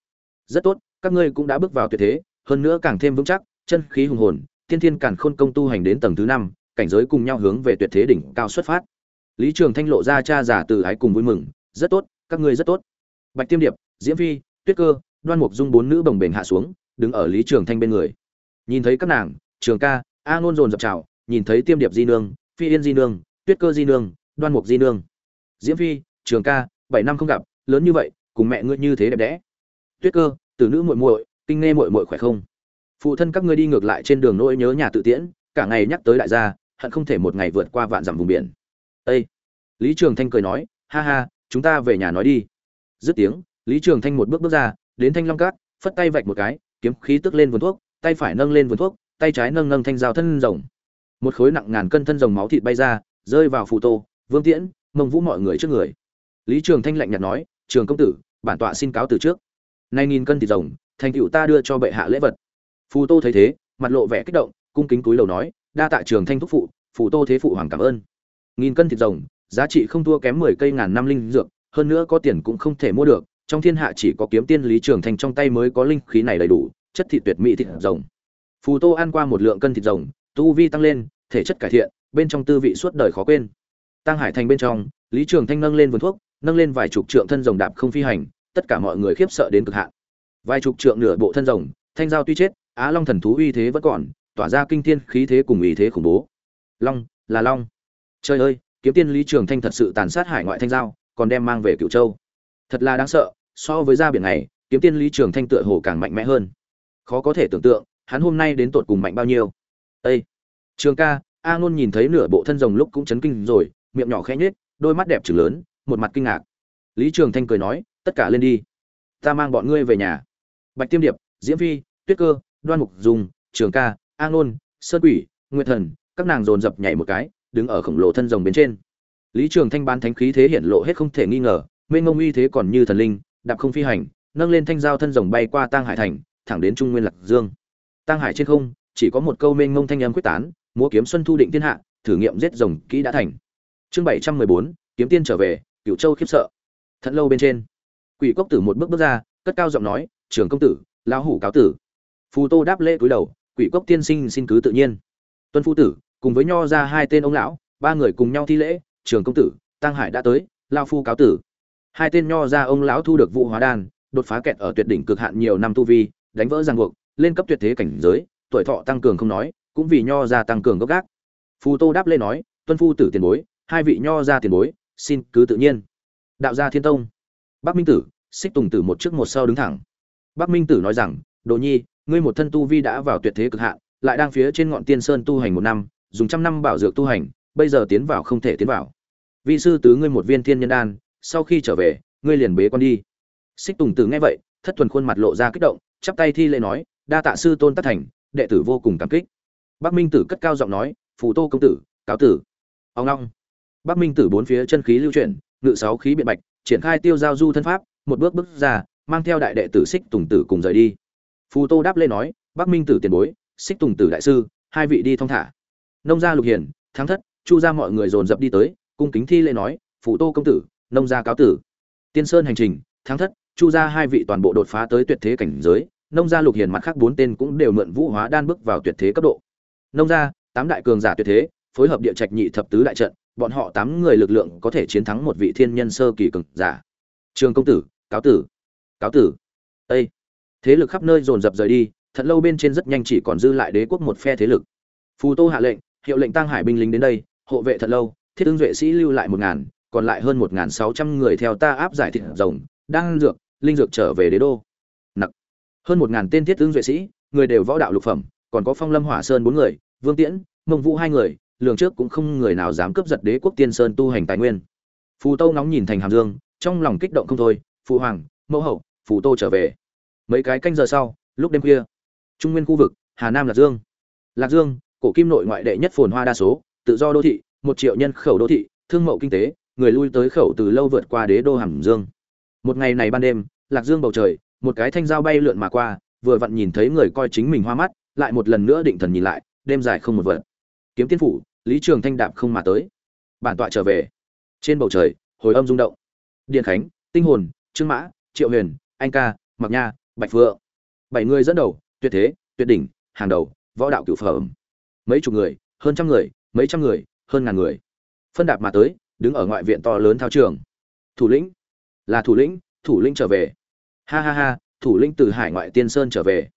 Rất tốt, các ngươi cũng đã bước vào tuyệt thế, hơn nữa càng thêm vững chắc, chân khí hùng hồn, thiên thiên càn khôn công tu hành đến tầng thứ năm, cảnh giới cùng nhau hướng về tuyệt thế đỉnh cao xuất phát. Lý trường thanh lộ ra cha giả từ ái cùng vui mừng, rất tốt, các ngươi rất tốt. Bạch tiêm điệp, diễm phi, tuyết cơ, đoan mục dung bốn nữ bồng bềnh hạ xuống, đứng ở lý trường thanh bên người. Nhìn thấy các nàng, trường ca, a ngôn dồn dập chào, nhìn thấy tiêm điệp di nương, phi yên di nương, tuyết cơ di nương, đoan mục di nương diễm phi, trường ca, bảy năm không gặp, lớn như vậy, cùng mẹ ngươi như thế đẹp đẽ. Tuyết cơ từ nữ muội muội, kinh nghe muội muội khỏe không? Phụ thân các ngươi đi ngược lại trên đường nỗi nhớ nhà tự tiễn, cả ngày nhắc tới đại gia, hận không thể một ngày vượt qua vạn dặm vùng biển. Ê! lý trường thanh cười nói, ha ha, chúng ta về nhà nói đi. Dứt tiếng, lý trường thanh một bước bước ra, đến thanh long cát, phất tay vạch một cái, kiếm khí tức lên vườn thuốc, tay phải nâng lên vườn thuốc, tay trái nâng nâng thanh dao thân rồng. Một khối nặng ngàn cân thân rồng máu thịt bay ra, rơi vào phụ tô, vương tiễn mông vũ mọi người trước người. Lý trường thanh lạnh nhạt nói, trường công tử, bản tọa xin cáo từ trước. Nay nghìn cân thịt rồng, thành cựu ta đưa cho bệ hạ lễ vật. Phù tô thấy thế, mặt lộ vẻ kích động, cung kính túi lầu nói, đa tạ trường thanh thúc phụ, phù tô thế phụ hoàng cảm ơn. Nghìn cân thịt rồng, giá trị không thua kém mười cây ngàn năm linh dược, hơn nữa có tiền cũng không thể mua được, trong thiên hạ chỉ có kiếm tiên lý trường thanh trong tay mới có linh khí này đầy đủ, chất thịt tuyệt mỹ thịt rồng. Phù tô ăn qua một lượng cân thịt rồng, tu vi tăng lên, thể chất cải thiện, bên trong tư vị suốt đời khó quên tăng hải thành bên trong, lý trường thanh nâng lên vườn thuốc, nâng lên vài chục trượng thân rồng đạp không phi hành, tất cả mọi người khiếp sợ đến cực hạn. Vài chục trượng nửa bộ thân rồng, thanh giao tuy chết, á long thần thú uy thế vẫn còn, tỏa ra kinh thiên khí thế cùng uy thế khủng bố. Long, là long. Trời ơi, kiếm tiên lý trường thanh thật sự tàn sát hải ngoại thanh giao còn đem mang về cựu châu. Thật là đáng sợ, so với ra biển này, kiếm tiên lý trường thanh tựa hồ càng mạnh mẽ hơn. Khó có thể tưởng tượng, hắn hôm nay đến tột cùng mạnh bao nhiêu. Ây trường ca, a ngôn nhìn thấy nửa bộ thân rồng lúc cũng chấn kinh rồi miệng nhỏ khẽ nhếch đôi mắt đẹp trừng lớn một mặt kinh ngạc. Lý trường thanh cười nói tất cả lên đi. Ta mang bọn ngươi về nhà. Bạch tiêm điệp diễm phi tuyết cơ đoan mục Dung, trường ca a Nôn, sơn quỷ nguyệt thần các nàng dồn dập nhảy một cái đứng ở khổng lồ thân rồng bên trên. Lý trường thanh bán thánh khí thế hiện lộ hết không thể nghi ngờ mênh mông uy thế còn như thần linh đạp không phi hành nâng lên thanh giao thân rồng bay qua tang hải thành thẳng đến trung nguyên lạc dương. Tang hải trên không chỉ có một câu mênh mông thanh âm quyết tán múa kiếm xuân thu định thiên hạ thử nghiệm giết rồng kỹ đã thành chương bảy trăm mười bốn, kiếm tiên trở về cựu châu khiếp sợ. Thận lâu bên trên, quỷ cốc tử một bước bước ra, cất cao giọng nói, trường công tử, lão hủ cáo tử. Phù tô đáp lễ cúi đầu, quỷ cốc tiên sinh xin cứ tự nhiên. Tuân phu tử, cùng với nho ra hai tên ông lão, ba người cùng nhau thi lễ, trường công tử tăng hải đã tới lao phu cáo tử. Hai tên nho ra ông lão thu được vụ hóa đan, đột phá kẹt ở tuyệt đỉnh cực hạn nhiều năm tu vi, đánh vỡ ràng buộc, lên cấp tuyệt thế cảnh giới, tuổi thọ tăng cường không nói, cũng vì nho ra tăng cường gốc gác. Phù tô đáp lễ nói, tuân phu tử tiền bối hai vị nho ra tiền bối, xin cứ tự nhiên. Đạo gia thiên tông. Bắc minh tử, xích tùng tử một trước một sau đứng thẳng. Bắc minh tử nói rằng, đồ nhi, ngươi một thân tu vi đã vào tuyệt thế cực hạn, lại đang phía trên ngọn tiên sơn tu hành một năm, dùng trăm năm bảo dược tu hành, bây giờ tiến vào không thể tiến vào. Vi sư tứ ngươi một viên thiên nhân đan, sau khi trở về, ngươi liền bế con đi. Xích tùng tử nghe vậy, thất thuần khuôn mặt lộ ra kích động, chắp tay thi lễ nói, đa tạ sư tôn tất thành, đệ tử vô cùng cảm kích. Bắc minh tử cất cao giọng nói, phù tô công tử, cáo tử. Ông long bắc minh tử bốn phía chân khí lưu chuyển, ngự sáu khí biện bạch, triển khai tiêu giao du thân pháp, một bước bước ra, mang theo đại đệ tử xích tùng tử cùng rời đi. Phù tô đáp lê nói, bắc minh tử tiền bối xích tùng tử đại sư, hai vị đi thong thả. Nông gia lục hiền, thắng thất, chu ra mọi người dồn dập đi tới, cung kính thi lễ nói, phù tô công tử, nông gia cáo tử. Tiên sơn hành trình, thắng thất, chu ra hai vị toàn bộ đột phá tới tuyệt thế cảnh giới, nông gia lục hiền mặt khác bốn tên cũng đều mượn vũ hóa đan bước vào tuyệt thế cấp độ. Nông gia, tám đại cường giả tuyệt thế, phối hợp địa trạch nhị thập tứ đại trận bọn họ tám người lực lượng có thể chiến thắng một vị thiên nhân sơ kỳ cường giả. Trường công tử, cáo tử cáo tử. Ê. thế lực khắp nơi dồn dập rời đi, thật lâu bên trên rất nhanh chỉ còn dư lại đế quốc một phe thế lực. Phù tô hạ lệnh, hiệu lệnh tăng hải binh lính đến đây, hộ vệ thật lâu, thiết ứng duệ sĩ lưu lại một ngàn, còn lại hơn một ngàn sáu trăm người theo ta áp giải thịt rồng, đang dược, linh dược trở về đế đô. Nặc! Hơn một ngàn tên thiết ứng duệ sĩ, người đều võ đạo lục phẩm, còn có phong lâm hỏa sơn bốn người, vương tiễn, mông vũ hai người lường trước cũng không người nào dám cướp giật đế quốc tiên sơn tu hành tài nguyên. Phù tô nóng nhìn thành hàm dương, trong lòng kích động không thôi phụ hoàng, mẫu hậu, phù tô trở về. Mấy cái canh giờ sau, lúc đêm khuya, trung nguyên khu vực, hà nam lạc dương. Lạc dương, cổ kim nội ngoại đệ nhất phồn hoa đa số, tự do đô thị, một triệu nhân khẩu đô thị, thương mậu kinh tế, người lui tới khẩu từ lâu vượt qua đế đô hàm dương. Một ngày này ban đêm, lạc dương bầu trời, một cái thanh dao bay lượn mà qua, vừa vặn nhìn thấy người coi chính mình hoa mắt, lại một lần nữa định thần nhìn lại, đêm dài không một vật. Kiếm tiên phủ lý trường thanh đạp không mà tới. Bản tọa trở về. Trên bầu trời, hồi âm rung động. Điện khánh, tinh hồn, trương mã, triệu huyền, anh ca mặc nha, bạch phượng. Bảy người dẫn đầu, tuyệt thế, tuyệt đỉnh, hàng đầu, võ đạo cửu phẩm. Mấy chục người, hơn trăm người, mấy trăm người, hơn ngàn người. Phân đạp mà tới, đứng ở ngoại viện to lớn thao trường. Thủ lĩnh. Là thủ lĩnh thủ lĩnh trở về. Ha ha ha, thủ lĩnh từ hải ngoại tiên sơn trở về.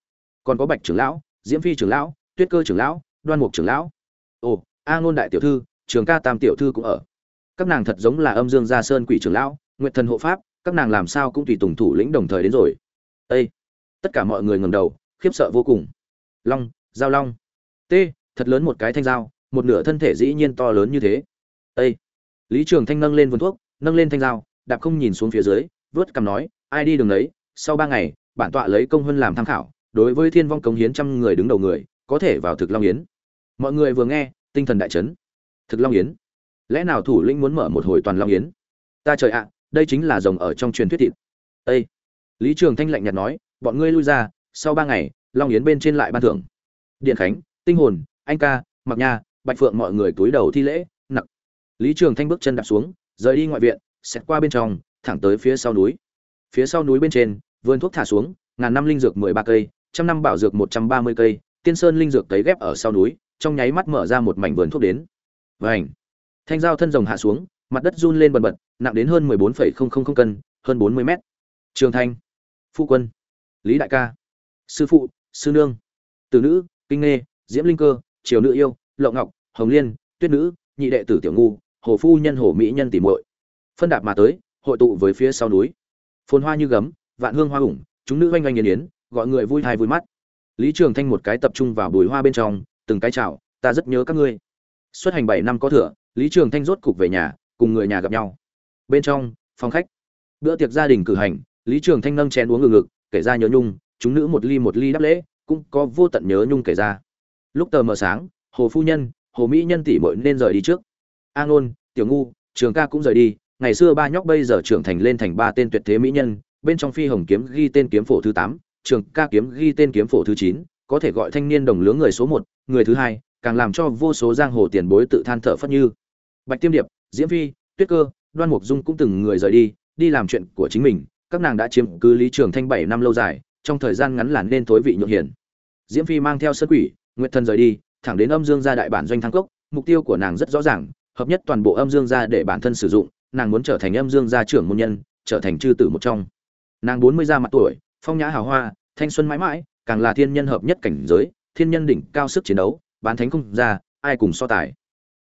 Còn có bạch trưởng lão, diễm phi trưởng lão, tuyết cơ trưởng lão, đoan mục trưởng lão. Ồ a ngôn đại tiểu thư, trường ca tam tiểu thư cũng ở. Các nàng thật giống là âm dương gia sơn quỷ trưởng lão, nguyện thần hộ pháp, các nàng làm sao cũng tùy tùng thủ lĩnh đồng thời đến rồi. Ây tất cả mọi người ngầm đầu, khiếp sợ vô cùng. Long, giao long. T, thật lớn một cái thanh dao, một nửa thân thể dĩ nhiên to lớn như thế. Ây lý trường thanh nâng lên vườn thuốc, nâng lên thanh dao, đạp không nhìn xuống phía dưới, vớt cằm nói, ai đi đường đấy, sau ba ngày, bản tọa lấy công hơn làm tham khảo, đối với thiên vong cống hiến trăm người đứng đầu người, có thể vào thực long yến mọi người vừa nghe tinh thần đại chấn. Thực long yến. Lẽ nào thủ lĩnh muốn mở một hồi toàn long yến? Ta trời ạ, đây chính là rồng ở trong truyền thuyết thịt. Ây lý trường thanh lạnh nhạt nói, bọn ngươi lui ra, sau ba ngày, long yến bên trên lại ban thưởng. Điện khánh, tinh hồn, anh ca mặc nha, bạch phượng mọi người túi đầu thi lễ, nặc. Lý trường thanh bước chân đạp xuống, rời đi ngoại viện xét qua bên trong, thẳng tới phía sau núi. Phía sau núi bên trên, vườn thuốc thả xuống, ngàn năm linh dược mười ba cây, trăm năm bảo dược một trăm ba mươi cây, tiên sơn linh dược cấy ghép ở sau núi trong nháy mắt mở ra một mảnh vườn thuốc đến. Vảnh thanh dao thân rồng hạ xuống, mặt đất run lên bần bật, nặng đến hơn mười bốn phẩy không không không cân, hơn bốn mươi mét. Trường thanh. Phu quân. Lý đại ca. Sư phụ, sư nương. Từ nữ, kinh nghê, diễm linh cơ, triều nữ yêu, lậu ngọc, hồng liên, tuyết nữ, nhị đệ tử tiểu ngu, hồ phu nhân hồ mỹ nhân tỉ muội. Phân đạp mà tới, hội tụ với phía sau núi. Phồn hoa như gấm, vạn hương hoa ủng chúng nữ oanh oanh nghiền yến, gọi người vui thai vui mắt. Lý trường thanh một cái tập trung vào bùi hoa bên trong từng cái chào, ta rất nhớ các ngươi. Xuất hành bảy năm có thừa, lý trường thanh rốt cục về nhà, cùng người nhà gặp nhau. Bên trong, phòng khách. Bữa tiệc gia đình cử hành, lý trường thanh nâng chén uống ngừng ngực kể ra nhớ nhung, chúng nữ một ly một ly đáp lễ, cũng có vô tận nhớ nhung kể ra. Lúc tờ mờ sáng, hồ phu nhân, hồ mỹ nhân tỷ muội nên rời đi trước. A ngôn, tiểu ngu, trường ca cũng rời đi, ngày xưa ba nhóc bây giờ trưởng thành lên thành ba tên tuyệt thế mỹ nhân, bên trong phi hồng kiếm ghi tên kiếm phổ thứ tám, trường ca kiếm ghi tên kiếm phổ thứ chín có thể gọi thanh niên đồng lứa người số một, người thứ hai, càng làm cho vô số giang hồ tiền bối tự than thở phất như. Bạch tiêm điệp, diễm phi, tuyết cơ, đoan mục dung cũng từng người rời đi đi làm chuyện của chính mình. Các nàng đã chiếm cứ lý trường thanh bảy năm lâu dài, trong thời gian ngắn làn nên thối vị nhượng hiển diễm phi mang theo sơn quỷ, nguyệt thần rời đi, thẳng đến âm dương gia đại bản doanh thăng cốc. Mục tiêu của nàng rất rõ ràng, hợp nhất toàn bộ âm dương gia để bản thân sử dụng, nàng muốn trở thành âm dương gia trưởng môn nhân, trở thành chư tử một trong. Nàng bốn mươi ra mặt tuổi, phong nhã hào hoa, thanh xuân mãi mãi càng là thiên nhân hợp nhất cảnh giới, thiên nhân đỉnh cao sức chiến đấu, bán thánh không ra, ai cùng so tài.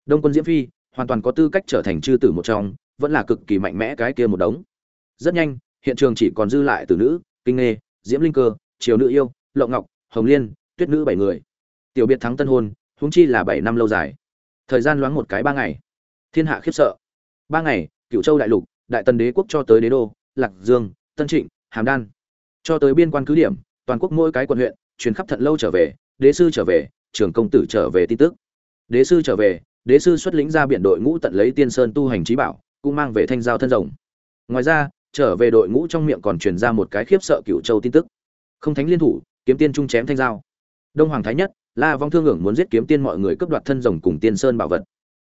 Đông quân diễm phi hoàn toàn có tư cách trở thành chư tử một trong, vẫn là cực kỳ mạnh mẽ cái kia một đống. Rất nhanh, hiện trường chỉ còn dư lại tử nữ, kinh nghê, diễm linh cơ, triều nữ yêu, lộng ngọc, hồng liên, tuyết nữ bảy người. Tiểu biệt thắng tân hôn, huống chi là bảy năm lâu dài. Thời gian loáng một cái ba ngày. Thiên hạ khiếp sợ. Ba ngày cựu châu đại lục, đại tần đế quốc cho tới đế đô, lạc dương, tân trịnh, hàm đan. Cho tới biên quan cứ điểm toàn quốc mỗi cái quận huyện, truyền khắp thận lâu trở về, đế sư trở về trường công tử trở về tin tức. Đế sư trở về, đế sư xuất lĩnh ra biển đội ngũ tận lấy tiên sơn tu hành trí bảo, cũng mang về thanh giao thân rồng. Ngoài ra, trở về đội ngũ trong miệng còn truyền ra một cái khiếp sợ cựu châu tin tức. Không thánh liên thủ, kiếm tiên trung chém thanh giao. Đông hoàng thái nhất, la vong thương hưởng muốn giết kiếm tiên mọi người cướp đoạt thân rồng cùng tiên sơn bảo vật.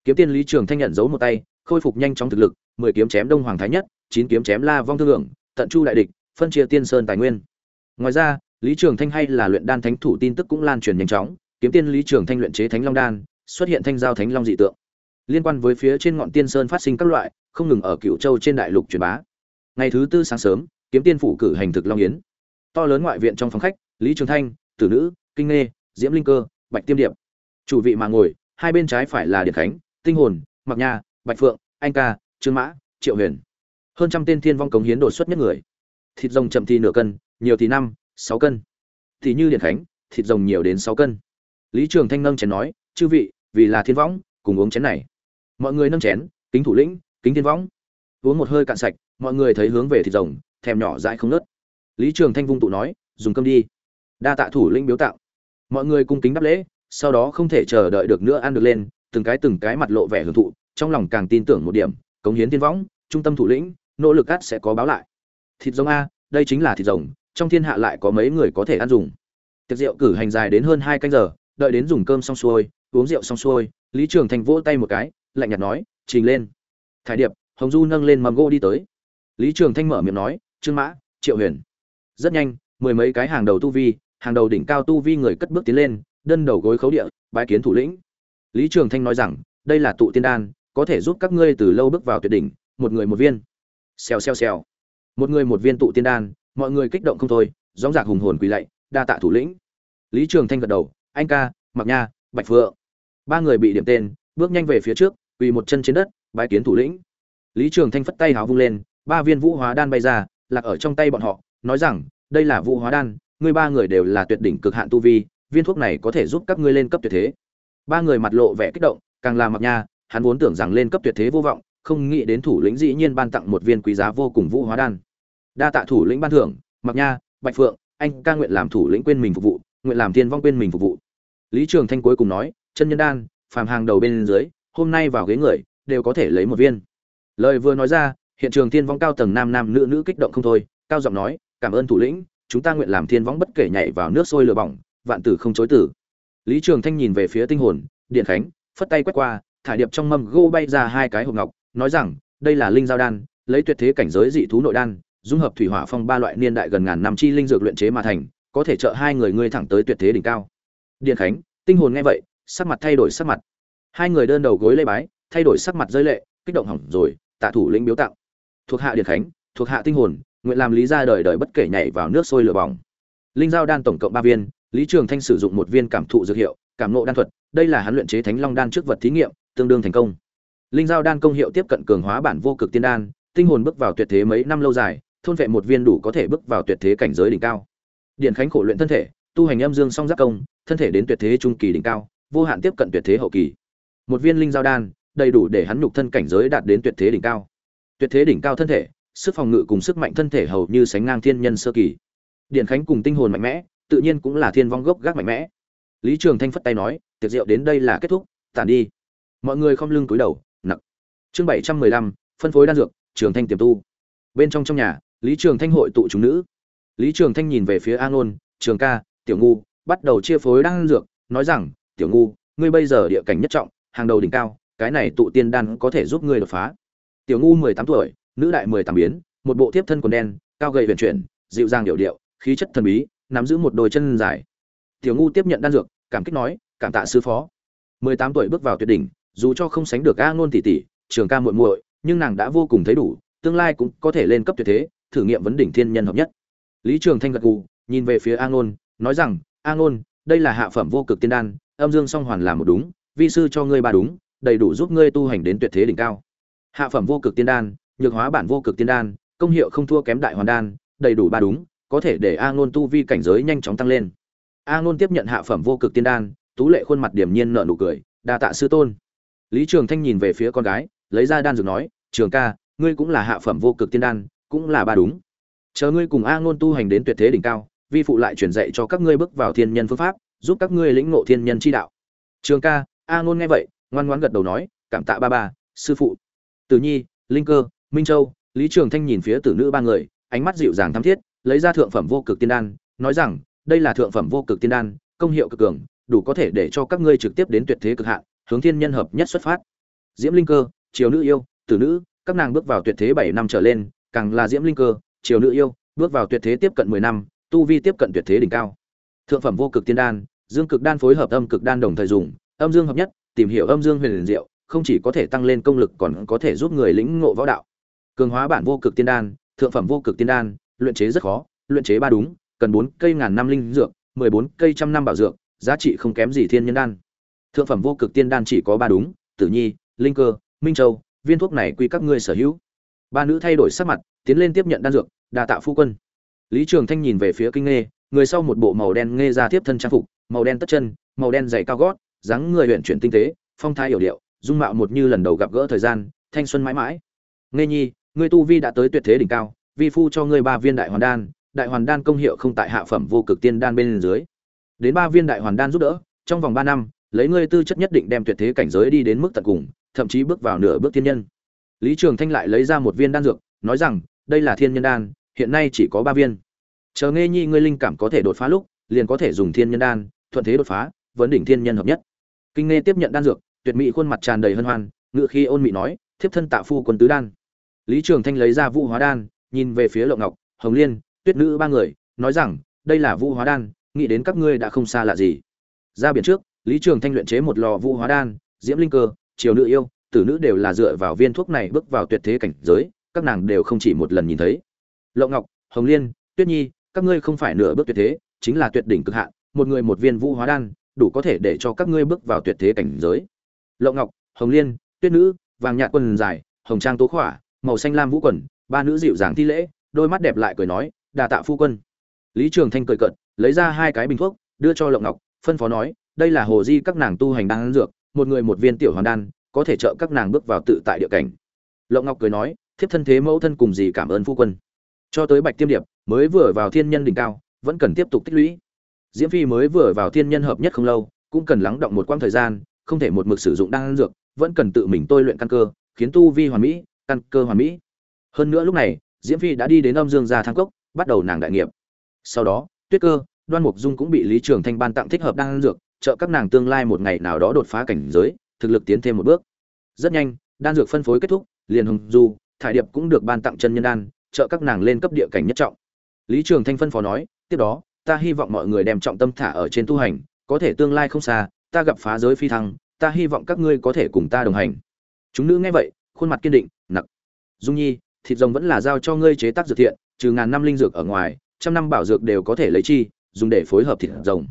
Kiếm tiên lý trường thanh nhận giấu một tay, khôi phục nhanh chóng thực lực, mười kiếm chém đông hoàng thái nhất, chín kiếm chém la vong thương hưởng tận chu đại địch, phân chia tiên sơn tài nguyên ngoài ra lý trường thanh hay là luyện đan thánh thủ tin tức cũng lan truyền nhanh chóng kiếm tiên lý trường thanh luyện chế thánh long đan xuất hiện thanh giao thánh long dị tượng. Liên quan với phía trên ngọn tiên sơn phát sinh các loại không ngừng ở cựu châu trên đại lục truyền bá. Ngày thứ tư sáng sớm kiếm tiên phủ cử hành thực long yến. To lớn ngoại viện trong phòng khách lý trường thanh tử nữ kinh Ngê, diễm linh cơ bạch tiêm điệp. Chủ vị mà ngồi hai bên trái phải là điển khánh tinh hồn mặc nha bạch phượng anh ca trương mã triệu huyền. Hơn trăm tên thiên vong cống hiến đột xuất nhất người. Thịt rồng chậm thì nửa cân nhiều thì năm, sáu cân. Thì như điện khánh, thịt rồng nhiều đến sáu cân. Lý trường thanh nâng chén nói, chư vị, vì là thiên võng, cùng uống chén này. Mọi người nâng chén, kính thủ lĩnh, kính thiên võng. Uống một hơi cạn sạch, mọi người thấy hướng về thịt rồng, thèm nhỏ dãi không nớt. Lý trường thanh vung tụ nói, dùng cơm đi. Đa tạ thủ lĩnh biếu tạo mọi người cung kính đáp lễ, sau đó không thể chờ đợi được nữa ăn được lên, từng cái từng cái mặt lộ vẻ hưởng thụ, trong lòng càng tin tưởng một điểm, cống hiến thiên võng, trung tâm thủ lĩnh, nỗ lực cắt sẽ có báo lại. Thịt rồng a, đây chính là thịt rồng trong thiên hạ lại có mấy người có thể ăn dùng. Tiệc rượu cử hành dài đến hơn hai canh giờ, đợi đến dùng cơm xong xuôi, uống rượu xong xuôi, lý trường thành vỗ tay một cái, lạnh nhạt nói, trình lên. Thải điệp, hồng du nâng lên mầm gỗ đi tới. Lý trường thanh mở miệng nói, trương mã, triệu huyền. Rất nhanh, mười mấy cái hàng đầu tu vi, hàng đầu đỉnh cao tu vi người cất bước tiến lên, đơn đầu gối khấu địa, bái kiến thủ lĩnh. Lý trường thanh nói rằng, đây là tụ tiên đan, có thể giúp các ngươi từ lâu bước vào tuyệt đỉnh, một người một viên. Xèo xèo xèo. Một người một viên tụ tiên đan mọi người kích động không thôi dóng dạc hùng hồn quỳ lạy, đa tạ thủ lĩnh. Lý trường thanh gật đầu, anh ca, mặc nha, bạch phượng. Ba người bị điểm tên, bước nhanh về phía trước, quỳ một chân trên đất, bái kiến thủ lĩnh. Lý trường thanh phất tay hào vung lên, ba viên vũ hóa đan bay ra, lạc ở trong tay bọn họ, nói rằng, đây là vũ hóa đan, ngươi ba người đều là tuyệt đỉnh cực hạn tu vi, viên thuốc này có thể giúp các ngươi lên cấp tuyệt thế. Ba người mặt lộ vẻ kích động, càng là mặc nha, hắn vốn tưởng rằng lên cấp tuyệt thế vô vọng, không nghĩ đến thủ lĩnh dĩ nhiên ban tặng một viên quý giá vô cùng vũ hóa đan đa tạ thủ lĩnh ban thưởng mặc nha, bạch phượng, anh ca nguyện làm thủ lĩnh quên mình phục vụ, nguyện làm thiên vong quên mình phục vụ. Lý trường thanh cuối cùng nói, chân nhân đan, phàm hàng đầu bên dưới, hôm nay vào ghế người, đều có thể lấy một viên. Lời vừa nói ra, hiện trường thiên vong cao tầng nam nam nữ nữ kích động không thôi, cao giọng nói, cảm ơn thủ lĩnh, chúng ta nguyện làm thiên vong bất kể nhảy vào nước sôi lửa bỏng, vạn tử không chối tử. Lý trường thanh nhìn về phía tinh hồn, điện khánh, phất tay quét qua, thả điệp trong mâm gô bay ra hai cái hộp ngọc, nói rằng, đây là linh giao đan, lấy tuyệt thế cảnh giới dị thú nội đan dung hợp thủy hỏa phong ba loại niên đại gần ngàn năm chi linh dược luyện chế mà thành, có thể trợ hai người ngươi thẳng tới tuyệt thế đỉnh cao. Điền khánh, tinh hồn nghe vậy, sắc mặt thay đổi sắc mặt. Hai người đơn đầu gối lê bái, thay đổi sắc mặt rơi lệ, kích động hỏng rồi, tạ thủ lĩnh biếu tặng. Thuộc hạ Điền khánh, thuộc hạ tinh hồn, nguyện làm lý ra đời đời bất kể nhảy vào nước sôi lửa bỏng. Linh giao đan tổng cộng ba viên, lý trường thanh sử dụng một viên cảm thụ dược hiệu, cảm ngộ đan thuật, đây là hắn luyện chế thánh long đan trước vật thí nghiệm, tương đương thành công. Linh giao đan công hiệu tiếp cận cường hóa bản vô cực tiên đan, tinh hồn bước vào tuyệt thế mấy năm lâu dài thôn vệ một viên đủ có thể bước vào tuyệt thế cảnh giới đỉnh cao. Điển khánh khổ luyện thân thể, tu hành âm dương song giác công, thân thể đến tuyệt thế trung kỳ đỉnh cao, vô hạn tiếp cận tuyệt thế hậu kỳ. Một viên linh giao đan, đầy đủ để hắn nhục thân cảnh giới đạt đến tuyệt thế đỉnh cao. Tuyệt thế đỉnh cao thân thể, sức phòng ngự cùng sức mạnh thân thể hầu như sánh ngang thiên nhân sơ kỳ. Điển khánh cùng tinh hồn mạnh mẽ, tự nhiên cũng là thiên vong gốc gác mạnh mẽ. Lý trường thanh phất tay nói, tiệc rượu đến đây là kết thúc, tản đi. Mọi người không lưng cúi đầu, nặng. Chương bảy trăm mười lăm, phân phối đan dược, trường thanh tiềm tu. Bên trong trong nhà lý trường thanh hội tụ chúng nữ. Lý trường thanh nhìn về phía a ngôn, trường ca, tiểu ngu, bắt đầu chia phối đan dược, nói rằng, tiểu ngu, ngươi bây giờ địa cảnh nhất trọng, hàng đầu đỉnh cao, cái này tụ tiên đan có thể giúp ngươi đột phá. Tiểu ngu mười tám tuổi, nữ đại mười tám biến, một bộ tiếp thân quần đen, cao gầy huyền chuyển, dịu dàng điệu điệu, khí chất thần bí, nắm giữ một đôi chân dài. Tiểu ngu tiếp nhận đan dược, cảm kích nói, cảm tạ sư phó. mười tám tuổi bước vào tuyệt đỉnh, dù cho không sánh được a ngôn tỷ tỷ, trường ca muội muội, nhưng nàng đã vô cùng thấy đủ, tương lai cũng có thể lên cấp tuyệt thế thử nghiệm vấn đỉnh thiên nhân hợp nhất. Lý trường thanh gật gù, nhìn về phía a ngôn nói rằng a ngôn đây là hạ phẩm vô cực tiên đan, âm dương song hoàn là một đúng, vi sư cho ngươi ba đúng, đầy đủ giúp ngươi tu hành đến tuyệt thế đỉnh cao. Hạ phẩm vô cực tiên đan, nhược hóa bản vô cực tiên đan, công hiệu không thua kém đại hoàn đan, đầy đủ ba đúng, có thể để a ngôn tu vi cảnh giới nhanh chóng tăng lên. A ngôn tiếp nhận hạ phẩm vô cực tiên đan, tú lệ khuôn mặt điềm nhiên nở nụ cười, đa tạ sư tôn. Lý trường thanh nhìn về phía con gái, lấy ra đan dược nói, trường ca, ngươi cũng là hạ phẩm vô cực tiên đan cũng là ba đúng. Chờ ngươi cùng a ngôn tu hành đến tuyệt thế đỉnh cao, vi phụ lại truyền dạy cho các ngươi bước vào thiên nhân phương pháp, giúp các ngươi lĩnh ngộ thiên nhân chi đạo. Trường ca, a ngôn nghe vậy, ngoan ngoãn gật đầu nói, cảm tạ ba ba, sư phụ. Tử nhi, linh cơ, minh châu, lý trường thanh nhìn phía tử nữ ba người, ánh mắt dịu dàng thắm thiết, lấy ra thượng phẩm vô cực tiên đan, nói rằng, đây là thượng phẩm vô cực tiên đan, công hiệu cực cường, đủ có thể để cho các ngươi trực tiếp đến tuyệt thế cực hạn, hướng thiên nhân hợp nhất xuất phát. Diễm linh cơ, triều nữ yêu, tử nữ, các nàng bước vào tuyệt thế bảy năm trở lên càng là diễm linh cơ, triều nữ yêu, bước vào tuyệt thế tiếp cận mười năm, tu vi tiếp cận tuyệt thế đỉnh cao. Thượng phẩm vô cực tiên đan, dương cực đan phối hợp âm cực đan đồng thời dùng, âm dương hợp nhất, tìm hiểu âm dương huyền liền diệu, không chỉ có thể tăng lên công lực còn có thể giúp người lĩnh ngộ võ đạo. Cường hóa bản vô cực tiên đan, thượng phẩm vô cực tiên đan, luyện chế rất khó, luyện chế ba đúng, cần bốn cây ngàn năm linh dược, mười bốn cây trăm năm bảo dược, giá trị không kém gì thiên nhân đan. Thượng phẩm vô cực tiên đan chỉ có ba đúng, tử nhi, linh cơ, minh châu, viên thuốc này quy các ngươi sở hữu ba nữ thay đổi sắc mặt, tiến lên tiếp nhận đan dược đà tạ phu quân. Lý trường thanh nhìn về phía kinh nghê, người sau một bộ màu đen nghe ra tiếp thân trang phục, màu đen tất chân, màu đen dày cao gót, dáng người huyện chuyển tinh tế, phong thái hiểu điệu, dung mạo một như lần đầu gặp gỡ thời gian, thanh xuân mãi mãi. Nghe nhi, ngươi tu vi đã tới tuyệt thế đỉnh cao, vi phu cho ngươi ba viên đại hoàn đan, đại hoàn đan công hiệu không tại hạ phẩm vô cực tiên đan bên dưới. Đến ba viên đại hoàn đan giúp đỡ, trong vòng ba năm, lấy ngươi tư chất nhất định đem tuyệt thế cảnh giới đi đến mức tận cùng, thậm chí bước vào nửa bước thiên nhân lý trường thanh lại lấy ra một viên đan dược, nói rằng, đây là thiên nhân đan, hiện nay chỉ có ba viên. Chờ nghe nhi ngươi linh cảm có thể đột phá lúc, liền có thể dùng thiên nhân đan, thuận thế đột phá, vấn đỉnh thiên nhân hợp nhất. Kinh nghe tiếp nhận đan dược, tuyệt mỹ khuôn mặt tràn đầy hân hoan ngựa khi ôn mị nói, thiếp thân tạ phu quân tứ đan. Lý trường thanh lấy ra vũ hóa đan, nhìn về phía lộng ngọc, hồng liên, tuyết nữ ba người, nói rằng, đây là vũ hóa đan, nghĩ đến các ngươi đã không xa lạ gì. Ra biển trước, lý trường thanh luyện chế một lò vũ hóa đan, diễm linh cơ, triều nữ yêu tử nữ đều là dựa vào viên thuốc này bước vào tuyệt thế cảnh giới, các nàng đều không chỉ một lần nhìn thấy. Lộng ngọc, hồng liên, tuyết nhi, các ngươi không phải nửa bước tuyệt thế, chính là tuyệt đỉnh cực hạn, một người một viên vũ hóa đan, đủ có thể để cho các ngươi bước vào tuyệt thế cảnh giới. Lộng ngọc, hồng liên, tuyết nữ, vàng nhạt quần dài, hồng trang tố khỏa, màu xanh lam vũ quần, ba nữ dịu dàng thi lễ, đôi mắt đẹp lại cười nói, đà tạ phu quân. Lý trường thanh cười cợt, lấy ra hai cái bình thuốc, đưa cho lộng ngọc, phân phó nói, đây là hồ di các nàng tu hành đan dược, một người một viên tiểu hoàn đan có thể trợ các nàng bước vào tự tại địa cảnh. Lộng ngọc cười nói, thiếp thân thế mẫu thân cùng gì cảm ơn phu quân. Cho tới bạch tiêm điệp, mới vừa vào thiên nhân đỉnh cao, vẫn cần tiếp tục tích lũy. Diễm phi mới vừa vào thiên nhân hợp nhất không lâu, cũng cần lắng động một quãng thời gian, không thể một mực sử dụng đan dược, vẫn cần tự mình tôi luyện căn cơ, khiến tu vi hoàn mỹ, căn cơ hoàn mỹ. Hơn nữa lúc này, diễm phi đã đi đến âm dương gia thang cốc, bắt đầu nàng đại nghiệp. Sau đó, tuyết cơ, đoan mục dung cũng bị lý trường thanh ban tặng thích hợp đan dược, trợ các nàng tương lai một ngày nào đó đột phá cảnh giới thực lực tiến thêm một bước. Rất nhanh, đan dược phân phối kết thúc, liền hồng du, thải điệp cũng được ban tặng chân nhân đan, trợ các nàng lên cấp địa cảnh nhất trọng. Lý trường thanh phân phó nói, tiếp đó, ta hy vọng mọi người đem trọng tâm thả ở trên tu hành, có thể tương lai không xa, ta gặp phá giới phi thăng, ta hy vọng các ngươi có thể cùng ta đồng hành. Chúng nữ nghe vậy, khuôn mặt kiên định nặc dung nhi, thịt rồng vẫn là giao cho ngươi chế tác dược thiện, trừ ngàn năm linh dược ở ngoài, trăm năm bảo dược đều có thể lấy chi, dùng để phối hợp thịt rồng.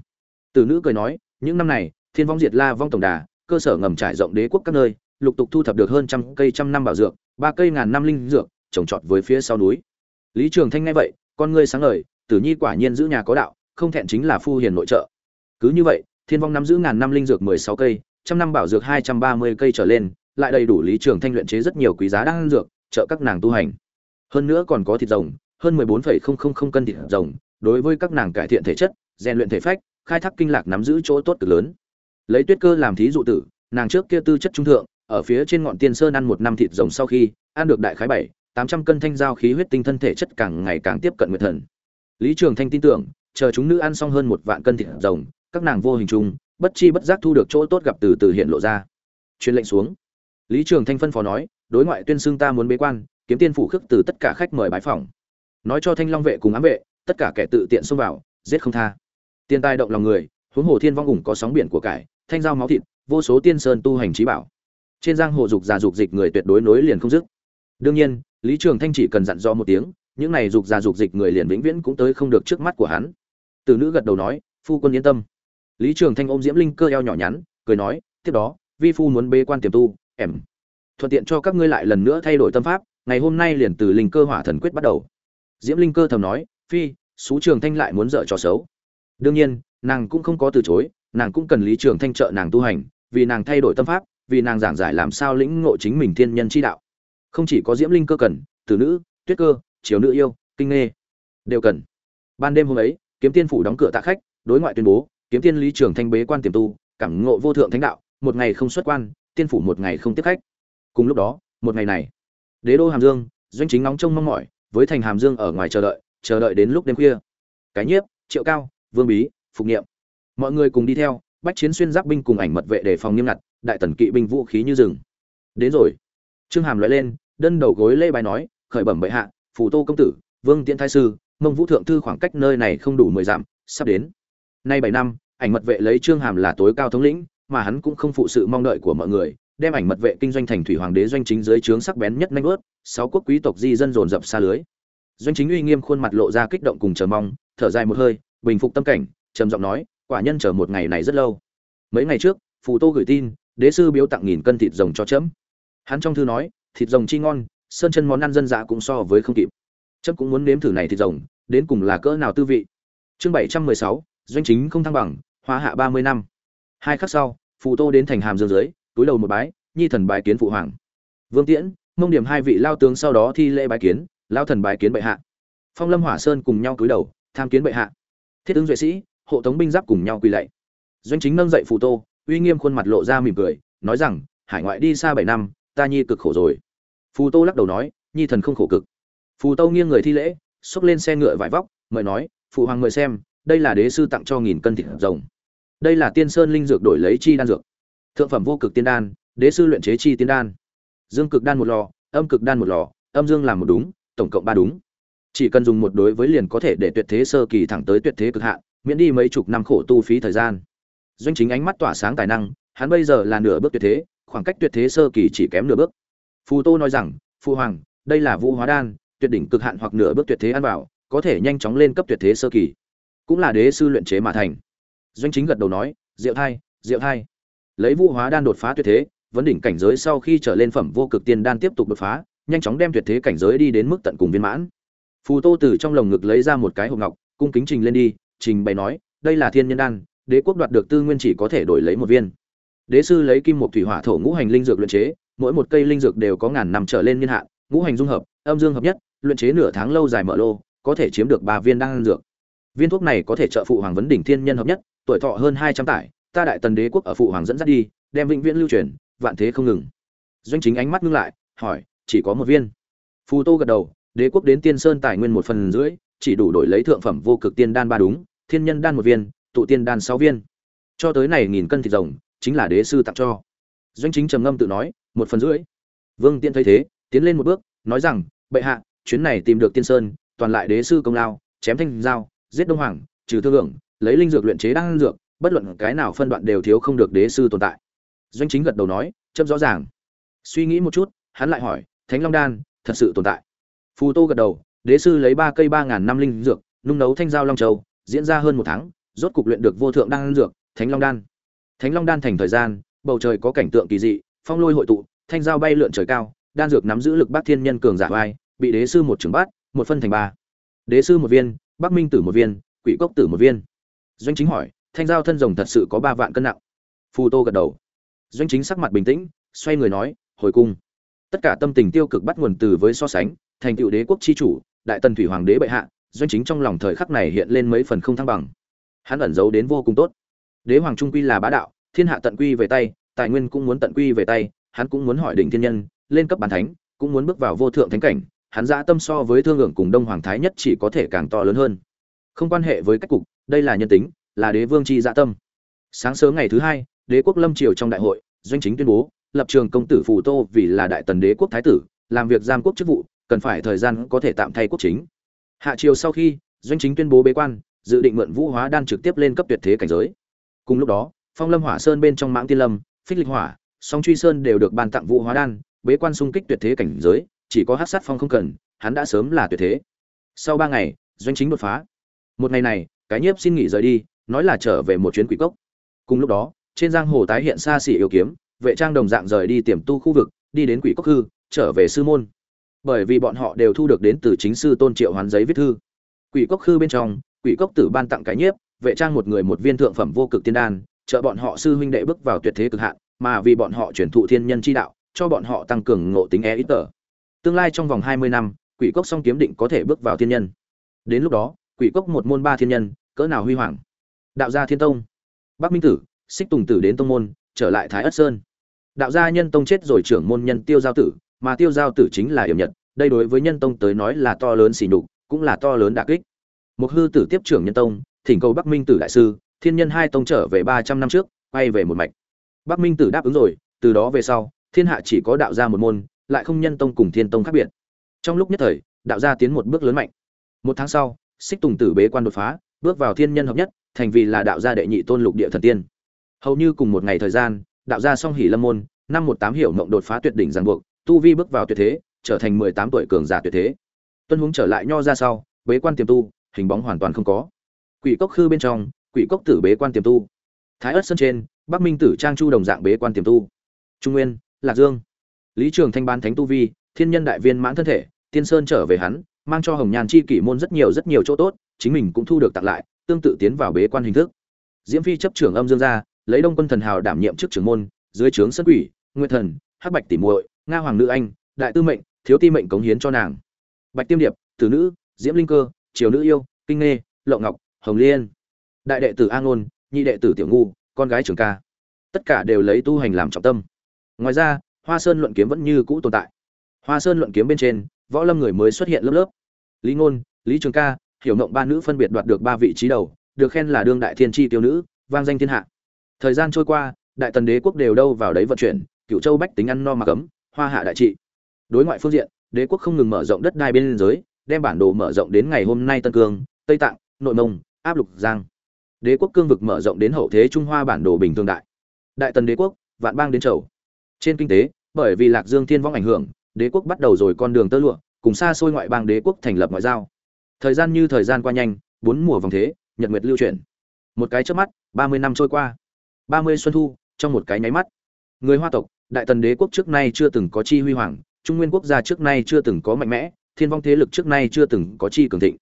Từ nữ cười nói, những năm này, thiên vong diệt la vong tổng đà cơ sở ngầm trải rộng đế quốc các nơi, lục tục thu thập được hơn trăm cây trăm năm bảo dược, ba cây ngàn năm linh dược, trồng trọt với phía sau núi. Lý trường thanh nghe vậy, con ngươi sáng ngời, tử nhi quả nhiên giữ nhà có đạo, không thẹn chính là phu hiền nội trợ. Cứ như vậy, thiên vong nắm giữ ngàn năm linh dược mười sáu cây, trăm năm bảo dược hai trăm ba mươi cây trở lên, lại đầy đủ lý trường thanh luyện chế rất nhiều quý giá đan dược, trợ các nàng tu hành. Hơn nữa còn có thịt rồng, hơn mười bốn phẩy không không không cân thịt rồng, đối với các nàng cải thiện thể chất, rèn luyện thể phách, khai thác kinh lạc nắm giữ chỗ tốt cực lớn lấy tuyết cơ làm thí dụ tử, nàng trước kia tư chất trung thượng, ở phía trên ngọn tiên sơn ăn một năm thịt rồng sau khi, ăn được đại khái bảy, tám trăm cân thanh giao khí huyết tinh thân thể chất càng ngày càng tiếp cận nguyệt thần. Lý trường thanh tin tưởng, chờ chúng nữ ăn xong hơn một vạn cân thịt rồng, các nàng vô hình chung, bất chi bất giác thu được chỗ tốt gặp từ từ hiện lộ ra. Truyền lệnh xuống. Lý trường thanh phân phó nói, đối ngoại tuyên xưng ta muốn bế quan, kiếm tiên phủ khước từ tất cả khách mời bái phỏng. Nói cho thanh long vệ cùng ám vệ, tất cả kẻ tự tiện xông vào, giết không tha. Tiền tài động lòng người huống hồ thiên vong ủng có sóng biển của cải, thanh dao máu thịt, vô số tiên sơn tu hành trí bảo. Trên giang hồ dục già dục dịch người tuyệt đối nối liền không dứt. Đương nhiên, lý trường thanh chỉ cần dặn dò một tiếng, những này dục già dục dịch người liền vĩnh viễn cũng tới không được trước mắt của hắn. Từ nữ gật đầu nói, phu quân yên tâm. Lý trường thanh ôm diễm linh cơ eo nhỏ nhắn, cười nói, tiếp đó, vi phu muốn bê quan tiềm tu, em. Thuận tiện cho các ngươi lại lần nữa thay đổi tâm pháp, ngày hôm nay liền từ linh cơ hỏa thần quyết bắt đầu. Diễm linh cơ thầm nói, phi, xú trường thanh lại muốn dở trò xấu. Đương nhiên nàng cũng không có từ chối, nàng cũng cần lý trường thanh trợ nàng tu hành, vì nàng thay đổi tâm pháp, vì nàng giảng giải làm sao lĩnh ngộ chính mình thiên nhân chi đạo. Không chỉ có diễm linh cơ cần, tử nữ, tuyết cơ chiều nữ yêu, kinh nghê, đều cần. Ban đêm hôm ấy, kiếm tiên phủ đóng cửa tạ khách, đối ngoại tuyên bố, kiếm tiên lý trường thanh bế quan tiềm tu, cảm ngộ vô thượng thánh đạo, một ngày không xuất quan, tiên phủ một ngày không tiếp khách. Cùng lúc đó, một ngày này, đế đô hàm dương, doanh chính nóng trông mong mỏi, với thành hàm dương ở ngoài chờ đợi chờ đợi đến lúc đêm khuya. Cái nhiếp, triệu cao, vương bí phục nghiệm mọi người cùng đi theo, bách chiến xuyên giáp binh cùng ảnh mật vệ đề phòng nghiêm ngặt, đại tần kỵ binh vũ khí như rừng. Đến rồi. Trương hàm loại lên, đơn đầu gối lê bài nói, khởi bẩm bệ hạ phủ tô công tử, vương tiễn thái sư, mông vũ thượng thư khoảng cách nơi này không đủ mười dặm, sắp đến. Nay bảy năm, ảnh mật vệ lấy trương hàm là tối cao thống lĩnh, mà hắn cũng không phụ sự mong đợi của mọi người, đem ảnh mật vệ kinh doanh thành thủy hoàng đế doanh chính dưới trướng sắc bén nhất nanh ướt, sáu quốc quý tộc di dân dồn dập xa lưới. Doanh chính uy nghiêm khuôn mặt lộ ra kích động cùng chờ mong, thở dài một hơi, bình phục tâm cảnh trầm giọng nói, quả nhân chờ một ngày này rất lâu. Mấy ngày trước, phù tô gửi tin, đế sư biếu tặng nghìn cân thịt rồng cho chấm hắn trong thư nói, thịt rồng chi ngon, sơn chân món ăn dân dã cũng so với không kịp. Chấm cũng muốn nếm thử này thịt rồng, đến cùng là cỡ nào tư vị. Chương bảy trăm mười sáu, doanh chính không thăng bằng, hóa hạ ba mươi năm. Hai khắc sau, phù tô đến thành hàm dương dưới, túi đầu một bái, nhi thần bái kiến phụ hoàng. Vương tiễn, mông điểm hai vị lao tướng sau đó thi lễ bái kiến, lao thần bái kiến bệ hạ. Phong lâm hỏa sơn cùng nhau cúi đầu, tham kiến bệ hạ. Thiết ứng duệ sĩ hộ tống binh giáp cùng nhau quỳ lạy. Doanh chính nâng dậy phù tô, uy nghiêm khuôn mặt lộ ra mỉm cười, nói rằng, hải ngoại đi xa bảy năm, ta nhi cực khổ rồi. Phù tô lắc đầu nói, nhi thần không khổ cực. Phù tô nghiêng người thi lễ, xốc lên xe ngựa vải vóc, mời nói phụ hoàng mời xem, đây là đế sư tặng cho nghìn cân thịt rồng. Đây là tiên sơn linh dược đổi lấy chi đan dược. Thượng phẩm vô cực tiên đan, đế sư luyện chế chi tiên đan. Dương cực đan một lò, âm cực đan một lò, âm dương làm một đúng, tổng cộng ba đúng. Chỉ cần dùng một đối với liền có thể để tuyệt thế sơ kỳ thẳng tới tuyệt thế cực hạn miễn đi mấy chục năm khổ tu phí thời gian. Doanh chính ánh mắt tỏa sáng tài năng, hắn bây giờ là nửa bước tuyệt thế, khoảng cách tuyệt thế sơ kỳ chỉ kém nửa bước. Phù tô nói rằng phu hoàng, đây là vũ hóa đan, tuyệt đỉnh cực hạn hoặc nửa bước tuyệt thế ăn bảo có thể nhanh chóng lên cấp tuyệt thế sơ kỳ. Cũng là đế sư luyện chế mà thành. Doanh chính gật đầu nói, diệu thai diệu thai. Lấy vũ hóa đan đột phá tuyệt thế, vấn đỉnh cảnh giới sau khi trở lên phẩm vô cực tiên đan tiếp tục đột phá, nhanh chóng đem tuyệt thế cảnh giới đi đến mức tận cùng viên mãn. Phù tô từ trong lồng ngực lấy ra một cái hộp ngọc, cung kính trình lên đi trình bày nói, đây là thiên nhân đan, đế quốc đoạt được tư nguyên chỉ có thể đổi lấy một viên. Đế sư lấy kim một thủy hỏa thổ ngũ hành linh dược luyện chế, mỗi một cây linh dược đều có ngàn năm trở lên niên hạn, ngũ hành dung hợp, âm dương hợp nhất, luyện chế nửa tháng lâu dài mở lô, có thể chiếm được ba viên đan dược. Viên thuốc này có thể trợ phụ hoàng vấn đỉnh thiên nhân hợp nhất, tuổi thọ hơn hai trăm tải, ta đại tần đế quốc ở phụ hoàng dẫn dắt đi, đem vĩnh viễn lưu truyền, vạn thế không ngừng. Doanh chính ánh mắt ngưng lại, hỏi, chỉ có một viên. Phù tô gật đầu, đế quốc đến tiên sơn tài nguyên một phần rưỡi, chỉ đủ đổi lấy thượng phẩm vô cực tiên đan ba đúng thiên nhân đan một viên, tụ tiên đan sáu viên. Cho tới này nghìn cân thịt rồng, chính là đế sư tặng cho. Doanh chính trầm ngâm tự nói, một phần rưỡi. Vương tiên thấy thế, tiến lên một bước, nói rằng, bệ hạ, chuyến này tìm được tiên sơn, toàn lại đế sư công lao, chém thanh giao, giết đông hoàng, trừ thương hưởng lấy linh dược luyện chế đan dược, bất luận cái nào phân đoạn đều thiếu không được đế sư tồn tại. Doanh chính gật đầu nói châm rõ ràng. Suy nghĩ một chút, hắn lại hỏi, thánh long đan, thật sự tồn tại? Phù tô gật đầu, đế sư lấy ba cây ba ngàn năm linh dược, nung nấu thanh giao long châu diễn ra hơn một tháng, rốt cục luyện được vô thượng đan dược, thánh long đan. Thánh long đan thành thời gian, bầu trời có cảnh tượng kỳ dị, phong lôi hội tụ, thanh giao bay lượn trời cao, đan dược nắm giữ lực bát thiên nhân cường giả vai bị đế sư một trưởng bát, một phân thành ba. Đế sư một viên, bắc minh tử một viên, quỷ cốc tử một viên. Doanh chính hỏi, thanh giao thân rồng thật sự có ba vạn cân nặng? Phù tô gật đầu. Doanh chính sắc mặt bình tĩnh, xoay người nói, hồi cung. Tất cả tâm tình tiêu cực bắt nguồn từ với so sánh, thành tựu đế quốc chi chủ, đại tần thủy hoàng đế bệ hạ doanh chính trong lòng thời khắc này hiện lên mấy phần không thăng bằng. Hắn ẩn giấu đến vô cùng tốt. Đế hoàng trung quy là bá đạo, thiên hạ tận quy về tay, tài nguyên cũng muốn tận quy về tay, hắn cũng muốn hỏi đỉnh thiên nhân, lên cấp bàn thánh, cũng muốn bước vào vô thượng thánh cảnh, hắn dã tâm so với thương lượng cùng đông hoàng thái nhất chỉ có thể càng to lớn hơn. Không quan hệ với cách cục, đây là nhân tính, là đế vương chi dã tâm. Sáng sớm ngày thứ hai, đế quốc lâm triều trong đại hội, doanh chính tuyên bố, lập trường công tử phù tô vì là đại tần đế quốc thái tử, làm việc giam quốc chức vụ, cần phải thời gian có thể tạm thay quốc chính hạ triều sau khi, doanh chính tuyên bố bế quan, dự định mượn vũ hóa đan trực tiếp lên cấp tuyệt thế cảnh giới. Cùng lúc đó, phong lâm hỏa sơn bên trong mãng tiên lâm, phích lịch hỏa, song truy sơn đều được ban tặng vũ hóa đan, bế quan xung kích tuyệt thế cảnh giới, chỉ có hát sát phong không cần, hắn đã sớm là tuyệt thế. Sau ba ngày, doanh chính đột phá. Một ngày này, cái nhiếp xin nghỉ rời đi, nói là trở về một chuyến quỷ cốc. Cùng lúc đó, trên giang hồ tái hiện xa xỉ yêu kiếm, vệ trang đồng dạng rời đi tiềm tu khu vực, đi đến quỷ cốc hư, trở về sư môn bởi vì bọn họ đều thu được đến từ chính sư tôn triệu hoán giấy viết thư. Quỷ cốc khư bên trong, quỷ cốc tử ban tặng cái nhiếp, vệ trang một người một viên thượng phẩm vô cực tiên đan, trợ bọn họ sư huynh đệ bước vào tuyệt thế cực hạn, mà vì bọn họ chuyển thụ thiên nhân chi đạo, cho bọn họ tăng cường ngộ tính e ít tờ. Tương lai trong vòng hai mươi năm, quỷ cốc song kiếm định có thể bước vào thiên nhân. Đến lúc đó, quỷ cốc một môn ba thiên nhân, cỡ nào huy hoàng? Đạo gia thiên tông. Bắc minh tử, xích tùng tử đến tông môn, trở lại thái ất sơn. Đạo gia nhân tông chết rồi trưởng môn nhân tiêu giao tử mà tiêu giao tử chính là hiểm nhật, đây đối với nhân tông tới nói là to lớn xỉ nhục, cũng là to lớn đả kích. Một hư tử tiếp trưởng nhân tông, thỉnh cầu bắc minh tử đại sư, thiên nhân hai tông trở về ba trăm năm trước, quay về một mạch. Bắc minh tử đáp ứng rồi, từ đó về sau, thiên hạ chỉ có đạo gia một môn, lại không nhân tông cùng thiên tông khác biệt. Trong lúc nhất thời, đạo gia tiến một bước lớn mạnh. Một tháng sau, xích tùng tử bế quan đột phá, bước vào thiên nhân hợp nhất, thành vì là đạo gia đệ nhị tôn lục địa thần tiên. Hầu như cùng một ngày thời gian, đạo gia song hỷ lâm môn, năm một tám hiểu mộng đột phá tuyệt đỉnh giang buộc tu vi bước vào tuyệt thế, trở thành mười tám tuổi cường giả tuyệt thế. Tuân hướng trở lại nho ra sau, bế quan tiềm tu, hình bóng hoàn toàn không có. Quỷ cốc khư bên trong, quỷ cốc tử bế quan tiềm tu. Thái ất sân trên, bắc minh tử trang chu đồng dạng bế quan tiềm tu. Trung nguyên, lạc dương. Lý trường thanh ban thánh tu vi, thiên nhân đại viên mãn thân thể, tiên sơn trở về hắn, mang cho hồng nhàn chi kỷ môn rất nhiều rất nhiều chỗ tốt, chính mình cũng thu được tặng lại, tương tự tiến vào bế quan hình thức. Diễm phi chấp trưởng âm dương gia, lấy đông quân thần hào đảm nhiệm chức trưởng môn, dưới trướng sân quỷ nguyên thần, hắc bạch tỉ muội nga hoàng nữ anh, đại tư mệnh, thiếu ti mệnh cống hiến cho nàng. Bạch tiêm điệp, tử nữ, diễm linh cơ, triều nữ yêu, kinh nghê lộ ngọc, hồng liên. Đại đệ tử a ngôn nhị đệ tử tiểu ngu, con gái trường ca. Tất cả đều lấy tu hành làm trọng tâm. Ngoài ra, hoa sơn luận kiếm vẫn như cũ tồn tại. Hoa sơn luận kiếm bên trên, võ lâm người mới xuất hiện lớp lớp. Lý ngôn, lý trường ca, hiểu mộng ba nữ phân biệt đoạt được ba vị trí đầu, được khen là đương đại thiên tri tiêu nữ, vang danh thiên hạ. Thời gian trôi qua, đại tần đế quốc đều đâu vào đấy vận chuyển cựu châu bách tính ăn no mà cấm hoa hạ đại trị. Đối ngoại phương diện, đế quốc không ngừng mở rộng đất đai bên giới, đem bản đồ mở rộng đến ngày hôm nay tân cương, tây tạng, nội mông, áp lục giang. Đế quốc cương vực mở rộng đến hậu thế trung hoa bản đồ bình thường đại. Đại tần đế quốc, vạn bang đến chầu. Trên kinh tế, bởi vì lạc dương thiên vong ảnh hưởng, đế quốc bắt đầu rồi con đường tơ lụa, cùng xa xôi ngoại bang đế quốc thành lập ngoại giao. Thời gian như thời gian qua nhanh, bốn mùa vòng thế, nhật nguyệt lưu chuyển. Một cái trước mắt, ba mươi năm trôi qua. Ba mươi xuân thu, trong một cái nháy mắt. Người hoa tộc đại tần đế quốc trước nay chưa từng có chi huy hoàng, trung nguyên quốc gia trước nay chưa từng có mạnh mẽ, thiên vong thế lực trước nay chưa từng có chi cường thịnh.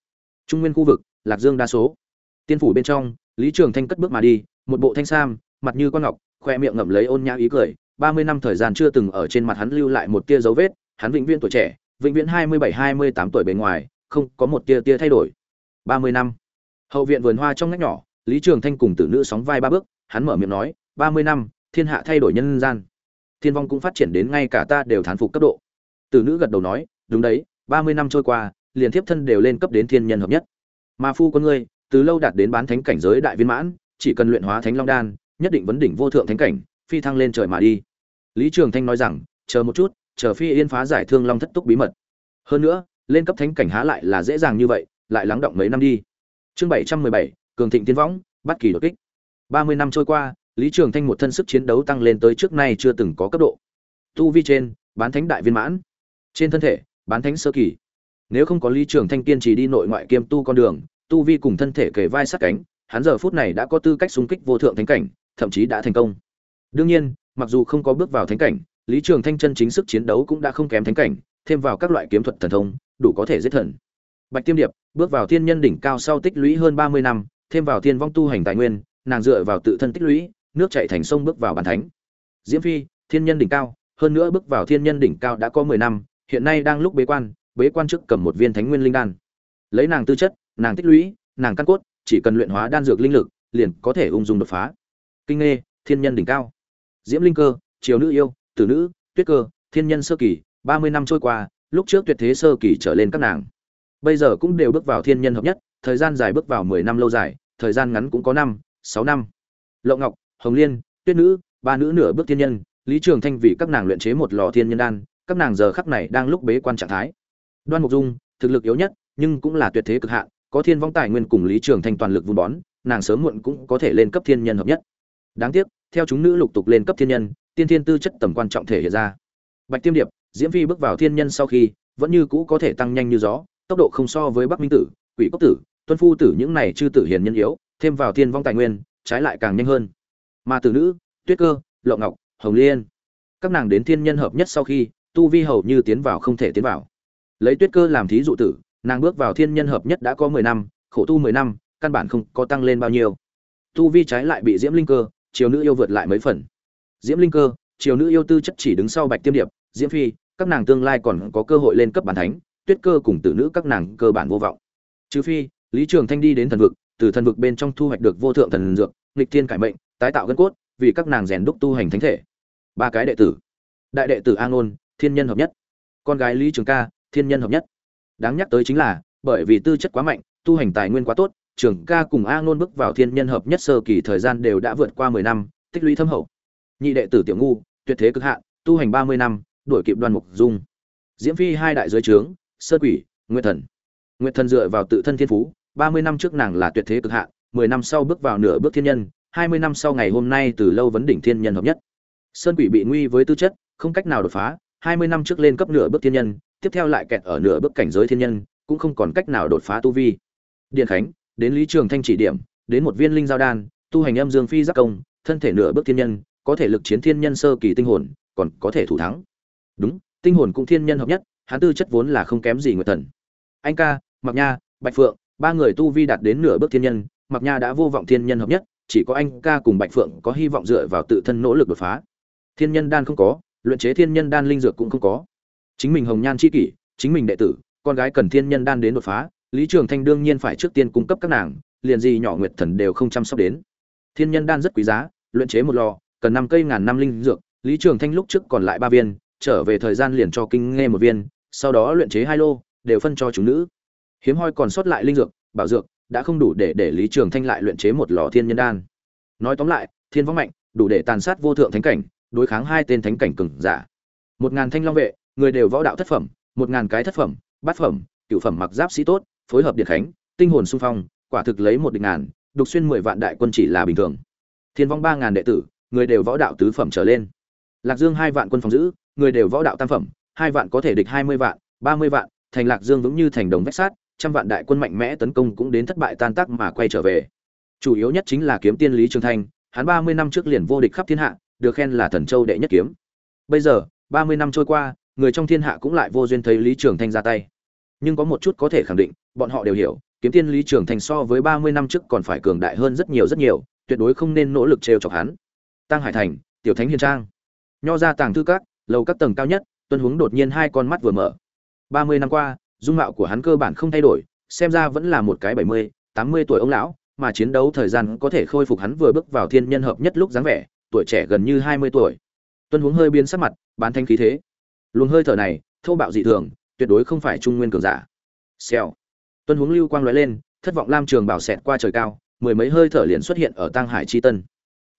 Trung nguyên khu vực, lạc dương đa số. Tiên phủ bên trong, lý trường thanh cất bước mà đi, một bộ thanh sam, mặt như con ngọc, khoe miệng ngậm lấy ôn nhã ý cười. Ba mươi năm thời gian chưa từng ở trên mặt hắn lưu lại một tia dấu vết, hắn vĩnh viễn tuổi trẻ, vĩnh viễn hai mươi bảy, hai mươi tám tuổi bề ngoài, không có một tia tia thay đổi. Ba mươi năm. Hậu viện vườn hoa trong ngách nhỏ, lý trường thanh cùng tử nữ sóng vai ba bước, hắn mở miệng nói, ba mươi năm, thiên hạ thay đổi nhân gian thiên vong cũng phát triển đến ngay cả ta đều thán phục cấp độ. Tử nữ gật đầu nói, đúng đấy, ba mươi năm trôi qua, liền thiếp thân đều lên cấp đến thiên nhân hợp nhất. Mà phu con ngươi, từ lâu đạt đến bán thánh cảnh giới đại viên mãn, chỉ cần luyện hóa thánh long đan, nhất định vấn đỉnh vô thượng thánh cảnh, phi thăng lên trời mà đi. Lý trường thanh nói rằng, chờ một chút, chờ phi yên phá giải thương long thất túc bí mật. Hơn nữa, lên cấp thánh cảnh há lại là dễ dàng như vậy, lại lắng động mấy năm đi. Chương bảy trăm mười bảy, cường thịnh tiên võng, bắt kỳ đột kích. Ba mươi năm trôi qua lý trường thanh một thân sức chiến đấu tăng lên tới trước nay chưa từng có cấp độ. Tu vi trên, bán thánh đại viên mãn. Trên thân thể, bán thánh sơ kỳ. Nếu không có lý trường thanh kiên trì đi nội ngoại kiêm tu con đường, tu vi cùng thân thể kề vai sát cánh, hắn giờ phút này đã có tư cách xung kích vô thượng thánh cảnh, thậm chí đã thành công. Đương nhiên, mặc dù không có bước vào thánh cảnh, lý trường thanh chân chính sức chiến đấu cũng đã không kém thánh cảnh, thêm vào các loại kiếm thuật thần thông, đủ có thể giết thần. Bạch tiêm điệp, bước vào thiên nhân đỉnh cao sau tích lũy hơn ba mươi năm, thêm vào thiên vong tu hành tài nguyên, nàng dựa vào tự thân tích lũy nước chảy thành sông bước vào bàn thánh. Diễm phi thiên nhân đỉnh cao hơn nữa bước vào thiên nhân đỉnh cao đã có mười năm hiện nay đang lúc bế quan bế quan trước cầm một viên thánh nguyên linh đan. Lấy nàng tư chất nàng tích lũy nàng căn cốt chỉ cần luyện hóa đan dược linh lực liền có thể ung dung đột phá. Kinh nghe, thiên nhân đỉnh cao. Diễm linh cơ triều nữ yêu tử nữ tuyết cơ thiên nhân sơ kỳ ba mươi năm trôi qua lúc trước tuyệt thế sơ kỳ trở lên các nàng. Bây giờ cũng đều bước vào thiên nhân hợp nhất thời gian dài bước vào mười năm lâu dài thời gian ngắn cũng có năm sáu năm. Lộ ngọc hồng liên, tuyết nữ, ba nữ nửa bước thiên nhân, lý trường thanh vì các nàng luyện chế một lò thiên nhân đan, các nàng giờ khắc này đang lúc bế quan trạng thái. Đoan mục dung, thực lực yếu nhất, nhưng cũng là tuyệt thế cực hạn, có thiên vong tài nguyên cùng lý trường thanh toàn lực vun bón, nàng sớm muộn cũng có thể lên cấp thiên nhân hợp nhất. Đáng tiếc, theo chúng nữ lục tục lên cấp thiên nhân, tiên thiên tư chất tầm quan trọng thể hiện ra. Bạch tiêm điệp, diễm phi bước vào thiên nhân sau khi, vẫn như cũ có thể tăng nhanh như gió, tốc độ không so với bắc minh tử, quỷ cốc tử, tuân phu tử những này chư tử hiền nhân yếu, thêm vào thiên vong tài nguyên, trái lại càng nhanh hơn mà tử nữ, tuyết cơ lộ ngọc, hồng liên. Các nàng đến thiên nhân hợp nhất sau khi, tu vi hầu như tiến vào không thể tiến vào. Lấy tuyết cơ làm thí dụ tử, nàng bước vào thiên nhân hợp nhất đã có mười năm, khổ tu mười năm, căn bản không có tăng lên bao nhiêu. Tu vi trái lại bị diễm linh cơ chiều nữ yêu vượt lại mấy phần. Diễm linh cơ chiều nữ yêu tư chất chỉ đứng sau bạch tiêm điệp, diễm phi, các nàng tương lai còn có cơ hội lên cấp bản thánh, tuyết cơ cùng tử nữ các nàng cơ bản vô vọng. Trừ phi, lý trường thanh đi đến thần vực, từ thần vực bên trong thu hoạch được vô thượng thần dược, nghịch thiên cải mệnh tái tạo gân cốt, vì các nàng rèn đúc tu hành thánh thể. Ba cái đệ tử. Đại đệ tử a ngôn thiên nhân hợp nhất. Con gái lý trường ca, thiên nhân hợp nhất. Đáng nhắc tới chính là, bởi vì tư chất quá mạnh, tu hành tài nguyên quá tốt, trường ca cùng a ngôn bước vào thiên nhân hợp nhất sơ kỳ thời gian đều đã vượt qua mười năm, tích lũy thâm hậu. Nhị đệ tử tiểu ngu, tuyệt thế cực hạn, tu hành ba mươi năm, đuổi kịp đoan mục dung. Diễm phi hai đại giới trướng sơ quỷ nguyện thần. Nguyện thần dựa vào tự thân thiên phú, ba mươi năm trước nàng là tuyệt thế cực hạn, mười năm sau bước vào nửa bước thiên nhân hai mươi năm sau ngày hôm nay từ lâu vấn đỉnh thiên nhân hợp nhất. Sơn quỷ bị nguy với tư chất, không cách nào đột phá, hai mươi năm trước lên cấp nửa bước thiên nhân, tiếp theo lại kẹt ở nửa bước cảnh giới thiên nhân, cũng không còn cách nào đột phá tu vi. Điện khánh, đến lý trường thanh chỉ điểm, đến một viên linh giao đan, tu hành âm dương phi giác công, thân thể nửa bước thiên nhân, có thể lực chiến thiên nhân sơ kỳ tinh hồn, còn có thể thủ thắng. Đúng, tinh hồn cũng thiên nhân hợp nhất, hắn tư chất vốn là không kém gì nguyệt thần. Anh ca mặc nha, bạch phượng, ba người tu vi đạt đến nửa bước thiên nhân mặc nha đã vô vọng thiên nhân hợp nhất chỉ có anh ca cùng bạch phượng có hy vọng dựa vào tự thân nỗ lực đột phá. Thiên nhân đan không có, luyện chế thiên nhân đan linh dược cũng không có. Chính mình hồng nhan chi kỷ, chính mình đệ tử, con gái cần thiên nhân đan đến đột phá, lý trường thanh đương nhiên phải trước tiên cung cấp các nàng, liền gì nhỏ nguyệt thần đều không chăm sóc đến. Thiên nhân đan rất quý giá, luyện chế một lò, cần năm cây ngàn năm linh dược, lý trường thanh lúc trước còn lại ba viên, trở về thời gian liền cho kinh nghe một viên, sau đó luyện chế hai lô, đều phân cho chúng nữ. Hiếm hoi còn sót lại linh dược, bảo dược đã không đủ để để lý trường thanh lại luyện chế một lò thiên nhân đan. Nói tóm lại, thiên võng mạnh, đủ để tàn sát vô thượng thánh cảnh, đối kháng hai tên thánh cảnh cường giả. Một ngàn thanh long vệ, người đều võ đạo thất phẩm, một ngàn cái thất phẩm, bát phẩm cựu phẩm mặc giáp sĩ tốt, phối hợp điện khánh, tinh hồn xung phong, quả thực lấy một địch ngàn, đục xuyên mười vạn đại quân chỉ là bình thường. Thiên vong ba ngàn đệ tử, người đều võ đạo tứ phẩm trở lên. Lạc dương hai vạn quân phòng giữ, người đều võ đạo tam phẩm, hai vạn có thể địch hai mươi vạn, ba mươi vạn, thành lạc dương vững như thành đồng vách sát trăm vạn đại quân mạnh mẽ tấn công cũng đến thất bại tan tác mà quay trở về. Chủ yếu nhất chính là kiếm tiên lý trường thanh, hắn ba mươi năm trước liền vô địch khắp thiên hạ, được khen là thần châu đệ nhất kiếm. Bây giờ, ba mươi năm trôi qua, người trong thiên hạ cũng lại vô duyên thấy lý trường thanh ra tay. Nhưng có một chút có thể khẳng định, bọn họ đều hiểu, kiếm tiên lý trường thanh so với ba mươi năm trước còn phải cường đại hơn rất nhiều rất nhiều, tuyệt đối không nên nỗ lực trêu chọc hắn. Tăng hải thành, tiểu thánh hiền trang. Nho ra tàng thư các, lầu các tầng cao nhất, tuân hướng đột nhiên hai con mắt vừa mở. ba mươi năm qua dung mạo của hắn cơ bản không thay đổi, xem ra vẫn là một cái bảy mươi, tám mươi tuổi ông lão, mà chiến đấu thời gian có thể khôi phục hắn vừa bước vào thiên nhân hợp nhất lúc dáng vẻ, tuổi trẻ gần như hai mươi tuổi. Tuân Huống hơi biến sắc mặt, bán thanh khí thế. Luồng hơi thở này, thô bạo dị thường, tuyệt đối không phải trung nguyên cường giả. Xèo. Tuân Huống lưu quang lóe lên, thất vọng lam trường bảo xẹt qua trời cao, mười mấy hơi thở liền xuất hiện ở tăng hải chi tân.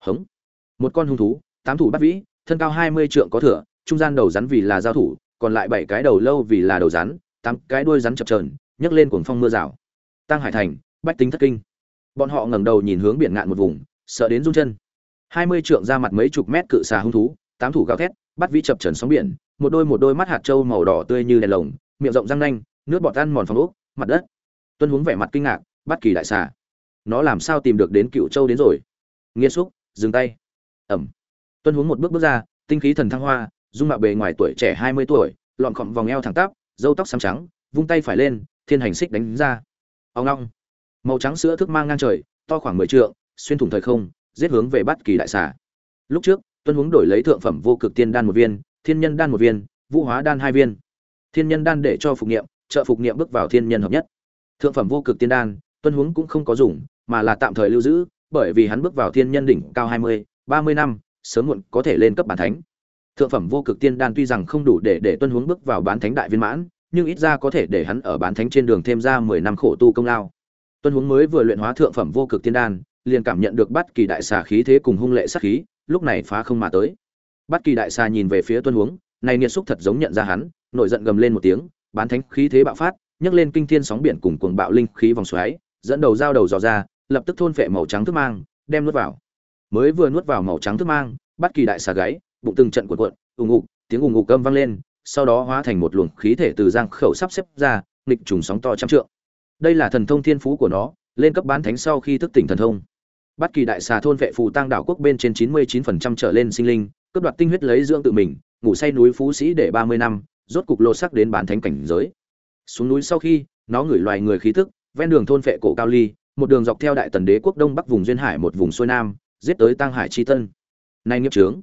Hống. Một con hung thú, tám thủ bắt vĩ, thân cao hai mươi trượng có thửa trung gian đầu rắn vì là giao thủ, còn lại bảy cái đầu lâu vì là đầu rắn tám cái đuôi rắn chập chờn, nhấc lên cuồng phong mưa rào. Tăng hải thành, bách tính thất kinh. Bọn họ ngẩng đầu nhìn hướng biển ngạn một vùng, sợ đến run chân. Hai mươi trượng ra mặt mấy chục mét cự xà hung thú, tám thủ gào thét, bắt vĩ chập chờn sóng biển, một đôi một đôi mắt hạt trâu màu đỏ tươi như đèn lồng, miệng rộng răng nanh, nước bọt ăn mòn phòng ốc, mặt đất. Tuân hướng vẻ mặt kinh ngạc, bắt kỳ đại xà. Nó làm sao tìm được đến cựu châu đến rồi? Nghiêm xúc, dừng tay. Ẩm. Tuân hướng một bước bước ra, tinh khí thần thăng hoa, dung mạo bề ngoài tuổi trẻ hai mươi tuổi, lọn khọm vòng eo thẳng tắp râu tóc xám trắng, vung tay phải lên, thiên hành xích đánh ra. Ông long màu trắng sữa thức mang ngang trời, to khoảng mười trượng, xuyên thủng thời không, giết hướng về bất kỳ đại xà. Lúc trước, tuân hướng đổi lấy thượng phẩm vô cực tiên đan một viên, thiên nhân đan một viên, vũ hóa đan hai viên. Thiên nhân đan để cho phục nghiệm trợ phục nghiệm bước vào thiên nhân hợp nhất. Thượng phẩm vô cực tiên đan, tuân hướng cũng không có dùng, mà là tạm thời lưu giữ, bởi vì hắn bước vào thiên nhân đỉnh cao hai mươi, ba mươi năm, sớm muộn có thể lên cấp bản thánh thượng phẩm vô cực tiên đan tuy rằng không đủ để để tuân hướng bước vào bán thánh đại viên mãn, nhưng ít ra có thể để hắn ở bán thánh trên đường thêm ra mười năm khổ tu công lao. Tuân hướng mới vừa luyện hóa thượng phẩm vô cực tiên đan, liền cảm nhận được bắt kỳ đại xà khí thế cùng hung lệ sát khí, lúc này phá không mà tới. Bắt kỳ đại xà nhìn về phía tuân hướng này nghiệt xúc thật giống nhận ra hắn, nổi giận gầm lên một tiếng, bán thánh khí thế bạo phát, nhấc lên kinh thiên sóng biển cùng cuồng bạo linh khí vòng xoáy, dẫn đầu dao đầu dò ra, lập tức thôn phệ màu trắng thức mang, đem nuốt vào. Mới vừa nuốt vào màu trắng thức mang bắt kỳ đại xà gáy bụng từng trận cuộn cuộn ù ngục, tiếng ù ngục cơm vang lên sau đó hóa thành một luồng khí thể từ giang khẩu sắp xếp ra nghịch trùng sóng to trăm trượng. Đây là thần thông thiên phú của nó lên cấp bán thánh sau khi thức tỉnh thần thông. Bất kỳ đại xà thôn vệ phù tăng đảo quốc bên trên 99% trở lên sinh linh cướp đoạt tinh huyết lấy dưỡng tự mình ngủ say núi phú sĩ để 30 năm rốt cục lô sắc đến bán thánh cảnh giới. Xuống núi sau khi nó ngửi loài người khí tức ven đường thôn vệ cổ cao ly một đường dọc theo đại tần đế quốc đông bắc vùng duyên hải một vùng xuôi nam giết tới tăng hải chi tân. Nay nghiệp trướng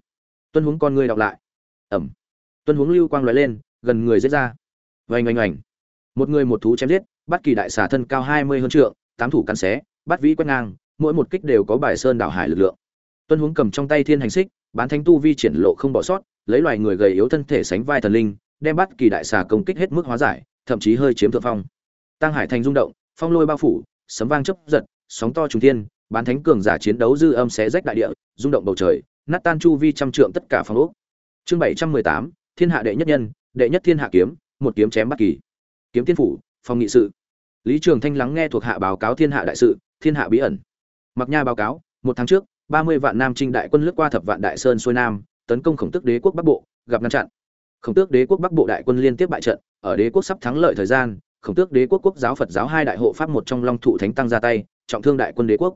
tuân huống con người đọc lại. Ẩm. Tuân huống lưu quang loại lên, gần người giết ra. Vành oanh oanh. Một người một thú chém giết, bắt kỳ đại xà thân cao hai mươi hơn trượng, tám thủ cắn xé, bắt vĩ quét ngang, mỗi một kích đều có bài sơn đảo hải lực lượng. Tuân huống cầm trong tay thiên hành xích, bán thánh tu vi triển lộ không bỏ sót, lấy loài người gầy yếu thân thể sánh vai thần linh, đem bắt kỳ đại xà công kích hết mức hóa giải, thậm chí hơi chiếm thượng phong. Tăng hải thành rung động, phong lôi bao phủ, sấm vang chớp giật, sóng to trùng thiên, bán thánh cường giả chiến đấu dư âm xé rách đại địa, rung động bầu trời nát tan chu vi trăm trượng tất cả phòng ốc. Chương bảy trăm mười tám, thiên hạ đệ nhất nhân, đệ nhất thiên hạ kiếm, một kiếm chém bất kỳ. Kiếm tiên phủ, phòng nghị sự. Lý trường thanh lắng nghe thuộc hạ báo cáo thiên hạ đại sự, thiên hạ bí ẩn. Mặc nha báo cáo, một tháng trước, ba mươi vạn nam trinh đại quân lướt qua thập vạn đại sơn xuôi nam, tấn công khổng tước đế quốc bắc bộ, gặp ngăn chặn. Khổng tước đế quốc bắc bộ đại quân liên tiếp bại trận, ở đế quốc sắp thắng lợi thời gian, khổng tước đế quốc quốc giáo phật giáo hai đại hộ pháp một trong long thụ thánh tăng ra tay, trọng thương đại quân đế quốc.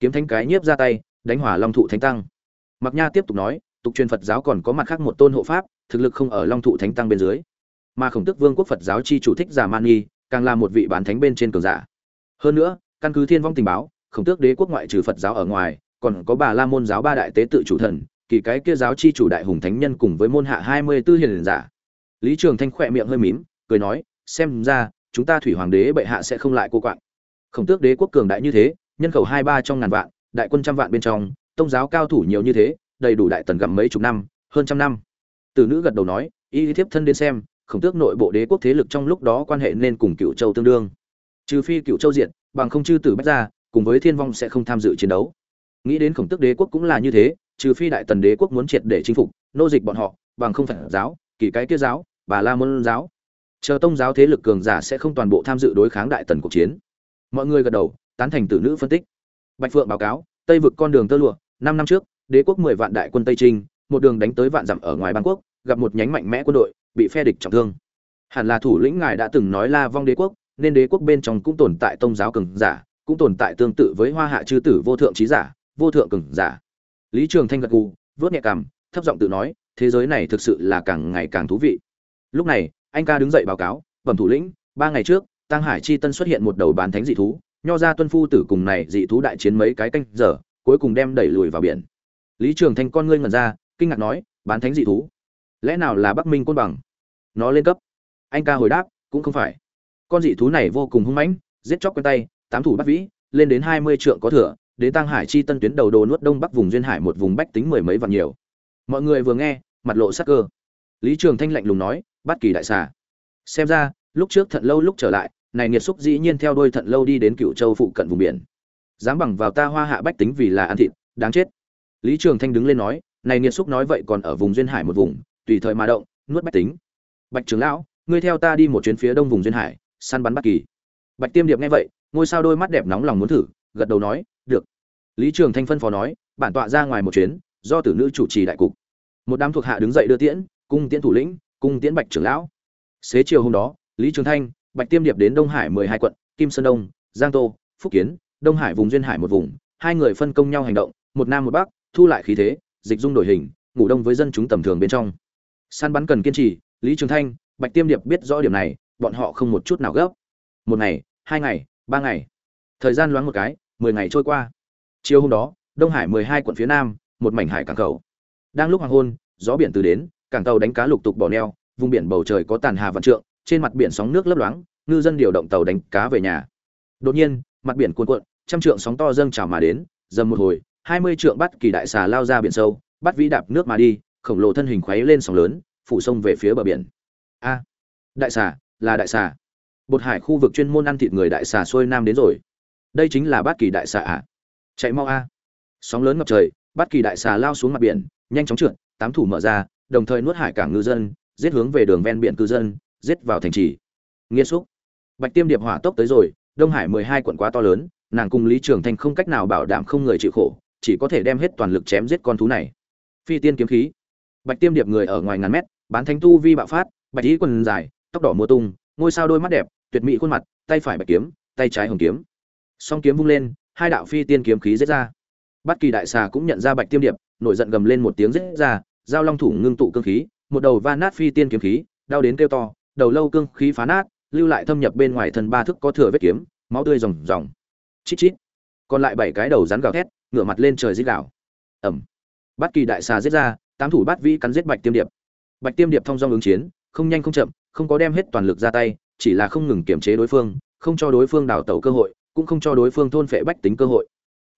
Kiếm thánh cái nhiếp ra tay, đánh hỏa long thụ thánh tăng mặc nha tiếp tục nói, tục truyền phật giáo còn có mặt khác một tôn hộ pháp, thực lực không ở long thụ thánh tăng bên dưới. Mà khổng tước vương quốc phật giáo chi chủ thích giả man càng là một vị bán thánh bên trên cường giả. Hơn nữa, căn cứ thiên vong tình báo, khổng tước đế quốc ngoại trừ phật giáo ở ngoài, còn có bà la môn giáo ba đại tế tự chủ thần, kỳ cái kia giáo chi chủ đại hùng thánh nhân cùng với môn hạ hai mươi tư hiền giả. Lý trường thanh khẽ miệng hơi mím, cười nói, xem ra, chúng ta thủy hoàng đế bệ hạ sẽ không lại cô quạng. Khổng tước đế quốc cường đại như thế, nhân khẩu hai ba trong ngàn vạn, đại quân trăm vạn bên trong tông giáo cao thủ nhiều như thế, đầy đủ đại tần gặm mấy chục năm, hơn trăm năm. Từ nữ gật đầu nói, y thiếp thân đến xem, khổng tước nội bộ đế quốc thế lực trong lúc đó quan hệ nên cùng cựu châu tương đương. Trừ phi cựu châu diện bằng không chư tử bách ra cùng với thiên vong sẽ không tham dự chiến đấu. Nghĩ đến khổng tước đế quốc cũng là như thế, trừ phi đại tần đế quốc muốn triệt để chinh phục, nô dịch bọn họ, bằng không phải giáo, kỳ cái kia giáo, bà la môn giáo. Chờ tông giáo thế lực cường giả sẽ không toàn bộ tham dự đối kháng đại tần cuộc chiến. Mọi người gật đầu, tán thành tử nữ phân tích. Bạch phượng báo cáo tây vực con đường tơ lụa, năm năm trước, đế quốc mười vạn đại quân tây trinh, một đường đánh tới vạn dặm ở ngoài bang quốc, gặp một nhánh mạnh mẽ quân đội, bị phe địch trọng thương. Hẳn là thủ lĩnh ngài đã từng nói la vong đế quốc, nên đế quốc bên trong cũng tồn tại tông giáo cường giả, cũng tồn tại tương tự với hoa hạ chư tử vô thượng trí giả, vô thượng cường giả. Lý trường thanh gật gù, vớt nhẹ cằm, thấp giọng tự nói, thế giới này thực sự là càng ngày càng thú vị. Lúc này, anh ca đứng dậy báo cáo, bẩm thủ lĩnh, ba ngày trước tăng hải chi tân xuất hiện một đầu bán thánh dị thú nho ra tuân phu tử cùng này dị thú đại chiến mấy cái canh giờ, cuối cùng đem đẩy lùi vào biển. Lý trường thanh con ngươi ngẩn ra, kinh ngạc nói, bán thánh dị thú? Lẽ nào là bắc minh côn bằng? Nó lên cấp. Anh ca hồi đáp, cũng không phải. Con dị thú này vô cùng hung mãnh, giết chóc quen tay, tám thủ bắt vĩ, lên đến hai mươi trượng có thừa, đến tăng hải chi tân tuyến đầu đồ nuốt đông bắc vùng duyên hải một vùng bách tính mười mấy vạn nhiều. Mọi người vừa nghe, mặt lộ sắc cơ. Lý trường thanh lạnh lùng nói bắt kỳ đại xà. Xem ra, lúc trước thận lâu lúc trở lại này nghiệt xúc dĩ nhiên theo đôi thận lâu đi đến cựu châu phụ cận vùng biển. Dám bằng vào ta hoa hạ bách tính vì là ăn thịt, đáng chết. Lý trường thanh đứng lên nói, này nghiệt xúc nói vậy còn ở vùng duyên hải một vùng, tùy thời mà động, nuốt bách tính. Bạch trưởng lão, ngươi theo ta đi một chuyến phía đông vùng duyên hải, săn bắn bất kỳ. Bạch tiêm điệp nghe vậy, ngôi sao đôi mắt đẹp nóng lòng muốn thử, gật đầu nói, được. Lý trường thanh phân phó nói, bản tọa ra ngoài một chuyến, do tử nữ chủ trì đại cục. Một đám thuộc hạ đứng dậy đưa tiễn, cung tiễn thủ lĩnh, cung tiễn bạch trưởng lão. Xế chiều hôm đó, lý trường thanh bạch tiêm điệp đến đông hải mười hai quận, kim sơn đông, giang tô, phúc kiến, đông hải vùng duyên hải một vùng, hai người phân công nhau hành động, một nam một bắc, thu lại khí thế, dịch dung đổi hình, ngủ đông với dân chúng tầm thường bên trong. Săn bắn cần kiên trì, lý trường thanh, bạch tiêm điệp biết rõ điểm này, bọn họ không một chút nào gấp. Một ngày, hai ngày, ba ngày. Thời gian loáng một cái, mười ngày trôi qua. Chiều hôm đó, đông hải mười hai quận phía nam, một mảnh hải cảng cầu. Đang lúc hoàng hôn, gió biển từ đến, cảng tàu đánh cá lục tục bỏ neo, vùng biển bầu trời có tàn hà vạn trượng trên mặt biển sóng nước lấp loáng, ngư dân điều động tàu đánh cá về nhà. Đột nhiên, mặt biển cuồn cuộn, trăm trượng sóng to dâng trào mà đến, dầm một hồi, hai mươi trượng bắt kỳ đại xà lao ra biển sâu, bắt vĩ đạp nước mà đi, khổng lồ thân hình khuấy lên sóng lớn, phủ sông về phía bờ biển. A, đại xà, là đại xà. Bột hải khu vực chuyên môn ăn thịt người đại xà xuôi nam đến rồi. Đây chính là bát kỳ đại xà à chạy mau a. Sóng lớn ngập trời bát kỳ đại xà lao xuống mặt biển, nhanh chóng trượt, tám thủ mở ra, đồng thời nuốt hải cảng ngư dân, giết hướng về đường ven biển cư dân giết vào thành trì. Nghiêm xúc. Bạch tiêm điệp hỏa tốc tới rồi, đông hải mười hai quận quá to lớn, nàng cùng lý trường thanh không cách nào bảo đảm không người chịu khổ, chỉ có thể đem hết toàn lực chém giết con thú này. Phi tiên kiếm khí. Bạch tiêm điệp người ở ngoài ngàn mét, bán thánh tu vi bạo phát, bạch ý quần dài, tóc đỏ mùa tung, ngôi sao đôi mắt đẹp, tuyệt mỹ khuôn mặt, tay phải bạch kiếm, tay trái hồng kiếm. Song kiếm vung lên, hai đạo phi tiên kiếm khí giết ra. Bất kỳ đại xà cũng nhận ra bạch tiêm điệp, nổi giận gầm lên một tiếng giết ra, giao long thủ ngưng tụ cương khí, một đầu va nát phi tiên kiếm khí, đau đến kêu to đầu lâu cương khí phá nát, lưu lại thâm nhập bên ngoài thân ba thức có thừa vết kiếm, máu tươi ròng ròng. Chít chít. Còn lại bảy cái đầu rắn gào thét, ngửa mặt lên trời rít gào. Ẩm bát kỳ đại xà giết ra, tám thủ bát vĩ cắn giết bạch tiêm điệp. Bạch tiêm điệp thông dong ứng chiến, không nhanh không chậm, không có đem hết toàn lực ra tay, chỉ là không ngừng kiểm chế đối phương, không cho đối phương đào tẩu cơ hội, cũng không cho đối phương thôn phệ bách tính cơ hội.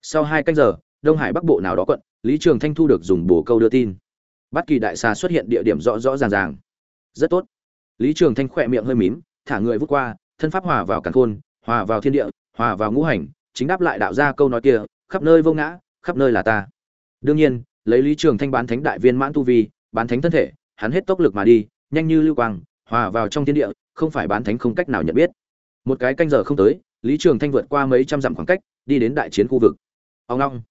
Sau hai canh giờ, đông hải bắc bộ nào đó quận, lý trường thanh thu được dùng bổ câu đưa tin. Bát kỳ đại xà xuất hiện địa điểm rõ rõ ràng ràng. Rất tốt lý trường thanh khỏe miệng hơi mím, thả người vút qua, thân pháp hòa vào càn khôn, hòa vào thiên địa, hòa vào ngũ hành, chính đáp lại đạo ra câu nói kia, khắp nơi vô ngã, khắp nơi là ta. Đương nhiên, lấy lý trường thanh bán thánh đại viên mãn tu vi, bán thánh thân thể, hắn hết tốc lực mà đi, nhanh như lưu quang, hòa vào trong thiên địa, không phải bán thánh không cách nào nhận biết. Một cái canh giờ không tới, lý trường thanh vượt qua mấy trăm dặm khoảng cách, đi đến đại chiến khu vực. Ông long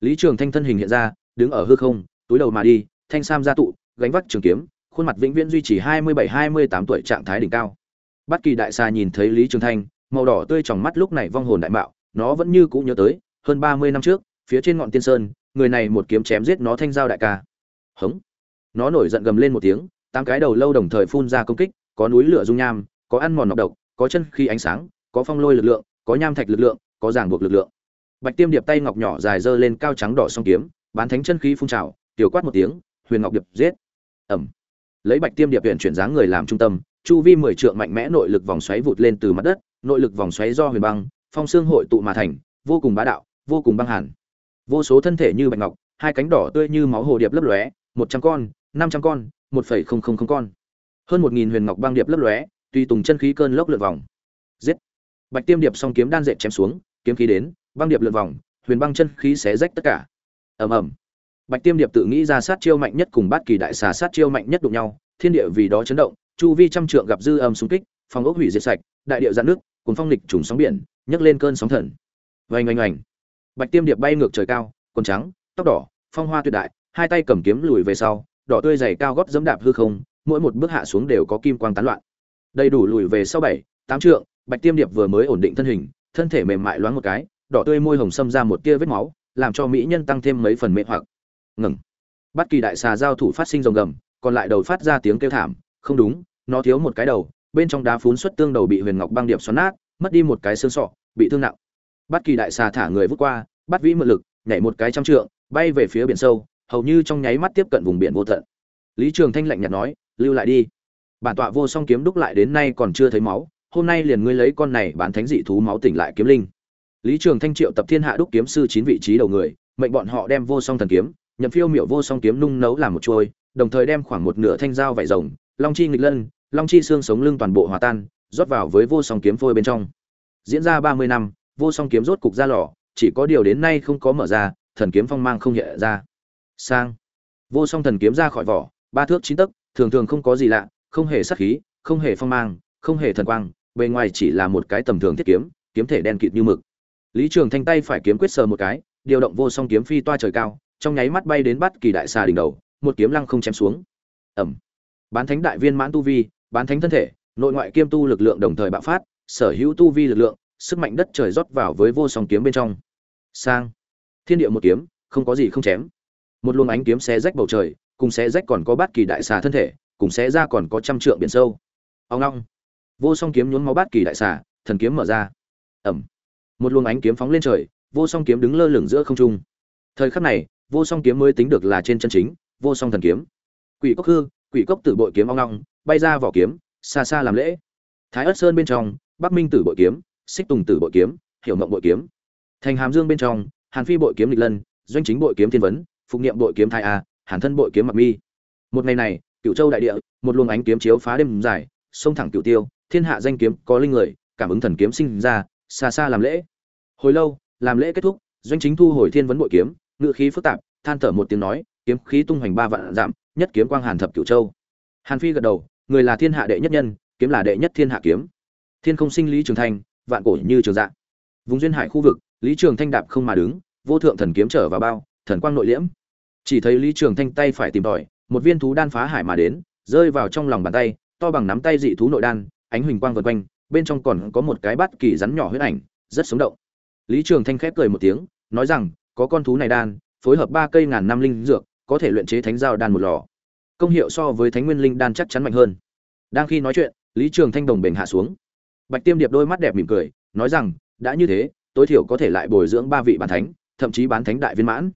lý trường thanh thân hình hiện ra, đứng ở hư không, túi đầu mà đi, thanh sam gia tụ, gánh vác trường kiếm khuôn mặt vĩnh viễn duy trì hai mươi bảy, hai mươi tám tuổi trạng thái đỉnh cao. Bất kỳ đại xà nhìn thấy lý trường thanh, màu đỏ tươi trong mắt lúc này vong hồn đại mạo, nó vẫn như cũ nhớ tới, hơn ba mươi năm trước, phía trên ngọn tiên sơn, người này một kiếm chém giết nó thanh giao đại ca. Hống! Nó nổi giận gầm lên một tiếng, tám cái đầu lâu đồng thời phun ra công kích, có núi lửa dung nham, có ăn mòn nọc độc, có chân khi ánh sáng, có phong lôi lực lượng, có nham thạch lực lượng, có giảng buộc lực lượng. Bạch tiêm điệp tay ngọc nhỏ dài dơ lên cao trắng đỏ song kiếm, bán thánh chân khí phun trào, tiểu quát một tiếng, huyền ngọc điệp, giết! Ẩm lấy bạch tiêm điệp huyện chuyển dáng người làm trung tâm, chu vi mười trượng mạnh mẽ nội lực vòng xoáy vụt lên từ mặt đất, nội lực vòng xoáy do huyền băng, phong xương hội tụ mà thành, vô cùng bá đạo, vô cùng băng hàn. Vô số thân thể như bạch ngọc, hai cánh đỏ tươi như máu hồ điệp lấp lóe, một trăm con, năm trăm con, một phẩy không không không con. Hơn một nghìn huyền ngọc băng điệp lấp lóe, tùy tùng chân khí cơn lốc lượn vòng. Giết! Bạch tiêm điệp song kiếm đan dệt chém xuống, kiếm khí đến, băng điệp lượn vòng, huyền băng chân khí xé rách tất cả. Ầm ầm bạch tiêm điệp tự nghĩ ra sát chiêu mạnh nhất cùng bát kỳ đại xà sát chiêu mạnh nhất đụng nhau, thiên địa vì đó chấn động, chu vi trăm trượng gặp dư âm xung kích, phòng ốc hủy diệt sạch, đại địa giạn nước cuốn phong lịch trùng sóng biển, nhấc lên cơn sóng thần. Vành oanh oanh. Bạch tiêm điệp bay ngược trời cao, quần trắng, tóc đỏ, phong hoa tuyệt đại, hai tay cầm kiếm lùi về sau, đỏ tươi dày cao gót giẫm đạp hư không, mỗi một bước hạ xuống đều có kim quang tán loạn. Đầy đủ lùi về sau bảy, tám trượng, bạch tiêm điệp vừa mới ổn định thân hình, thân thể mềm mại loáng một cái, đỏ tươi môi hồng xâm ra một tia vết máu, làm cho mỹ nhân tăng thêm mấy phần mê hoặc ngừng. Bất kỳ đại xà giao thủ phát sinh rồng gầm, còn lại đầu phát ra tiếng kêu thảm, không đúng, nó thiếu một cái đầu, bên trong đá phún xuất tương đầu bị huyền ngọc băng điệp xoắn nát, mất đi một cái xương sọ, bị thương nặng. Bất kỳ đại xà thả người vút qua, bắt vĩ mượn lực, nhảy một cái trăm trượng, bay về phía biển sâu, hầu như trong nháy mắt tiếp cận vùng biển vô tận. Lý trường thanh lạnh nhạt nói, lưu lại đi. Bản tọa vô song kiếm đúc lại đến nay còn chưa thấy máu, hôm nay liền ngươi lấy con này bán thánh dị thú máu tỉnh lại kiếm linh. Lý trường thanh triệu tập thiên hạ đúc kiếm sư chín vị trí đầu người, mệnh bọn họ đem vô song thần kiếm nhậm phiêu miểu vô song kiếm nung nấu làm một chuôi, đồng thời đem khoảng một nửa thanh dao vải rồng, long chi nghịch lân, long chi xương sống lưng toàn bộ hòa tan, rót vào với vô song kiếm phôi bên trong. Diễn ra ba mươi năm, vô song kiếm rốt cục ra lò, chỉ có điều đến nay không có mở ra, thần kiếm phong mang không hiện ra. Sang. Vô song thần kiếm ra khỏi vỏ, ba thước chín tấc, thường thường không có gì lạ, không hề sắc khí, không hề phong mang, không hề thần quang, bề ngoài chỉ là một cái tầm thường thiết kiếm kiếm thể đen kịt như mực. Lý trường thanh tay phải kiếm quyết sờ một cái, điều động vô song kiếm phi toa trời cao trong nháy mắt bay đến bắt kỳ đại xà đỉnh đầu, một kiếm lăng không chém xuống. Ẩm. Bán thánh đại viên mãn tu vi, bán thánh thân thể, nội ngoại kiêm tu lực lượng đồng thời bạo phát, sở hữu tu vi lực lượng, sức mạnh đất trời rót vào với vô song kiếm bên trong. Sang. Thiên địa một kiếm, không có gì không chém. Một luồng ánh kiếm xé rách bầu trời, cùng xé rách còn có bát kỳ đại xà thân thể, cùng xé ra còn có trăm trượng biển sâu. Ông long vô song kiếm nhốn máu bát kỳ đại xà, thần kiếm mở ra. Ẩm. Một luồng ánh kiếm phóng lên trời, vô song kiếm đứng lơ lửng giữa không trung. Thời khắc này vô song kiếm mới tính được là trên chân chính, vô song thần kiếm. Quỷ cốc hư, quỷ cốc tử bội kiếm ong long bay ra vỏ kiếm, xa xa làm lễ. Thái ất sơn bên trong, bắc minh tử bội kiếm, xích tùng tử bội kiếm, hiểu mộng bội kiếm. Thành hàm dương bên trong, hàn phi bội kiếm lịch lân, doanh chính bội kiếm thiên vấn, phục nghiệm bội kiếm thái a, hàn thân bội kiếm mặc mi. Một ngày này cựu châu đại địa, một luồng ánh kiếm chiếu phá đêm dài, sông thẳng cựu tiêu, thiên hạ danh kiếm có linh người, cảm ứng thần kiếm sinh ra, xa xa làm lễ. Hồi lâu, làm lễ kết thúc, doanh chính thu hồi thiên vấn bội kiếm ngựa khí phức tạp than thở một tiếng nói kiếm khí tung hoành ba vạn giảm, nhất kiếm quang hàn thập cửu châu. Hàn phi gật đầu người là thiên hạ đệ nhất nhân kiếm là đệ nhất thiên hạ kiếm. Thiên không sinh lý trường thanh vạn cổ như trường dạ. Vùng duyên hải khu vực lý trường thanh đạp không mà đứng vô thượng thần kiếm trở vào bao thần quang nội liễm. Chỉ thấy lý trường thanh tay phải tìm tòi một viên thú đan phá hải mà đến rơi vào trong lòng bàn tay to bằng nắm tay dị thú nội đan ánh huỳnh quang vần quanh bên trong còn có một cái bát kỳ rắn nhỏ huyết ảnh rất sống động. Lý trường thanh khép cười một tiếng nói rằng có con thú này đan, phối hợp ba cây ngàn năm linh dược, có thể luyện chế thánh giao đan một lò. Công hiệu so với thánh nguyên linh đan chắc chắn mạnh hơn. Đang khi nói chuyện, lý trường thanh đồng bền hạ xuống. Bạch tiêm điệp đôi mắt đẹp mỉm cười, nói rằng, đã như thế, tối thiểu có thể lại bồi dưỡng ba vị bán thánh, thậm chí bán thánh đại viên mãn.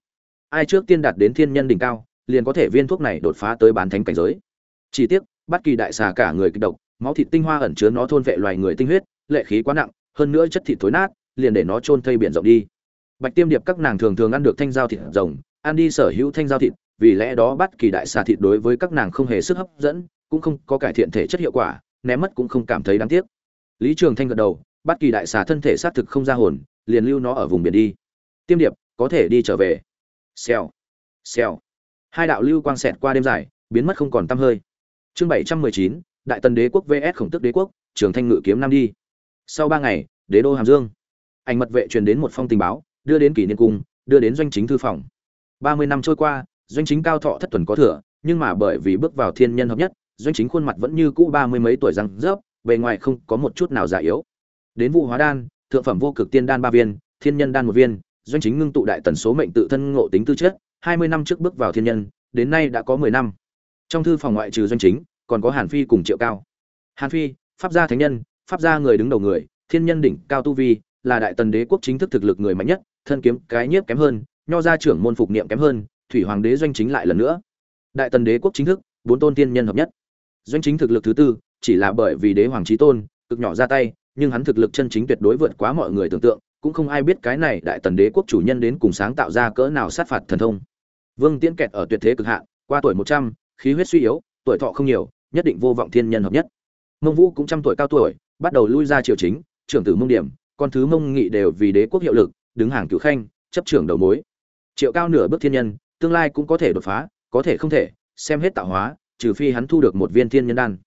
Ai trước tiên đạt đến thiên nhân đỉnh cao, liền có thể viên thuốc này đột phá tới bán thánh cảnh giới. Chỉ tiếc, bất kỳ đại xà cả người kịch độc, máu thịt tinh hoa ẩn chứa nó thôn vệ loài người tinh huyết, lệ khí quá nặng, hơn nữa chất thịt thối nát, liền để nó chôn thây biển rộng đi bạch tiêm điệp các nàng thường thường ăn được thanh giao thịt rồng, ăn đi sở hữu thanh giao thịt, vì lẽ đó bất kỳ đại xà thịt đối với các nàng không hề sức hấp dẫn, cũng không có cải thiện thể chất hiệu quả, ném mất cũng không cảm thấy đáng tiếc. Lý trường thanh gật đầu bất kỳ đại xà thân thể xác thực không ra hồn, liền lưu nó ở vùng biển đi. Tiêm điệp, có thể đi trở về. Xèo xèo. Hai đạo lưu quang xẹt qua đêm dài, biến mất không còn tăm hơi. Chương bảy trăm mười chín, đại tần đế quốc vs khổng tức đế quốc, trường thanh ngự kiếm nam đi. Sau ba ngày, đế đô hàm dương. Ảnh mật vệ truyền đến một phong tình báo đưa đến kỷ niên cung, đưa đến doanh chính thư phòng. Ba mươi năm trôi qua, doanh chính cao thọ thất tuần có thừa, nhưng mà bởi vì bước vào thiên nhân hợp nhất, doanh chính khuôn mặt vẫn như cũ ba mươi mấy tuổi răng rớp, bề ngoài không có một chút nào già yếu. Đến vụ hóa đan, thượng phẩm vô cực tiên đan ba viên, thiên nhân đan một viên, doanh chính ngưng tụ đại tần số mệnh tự thân ngộ tính tư chất, hai mươi năm trước bước vào thiên nhân, đến nay đã có mười năm. Trong thư phòng ngoại trừ doanh chính, còn có hàn phi cùng triệu cao. Hàn phi, pháp gia thánh nhân, pháp gia người đứng đầu người, thiên nhân đỉnh cao tu vi, là đại tần đế quốc chính thức thực lực người mạnh nhất thân kiếm cái nhiếp kém hơn, nho gia trưởng môn phục niệm kém hơn, thủy hoàng đế doanh chính lại lần nữa. Đại tần đế quốc chính thức, bốn tôn tiên nhân hợp nhất. Doanh chính thực lực thứ tư, chỉ là bởi vì đế hoàng trí tôn, cực nhỏ ra tay, nhưng hắn thực lực chân chính tuyệt đối vượt quá mọi người tưởng tượng, cũng không ai biết cái này đại tần đế quốc chủ nhân đến cùng sáng tạo ra cỡ nào sát phạt thần thông. Vương tiễn kẹt ở tuyệt thế cực hạn, qua tuổi một trăm, khí huyết suy yếu, tuổi thọ không nhiều, nhất định vô vọng thiên nhân hợp nhất. Mông vũ cũng trăm tuổi cao tuổi, bắt đầu lui ra triều chính, trưởng tử mông điểm, con thứ mông nghị đều vì đế quốc hiệu lực đứng hàng cửu khanh, chấp trưởng đầu mối. Triệu cao nửa bước thiên nhân, tương lai cũng có thể đột phá, có thể không thể, xem hết tạo hóa, trừ phi hắn thu được một viên thiên nhân đan.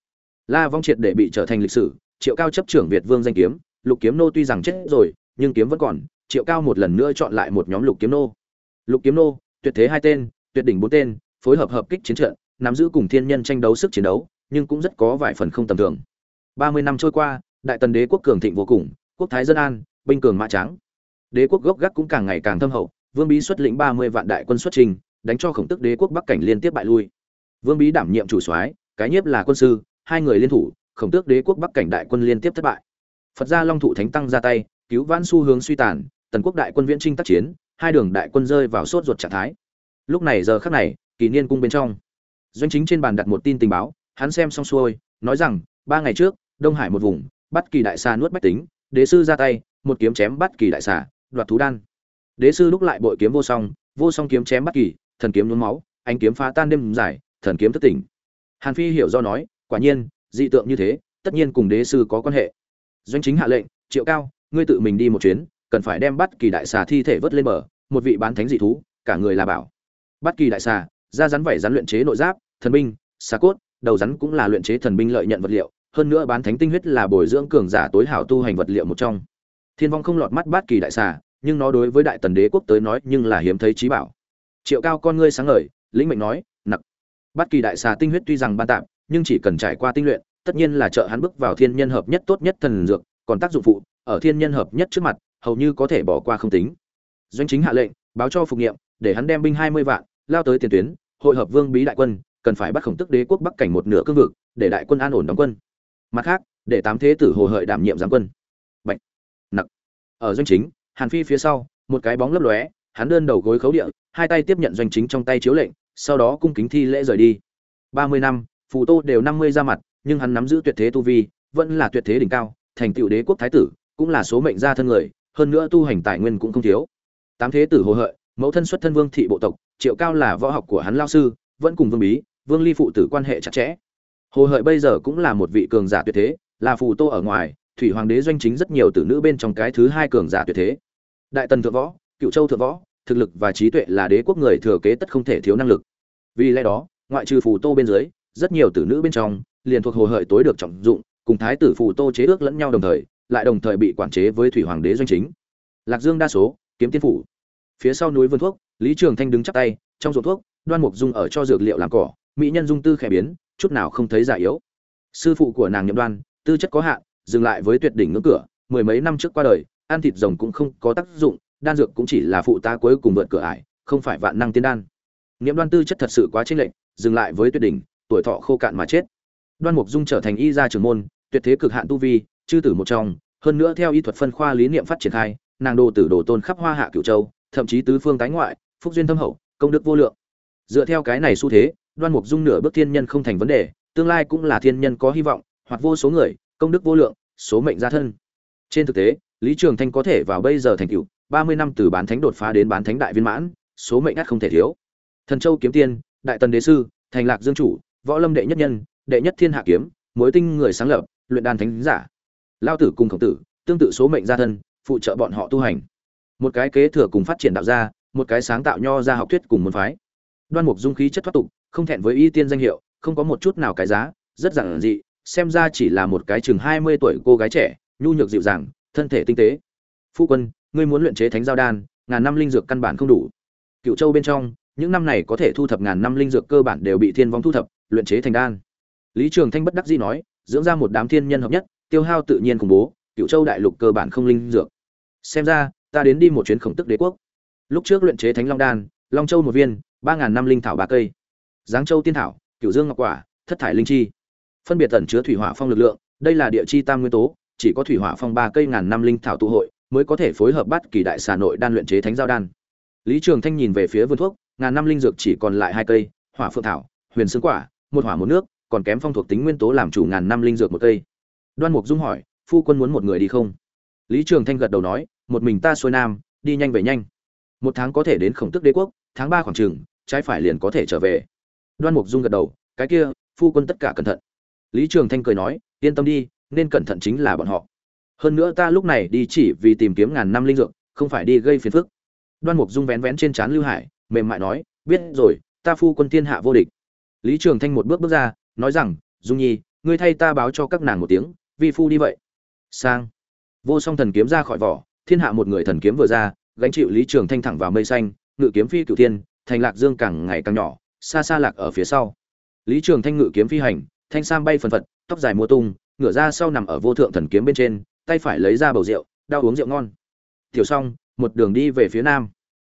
La vong triệt để bị trở thành lịch sử, triệu cao chấp trưởng việt vương danh kiếm, lục kiếm nô tuy rằng chết rồi, nhưng kiếm vẫn còn, triệu cao một lần nữa chọn lại một nhóm lục kiếm nô. Lục kiếm nô, tuyệt thế hai tên, tuyệt đỉnh bốn tên, phối hợp hợp kích chiến trận, nắm giữ cùng thiên nhân tranh đấu sức chiến đấu, nhưng cũng rất có vài phần không tầm thường. Ba mươi năm trôi qua, đại tần đế quốc cường thịnh vô cùng, quốc thái dân an, binh cường mã trắng đế quốc gốc gác cũng càng ngày càng thâm hậu, vương bí xuất lĩnh ba mươi vạn đại quân xuất trình, đánh cho khổng tức đế quốc bắc cảnh liên tiếp bại lui. Vương bí đảm nhiệm chủ soái, cái nhiếp là quân sư, hai người liên thủ, khổng tước đế quốc bắc cảnh đại quân liên tiếp thất bại. Phật gia long thụ thánh tăng ra tay, cứu vãn xu hướng suy tàn, tần quốc đại quân viễn trinh tác chiến, hai đường đại quân rơi vào sốt ruột trạng thái. Lúc này giờ khắc này kỷ niên cung bên trong. Doanh chính trên bàn đặt một tin tình báo, hắn xem xong xuôi, nói rằng, ba ngày trước, đông hải một vùng bắt kỳ đại xà nuốt bách tính, đế sư ra tay, một kiếm chém bắt kỳ đại xà đoạt thú đan. Đế sư lúc lại bội kiếm vô song vô song kiếm chém bất kỳ, thần kiếm nhuốm máu, ánh kiếm phá tan đêm dài, thần kiếm thất tỉnh. Hàn phi hiểu do nói, quả nhiên, dị tượng như thế, tất nhiên cùng đế sư có quan hệ. Doanh chính hạ lệnh, triệu cao, ngươi tự mình đi một chuyến, cần phải đem bắt kỳ đại xà thi thể vớt lên bờ, một vị bán thánh dị thú, cả người là bảo. Bắt kỳ đại xà, da rắn vảy rắn luyện chế nội giáp, thần binh, xà cốt, đầu rắn cũng là luyện chế thần binh lợi nhận vật liệu, hơn nữa bán thánh tinh huyết là bồi dưỡng cường giả tối hảo tu hành vật liệu một trong thiên vong không lọt mắt bát kỳ đại xà, nhưng nó đối với đại tần đế quốc tới nói nhưng là hiếm thấy trí bảo. Triệu cao con ngươi sáng ngời, lĩnh mệnh nói, nặc. Bát kỳ đại xà tinh huyết tuy rằng ban tạm, nhưng chỉ cần trải qua tinh luyện, tất nhiên là trợ hắn bước vào thiên nhân hợp nhất tốt nhất thần dược, còn tác dụng phụ, ở thiên nhân hợp nhất trước mặt, hầu như có thể bỏ qua không tính. Doanh chính hạ lệnh, báo cho phục nghiệm để hắn đem binh hai mươi vạn, lao tới tiền tuyến, hội hợp vương bí đại quân, cần phải bắt khổng tức đế quốc bắc cảnh một nửa cương vực, để đại quân an ổn đóng quân. Mặt khác, để tám thế tử hồ hợi đảm nhiệm giám quân ở doanh chính, hàn phi phía sau, một cái bóng lấp lóe, hắn đơn đầu gối khấu địa, hai tay tiếp nhận doanh chính trong tay chiếu lệnh, sau đó cung kính thi lễ rời đi. Ba mươi năm, phù tô đều năm mươi ra mặt, nhưng hắn nắm giữ tuyệt thế tu vi, vẫn là tuyệt thế đỉnh cao, thành tựu đế quốc thái tử, cũng là số mệnh gia thân người, hơn nữa tu hành tài nguyên cũng không thiếu. Tám thế tử hồ hợi, mẫu thân xuất thân vương thị bộ tộc, triệu cao là võ học của hắn lao sư, vẫn cùng vương bí, vương ly phụ tử quan hệ chặt chẽ. Hồ hợi bây giờ cũng là một vị cường giả tuyệt thế, là phù tô ở ngoài thủy hoàng đế doanh chính rất nhiều tử nữ bên trong cái thứ hai cường giả tuyệt thế. Đại tần thượng võ, cựu châu thượng võ, thực lực và trí tuệ là đế quốc người thừa kế tất không thể thiếu năng lực. Vì lẽ đó, ngoại trừ phù tô bên dưới, rất nhiều tử nữ bên trong liền thuộc hồ hợi tối được trọng dụng, cùng thái tử phù tô chế ước lẫn nhau đồng thời, lại đồng thời bị quản chế với thủy hoàng đế doanh chính. Lạc dương đa số, kiếm tiên phủ. Phía sau núi vườn thuốc, lý trường thanh đứng chắp tay, trong ruộng thuốc, đoan mục dung ở cho dược liệu làm cỏ, mỹ nhân dung tư khẽ biến, chút nào không thấy già yếu. Sư phụ của nàng nhậm đoan, tư chất có hạn dừng lại với tuyệt đỉnh ngưỡng cửa, mười mấy năm trước qua đời, ăn thịt rồng cũng không có tác dụng, đan dược cũng chỉ là phụ tá cuối cùng vượt cửa ải, không phải vạn năng tiên đan. Niệm đoan tư chất thật sự quá chênh lệch, dừng lại với tuyệt đỉnh, tuổi thọ khô cạn mà chết. Đoan mục dung trở thành y gia trưởng môn, tuyệt thế cực hạn tu vi, chư tử một trong, hơn nữa theo y thuật phân khoa lý niệm phát triển khai, nàng đồ tử đồ tôn khắp hoa hạ cửu châu, thậm chí tứ phương tái ngoại, phúc duyên thâm hậu, công đức vô lượng. Dựa theo cái này xu thế, đoan mục dung nửa bước thiên nhân không thành vấn đề, tương lai cũng là thiên nhân có hy vọng, hoặc vô số người công đức vô lượng, số mệnh gia thân. Trên thực tế, lý trường thanh có thể vào bây giờ thành cựu ba mươi năm từ bán thánh đột phá đến bán thánh đại viên mãn, số mệnh ắt không thể thiếu. Thần châu kiếm tiên, đại tần đế sư, thành lạc dương chủ, võ lâm đệ nhất nhân, đệ nhất thiên hạ kiếm, mối tinh người sáng lập, luyện đan thánh giả. Lao tử cùng khổng tử, tương tự số mệnh gia thân, phụ trợ bọn họ tu hành. Một cái kế thừa cùng phát triển đạo gia, một cái sáng tạo nho ra học thuyết cùng môn phái. Đoan mục dung khí chất thoát tục, không thẹn với y tiên danh hiệu, không có một chút nào cái giá, rất giản dị xem ra chỉ là một cái chừng hai mươi tuổi cô gái trẻ, nhu nhược dịu dàng, thân thể tinh tế. Phu quân, ngươi muốn luyện chế thánh giao đan, ngàn năm linh dược căn bản không đủ. Cựu châu bên trong, những năm này có thể thu thập ngàn năm linh dược cơ bản đều bị thiên vong thu thập, luyện chế thành đan. Lý trường thanh bất đắc dĩ nói, dưỡng ra một đám thiên nhân hợp nhất, tiêu hao tự nhiên khủng bố, cựu châu đại lục cơ bản không linh dược. Xem ra, ta đến đi một chuyến khổng tức đế quốc. Lúc trước luyện chế thánh long đan, long châu một viên, ba ngàn năm linh thảo ba cây. Giáng châu tiên thảo cựu dương ngọc quả, thất thải linh chi phân biệt tẩn chứa thủy hỏa phong lực lượng, đây là địa chi tam nguyên tố, chỉ có thủy hỏa phong ba cây ngàn năm linh thảo tụ hội mới có thể phối hợp bắt kỳ đại xà nội đan luyện chế thánh giao đan. Lý trường thanh nhìn về phía vườn thuốc, ngàn năm linh dược chỉ còn lại hai cây, hỏa phượng thảo, huyền sương quả, một hỏa một nước, còn kém phong thuộc tính nguyên tố làm chủ ngàn năm linh dược một cây. Đoan mục dung hỏi, phu quân muốn một người đi không? Lý trường thanh gật đầu nói, một mình ta xuôi nam, đi nhanh về nhanh. Một tháng có thể đến khổng tức đế quốc, tháng ba khoảng chừng, trái phải liền có thể trở về. Đoan mục dung gật đầu, cái kia, phu quân tất cả cẩn thận lý trường thanh cười nói, yên tâm đi, nên cẩn thận chính là bọn họ. Hơn nữa ta lúc này đi chỉ vì tìm kiếm ngàn năm linh dược, không phải đi gây phiền phức. Đoan mục dung vén vén trên trán lưu hải, mềm mại nói, biết rồi, ta phu quân thiên hạ vô địch. Lý trường thanh một bước bước ra, nói rằng, dung nhi, ngươi thay ta báo cho các nàng một tiếng, vi phu đi vậy. Sang. Vô song thần kiếm ra khỏi vỏ, thiên hạ một người thần kiếm vừa ra, gánh chịu lý trường thanh thẳng vào mây xanh, ngự kiếm phi cửu thiên, thành lạc dương càng ngày càng nhỏ, xa xa lạc ở phía sau. Lý trường thanh ngự kiếm phi hành thanh sam bay phần phật, tóc dài mua tung, ngửa ra sau nằm ở vô thượng thần kiếm bên trên, tay phải lấy ra bầu rượu, đau uống rượu ngon. Tiểu xong một đường đi về phía nam.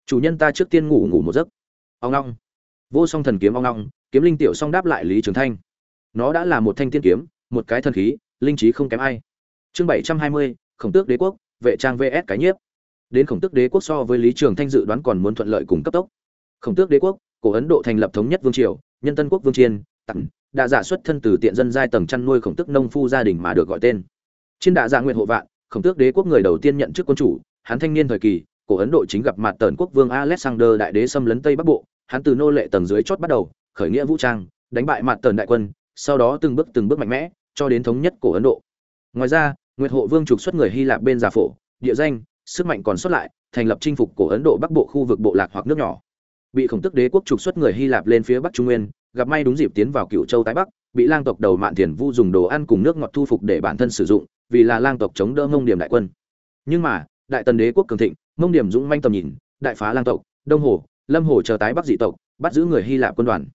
Chủ nhân ta trước tiên ngủ ngủ một giấc. Ông long vô song thần kiếm ông long kiếm linh tiểu song đáp lại lý trường thanh. Nó đã là một thanh tiên kiếm, một cái thần khí, linh trí không kém ai. Chương bảy trăm hai mươi, khổng tước đế quốc, vệ trang vs cái nhiếp. Đến khổng tước đế quốc so với lý trường thanh dự đoán còn muốn thuận lợi cùng cấp tốc. Khổng tước đế quốc, cổ ấn độ thành lập thống nhất vương triều, nhân tân quốc vương triên tặng đã giả xuất thân từ tiện dân giai tầng chăn nuôi khổng tước nông phu gia đình mà được gọi tên. Trên đạ dạ nguyện hộ vạn, khổng tước đế quốc người đầu tiên nhận chức quân chủ, hắn thanh niên thời kỳ, cổ ấn độ chính gặp mặt tần quốc vương alexander đại đế xâm lấn tây bắc bộ, hắn từ nô lệ tầng dưới chót bắt đầu, khởi nghĩa vũ trang, đánh bại mặt tần đại quân, sau đó từng bước từng bước mạnh mẽ, cho đến thống nhất cổ ấn độ. Ngoài ra, nguyệt hộ vương trục xuất người hy lạp bên giả phổ, địa danh, sức mạnh còn xuất lại, thành lập chinh phục cổ ấn độ bắc bộ khu vực bộ lạc hoặc nước nhỏ. Bị khổng tức đế quốc trục xuất người hy lạp lên phía bắc trung nguyên gặp may đúng dịp tiến vào cựu châu tái bắc, bị lang tộc đầu mạn thiền vu dùng đồ ăn cùng nước ngọt thu phục để bản thân sử dụng, vì là lang tộc chống đỡ ngông điểm đại quân. Nhưng mà, đại tần đế quốc cường thịnh, ngông điểm dũng manh tầm nhìn, đại phá lang tộc, đông hồ, lâm hồ chờ tái bắc dị tộc, bắt giữ người hy lạp quân đoàn.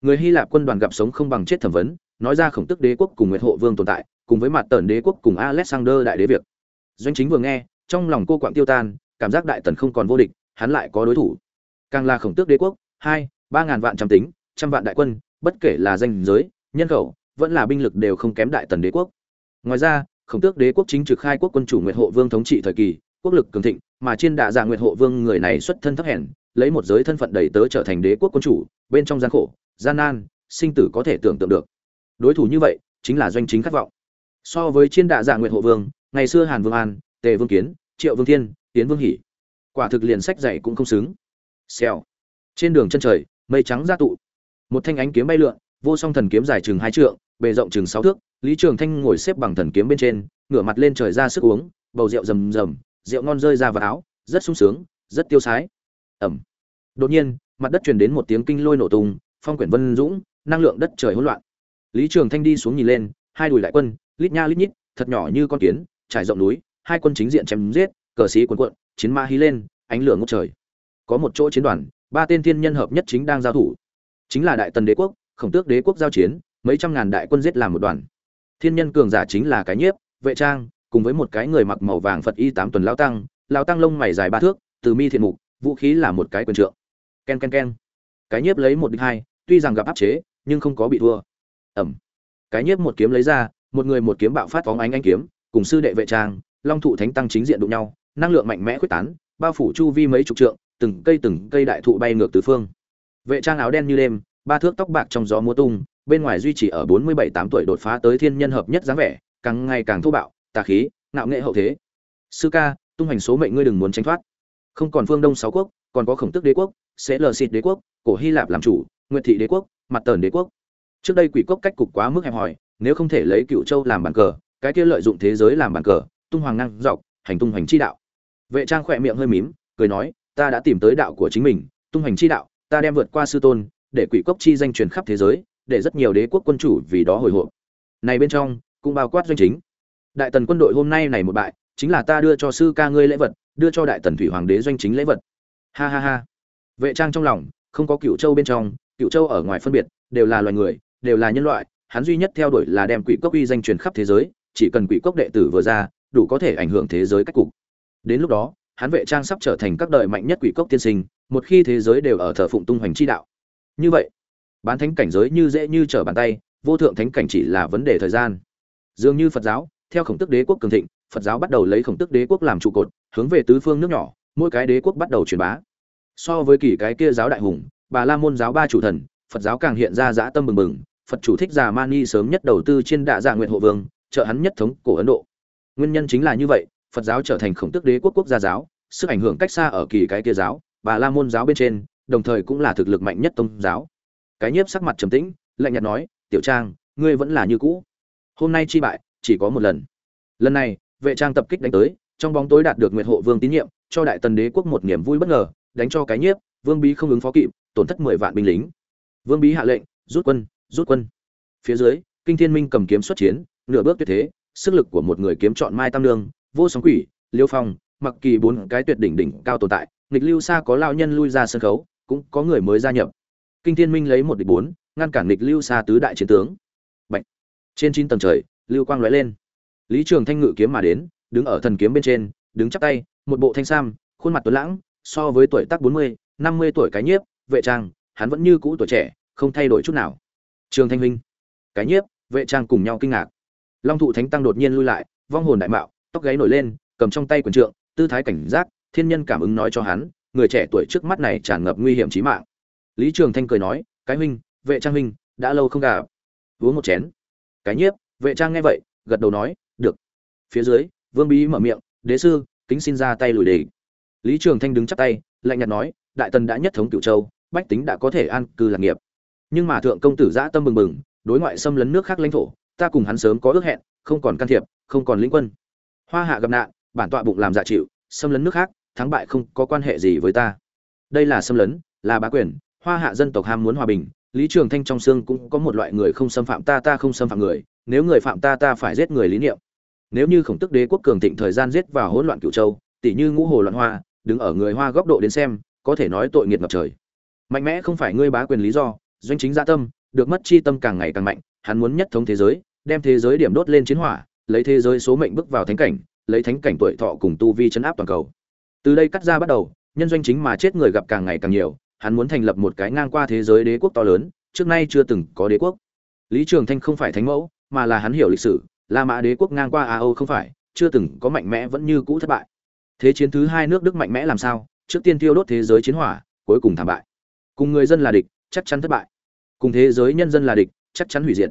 Người hy lạp quân đoàn gặp sống không bằng chết thẩm vấn, nói ra khổng tức đế quốc cùng nguyệt hộ vương tồn tại, cùng với mặt tần đế quốc cùng alexander đại đế việc. Doanh chính vừa nghe, trong lòng cô quạng tiêu tan, cảm giác đại tần không còn vô địch, hắn lại có đối thủ. Càng là khổng tước đế quốc, hai, ba ngàn vạn trăm tính trăm vạn đại quân bất kể là danh giới nhân khẩu vẫn là binh lực đều không kém đại tần đế quốc. Ngoài ra khổng tước đế quốc chính trực khai quốc quân chủ nguyệt hộ vương thống trị thời kỳ quốc lực cường thịnh mà trên đạ dạ nguyệt hộ vương người này xuất thân thấp hèn lấy một giới thân phận đầy tớ trở thành đế quốc quân chủ bên trong gian khổ gian nan sinh tử có thể tưởng tượng được. Đối thủ như vậy chính là doanh chính khát vọng. So với trên đạ dạ nguyệt hộ vương ngày xưa hàn vương an tề vương kiến triệu vương thiên tiến vương Hỉ, quả thực liền sách dạy cũng không xứng. Xèo. Trên đường chân trời mây trắng ra tụ một thanh ánh kiếm bay lượn, vô song thần kiếm dài chừng hai trượng, bề rộng chừng sáu thước, lý trường thanh ngồi xếp bằng thần kiếm bên trên, ngửa mặt lên trời ra sức uống, bầu rượu rầm rầm, rượu ngon rơi ra vào áo, rất sung sướng, rất tiêu sái. Ẩm. Đột nhiên, mặt đất truyền đến một tiếng kinh lôi nổ tung, phong quyển vân dũng, năng lượng đất trời hỗn loạn. Lý trường thanh đi xuống nhìn lên, hai đùi đại quân, lít nha lít nhít, thật nhỏ như con kiến, trải rộng núi, hai quân chính diện chém giết, cờ xí quần cuộn, chiến ma hí lên, ánh lửa ngốc trời. Có một chỗ chiến đoàn, ba tên thiên nhân hợp nhất chính đang giao thủ chính là đại tần đế quốc, khổng tước đế quốc giao chiến, mấy trăm ngàn đại quân giết làm một đoàn. Thiên nhân cường giả chính là cái nhiếp, vệ trang, cùng với một cái người mặc màu vàng phật y tám tuần lao tăng lao tăng lông mày dài ba thước, từ mi thiện mục, vũ khí là một cái quyền trượng. Ken ken ken. Cái nhiếp lấy một địch hai, tuy rằng gặp áp chế, nhưng không có bị thua. Ẩm. Cái nhiếp một kiếm lấy ra, một người một kiếm bạo phát phóng ánh anh kiếm, cùng sư đệ vệ trang, long thụ thánh tăng chính diện đụng nhau, năng lượng mạnh mẽ quyết tán, bao phủ chu vi mấy chục trượng, từng cây từng cây đại thụ bay ngược từ phương vệ trang áo đen như đêm, ba thước tóc bạc trong gió múa tung, bên ngoài duy trì ở bốn mươi bảy tám tuổi đột phá tới thiên nhân hợp nhất dáng vẻ, càng ngày càng thô bạo, tà khí, ngạo nghệ hậu thế. Sư ca, tung hành số mệnh ngươi đừng muốn tránh thoát. Không còn phương đông sáu quốc, còn có khổng tức đế quốc, sẽ lờ xịt đế quốc, cổ hy lạp làm chủ, nguyệt thị đế quốc, mặt tần đế quốc. Trước đây quỷ cốc cách cục quá mức hẹp hòi, nếu không thể lấy cựu châu làm bàn cờ, cái kia lợi dụng thế giới làm bàn cờ, tung hoàng năng dọc, hành tung hành chi đạo. Vệ trang khỏe miệng hơi mím, cười nói, ta đã tìm tới đạo của chính mình, tung hành chi đạo ta đem vượt qua sư tôn, để quỷ cốc chi danh truyền khắp thế giới, để rất nhiều đế quốc quân chủ vì đó hồi hộp. Này bên trong, cũng bao quát doanh chính. Đại tần quân đội hôm nay này một bại, chính là ta đưa cho sư ca ngươi lễ vật, đưa cho đại tần thủy hoàng đế doanh chính lễ vật. Ha ha ha. Vệ trang trong lòng, không có cựu châu bên trong, cựu châu ở ngoài phân biệt, đều là loài người, đều là nhân loại, hắn duy nhất theo đuổi là đem quỷ cốc uy danh truyền khắp thế giới, chỉ cần quỷ cốc đệ tử vừa ra, đủ có thể ảnh hưởng thế giới cách cục. Đến lúc đó, hắn vệ trang sắp trở thành các đời mạnh nhất quỷ cốc tiên sinh một khi thế giới đều ở thờ phụng tung hoành chi đạo. Như vậy, bán thánh cảnh giới như dễ như trở bàn tay, vô thượng thánh cảnh chỉ là vấn đề thời gian. Dường như phật giáo, theo khổng tức đế quốc cường thịnh, phật giáo bắt đầu lấy khổng tức đế quốc làm trụ cột, hướng về tứ phương nước nhỏ, mỗi cái đế quốc bắt đầu truyền bá. So với kỳ cái kia giáo đại hùng, bà la môn giáo ba chủ thần, phật giáo càng hiện ra dã tâm bừng bừng, phật chủ thích già mani sớm nhất đầu tư trên đạ dạ nguyện hộ vương, trợ hắn nhất thống cổ ấn độ. Nguyên nhân chính là như vậy, phật giáo trở thành khổng tức đế quốc quốc gia giáo, sức ảnh hưởng cách xa ở kỳ cái kia giáo bà la môn giáo bên trên, đồng thời cũng là thực lực mạnh nhất tôn giáo. Cái nhiếp sắc mặt trầm tĩnh, lạnh nhạt nói, tiểu trang, ngươi vẫn là như cũ. Hôm nay chi bại, chỉ có một lần. Lần này, vệ trang tập kích đánh tới, trong bóng tối đạt được nguyệt hộ vương tín nhiệm, cho đại tần đế quốc một niềm vui bất ngờ, đánh cho cái nhiếp, vương bí không ứng phó kịp, tổn thất mười vạn binh lính. Vương bí hạ lệnh, rút quân rút quân. Phía dưới, kinh thiên minh cầm kiếm xuất chiến, nửa bước tuyệt thế, sức lực của một người kiếm chọn mai tam lương vô sóng quỷ, liêu phong, mặc kỳ bốn cái tuyệt đỉnh đỉnh cao tồn tại nghịch lưu xa có lao nhân lui ra sân khấu, cũng có người mới gia nhập. Kinh thiên minh lấy một địch bốn, ngăn cản nghịch lưu xa tứ đại chiến tướng. Bạch. trên chín tầng trời, lưu quang lóe lên. Lý trường thanh ngự kiếm mà đến, đứng ở thần kiếm bên trên, đứng chắp tay, một bộ thanh sam, khuôn mặt tuấn lãng, so với tuổi tác bốn mươi, năm mươi tuổi cái nhiếp, vệ trang, hắn vẫn như cũ tuổi trẻ, không thay đổi chút nào. Trường thanh huynh cái nhiếp, vệ trang cùng nhau kinh ngạc. Long thụ thánh tăng đột nhiên lui lại, vong hồn đại mạo, tóc gáy nổi lên, cầm trong tay quyền trượng, tư thái cảnh giác thiên nhân cảm ứng nói cho hắn, người trẻ tuổi trước mắt này tràn ngập nguy hiểm chí mạng. Lý trường thanh cười nói, cái huynh, vệ trang huynh, đã lâu không gặp. Uống một chén. Cái nhiếp, vệ trang nghe vậy, gật đầu nói, được. Phía dưới, vương bí mở miệng, đế sư, kính xin ra tay lùi đề lý trường thanh đứng chắp tay, lạnh nhạt nói, đại tần đã nhất thống cửu châu, bách tính đã có thể an cư lạc nghiệp. Nhưng mà thượng công tử giã tâm bừng bừng, đối ngoại xâm lấn nước khác lãnh thổ, ta cùng hắn sớm có ước hẹn, không còn can thiệp, không còn lĩnh quân. Hoa hạ gặp nạn, bản tọa bụng làm dạ chịu, xâm lấn nước khác thắng bại không có quan hệ gì với ta. Đây là xâm lấn, là bá quyền, hoa hạ dân tộc ham muốn hòa bình, lý trường thanh trong xương cũng có một loại người không xâm phạm ta ta không xâm phạm người, nếu người phạm ta ta phải giết người lý niệm. Nếu như khổng tức đế quốc cường thịnh thời gian giết vào hỗn loạn cựu châu tỷ như ngũ hồ loạn hoa, đứng ở người hoa góc độ đến xem, có thể nói tội nghiệt ngập trời. Mạnh mẽ không phải ngươi bá quyền lý do, doanh chính gia tâm, được mất chi tâm càng ngày càng mạnh, hắn muốn nhất thống thế giới, đem thế giới điểm đốt lên chiến hỏa, lấy thế giới số mệnh bước vào thánh cảnh, lấy thánh cảnh tuổi thọ cùng tu vi chấn áp toàn cầu từ đây cắt ra bắt đầu, nhân doanh chính mà chết người gặp càng ngày càng nhiều, hắn muốn thành lập một cái ngang qua thế giới đế quốc to lớn, trước nay chưa từng có đế quốc. Lý trường thanh không phải thánh mẫu, mà là hắn hiểu lịch sử, la mã đế quốc ngang qua a âu không phải, chưa từng có mạnh mẽ vẫn như cũ thất bại. Thế chiến thứ hai nước đức mạnh mẽ làm sao, trước tiên tiêu đốt thế giới chiến hỏa, cuối cùng thảm bại. Cùng người dân là địch, chắc chắn thất bại. Cùng thế giới nhân dân là địch, chắc chắn hủy diệt.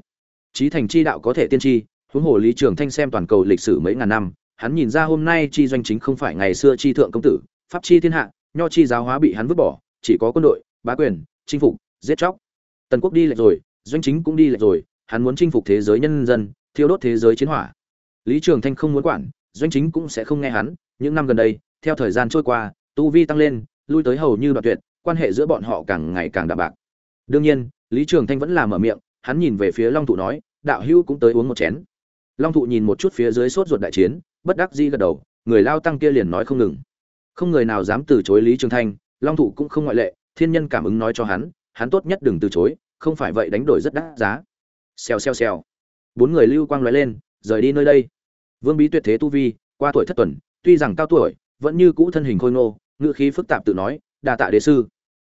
Trí thành chi đạo có thể tiên tri, huống hồ lý trường thanh xem toàn cầu lịch sử mấy ngàn năm hắn nhìn ra hôm nay chi doanh chính không phải ngày xưa chi thượng công tử, pháp chi thiên hạ, nho chi giáo hóa bị hắn vứt bỏ, chỉ có quân đội, bá quyền, chinh phục, giết chóc. Tần quốc đi lệch rồi, doanh chính cũng đi lệch rồi, hắn muốn chinh phục thế giới nhân dân, thiêu đốt thế giới chiến hỏa. Lý trường thanh không muốn quản, doanh chính cũng sẽ không nghe hắn, những năm gần đây, theo thời gian trôi qua, tu vi tăng lên, lui tới hầu như đoạn tuyệt, quan hệ giữa bọn họ càng ngày càng đạm bạc. Đương nhiên, lý trường thanh vẫn là mở miệng, hắn nhìn về phía long thụ nói, đạo hữu cũng tới uống một chén. Long thụ nhìn một chút phía dưới sốt ruột đại chiến bất đắc dĩ gật đầu, người lao tăng kia liền nói không ngừng. Không người nào dám từ chối lý trường thanh, long thụ cũng không ngoại lệ, thiên nhân cảm ứng nói cho hắn hắn tốt nhất đừng từ chối, không phải vậy đánh đổi rất đắt giá. Xèo xèo xèo. Bốn người lưu quang lóe lên, rời đi nơi đây. Vương bí tuyệt thế tu vi, qua tuổi thất tuần, tuy rằng cao tuổi, vẫn như cũ thân hình khôi ngô, ngữ khí phức tạp tự nói, đa tạ đế sư.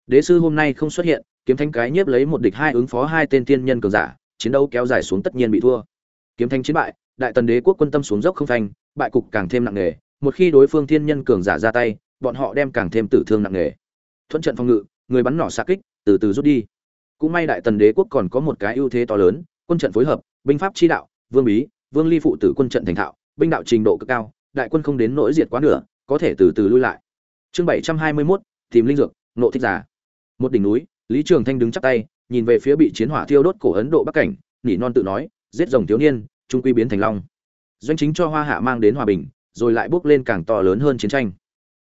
Đế sư hôm nay không xuất hiện, kiếm thanh cái nhiếp lấy một địch hai ứng phó hai tên tiên nhân cường giả, chiến đấu kéo dài xuống tất nhiên bị thua. Kiếm thanh chiến bại, đại tần đế quốc quân tâm xuống dốc không phanh bại cục càng thêm nặng nề một khi đối phương thiên nhân cường giả ra tay bọn họ đem càng thêm tử thương nặng nề. Thuận trận phòng ngự người bắn nỏ xa kích từ từ rút đi. Cũng may đại tần đế quốc còn có một cái ưu thế to lớn quân trận phối hợp binh pháp chi đạo vương bí vương ly phụ tử quân trận thành thạo binh đạo trình độ cực cao đại quân không đến nỗi diệt quá nửa có thể từ từ lui lại. Chương bảy trăm hai mươi 721, tìm linh dược nộ thích giả. Một đỉnh núi lý trường thanh đứng chắp tay nhìn về phía bị chiến hỏa thiêu đốt cổ ấn độ bắc cảnh nỉ non tự nói giết rồng thiếu niên trung quy biến thành long doanh chính cho hoa hạ mang đến hòa bình, rồi lại bước lên càng to lớn hơn chiến tranh.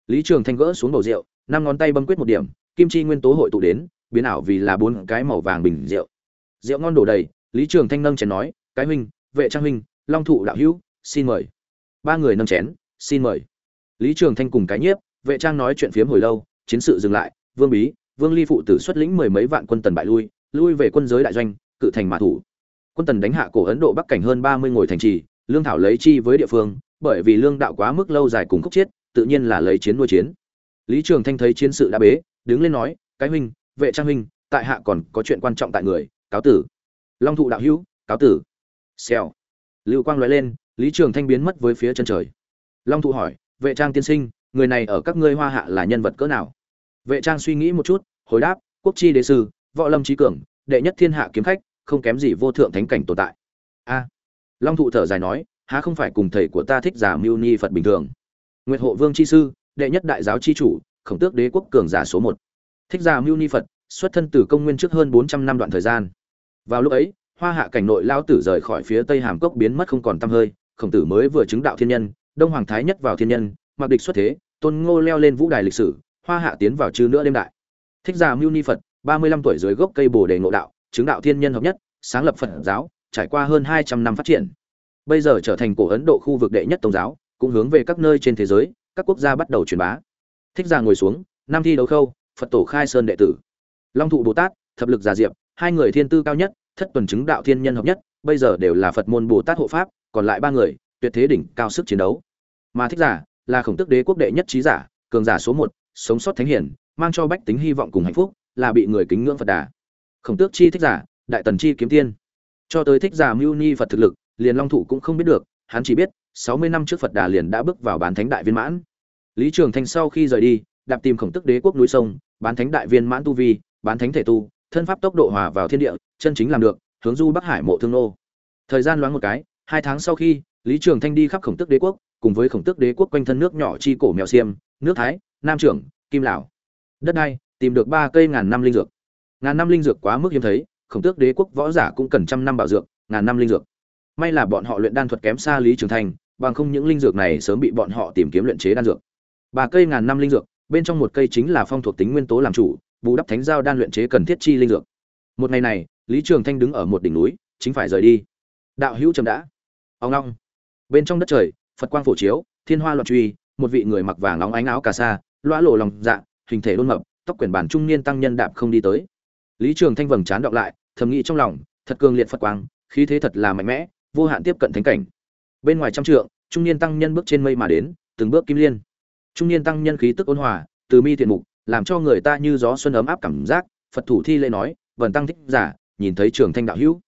Lý trường thanh gỡ xuống bầu rượu, năm ngón tay bấm quyết một điểm, kim chi nguyên tố hội tụ đến, biến ảo vì là bốn cái màu vàng bình rượu. Rượu ngon đổ đầy, lý trường thanh nâng chén nói, cái huynh, vệ trang huynh, long thụ đạo hữu, xin mời. Ba người nâng chén, xin mời. Lý trường thanh cùng cái nhiếp, vệ trang nói chuyện phiếm hồi lâu, chiến sự dừng lại, vương bí, vương ly phụ tử xuất lĩnh mười mấy vạn quân tần bại lui lui về quân giới đại doanh, cự thành mã thủ. Quân tần đánh hạ cổ ấn độ bắc cảnh hơn ba mươi ngồi thành trì lương thảo lấy chi với địa phương, bởi vì lương đạo quá mức lâu dài cùng khúc chiết tự nhiên là lấy chiến nuôi chiến. Lý trường thanh thấy chiến sự đã bế, đứng lên nói, cái huynh, vệ trang huynh, tại hạ còn có chuyện quan trọng tại người, cáo tử. Long thụ đạo hữu, cáo tử. Xèo. Lưu quang nói lên, lý trường thanh biến mất với phía chân trời. Long thụ hỏi, vệ trang tiên sinh, người này ở các ngươi hoa hạ là nhân vật cỡ nào? Vệ trang suy nghĩ một chút, hồi đáp, quốc chi đế sư, võ lâm trí cường, đệ nhất thiên hạ kiếm khách, không kém gì vô thượng thánh cảnh tồn tại. A long thụ thở dài nói, há không phải cùng thầy của ta thích giả mưu ni phật bình thường? Nguyệt hộ vương chi sư, đệ nhất đại giáo chi chủ, khổng tước đế quốc cường giả số một. Thích giả mưu ni phật, xuất thân từ công nguyên trước hơn bốn trăm năm đoạn thời gian. Vào lúc ấy, hoa hạ cảnh nội lao tử rời khỏi phía tây hàm cốc biến mất không còn tăm hơi, khổng tử mới vừa chứng đạo thiên nhân, đông hoàng thái nhất vào thiên nhân, mặc địch xuất thế, tôn ngô leo lên vũ đài lịch sử, hoa hạ tiến vào chư nữa đêm đại. Thích giả mưu ni phật, ba mươi lăm tuổi dưới gốc cây bồ đề ngộ đạo, chứng đạo thiên nhân hợp nhất, sáng lập phật giáo trải qua hơn hai trăm năm phát triển. Bây giờ trở thành cổ ấn độ khu vực đệ nhất tôn giáo, cũng hướng về các nơi trên thế giới, các quốc gia bắt đầu truyền bá. Thích giả ngồi xuống năm thi đấu khâu, phật tổ khai sơn đệ tử. Long thụ bồ tát, thập lực giả diệp, hai người thiên tư cao nhất, thất tuần chứng đạo thiên nhân hợp nhất, bây giờ đều là phật môn bồ tát hộ pháp, còn lại ba người, tuyệt thế đỉnh, cao sức chiến đấu. Mà thích giả là khổng tức đế quốc đệ nhất trí giả, cường giả số một, sống sót thánh hiển, mang cho bách tính hy vọng cùng hạnh phúc, là bị người kính ngưỡng phật đà. Khổng tước chi thích giả đại tần chi kiếm tiên cho tới thích giả mưu ni phật thực lực, liền long thụ cũng không biết được, hắn chỉ biết, sáu mươi năm trước phật đà liền đã bước vào bán thánh đại viên mãn. Lý trường thanh sau khi rời đi, đạp tìm khổng tức đế quốc núi sông, bán thánh đại viên mãn tu vi, bán thánh thể tu, thân pháp tốc độ hòa vào thiên địa, chân chính làm được, hướng du bắc hải mộ thương nô. Thời gian loáng một cái, hai tháng sau khi, lý trường thanh đi khắp khổng tức đế quốc, cùng với khổng tức đế quốc quanh thân nước nhỏ chi cổ mèo xiêm, nước thái, nam trưởng kim lão đất đai, tìm được ba cây ngàn năm linh dược. Ngàn năm linh dược quá mức hiếm thấy khổng tước đế quốc võ giả cũng cần trăm năm bảo dược, ngàn năm linh dược. May là bọn họ luyện đan thuật kém xa lý trường thanh bằng không những linh dược này sớm bị bọn họ tìm kiếm luyện chế đan dược. Ba cây ngàn năm linh dược, bên trong một cây chính là phong thuộc tính nguyên tố làm chủ, bù đắp thánh giao đan luyện chế cần thiết chi linh dược. Một ngày này, lý trường thanh đứng ở một đỉnh núi, chính phải rời đi. Đạo hữu trầm đã. Ông long. Bên trong đất trời, phật quang phổ chiếu, thiên hoa loạn truy, một vị người mặc vàng óng ánh áo cà sa loa lộ lòng dạ hình thể đôn mập, tóc quyển bản trung niên tăng nhân đạp không đi tới lý trường thanh vầng trán đọc lại, thầm nghĩ trong lòng, thật cường liệt phật quang, khí thế thật là mạnh mẽ, vô hạn tiếp cận thánh cảnh. Bên ngoài trăm trượng, trung niên tăng nhân bước trên mây mà đến, từng bước kim liên. Trung niên tăng nhân khí tức ôn hòa, từ mi thiện mục, làm cho người ta như gió xuân ấm áp cảm giác, phật thủ thi lễ nói, vần tăng thích giả, nhìn thấy trường thanh đạo hữu.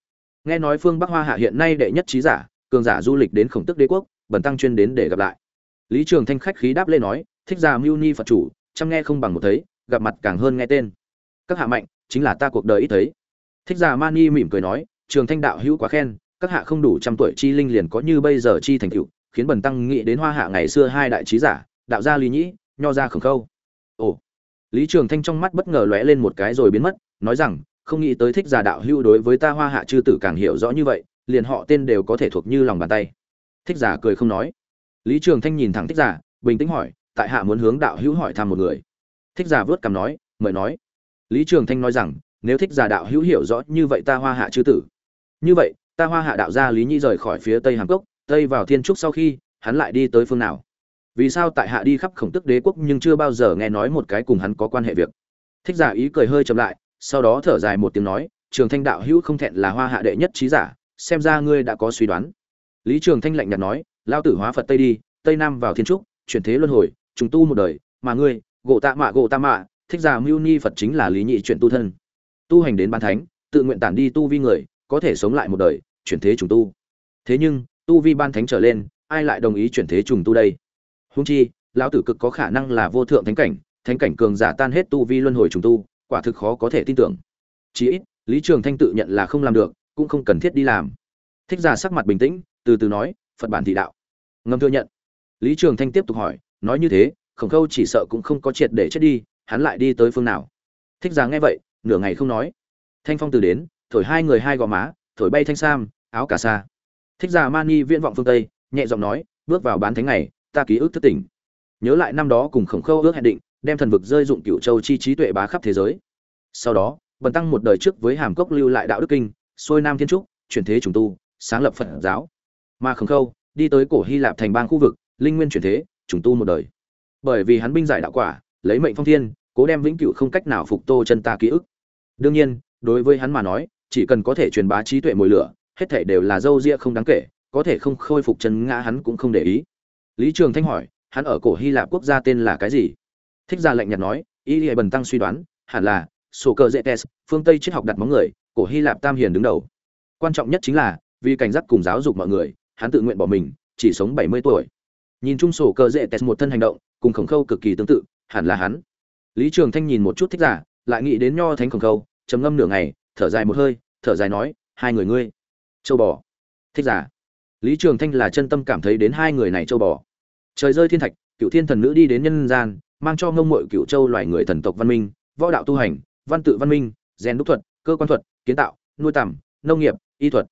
Nghe nói phương bắc hoa hạ hiện nay đệ nhất trí giả, cường giả du lịch đến khổng tức đế quốc bần tăng chuyên đến để gặp lại. Lý trường thanh khách khí đáp lên nói, thích giả mưu ni phật chủ, chăm nghe không bằng một thấy, gặp mặt càng hơn nghe tên các hạ mạnh, chính là ta cuộc đời ít thấy. Thích giả mani mỉm cười nói, trường thanh đạo hữu quá khen, các hạ không đủ trăm tuổi chi linh liền có như bây giờ chi thành tựu, khiến bần tăng nghĩ đến hoa hạ ngày xưa hai đại trí giả, đạo gia lý nhĩ, nho gia khổng khâu. Ồ, lý trường thanh trong mắt bất ngờ lóe lên một cái rồi biến mất, nói rằng, không nghĩ tới thích giả đạo hữu đối với ta hoa hạ chư tử càng hiểu rõ như vậy, liền họ tên đều có thể thuộc như lòng bàn tay. Thích giả cười không nói. Lý trường thanh nhìn thẳng thích giả bình tĩnh hỏi, tại hạ muốn hướng đạo hữu hỏi thăm một người. Thích giả vớt cằm nói, mời nói lý trường thanh nói rằng, nếu thích giả đạo hữu hiểu rõ như vậy ta hoa hạ chư tử. Như vậy, ta hoa hạ đạo gia lý nhĩ rời khỏi phía tây hàm cốc, tây vào thiên trúc sau khi, hắn lại đi tới phương nào? Vì sao tại hạ đi khắp khổng tức đế quốc nhưng chưa bao giờ nghe nói một cái cùng hắn có quan hệ việc? Thích giả ý cười hơi chậm lại, sau đó thở dài một tiếng nói, trường thanh đạo hữu không thẹn là hoa hạ đệ nhất trí giả, xem ra ngươi đã có suy đoán. Lý trường thanh lạnh nhạt nói lao tử hóa phật tây đi, tây nam vào thiên trúc, chuyển thế luân hồi, trùng tu một đời, mà ngươi gỗ tạ mạ gỗ tạ mạ thích giả mưu ni phật chính là lý nhị chuyển tu thân. Tu hành đến ban thánh, tự nguyện tản đi tu vi người, có thể sống lại một đời, chuyển thế trùng tu. Thế nhưng, tu vi ban thánh trở lên, ai lại đồng ý chuyển thế trùng tu đây? Húng chi, lão tử cực có khả năng là vô thượng thánh cảnh thánh cảnh cường giả tan hết tu vi luân hồi trùng tu, quả thực khó có thể tin tưởng. Chí ít, lý trường thanh tự nhận là không làm được, cũng không cần thiết đi làm. Thích giả sắc mặt bình tĩnh, từ từ nói, phật bản thị đạo. Ngâm thừa nhận. Lý trường thanh tiếp tục hỏi, nói như thế, khổng khâu chỉ sợ cũng không có triệt để chết đi hắn lại đi tới phương nào? Thích giá nghe vậy, nửa ngày không nói. Thanh phong từ đến, thổi hai người hai gò má, thổi bay thanh sam, áo cà sa. Thích giả mani viễn vọng phương tây, nhẹ giọng nói, bước vào bán thánh này ta ký ức thất tỉnh nhớ lại năm đó cùng khổng khâu ước hẹn định, đem thần vực rơi dụng cựu châu chi trí tuệ bá khắp thế giới. Sau đó, bần tăng một đời trước với hàm cốc lưu lại đạo đức kinh, xuôi nam thiên trúc, chuyển thế trùng tu, sáng lập phật giáo. Mà khổng khâu, đi tới cổ hy lạp thành bang khu vực, linh nguyên chuyển thế, trùng tu một đời. Bởi vì hắn binh giải đạo quả, lấy mệnh phong thiên cố đem vĩnh cửu không cách nào phục tô chân ta ký ức. Đương nhiên, đối với hắn mà nói, chỉ cần có thể truyền bá trí tuệ mồi lửa, hết thể đều là dâu ria không đáng kể, có thể không khôi phục chân ngã hắn cũng không để ý. Lý trường thanh hỏi, hắn ở cổ hy lạp quốc gia tên là cái gì? Thích gia lệnh nhạt nói ý hệ bần tăng suy đoán, hẳn là, sổ cờ dễ tes phương tây triết học đặt móng người, cổ hy lạp tam hiền đứng đầu. Quan trọng nhất chính là, vì cảnh giác cùng giáo dục mọi người, hắn tự nguyện bỏ mình, chỉ sống bảy mươi tuổi. Nhìn chung sổ cờ dễ tes một thân hành động, cùng khổng khâu cực kỳ tương tự, hẳn là hắn lý trường thanh nhìn một chút thích giả, lại nghĩ đến nho thánh khổng khâu, trầm ngâm nửa ngày, thở dài một hơi, thở dài nói, hai người ngươi, châu bò. Thích giả. Lý trường thanh là chân tâm cảm thấy đến hai người này châu bò. Trời rơi thiên thạch, cựu thiên thần nữ đi đến nhân gian, mang cho ngông mội cựu châu loài người thần tộc văn minh, võ đạo tu hành, văn tự văn minh, rèn đúc thuật, cơ quan thuật, kiến tạo, nuôi tầm, nông nghiệp, y thuật.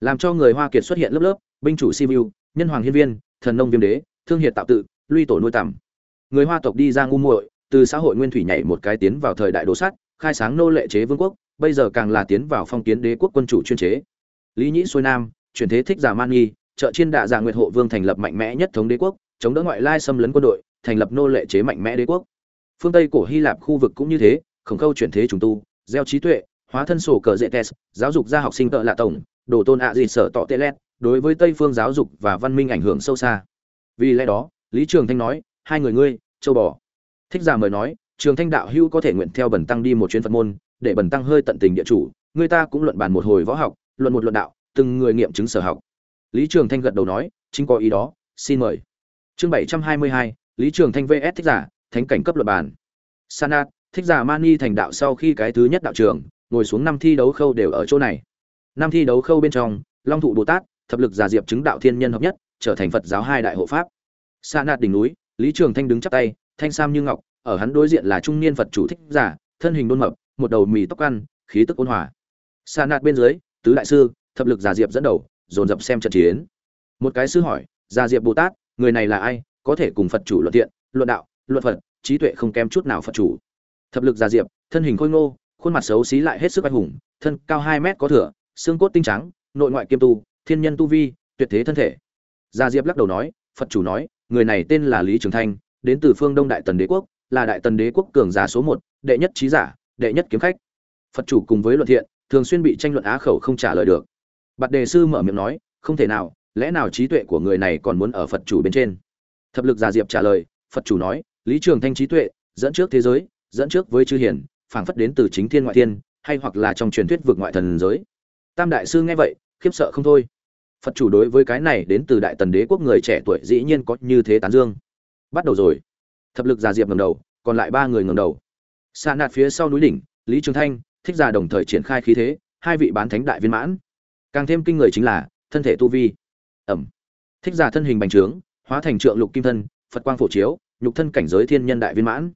Làm cho người hoa kiệt xuất hiện lớp lớp, binh chủ siêu nhân hoàng hiên viên, thần nông viêm đế, thương hiệt tạo tự, luy tổ nuôi tầm. Người hoa tộc đi ra ngu muội từ xã hội nguyên thủy nhảy một cái tiến vào thời đại đồ sắt khai sáng nô lệ chế vương quốc bây giờ càng là tiến vào phong kiến đế quốc quân chủ chuyên chế. Lý nhĩ xuôi nam chuyển thế thích giả man nghi trợ chiên đạ giả nguyệt hộ vương thành lập mạnh mẽ nhất thống đế quốc chống đỡ ngoại lai xâm lấn quân đội thành lập nô lệ chế mạnh mẽ đế quốc. Phương tây cổ hy lạp khu vực cũng như thế khổng khâu chuyển thế trùng tu gieo trí tuệ hóa thân sổ cờ dễ test, giáo dục gia học sinh tợ lạ tổng đồ tôn ạ à gì sở tọ tê lét đối với tây phương giáo dục và văn minh ảnh hưởng sâu xa. Vì lẽ đó lý trường thanh nói hai người ngươi châu bò thích giả mời nói, trường thanh đạo hữu có thể nguyện theo bần tăng đi một chuyến phật môn, để bần tăng hơi tận tình địa chủ, người ta cũng luận bàn một hồi võ học, luận một luận đạo, từng người nghiệm chứng sở học. Lý trường thanh gật đầu nói, chính có ý đó, xin mời. Chương bảy trăm hai mươi hai, lý trường thanh vs thích giả, thánh cảnh cấp luật bàn. Sanat, thích giả mani thành đạo sau khi cái thứ nhất đạo trường, ngồi xuống năm thi đấu khâu đều ở chỗ này. Năm thi đấu khâu bên trong, long thụ bồ tát, thập lực giả diệp chứng đạo thiên nhân hợp nhất, trở thành phật giáo hai đại hộ pháp. Sana đỉnh núi, lý trường thanh đứng chắp tay thanh sam như ngọc ở hắn đối diện là trung niên phật chủ thích giả thân hình đôn mập một đầu mì tóc ăn khí tức ôn hòa. Sanat bên dưới tứ đại sư thập lực giả diệp dẫn đầu dồn dập xem trận chiến. Một cái sư hỏi giả diệp bồ tát người này là ai? Có thể cùng phật chủ luận tiện luận đạo luận phật trí tuệ không kém chút nào phật chủ. Thập lực giả diệp thân hình khôi ngô khuôn mặt xấu xí lại hết sức anh hùng thân cao hai mét có thừa, xương cốt tinh trắng nội ngoại kiêm tu thiên nhân tu vi tuyệt thế thân thể. Gia diệp lắc đầu nói phật chủ nói người này tên là lý trường thanh đến từ phương đông đại tần đế quốc, là đại tần đế quốc cường giả số một, đệ nhất trí giả, đệ nhất kiếm khách. Phật chủ cùng với luận thiện, thường xuyên bị tranh luận á khẩu không trả lời được. Bạt đề sư mở miệng nói, không thể nào, lẽ nào trí tuệ của người này còn muốn ở phật chủ bên trên? Thập lực già diệp trả lời, phật chủ nói, lý trường thanh trí tuệ, dẫn trước thế giới, dẫn trước với chư Hiền, phảng phất đến từ chính thiên ngoại thiên, hay hoặc là trong truyền thuyết vượt ngoại thần giới. Tam đại sư nghe vậy, khiếp sợ không thôi. Phật chủ đối với cái này đến từ đại tần đế quốc người trẻ tuổi dĩ nhiên có như thế tán dương bắt đầu rồi. Thập lực già diệp ngầm đầu, còn lại ba người ngầm đầu. Xa nạt phía sau núi đỉnh, lý trường thanh, thích già đồng thời triển khai khí thế, hai vị bán thánh đại viên mãn. Càng thêm kinh người chính là, thân thể tu vi. Ẩm. Thích già thân hình bành trướng, hóa thành trượng lục kim thân, phật quang phổ chiếu, nhục thân cảnh giới thiên nhân đại viên mãn.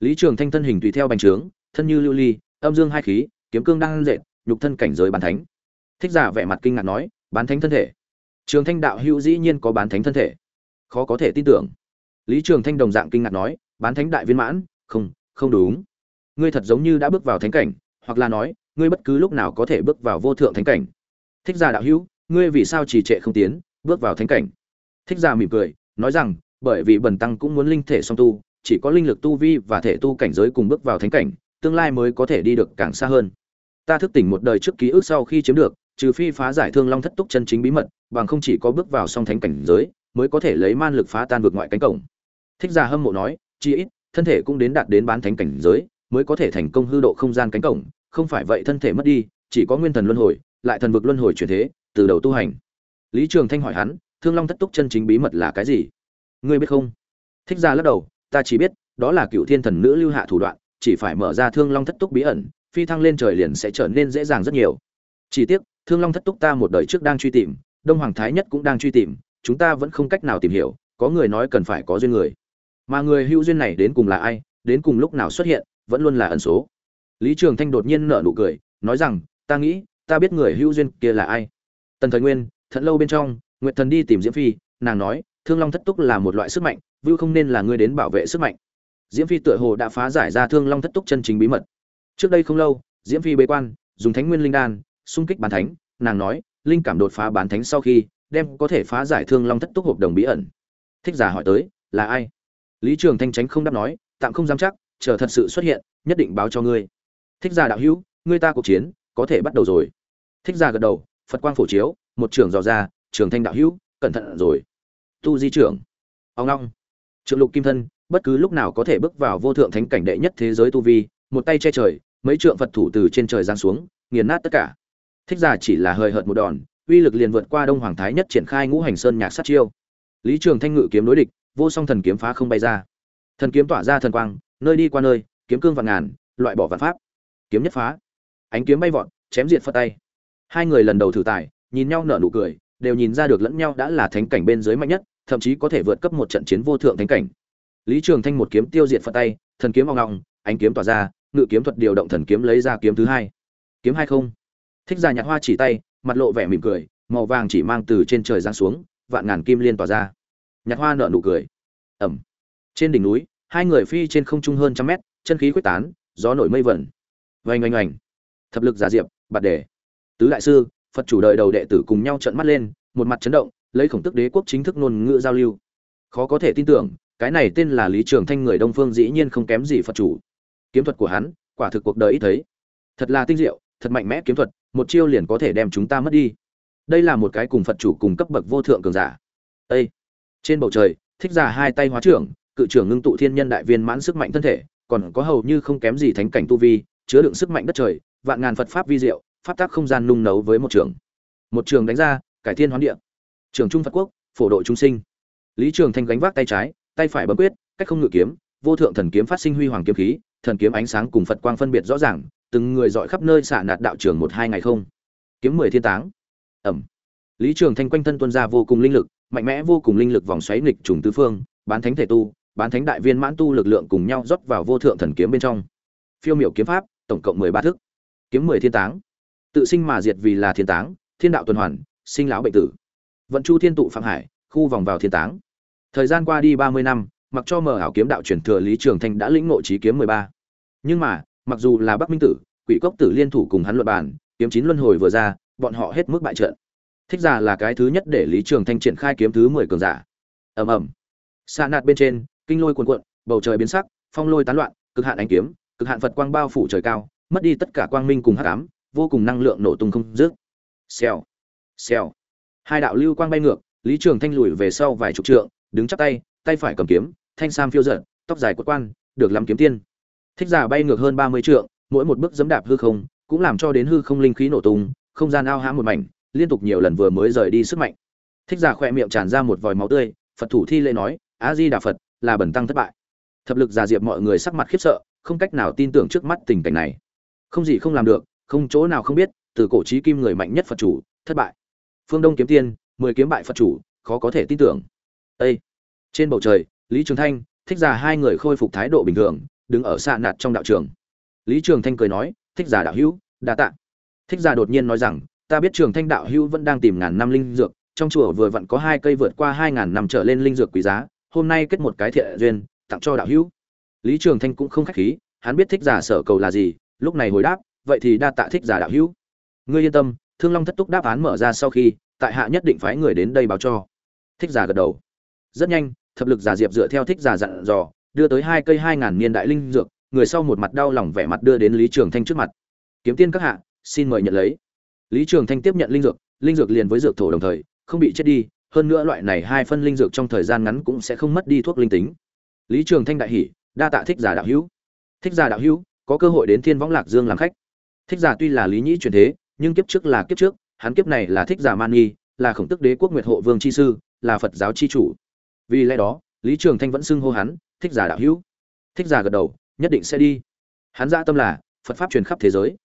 Lý trường thanh thân hình tùy theo bành trướng, thân như lưu ly, âm dương hai khí, kiếm cương đang dệt nhục thân cảnh giới bán thánh. Thích giả vẻ mặt kinh ngạc nói, bán thánh thân thể? Trường thanh đạo hữu dĩ nhiên có bán thánh thân thể. Khó có thể tin tưởng lý trường thanh đồng dạng kinh ngạc nói, bán thánh đại viên mãn, không không đúng. Ngươi thật giống như đã bước vào thánh cảnh, hoặc là nói, ngươi bất cứ lúc nào có thể bước vào vô thượng thánh cảnh. Thích giả đạo hữu, ngươi vì sao trì trệ không tiến, bước vào thánh cảnh? Thích giả mỉm cười, nói rằng, bởi vì bần tăng cũng muốn linh thể song tu, chỉ có linh lực tu vi và thể tu cảnh giới cùng bước vào thánh cảnh, tương lai mới có thể đi được càng xa hơn. Ta thức tỉnh một đời trước ký ức sau khi chiếm được, trừ phi phá giải thương long thất túc chân chính bí mật, bằng không chỉ có bước vào song thánh cảnh giới, mới có thể lấy man lực phá tan vượt ngoại cánh cổng thích giả hâm mộ nói chi ít, thân thể cũng đến đạt đến bán thánh cảnh giới, mới có thể thành công hư độ không gian cánh cổng. Không phải vậy thân thể mất đi, chỉ có nguyên thần luân hồi, lại thần vực luân hồi chuyển thế, từ đầu tu hành. Lý trường thanh hỏi hắn, thương long thất túc chân chính bí mật là cái gì? Ngươi biết không? Thích ra lắc đầu, ta chỉ biết, đó là cựu thiên thần nữ lưu hạ thủ đoạn, chỉ phải mở ra thương long thất túc bí ẩn, phi thăng lên trời liền sẽ trở nên dễ dàng rất nhiều. Chỉ tiếc, thương long thất túc ta một đời trước đang truy tìm, đông hoàng thái nhất cũng đang truy tìm, chúng ta vẫn không cách nào tìm hiểu, có người nói cần phải có duyên người mà người hữu duyên này đến cùng là ai, đến cùng lúc nào xuất hiện, vẫn luôn là ẩn số. Lý trường thanh đột nhiên nở nụ cười, nói rằng, ta nghĩ, ta biết người hữu duyên kia là ai. Tần thời nguyên thận lâu bên trong, nguyệt thần đi tìm diễm phi, nàng nói, thương long thất túc là một loại sức mạnh, vưu không nên là ngươi đến bảo vệ sức mạnh. Diễm phi tựa hồ đã phá giải ra thương long thất túc chân chính bí mật. Trước đây không lâu, diễm phi bế quan, dùng thánh nguyên linh đan, xung kích bán thánh, nàng nói, linh cảm đột phá bán thánh sau khi, đem có thể phá giải thương long thất túc hợp đồng bí ẩn. Thích giả hỏi tới, là ai? Lý trường thanh tránh không đáp nói, tạm không dám chắc, chờ thật sự xuất hiện, nhất định báo cho ngươi. Thích giả đạo hữu, ngươi ta cuộc chiến, có thể bắt đầu rồi. Thích giả gật đầu, phật quang phổ chiếu, một trường dò ra, trường thanh đạo hữu, cẩn thận rồi. Tu di trưởng. Ông long. Trường lục kim thân, bất cứ lúc nào có thể bước vào vô thượng thánh cảnh đệ nhất thế giới tu vi, một tay che trời, mấy trượng phật thủ từ trên trời giáng xuống, nghiền nát tất cả. Thích giả chỉ là hời hợt một đòn, uy lực liền vượt qua đông hoàng thái nhất triển khai ngũ hành sơn nhạc sát chiêu. Lý trường thanh ngự kiếm đối địch vô song thần kiếm phá không bay ra. Thần kiếm tỏa ra thần quang, nơi đi qua nơi, kiếm cương vạn ngàn, loại bỏ vạn pháp. Kiếm nhất phá. Ánh kiếm bay vọt, chém diệt phật tay. Hai người lần đầu thử tài, nhìn nhau nở nụ cười, đều nhìn ra được lẫn nhau đã là thánh cảnh bên dưới mạnh nhất, thậm chí có thể vượt cấp một trận chiến vô thượng thánh cảnh. Lý trường thanh một kiếm tiêu diệt phật tay, thần kiếm vào ngọng ánh kiếm tỏa ra, ngự kiếm thuật điều động thần kiếm lấy ra kiếm thứ hai. Kiếm hai không. Thích già nhặt hoa chỉ tay, mặt lộ vẻ mỉm cười, màu vàng chỉ mang từ trên trời giáng xuống, vạn ngàn kim liên tỏa ra nhạt hoa nở nụ cười. Ẩm. Trên đỉnh núi, hai người phi trên không trung hơn trăm mét, chân khí quyết tán, gió nổi mây vẩn. Vành oanh oanh. Thập lực giả diệp, bạt đề. Tứ đại sư, phật chủ đời đầu đệ tử cùng nhau trợn mắt lên, một mặt chấn động, lấy khổng tức đế quốc chính thức ngôn ngữ giao lưu. Khó có thể tin tưởng, cái này tên là lý trường thanh người đông phương dĩ nhiên không kém gì phật chủ. Kiếm thuật của hắn, quả thực cuộc đời ít thấy. Thật là tinh diệu, thật mạnh mẽ kiếm thuật, một chiêu liền có thể đem chúng ta mất đi. Đây là một cái cùng phật chủ cùng cấp bậc vô thượng cường giả. Ây trên bầu trời, thích giả hai tay hóa trưởng, cự trưởng ngưng tụ thiên nhân đại viên mãn sức mạnh thân thể, còn có hầu như không kém gì thánh cảnh tu vi, chứa đựng sức mạnh đất trời, vạn ngàn phật pháp vi diệu, pháp tác không gian nung nấu với một trường. Một trường đánh ra, cải thiên hoán địa. Trường trung phật quốc, phổ độ chúng sinh. Lý trường thanh gánh vác tay trái, tay phải bấm quyết, cách không ngự kiếm, vô thượng thần kiếm phát sinh huy hoàng kiếm khí, thần kiếm ánh sáng cùng phật quang phân biệt rõ ràng, từng người dọi khắp nơi xả nạt đạo trường một hai ngày không. Kiếm mười thiên táng. Ẩm lý trường thanh quanh thân tuôn ra vô cùng linh lực, mạnh mẽ vô cùng linh lực vòng xoáy nghịch trùng tứ phương, bán thánh thể tu, bán thánh đại viên mãn tu lực lượng cùng nhau rót vào vô thượng thần kiếm bên trong. Phiêu miểu kiếm pháp, tổng cộng mười ba thức. Kiếm mười thiên táng. Tự sinh mà diệt vì là thiên táng, thiên đạo tuần hoàn, sinh lão bệnh tử. Vận chu thiên tụ phạm hải, khu vòng vào thiên táng. Thời gian qua đi ba mươi năm, mặc cho mở ảo kiếm đạo truyền thừa lý trường thanh đã lĩnh ngộ chí kiếm mười ba. Nhưng mà, mặc dù là bắc minh tử, quỷ cốc tử liên thủ cùng hắn luận bàn, kiếm chín luân hồi vừa ra, bọn họ hết mức bại trận thích giả là cái thứ nhất để lý trường thanh triển khai kiếm thứ mười cường giả. Ầm ầm. Xa nạt bên trên, kinh lôi cuồn cuộn, bầu trời biến sắc, phong lôi tán loạn, cực hạn ánh kiếm, cực hạn phật quang bao phủ trời cao, mất đi tất cả quang minh cùng hắc ám, vô cùng năng lượng nổ tung không dứt. Xèo. Xèo. Hai đạo lưu quang bay ngược, lý trường thanh lùi về sau vài chục trượng, đứng chắp tay tay phải cầm kiếm, thanh sam phiêu giận tóc dài quất quan được làm kiếm tiên. Thích giả bay ngược hơn ba mươi trượng, mỗi một bước giẫm đạp hư không, cũng làm cho đến hư không linh khí nổ tung, không gian ao hãm một mảnh liên tục nhiều lần vừa mới rời đi sức mạnh. Thích giả khỏe miệng tràn ra một vòi máu tươi, phật thủ thi lễ nói a di đà phật, là bẩn tăng thất bại. Thập lực giả diệp mọi người sắc mặt khiếp sợ, không cách nào tin tưởng trước mắt tình cảnh này. Không gì không làm được, không chỗ nào không biết, từ cổ trí kim người mạnh nhất phật chủ, thất bại. Phương đông kiếm tiên, mười kiếm bại phật chủ, khó có thể tin tưởng. Ê! trên bầu trời, lý trường thanh, thích giả hai người khôi phục thái độ bình thường, đứng ở xa nạt trong đạo trường. Lý trường thanh cười nói, thích giả đạo hữu, đa tạ. Thích giả đột nhiên nói rằng ta biết trường thanh đạo hữu vẫn đang tìm ngàn năm linh dược, trong chùa vừa vặn có hai cây vượt qua hai ngàn năm trở lên linh dược quý giá, hôm nay kết một cái thiện duyên, tặng cho đạo hữu. Lý trường thanh cũng không khách khí, hắn biết thích giả sở cầu là gì, lúc này hồi đáp, vậy thì đa tạ thích giả đạo hữu. Ngươi yên tâm, thương long thất túc đáp án mở ra sau khi, tại hạ nhất định phái người đến đây báo cho. Thích giả gật đầu. Rất nhanh, thập lực giả diệp dựa theo thích giả dặn dò, đưa tới hai cây hai ngàn niên đại linh dược, người sau một mặt đau lòng vẻ mặt đưa đến lý trường thanh trước mặt. Kiếm tiên các hạ, xin mời nhận lấy lý trường thanh tiếp nhận linh dược linh dược liền với dược thổ đồng thời, không bị chết đi, hơn nữa loại này hai phân linh dược trong thời gian ngắn cũng sẽ không mất đi thuốc linh tính. Lý trường thanh đại hỉ, đa tạ thích giả đạo hữu. Thích giả đạo hữu, có cơ hội đến thiên võng lạc dương làm khách. Thích giả tuy là lý nhĩ truyền thế, nhưng kiếp trước là kiếp trước, hắn kiếp này là thích giả man nghi là khổng tức đế quốc nguyệt hộ vương chi sư, là phật giáo chi chủ. Vì lẽ đó, lý trường thanh vẫn xưng hô hắn, thích giả đạo hữu. Thích giả gật đầu, nhất định sẽ đi. Hắn dạ tâm là, phật pháp truyền khắp thế giới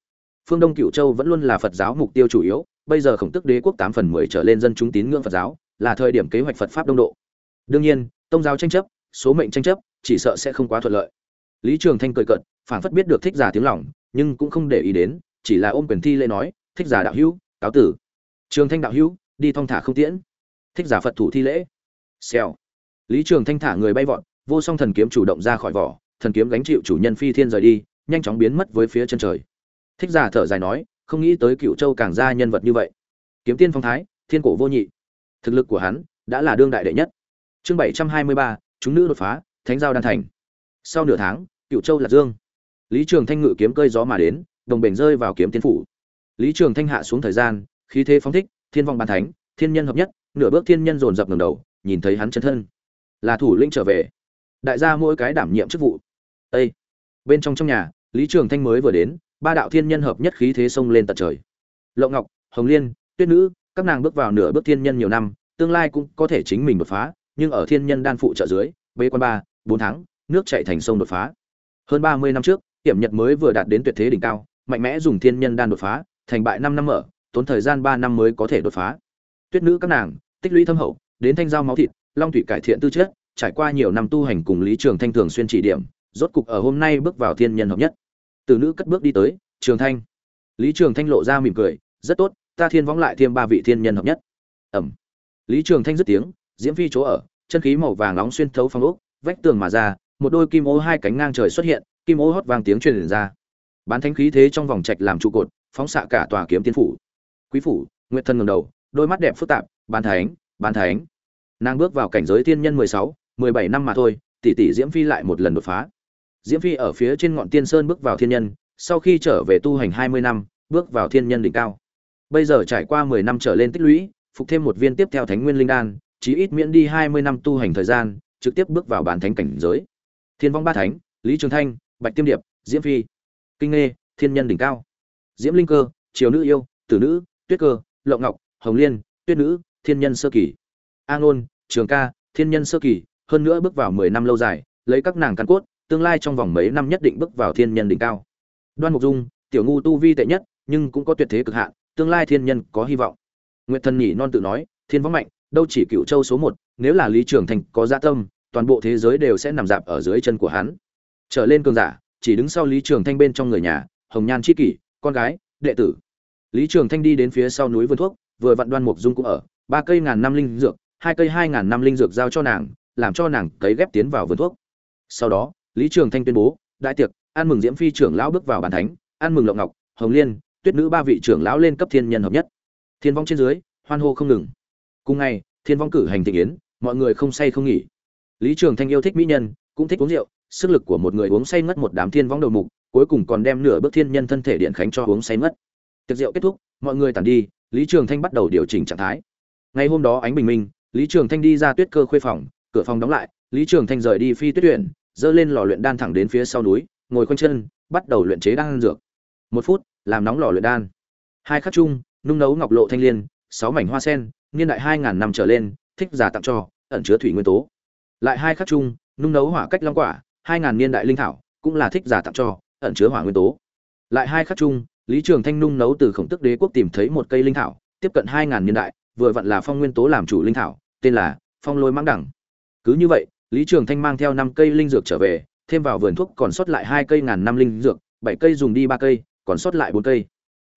phương đông cựu châu vẫn luôn là phật giáo mục tiêu chủ yếu, bây giờ khổng tức đế quốc tám phần mười trở lên dân chúng tín ngưỡng phật giáo, là thời điểm kế hoạch phật pháp đông độ. Đương nhiên, tông giáo tranh chấp, số mệnh tranh chấp, chỉ sợ sẽ không quá thuận lợi. Lý trường thanh cười cợt, phảng phất biết được thích giả tiếng lòng, nhưng cũng không để ý đến, chỉ là ôm quyền thi lễ nói, thích giả đạo hữu, cáo tử. Trường thanh đạo hữu, đi thong thả không tiễn. Thích giả phật thủ thi lễ. Xèo. Lý trường thanh thả người bay vọt, vô song thần kiếm chủ động ra khỏi vỏ, thần kiếm gánh chịu chủ nhân phi thiên rời đi, nhanh chóng biến mất với phía chân trời thích giả thở dài nói, không nghĩ tới cựu châu càng ra nhân vật như vậy. Kiếm tiên phong thái, thiên cổ vô nhị. Thực lực của hắn đã là đương đại đệ nhất. Chương bảy trăm hai mươi ba, chúng nữ đột phá, thánh giao đan thành. Sau nửa tháng, cựu châu lạc dương. Lý trường thanh ngự kiếm cơi gió mà đến, đồng bể rơi vào kiếm tiên phủ. Lý trường thanh hạ xuống thời gian, khí thế phóng thích, thiên vong bàn thánh, thiên nhân hợp nhất, nửa bước thiên nhân dồn dập ngẩng đầu, nhìn thấy hắn chân thân. Là thủ linh trở về. Đại gia mỗi cái đảm nhiệm chức vụ. Ê! bên trong trong nhà lý trường thanh mới vừa đến, ba đạo thiên nhân hợp nhất khí thế xông lên tận trời. Lộ ngọc, hồng liên, tuyết nữ, các nàng bước vào nửa bước thiên nhân nhiều năm, tương lai cũng có thể chính mình đột phá, nhưng ở thiên nhân đan phụ trợ dưới, bế quan ba, bốn tháng, nước chảy thành sông đột phá. Hơn ba mươi năm trước Tiểm nhật mới vừa đạt đến tuyệt thế đỉnh cao, mạnh mẽ dùng thiên nhân đan đột phá, thành bại năm năm mở, tốn thời gian ba năm mới có thể đột phá. Tuyết nữ các nàng, tích lũy thâm hậu, đến thanh giao máu thịt, long thủy cải thiện tư chất, trải qua nhiều năm tu hành cùng lý trường thanh thường xuyên chỉ điểm rốt cục ở hôm nay bước vào thiên nhân hợp nhất. Từ nữ cất bước đi tới, trường thanh. Lý trường thanh lộ ra mỉm cười, rất tốt, ta thiên võng lại thêm ba vị thiên nhân hợp nhất. Ẩm. Lý trường thanh dứt tiếng, diễm phi chỗ ở, chân khí màu vàng nóng xuyên thấu phong ốc, vách tường mà ra, một đôi kim ô hai cánh ngang trời xuất hiện, kim ô hót vang tiếng truyền ra. Bán thánh khí thế trong vòng trạch làm trụ cột, phóng xạ cả tòa kiếm tiên phủ. Quý phủ, nguyệt thân ngầm đầu, đôi mắt đẹp phức tạp, bán thánh bán thánh. Nàng bước vào cảnh giới thiên nhân mười sáu, mười bảy năm mà thôi, tỷ tỷ diễm phi lại một lần đột phá diễm phi ở phía trên ngọn tiên sơn bước vào thiên nhân sau khi trở về tu hành hai mươi năm bước vào thiên nhân đỉnh cao. Bây giờ trải qua mười năm trở lên tích lũy phục thêm một viên tiếp theo thánh nguyên linh đan chí ít miễn đi hai mươi năm tu hành thời gian trực tiếp bước vào bản thánh cảnh giới. Thiên vong ba thánh lý trường thanh bạch tiêm điệp diễm phi. Kinh Ngê, thiên nhân đỉnh cao. Diễm linh cơ triều nữ yêu tử nữ tuyết cơ lộng ngọc hồng liên tuyết nữ thiên nhân sơ kỳ. A ngôn trường ca thiên nhân sơ kỳ hơn nữa bước vào mười năm lâu dài lấy các nàng căn cốt tương lai trong vòng mấy năm nhất định bước vào thiên nhân đỉnh cao. Đoan mục dung, tiểu ngu tu vi tệ nhất, nhưng cũng có tuyệt thế cực hạn, tương lai thiên nhân có hy vọng. Nguyệt thần nhỉ non tự nói, thiên võ mạnh, đâu chỉ cựu châu số một, nếu là lý trường thành có dạ tâm, toàn bộ thế giới đều sẽ nằm dạp ở dưới chân của hắn. Trở lên cường giả, chỉ đứng sau lý trường thanh bên trong người nhà, hồng nhan chi kỷ, con gái, đệ tử. Lý trường thanh đi đến phía sau núi vườn thuốc, vừa vặn đoan mục dung cũng ở, ba cây ngàn năm linh dược, hai cây hai ngàn năm linh dược giao cho nàng, làm cho nàng cấy ghép tiến vào vườn thuốc. Sau đó lý trường thanh tuyên bố, đại tiệc, ăn mừng diễm phi trưởng lão bước vào bàn thánh, ăn mừng lộng ngọc, hồng liên, tuyết nữ ba vị trưởng lão lên cấp thiên nhân hợp nhất. Thiên vong trên dưới, hoan hô không ngừng. Cùng ngày, thiên vong cử hành thị yến, mọi người không say không nghỉ. Lý trường thanh yêu thích mỹ nhân, cũng thích uống rượu, sức lực của một người uống say ngất một đám thiên vong đầu mục, cuối cùng còn đem nửa bước thiên nhân thân thể điện khánh cho uống say ngất. Tiệc rượu kết thúc, mọi người tản đi, lý trường thanh bắt đầu điều chỉnh trạng thái. Ngày hôm đó ánh bình minh, lý trường thanh đi ra tuyết cơ khuê phòng, cửa phòng đóng lại, lý trường thanh rời đi phi tuyết luyện dơ lên lò luyện đan thẳng đến phía sau núi, ngồi khoanh chân, bắt đầu luyện chế đan dược. Một phút, làm nóng lò luyện đan. Hai khắc chung, nung nấu ngọc lộ thanh liên, sáu mảnh hoa sen, niên đại hai ngàn năm trở lên, thích giả tặng cho, ẩn chứa thủy nguyên tố. Lại hai khắc chung, nung nấu hỏa cách long quả, hai ngàn niên đại linh thảo, cũng là thích giả tặng cho, ẩn chứa hỏa nguyên tố. Lại hai khắc chung, lý trường thanh nung nấu từ khổng tức đế quốc tìm thấy một cây linh thảo, tiếp cận hai ngàn niên đại, vừa vặn là phong nguyên tố làm chủ linh thảo, tên là phong lôi mãng đẳng. Cứ như vậy lý trường thanh mang theo năm cây linh dược trở về, thêm vào vườn thuốc còn sót lại hai cây ngàn năm linh dược, bảy cây dùng đi ba cây, còn sót lại bốn cây.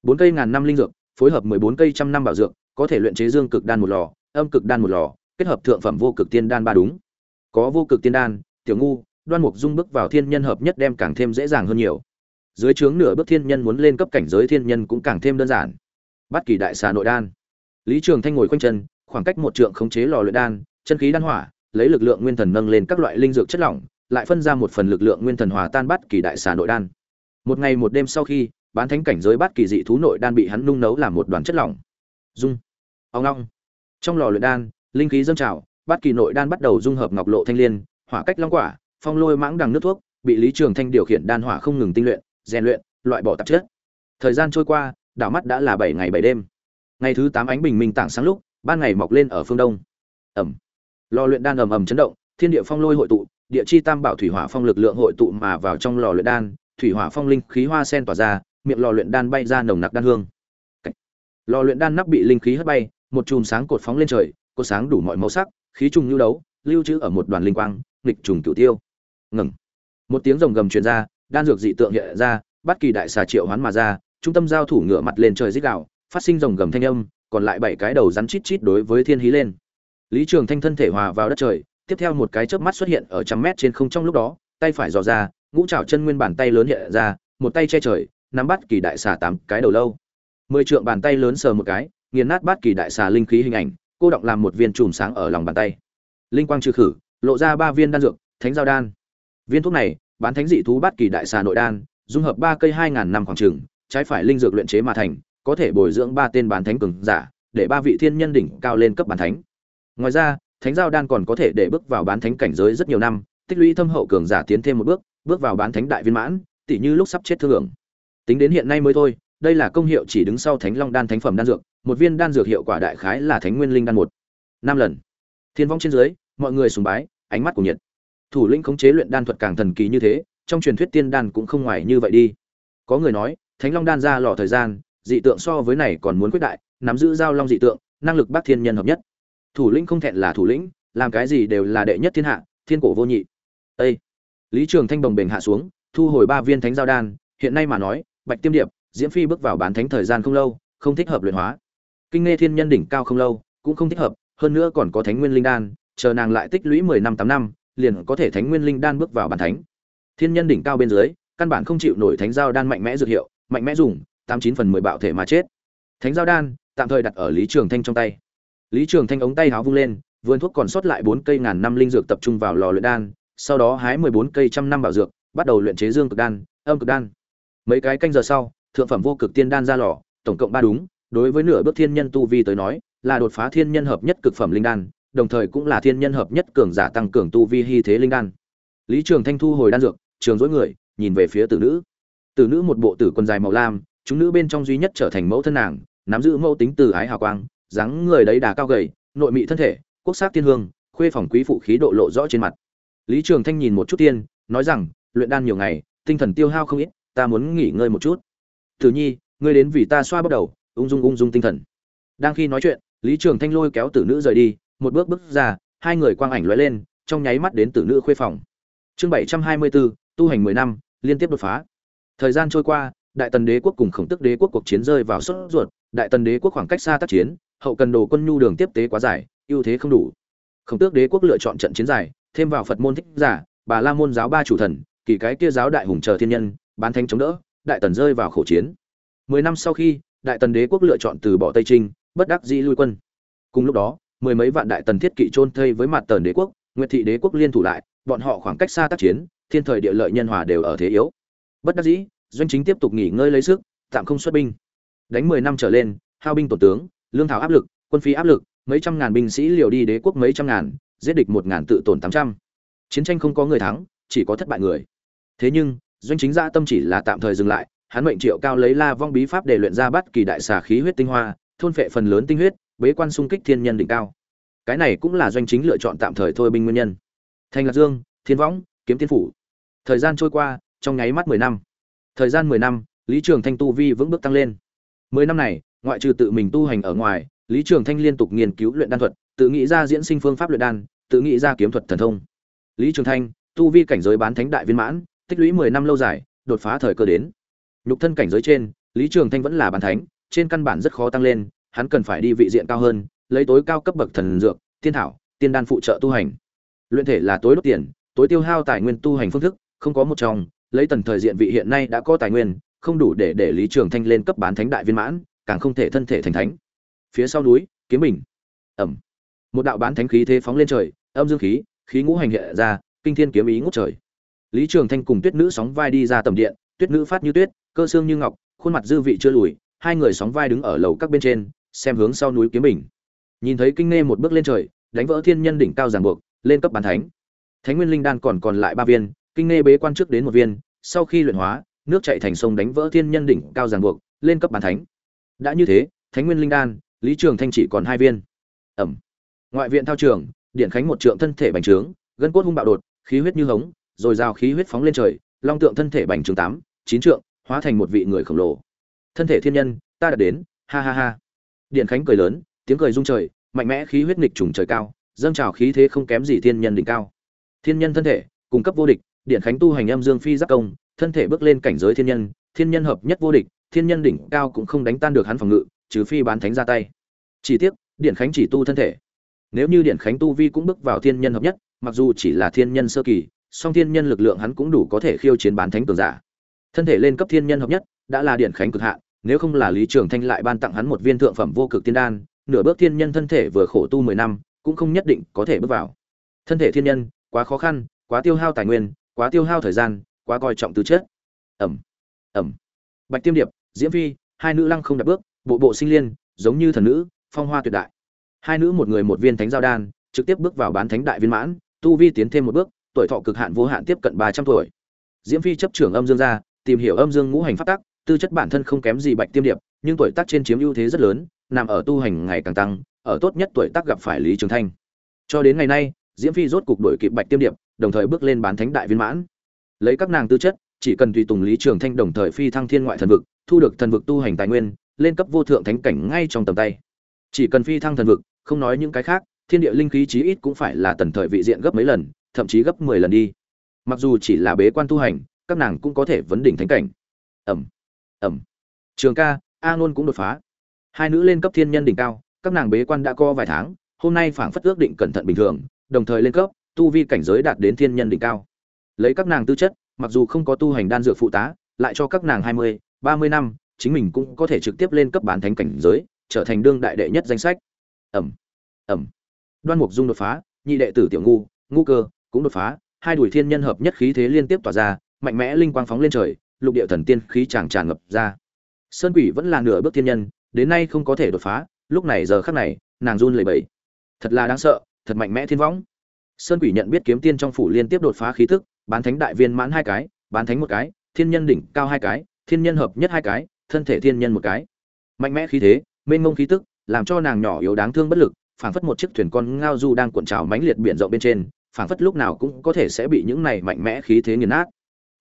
Bốn cây ngàn năm linh dược, phối hợp mười bốn cây trăm năm bảo dược, có thể luyện chế dương cực đan một lò, âm cực đan một lò, kết hợp thượng phẩm vô cực tiên đan ba đúng. Có vô cực tiên đan, tiểu ngu, đoan mục dung bước vào thiên nhân hợp nhất đem càng thêm dễ dàng hơn nhiều. Dưới trướng nửa bước thiên nhân muốn lên cấp cảnh giới thiên nhân cũng càng thêm đơn giản. Bất kỳ đại xà nội đan. Lý trường thanh ngồi quanh chân, khoảng cách một trượng khống chế lò luyện đan, chân khí đan hỏa lấy lực lượng nguyên thần nâng lên các loại linh dược chất lỏng, lại phân ra một phần lực lượng nguyên thần hòa tan bát kỳ đại xà nội đan. Một ngày một đêm sau khi, bán thánh cảnh giới bát kỳ dị thú nội đan bị hắn nung nấu làm một đoàn chất lỏng. Dung. Ông long trong lò luyện đan, linh khí dâng trào, bát kỳ nội đan bắt đầu dung hợp ngọc lộ thanh liên, hỏa cách long quả, phong lôi mãng đằng nước thuốc, bị lý trường thanh điều khiển đan hỏa không ngừng tinh luyện, rèn luyện, loại bỏ tạp chất. Thời gian trôi qua, đảo mắt đã là bảy ngày bảy đêm. Ngày thứ tám ánh bình minh tảng sáng lúc, ban ngày mọc lên ở phương đông. Ẩm lò luyện đan ầm ầm chấn động, thiên địa phong lôi hội tụ, địa chi tam bảo thủy hỏa phong lực lượng hội tụ mà vào trong lò luyện đan, thủy hỏa phong linh khí hoa sen tỏa ra, miệng lò luyện đan bay ra nồng nặc đan hương. Lò luyện đan nắp bị linh khí hất bay, một chùm sáng cột phóng lên trời cột sáng đủ mọi màu sắc, khí trùng lưu đấu, lưu trữ ở một đoàn linh quang, nghịch trùng cửu tiêu. Ngừng. Một tiếng rồng gầm truyền ra, đan dược dị tượng hiện ra, bất kỳ đại xà triệu hoán mà ra, trung tâm giao thủ ngửa mặt lên trời rít gạo phát sinh rồng gầm thanh âm, còn lại bảy cái đầu rắn chít chít đối với thiên hí lên lý trường thanh thân thể hòa vào đất trời, tiếp theo một cái chớp mắt xuất hiện ở trăm mét trên không trong lúc đó, tay phải dò ra, ngũ trảo chân nguyên bản tay lớn hiện ra, một tay che trời, nắm bắt kỳ đại xà tám cái đầu lâu. Mười trượng bàn tay lớn sờ một cái, nghiền nát bát kỳ đại xà linh khí hình ảnh, cô động làm một viên chùm sáng ở lòng bàn tay. Linh quang trừ khử, lộ ra ba viên đan dược, thánh giao đan. Viên thuốc này, bán thánh dị thú bát kỳ đại xà nội đan, dung hợp ba cây hai ngàn năm khoảng trường, trái phải linh dược luyện chế mà thành, có thể bồi dưỡng ba tên bán thánh cường giả, để ba vị thiên nhân đỉnh cao lên cấp bán thánh ngoài ra, thánh giao đan còn có thể để bước vào bán thánh cảnh giới rất nhiều năm, tích lũy thâm hậu cường giả tiến thêm một bước bước vào bán thánh đại viên mãn tỷ như lúc sắp chết thương hưởng tính đến hiện nay mới thôi, đây là công hiệu chỉ đứng sau thánh long đan thánh phẩm đan dược, một viên đan dược hiệu quả đại khái là thánh nguyên linh đan một. Năm lần. Thiên vong trên dưới, mọi người sùng bái, ánh mắt của nhiệt. Thủ lĩnh khống chế luyện đan thuật càng thần kỳ như thế, trong truyền thuyết tiên đan cũng không ngoài như vậy đi. Có người nói, thánh long đan ra lò thời gian, dị tượng so với này còn muốn quyết đại, nắm giữ giao long dị tượng, năng lực bác thiên nhân hợp nhất thủ lĩnh không thẹn là thủ lĩnh, làm cái gì đều là đệ nhất thiên hạ, thiên cổ vô nhị. Ê! lý trường thanh bồng bềnh hạ xuống, thu hồi ba viên thánh giao đan, hiện nay mà nói, bạch tiêm điệp, diễm phi bước vào bán thánh thời gian không lâu, không thích hợp luyện hóa. Kinh nghe thiên nhân đỉnh cao không lâu, cũng không thích hợp, hơn nữa còn có thánh nguyên linh đan, chờ nàng lại tích lũy mười năm tám năm, liền có thể thánh nguyên linh đan bước vào bàn thánh. Thiên nhân đỉnh cao bên dưới, căn bản không chịu nổi thánh giao đan mạnh mẽ dược hiệu, mạnh mẽ dùng, tám chín phần mười bạo thể mà chết. Thánh giao đan, tạm thời đặt ở lý trường thanh trong tay lý trường thanh ống tay áo vung lên, vườn thuốc còn sót lại bốn cây ngàn năm linh dược tập trung vào lò luyện đan, sau đó hái mười bốn cây trăm năm bảo dược, bắt đầu luyện chế dương cực đan, âm cực đan. Mấy cái canh giờ sau, thượng phẩm vô cực tiên đan ra lò, tổng cộng ba đúng, đối với nửa bước thiên nhân tu vi tới nói, là đột phá thiên nhân hợp nhất cực phẩm linh đan, đồng thời cũng là thiên nhân hợp nhất cường giả tăng cường tu vi hy thế linh đan. Lý trường thanh thu hồi đan dược, trường dối người, nhìn về phía tử nữ. Tử nữ một bộ tử quần dài màu lam, chúng nữ bên trong duy nhất trở thành mẫu thân nàng, nắm giữ mẫu tính từ ái hào quang dáng người đấy đà cao gầy, nội mị thân thể, quốc sắc tiên hương, khuê phòng quý phụ khí độ lộ rõ trên mặt. Lý trường thanh nhìn một chút tiên, nói rằng, luyện đan nhiều ngày, tinh thần tiêu hao không ít, ta muốn nghỉ ngơi một chút. Tử nhi, ngươi đến vì ta xoa bắt đầu, ung dung ung dung tinh thần. Đang khi nói chuyện, lý trường thanh lôi kéo tử nữ rời đi, một bước bước ra, hai người quang ảnh lóe lên, trong nháy mắt đến tử nữ khuê phòng. Chương bảy trăm hai mươi bốn, tu hành mười năm, liên tiếp đột phá. Thời gian trôi qua, đại tần đế quốc cùng khổng tức đế quốc cuộc chiến rơi vào sốt ruột, đại tần đế quốc khoảng cách xa tác chiến hậu cần đồ quân nhu đường tiếp tế quá dài, ưu thế không đủ. Khổng tước đế quốc lựa chọn trận chiến dài, thêm vào phật môn thích giả, bà la môn giáo ba chủ thần, kỳ cái kia giáo đại hùng chờ thiên nhân, bán thanh chống đỡ, đại tần rơi vào khổ chiến. Mười năm sau khi, đại tần đế quốc lựa chọn từ bỏ tây trinh, bất đắc dĩ lui quân. Cùng lúc đó, mười mấy vạn đại tần thiết kỵ chôn thây với mặt tần đế quốc, nguyệt thị đế quốc liên thủ lại, bọn họ khoảng cách xa tác chiến, thiên thời địa lợi nhân hòa đều ở thế yếu. Bất đắc dĩ, doanh chính tiếp tục nghỉ ngơi lấy sức, tạm không xuất binh. Đánh mười năm trở lên, hao binh tổ tướng lương thảo áp lực, quân phí áp lực, mấy trăm ngàn binh sĩ liều đi đế quốc mấy trăm ngàn, giết địch một ngàn tự tổn tám trăm. Chiến tranh không có người thắng, chỉ có thất bại người. Thế nhưng, doanh chính gia tâm chỉ là tạm thời dừng lại, hắn mệnh triệu cao lấy la vong bí pháp để luyện ra bắt kỳ đại xà khí huyết tinh hoa, thôn phệ phần lớn tinh huyết, bế quan xung kích thiên nhân đỉnh cao. Cái này cũng là doanh chính lựa chọn tạm thời thôi binh nguyên nhân. Thành lạc dương, thiên võng, kiếm tiên phủ. Thời gian trôi qua, trong nháy mắt mười năm. Thời gian mười năm, lý trường thanh tu vi vững bước tăng lên. Mười năm này ngoại trừ tự mình tu hành ở ngoài, lý trường thanh liên tục nghiên cứu luyện đan thuật, tự nghĩ ra diễn sinh phương pháp luyện đan, tự nghĩ ra kiếm thuật thần thông. Lý trường thanh, tu vi cảnh giới bán thánh đại viên mãn, tích lũy mười năm lâu dài, đột phá thời cơ đến. Nhục thân cảnh giới trên, lý trường thanh vẫn là bán thánh, trên căn bản rất khó tăng lên, hắn cần phải đi vị diện cao hơn, lấy tối cao cấp bậc thần dược, tiên thảo, tiên đan phụ trợ tu hành. Luyện thể là tối đốt tiền, tối tiêu hao tài nguyên tu hành phương thức, không có một trong, lấy tần thời diện vị hiện nay đã có tài nguyên, không đủ để để lý trường thanh lên cấp bán thánh đại viên mãn càng không thể thân thể thành thánh. Phía sau núi, kiếm bình. Ẩm. Một đạo bán thánh khí thế phóng lên trời, âm dương khí khí ngũ hành hiện ra, kinh thiên kiếm ý ngút trời. Lý trường thanh cùng tuyết nữ sóng vai đi ra tầm điện, tuyết nữ phát như tuyết, cơ xương như ngọc, khuôn mặt dư vị chưa lùi, hai người sóng vai đứng ở lầu các bên trên, xem hướng sau núi kiếm bình. Nhìn thấy kinh nghe một bước lên trời, đánh vỡ thiên nhân đỉnh cao giàn buộc, lên cấp bán thánh. Thánh nguyên linh đan còn còn lại ba viên, kinh nghe bế quan trước đến một viên, sau khi luyện hóa, nước chảy thành sông đánh vỡ thiên nhân đỉnh cao giàn buộc, lên cấp bán thánh đã như thế, thánh nguyên linh đan, lý trường thanh chỉ còn hai viên. Ẩm. Ngoại viện thao trường, điện khánh một trượng thân thể bành trướng, gân cốt hung bạo đột, khí huyết như hống, rồi rào khí huyết phóng lên trời, long tượng thân thể bành trướng tám, chín trượng, hóa thành một vị người khổng lồ. Thân thể thiên nhân, ta đã đến, ha ha ha. Điện khánh cười lớn, tiếng cười rung trời, mạnh mẽ khí huyết nghịch trùng trời cao, dâng trào khí thế không kém gì thiên nhân đỉnh cao. Thiên nhân thân thể, cung cấp vô địch, điện khánh tu hành âm dương phi giác công, thân thể bước lên cảnh giới thiên nhân thiên nhân hợp nhất vô địch thiên nhân đỉnh cao cũng không đánh tan được hắn phòng ngự, trừ phi bán thánh ra tay. Chỉ tiếc điện khánh chỉ tu thân thể. Nếu như điện khánh tu vi cũng bước vào thiên nhân hợp nhất, mặc dù chỉ là thiên nhân sơ kỳ, song thiên nhân lực lượng hắn cũng đủ có thể khiêu chiến bán thánh cường giả. Thân thể lên cấp thiên nhân hợp nhất, đã là điện khánh cực hạn, nếu không là lý trường thanh lại ban tặng hắn một viên thượng phẩm vô cực tiên đan, nửa bước thiên nhân thân thể vừa khổ tu mười năm, cũng không nhất định có thể bước vào. Thân thể thiên nhân, quá khó khăn, quá tiêu hao tài nguyên, quá tiêu hao thời gian, quá coi trọng tư chất. Ẩm ẩm. Bạch tiêm điệp diễm phi, hai nữ lăng không đặt bước, bộ bộ sinh liên, giống như thần nữ, phong hoa tuyệt đại. Hai nữ một người một viên thánh giao đan, trực tiếp bước vào bán thánh đại viên mãn, tu vi tiến thêm một bước, tuổi thọ cực hạn vô hạn tiếp cận ba trăm tuổi. Diễm phi chấp trưởng âm dương gia, tìm hiểu âm dương ngũ hành phát tắc, tư chất bản thân không kém gì bạch tiêm điệp, nhưng tuổi tác trên chiếm ưu thế rất lớn, nằm ở tu hành ngày càng tăng, ở tốt nhất tuổi tác gặp phải lý trường thanh. Cho đến ngày nay, diễm phi rốt cục đổi kịp bạch tiêm điệp, đồng thời bước lên bán thánh đại viên mãn. Lấy các nàng tư chất, chỉ cần tùy tùng lý trường thanh đồng thời phi thăng thiên ngoại thần vực thu được thần vực tu hành tài nguyên, lên cấp vô thượng thánh cảnh ngay trong tầm tay. Chỉ cần phi thăng thần vực, không nói những cái khác, thiên địa linh khí chí ít cũng phải là tần thời vị diện gấp mấy lần, thậm chí gấp mười lần đi. Mặc dù chỉ là bế quan tu hành, các nàng cũng có thể vấn đỉnh thánh cảnh. Ẩm ẩm. Trường ca, a Nôn cũng đột phá. Hai nữ lên cấp thiên nhân đỉnh cao, các nàng bế quan đã co vài tháng, hôm nay phảng phất ước định cẩn thận bình thường, đồng thời lên cấp, tu vi cảnh giới đạt đến thiên nhân đỉnh cao. Lấy các nàng tư chất, mặc dù không có tu hành đan dược phụ tá, lại cho các nàng hai mươi ba mươi năm, chính mình cũng có thể trực tiếp lên cấp bán thánh cảnh giới, trở thành đương đại đệ nhất danh sách. Ẩm ẩm. Đoan mục dung đột phá, nhị đệ tử tiểu ngu ngu cơ, cũng đột phá, hai đuổi thiên nhân hợp nhất khí thế liên tiếp tỏa ra, mạnh mẽ linh quang phóng lên trời, lục địa thần tiên khí tràn tràn ngập ra. Sơn quỷ vẫn là nửa bước thiên nhân, đến nay không có thể đột phá, lúc này giờ khắc này, nàng run lẩy bẩy. Thật là đáng sợ, thật mạnh mẽ thiên võng. Sơn quỷ nhận biết kiếm tiên trong phủ liên tiếp đột phá khí tức bán thánh đại viên mãn hai cái, bán thánh một cái, thiên nhân đỉnh cao hai cái thiên nhân hợp nhất hai cái, thân thể thiên nhân một cái. Mạnh mẽ khí thế, mênh mông khí tức, làm cho nàng nhỏ yếu đáng thương bất lực, phảng phất một chiếc thuyền con ngao du đang cuộn trào mãnh liệt biển rộng bên trên, phảng phất lúc nào cũng có thể sẽ bị những này mạnh mẽ khí thế nghiền nát.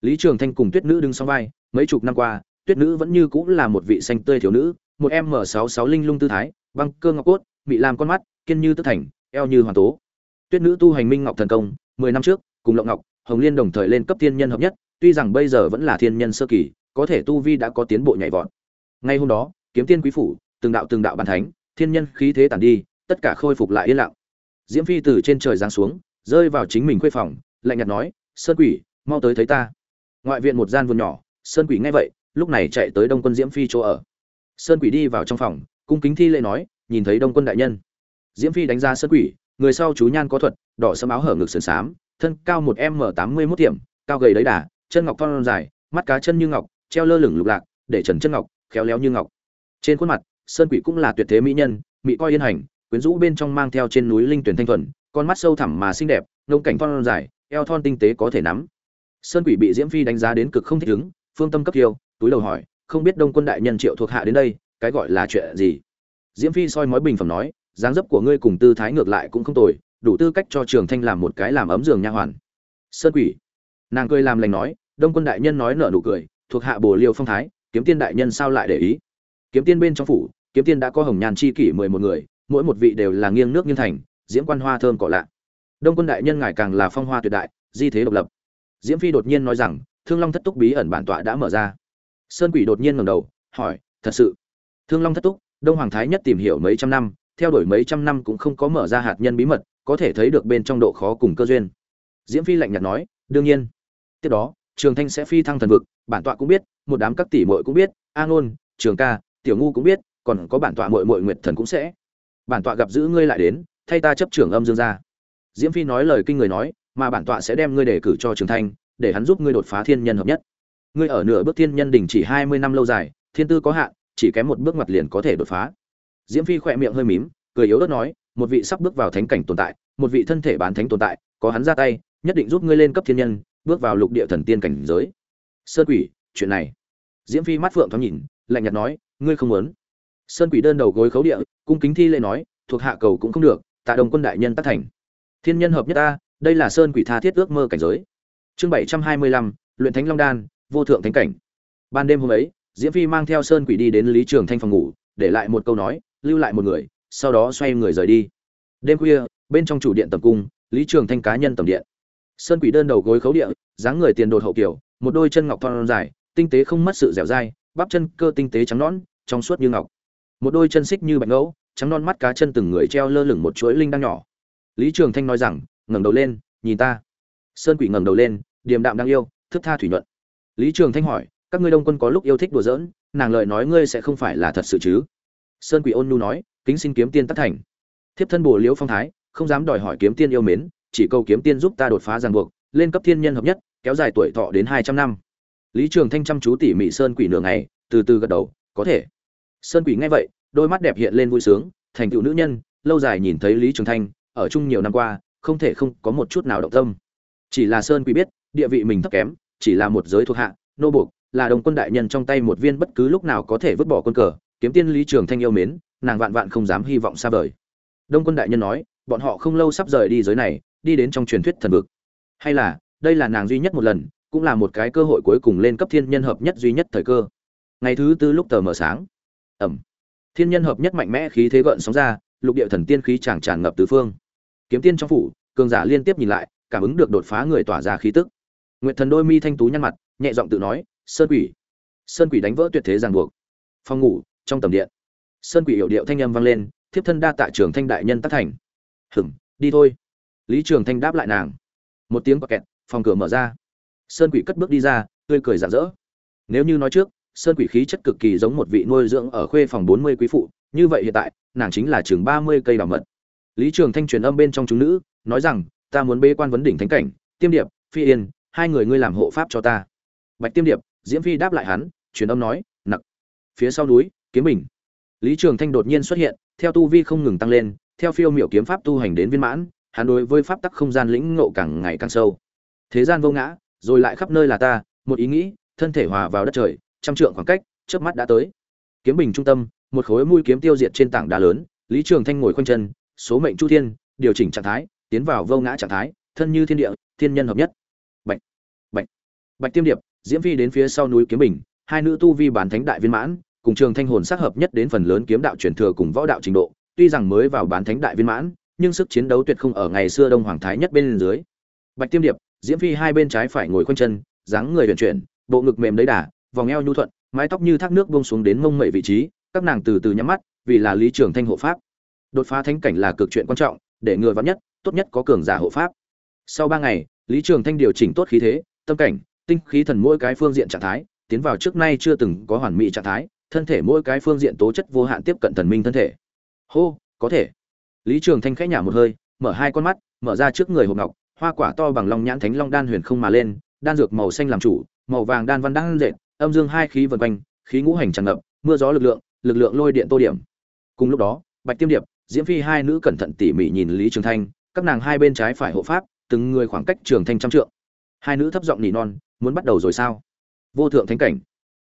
Lý trường thanh cùng tuyết nữ đứng song vai, mấy chục năm qua, tuyết nữ vẫn như cũng là một vị xanh tươi thiếu nữ, một em m sáu sáu linh lung tư thái, băng cơ ngọc cốt bị làm con mắt, kiên như tức thành, eo như hoàn tố. Tuyết nữ tu hành minh ngọc thần công, mười năm trước, cùng lộng ngọc, hồng liên đồng thời lên cấp thiên nhân hợp nhất, tuy rằng bây giờ vẫn là thiên nhân sơ kỳ có thể tu vi đã có tiến bộ nhảy vọt. Ngay hôm đó, kiếm tiên quý phủ, từng đạo từng đạo bàn thánh, thiên nhân khí thế tản đi, tất cả khôi phục lại yên lặng. Diễm phi từ trên trời giáng xuống, rơi vào chính mình khuê phòng, lạnh nhạt nói, sơn quỷ, mau tới thấy ta. Ngoại viện một gian vườn nhỏ, sơn quỷ nghe vậy, lúc này chạy tới đông quân diễm phi chỗ ở. Sơn quỷ đi vào trong phòng, cung kính thi lễ nói, nhìn thấy đông quân đại nhân. Diễm phi đánh ra sơn quỷ, người sau chú nhan có thuật, đỏ sẫm áo hở ngực sườn xám, thân cao một m tám mươi mốt tiệm cao gầy đấy đà, chân ngọc thon dài, mắt cá chân như ngọc treo lơ lửng lục lạc, để trần chân ngọc khéo léo như ngọc. Trên khuôn mặt, sơn quỷ cũng là tuyệt thế mỹ nhân mỹ coi yên hành, quyến rũ bên trong mang theo trên núi linh tuyển thanh thuần, con mắt sâu thẳm mà xinh đẹp, ngông cảnh thon dài, eo thon tinh tế có thể nắm. Sơn quỷ bị diễm phi đánh giá đến cực không thích ứng, phương tâm cấp kiêu, túi đầu hỏi, không biết đông quân đại nhân triệu thuộc hạ đến đây, cái gọi là chuyện gì? Diễm phi soi mói bình phẩm nói, dáng dấp của ngươi cùng tư thái ngược lại cũng không tồi, đủ tư cách cho trường thanh làm một cái làm ấm giường nha hoàn. Sơn quỷ, nàng cười làm lành nói, đông quân đại nhân nói nở nụ cười thuộc hạ bồ liêu phong thái, kiếm tiên đại nhân sao lại để ý? Kiếm tiên bên trong phủ, kiếm tiên đã có hồng nhàn chi kỷ mười một người, mỗi một vị đều là nghiêng nước nghiêng thành, diễm quan hoa thơm cỏ lạ. Đông quân đại nhân ngài càng là phong hoa tuyệt đại, di thế độc lập. Diễm phi đột nhiên nói rằng, thương long thất túc bí ẩn bản tọa đã mở ra. Sơn quỷ đột nhiên ngầm đầu, hỏi, thật sự? Thương long thất túc, đông hoàng thái nhất tìm hiểu mấy trăm năm, theo đuổi mấy trăm năm cũng không có mở ra hạt nhân bí mật, có thể thấy được bên trong độ khó cùng cơ duyên. Diễm phi lạnh nhạt nói, đương nhiên. Tiếp đó trường thanh sẽ phi thăng thần vực, bản tọa cũng biết, một đám các tỷ muội cũng biết, a ngôn, trường ca, tiểu ngu cũng biết, còn có bản tọa muội muội nguyệt thần cũng sẽ. Bản tọa gặp giữ ngươi lại đến, thay ta chấp trưởng âm dương gia. Diễm phi nói lời kinh người nói, mà bản tọa sẽ đem ngươi đề cử cho trường thanh, để hắn giúp ngươi đột phá thiên nhân hợp nhất. Ngươi ở nửa bước thiên nhân đỉnh chỉ hai mươi năm lâu dài, thiên tư có hạn, chỉ kém một bước ngoặt liền có thể đột phá. Diễm phi khỏe miệng hơi mím, cười yếu ớt nói, một vị sắp bước vào thánh cảnh tồn tại, một vị thân thể bán thánh tồn tại, có hắn ra tay, nhất định giúp ngươi lên cấp thiên nhân bước vào lục địa thần tiên cảnh giới. Sơn quỷ, chuyện này. Diễm phi mắt phượng thoáng nhìn, lạnh nhạt nói, ngươi không muốn. Sơn quỷ đơn đầu gối khấu địa, cung kính thi lễ nói, thuộc hạ cầu cũng không được, tạ đồng quân đại nhân tác thành. Thiên nhân hợp nhất ta, đây là sơn quỷ tha thiết ước mơ cảnh giới. Chương bảy trăm hai mươi lăm, luyện thánh long đan, vô thượng thánh cảnh. Ban đêm hôm ấy, diễm phi mang theo sơn quỷ đi đến lý trường thanh phòng ngủ, để lại một câu nói, lưu lại một người, sau đó xoay người rời đi. Đêm khuya, bên trong chủ điện tập cung, lý trường thanh cá nhân tầm điện sơn quỷ đơn đầu gối khấu địa, dáng người tiền đột hậu kiểu, một đôi chân ngọc thon dài, tinh tế không mất sự dẻo dai, bắp chân cơ tinh tế trắng nõn, trong suốt như ngọc. Một đôi chân xích như bạch ngẫu, trắng non mắt cá chân từng người treo lơ lửng một chuỗi linh đang nhỏ. Lý trường thanh nói rằng, ngẩng đầu lên, nhìn ta. Sơn quỷ ngẩng đầu lên, điềm đạm đang yêu, thức tha thủy nhuận. Lý trường thanh hỏi, các ngươi đông quân có lúc yêu thích đùa giỡn, nàng lợi nói ngươi sẽ không phải là thật sự chứ? Sơn quỷ ôn nhu nói, kính xin kiếm tiên tất thành. Thiếp thân bồ liễu phong thái, không dám đòi hỏi kiếm tiên yêu mến chỉ cầu kiếm tiên giúp ta đột phá ràng buộc, lên cấp thiên nhân hợp nhất, kéo dài tuổi thọ đến hai trăm năm. Lý trường thanh chăm chú tỉ mỉ sơn quỷ nửa ngày, từ từ gật đầu, có thể. Sơn quỷ nghe vậy, đôi mắt đẹp hiện lên vui sướng, thành tựu nữ nhân, lâu dài nhìn thấy lý trường thanh, ở chung nhiều năm qua, không thể không có một chút nào động tâm. Chỉ là sơn quỷ biết, địa vị mình thấp kém, chỉ là một giới thuộc hạ, nô buộc, là đồng quân đại nhân trong tay một viên bất cứ lúc nào có thể vứt bỏ quân cờ, kiếm tiên lý trường thanh yêu mến, nàng vạn vạn không dám hy vọng xa vời. Đông quân đại nhân nói, bọn họ không lâu sắp rời đi giới này đi đến trong truyền thuyết thần vực. Hay là, đây là nàng duy nhất một lần, cũng là một cái cơ hội cuối cùng lên cấp thiên nhân hợp nhất duy nhất thời cơ. Ngày thứ tư lúc tờ mờ sáng. Ẩm. Thiên nhân hợp nhất mạnh mẽ khí thế gợn sóng ra, lục địa thần tiên khí chàng tràn ngập tứ phương. Kiếm tiên trong phủ, cường giả liên tiếp nhìn lại, cảm ứng được đột phá người tỏa ra khí tức. Nguyệt thần đôi mi thanh tú nhăn mặt, nhẹ giọng tự nói, sơn quỷ. Sơn quỷ đánh vỡ tuyệt thế ràng buộc. Phòng ngủ, trong tầm điện. Sơn quỷ hiệu điệu thanh âm vang lên, thiếp thân đa tạ trường thanh đại nhân tác thành. Hửng đi thôi lý trường thanh đáp lại nàng. Một tiếng bọc kẹt, phòng cửa mở ra. Sơn quỷ cất bước đi ra, tươi cười rạng rỡ. Nếu như nói trước, sơn quỷ khí chất cực kỳ giống một vị nuôi dưỡng ở khuê phòng bốn mươi quý phụ, như vậy hiện tại, nàng chính là chừng ba mươi cây đào mật. Lý trường thanh truyền âm bên trong chúng nữ, nói rằng, ta muốn bê quan vấn đỉnh thánh cảnh, tiêm điệp, phi yên, hai người ngươi làm hộ pháp cho ta. Bạch tiêm điệp, diễm phi đáp lại hắn, truyền âm nói, nặc. Phía sau núi, kiếm bình. Lý trường thanh đột nhiên xuất hiện, theo tu vi không ngừng tăng lên, theo phiêu miểu kiếm pháp tu hành đến viên mãn hắn đối với pháp tắc không gian lĩnh ngộ càng ngày càng sâu. Thế gian vô ngã, rồi lại khắp nơi là ta, một ý nghĩ, thân thể hòa vào đất trời, trăm trượng khoảng cách, chớp mắt đã tới. Kiếm bình trung tâm, một khối mũi kiếm tiêu diệt trên tảng đá lớn, lý trường thanh ngồi khoanh chân, số mệnh chu thiên, điều chỉnh trạng thái, tiến vào vô ngã trạng thái, thân như thiên địa, thiên nhân hợp nhất. Bạch bạch bạch tiêm điệp, diễm phi đến phía sau núi kiếm bình, hai nữ tu vi bản thánh đại viên mãn, cùng trường thanh hồn sắc hợp nhất đến phần lớn kiếm đạo truyền thừa cùng võ đạo trình độ, tuy rằng mới vào bán thánh đại viên mãn nhưng sức chiến đấu tuyệt không ở ngày xưa đông hoàng thái nhất bên dưới. Bạch tiêm điệp, diễm phi hai bên trái phải ngồi khoanh chân, dáng người vận chuyển, bộ ngực mềm đấy đà, vòng eo nhu thuận, mái tóc như thác nước buông xuống đến mông mẩy vị trí, các nàng từ từ nhắm mắt, vì là lý trường thanh hộ pháp. Đột phá thánh cảnh là cực chuyện quan trọng, để ngừa vắn nhất, tốt nhất có cường giả hộ pháp. Sau ba ngày, lý trường thanh điều chỉnh tốt khí thế, tâm cảnh, tinh khí thần mỗi cái phương diện trạng thái, tiến vào trước nay chưa từng có hoàn mỹ trạng thái, thân thể mỗi cái phương diện tố chất vô hạn tiếp cận thần minh thân thể. Hô, có thể lý trường thanh khẽ nhả một hơi, mở hai con mắt, mở ra trước người hộp ngọc, hoa quả to bằng long nhãn thánh long đan huyền không mà lên, đan dược màu xanh làm chủ, màu vàng đan văn đan dệt, âm dương hai khí vần quanh, khí ngũ hành tràn ngập, mưa gió lực lượng lực lượng lôi điện tô điểm. Cùng lúc đó, bạch tiêm điệp, diễm phi hai nữ cẩn thận tỉ mỉ nhìn lý trường thanh, các nàng hai bên trái phải hộ pháp, từng người khoảng cách trường thanh trăm trượng. Hai nữ thấp giọng nỉ non, muốn bắt đầu rồi sao? Vô thượng thánh cảnh.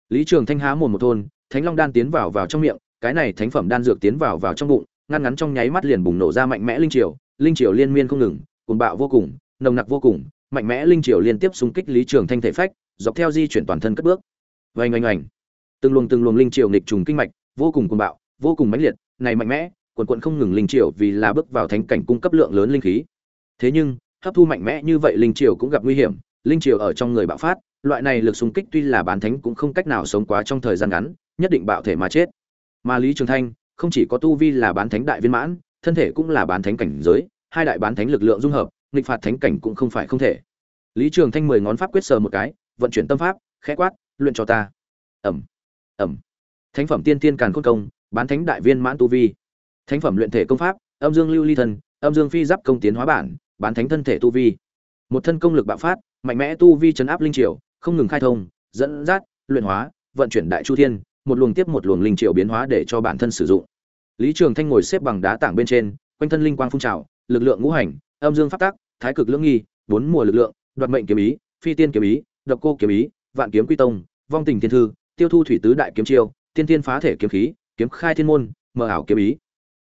Lý trường thanh há mồm một thôn, thánh long đan tiến vào vào trong miệng, cái này thánh phẩm đan dược tiến vào vào trong bụng ngăn ngắn trong nháy mắt liền bùng nổ ra mạnh mẽ linh triều linh triều liên miên không ngừng, cuồng bạo vô cùng, nồng nặc vô cùng, mạnh mẽ linh triều liên tiếp xung kích lý trường thanh thể phách, dọc theo di chuyển toàn thân cất bước. Vành oanh oanh. Từng luồng từng luồng linh triều nghịch trùng kinh mạch, vô cùng cuồng bạo, vô cùng mãnh liệt, này mạnh mẽ, quần quận không ngừng linh triều vì là bước vào thánh cảnh cung cấp lượng lớn linh khí. Thế nhưng, hấp thu mạnh mẽ như vậy linh triều cũng gặp nguy hiểm, linh triều ở trong người bạo phát, loại này lực xung kích tuy là bán thánh cũng không cách nào sống quá trong thời gian ngắn, nhất định bạo thể mà chết. Mà lý trường thanh không chỉ có tu vi là bán thánh đại viên mãn thân thể cũng là bán thánh cảnh giới hai đại bán thánh lực lượng dung hợp nghịch phạt thánh cảnh cũng không phải không thể. Lý trường thanh mười ngón pháp quyết sờ một cái vận chuyển tâm pháp khẽ quát luyện cho ta. Ầm, ầm. thánh phẩm tiên tiên càn khôn công bán thánh đại viên mãn tu vi. Thánh phẩm luyện thể công pháp âm dương lưu ly thần âm dương phi giáp công tiến hóa bản bán thánh thân thể tu vi. Một thân công lực bạo phát mạnh mẽ tu vi chấn áp linh triều không ngừng khai thông dẫn dắt luyện hóa vận chuyển đại chu thiên một luồng tiếp một luồng linh triệu biến hóa để cho bản thân sử dụng. Lý trường thanh ngồi xếp bằng đá tảng bên trên, quanh thân linh quang phun trào, lực lượng ngũ hành, âm dương pháp tác thái cực lưỡng nghi, bốn mùa lực lượng, đoạt mệnh kiếm ý, phi tiên kiếm ý, độc cô kiếm ý, vạn kiếm quy tông, vong tình thiên thư, tiêu thu thủy tứ đại kiếm chiêu, tiên tiên phá thể kiếm khí, kiếm khai thiên môn mờ ảo kiếm ý.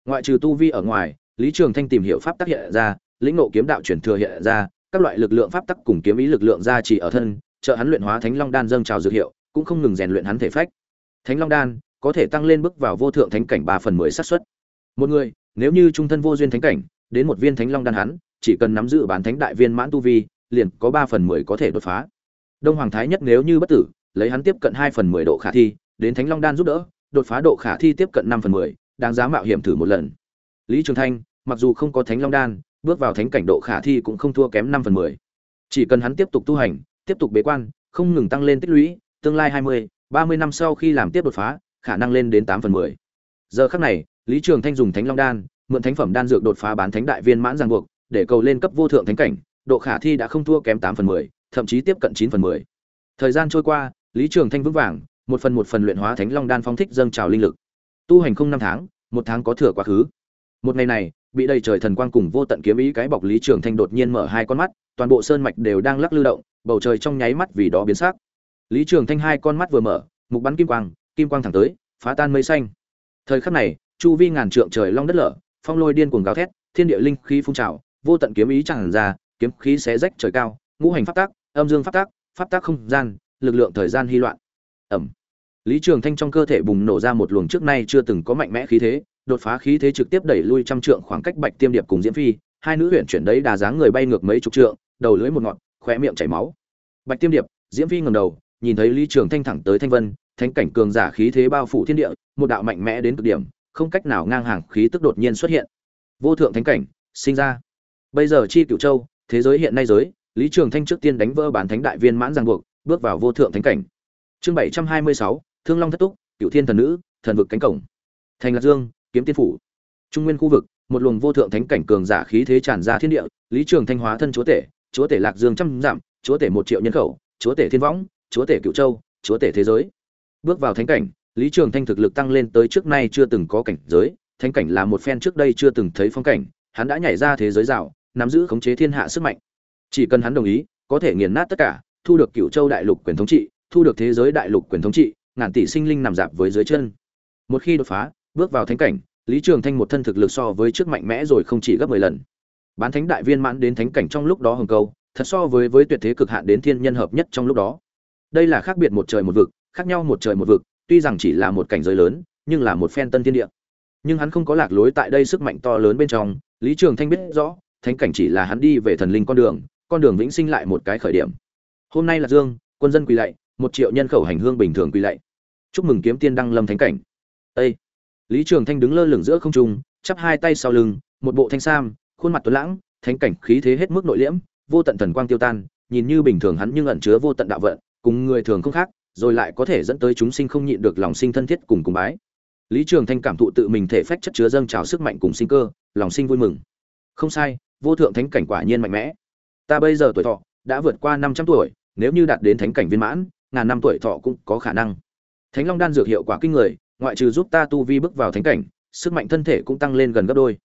Ngoại trừ tu vi ở ngoài, lý trường thanh tìm hiểu pháp tác hiện ra, lĩnh ngộ kiếm đạo chuyển thừa hiện ra, các loại lực lượng pháp tắc cùng kiếm ý lực lượng gia trì ở thân, trợ hắn luyện hóa thánh long đan dâng trào dược hiệu, cũng không ngừng rèn luyện hắn thể phách thánh long đan có thể tăng lên bước vào vô thượng thánh cảnh ba phần mười xác suất. Một người, nếu như trung thân vô duyên thánh cảnh, đến một viên thánh long đan hắn, chỉ cần nắm giữ bán thánh đại viên mãn tu vi, liền có ba phần mười có thể đột phá. Đông hoàng thái nhất nếu như bất tử, lấy hắn tiếp cận hai phần mười độ khả thi, đến thánh long đan giúp đỡ, đột phá độ khả thi tiếp cận năm phần mười, đáng giá mạo hiểm thử một lần. Lý trường thanh, mặc dù không có thánh long đan, bước vào thánh cảnh độ khả thi cũng không thua kém năm phần mười. Chỉ cần hắn tiếp tục tu hành, tiếp tục bế quan, không ngừng tăng lên tích lũy, tương lai hai mươi ba mươi năm sau khi làm tiếp đột phá, khả năng lên đến tám phần mười. Giờ khắc này, lý trường thanh dùng thánh long đan, mượn thánh phẩm đan dược đột phá bán thánh đại viên mãn ràng buộc, để cầu lên cấp vô thượng thánh cảnh, độ khả thi đã không thua kém tám phần mười, thậm chí tiếp cận chín phần mười. Thời gian trôi qua, lý trường thanh vững vàng, một phần một phần luyện hóa thánh long đan phong thích dâng trào linh lực. Tu hành không năm tháng, một tháng có thừa quá khứ. Một ngày này, bị đầy trời thần quang cùng vô tận kiếm ý cái bọc lý trường thanh đột nhiên mở hai con mắt, toàn bộ sơn mạch đều đang lắc lư động, bầu trời trong nháy mắt vì đó biến sắc lý trường thanh hai con mắt vừa mở, mục bắn kim quang kim quang thẳng tới, phá tan mây xanh. Thời khắc này, chu vi ngàn trượng trời long đất lở, phong lôi điên cuồng gào thét, thiên địa linh khí phun trào, vô tận kiếm ý tràn ra, kiếm khí xé rách trời cao, ngũ hành pháp tác âm dương pháp tác pháp tác không gian, lực lượng thời gian hy loạn. Ẩm. Lý trường thanh trong cơ thể bùng nổ ra một luồng trước nay chưa từng có mạnh mẽ khí thế, đột phá khí thế trực tiếp đẩy lui trăm trượng khoảng cách bạch tiêm điệp cùng diễm phi, hai nữ huyện chuyển đấy đà dáng người bay ngược mấy chục trượng, đầu lưỡi một ngọn, khóe miệng chảy máu. Bạch tiêm điệp, diễm phi ngầm đầu nhìn thấy lý trường thanh thẳng tới thanh vân, thánh cảnh cường giả khí thế bao phủ thiên địa, một đạo mạnh mẽ đến cực điểm, không cách nào ngang hàng khí tức đột nhiên xuất hiện. Vô thượng thánh cảnh, sinh ra. Bây giờ chi cửu châu, thế giới hiện nay giới, lý trường thanh trước tiên đánh vỡ bản thánh đại viên mãn ràng buộc, bước vào vô thượng thánh cảnh. Chương bảy trăm hai mươi sáu, thương long thất túc, Cửu thiên thần nữ, thần vực cánh cổng. Thành lạc dương, kiếm tiên phủ. Trung nguyên khu vực, một luồng vô thượng thánh cảnh cường giả khí thế tràn ra thiên địa, lý trường thanh hóa thân chúa tể chúa tể lạc dương trăm dặm chúa tể một triệu nhân khẩu, chúa tể thiên võng chúa tể cựu châu, chúa tể thế giới. Bước vào thánh cảnh, lý trường thanh thực lực tăng lên tới trước nay chưa từng có cảnh giới. Thánh cảnh là một phen trước đây chưa từng thấy phong cảnh. Hắn đã nhảy ra thế giới rào, nắm giữ khống chế thiên hạ sức mạnh. Chỉ cần hắn đồng ý, có thể nghiền nát tất cả, thu được cựu châu đại lục quyền thống trị, thu được thế giới đại lục quyền thống trị, ngàn tỷ sinh linh nằm dạp với dưới chân. Một khi đột phá, bước vào thánh cảnh, lý trường thanh một thân thực lực so với trước mạnh mẽ rồi không chỉ gấp mười lần. Bán thánh đại viên mãn đến thánh cảnh trong lúc đó hồng câu, thật so với với tuyệt thế cực hạn đến thiên nhân hợp nhất trong lúc đó đây là khác biệt một trời một vực, khác nhau một trời một vực, tuy rằng chỉ là một cảnh giới lớn, nhưng là một phen tân thiên địa. Nhưng hắn không có lạc lối tại đây sức mạnh to lớn bên trong, lý trường thanh biết rõ, thánh cảnh chỉ là hắn đi về thần linh con đường con đường vĩnh sinh lại một cái khởi điểm. Hôm nay là dương, quân dân quỳ lạy, một triệu nhân khẩu hành hương bình thường quỳ lạy. Chúc mừng kiếm tiên đăng lâm thánh cảnh. Ê! lý trường thanh đứng lơ lửng giữa không trung, chắp hai tay sau lưng, một bộ thanh sam, khuôn mặt tuấn lãng, thánh cảnh khí thế hết mức nội liễm, vô tận thần quang tiêu tan, nhìn như bình thường hắn nhưng ẩn chứa vô tận đạo vận cùng người thường không khác, rồi lại có thể dẫn tới chúng sinh không nhịn được lòng sinh thân thiết cùng cùng bái. Lý trường thanh cảm thụ tự mình thể phách chất chứa dâng trào sức mạnh cùng sinh cơ, lòng sinh vui mừng. Không sai, vô thượng thánh cảnh quả nhiên mạnh mẽ. Ta bây giờ tuổi thọ đã vượt qua năm trăm tuổi, nếu như đạt đến thánh cảnh viên mãn, ngàn năm tuổi thọ cũng có khả năng. Thánh long đan dược hiệu quả kinh người, ngoại trừ giúp ta tu vi bước vào thánh cảnh, sức mạnh thân thể cũng tăng lên gần gấp đôi.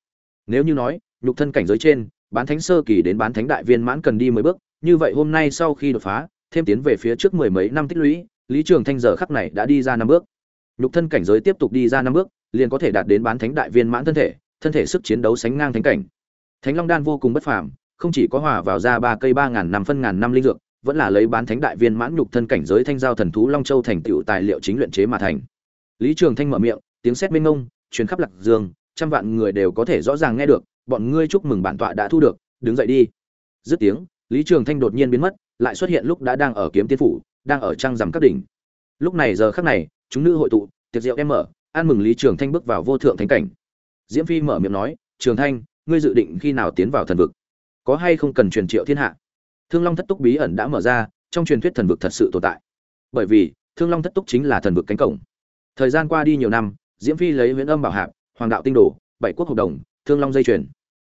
Nếu như nói, nhục thân cảnh giới trên, bán thánh sơ kỳ đến bán thánh đại viên mãn cần đi mười bước, như vậy hôm nay sau khi đột phá thêm tiến về phía trước mười mấy năm tích lũy, lý trường thanh giờ khắc này đã đi ra năm bước. Nhục thân cảnh giới tiếp tục đi ra năm bước, liền có thể đạt đến bán thánh đại viên mãn thân thể thân thể sức chiến đấu sánh ngang thánh cảnh. Thánh long đan vô cùng bất phàm, không chỉ có hòa vào ra ba cây ba ngàn năm phân ngàn năm linh dược, vẫn là lấy bán thánh đại viên mãn nhục thân cảnh giới thanh giao thần thú long châu thành tựu tài liệu chính luyện chế mà thành. Lý trường thanh mở miệng, tiếng sét minh ngông truyền khắp lạc dương, trăm vạn người đều có thể rõ ràng nghe được, bọn ngươi chúc mừng bản tọa đã thu được, đứng dậy đi. Dứt tiếng, lý trường thanh đột nhiên biến mất lại xuất hiện lúc đã đang ở kiếm tiên phủ, đang ở trang rằm các đỉnh. Lúc này giờ khắc này, chúng nữ hội tụ, tiệc rượu em mở ăn mừng lý trường thanh bước vào vô thượng thánh cảnh. Diễm phi mở miệng nói, trường thanh, ngươi dự định khi nào tiến vào thần vực? Có hay không cần truyền triệu thiên hạ? Thương long thất túc bí ẩn đã mở ra, trong truyền thuyết thần vực thật sự tồn tại. Bởi vì, thương long thất túc chính là thần vực cánh cổng. Thời gian qua đi nhiều năm, diễm phi lấy huyễn âm bảo hạp, hoàng đạo tinh đồ, bảy quốc hợp đồng, thương long dây chuyền.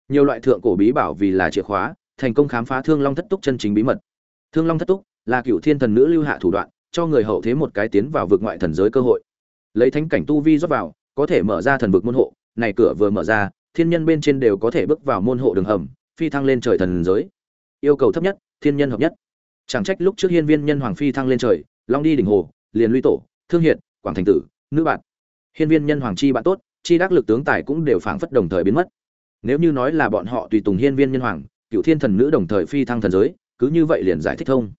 Nhiều loại thượng cổ bí bảo vì là chìa khóa, thành công khám phá thương long thất túc chân chính bí mật thương long thất túc, là cựu thiên thần nữ lưu hạ thủ đoạn, cho người hậu thế một cái tiến vào vực ngoại thần giới cơ hội. Lấy thánh cảnh tu vi rót vào, có thể mở ra thần vực môn hộ, này cửa vừa mở ra, thiên nhân bên trên đều có thể bước vào môn hộ đường hầm, phi thăng lên trời thần giới. Yêu cầu thấp nhất, thiên nhân hợp nhất. Chẳng trách lúc trước hiên viên nhân hoàng phi thăng lên trời, long đi đỉnh hồ, liền luy tổ, thương hiện quảng thành tử, nữ bạn. Hiên viên nhân hoàng chi bạn tốt, chi đắc lực tướng tài cũng đều phảng phất đồng thời biến mất. Nếu như nói là bọn họ tùy tùng hiên viên nhân hoàng, cựu thiên thần nữ đồng thời phi thăng thần giới cứ như vậy liền giải thích thông.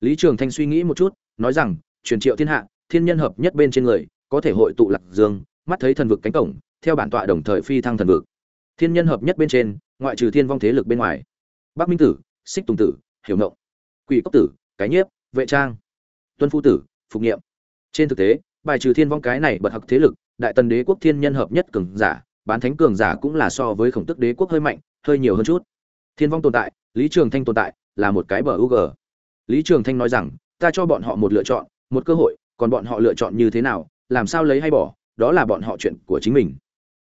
Lý trường thanh suy nghĩ một chút, nói rằng, truyền triệu thiên hạ, thiên nhân hợp nhất bên trên người, có thể hội tụ lạc dương, mắt thấy thần vực cánh cổng, theo bản tọa đồng thời phi thăng thần vực. Thiên nhân hợp nhất bên trên, ngoại trừ thiên vong thế lực bên ngoài. Bắc minh tử, xích tùng tử, hiểu ngộng, quỷ cốc tử, cái nhiếp, vệ trang, tuân phu tử, phục nghiệm. Trên thực tế, bài trừ thiên vong cái này bật học thế lực, đại tần đế quốc thiên nhân hợp nhất cường giả, bán thánh cường giả cũng là so với khổng tức đế quốc hơi mạnh, hơi nhiều hơn chút. Thiên vong tồn tại, lý trường thanh tồn tại là một cái bờ ug lý trường thanh nói rằng, ta cho bọn họ một lựa chọn, một cơ hội, còn bọn họ lựa chọn như thế nào, làm sao lấy hay bỏ, đó là bọn họ chuyện của chính mình.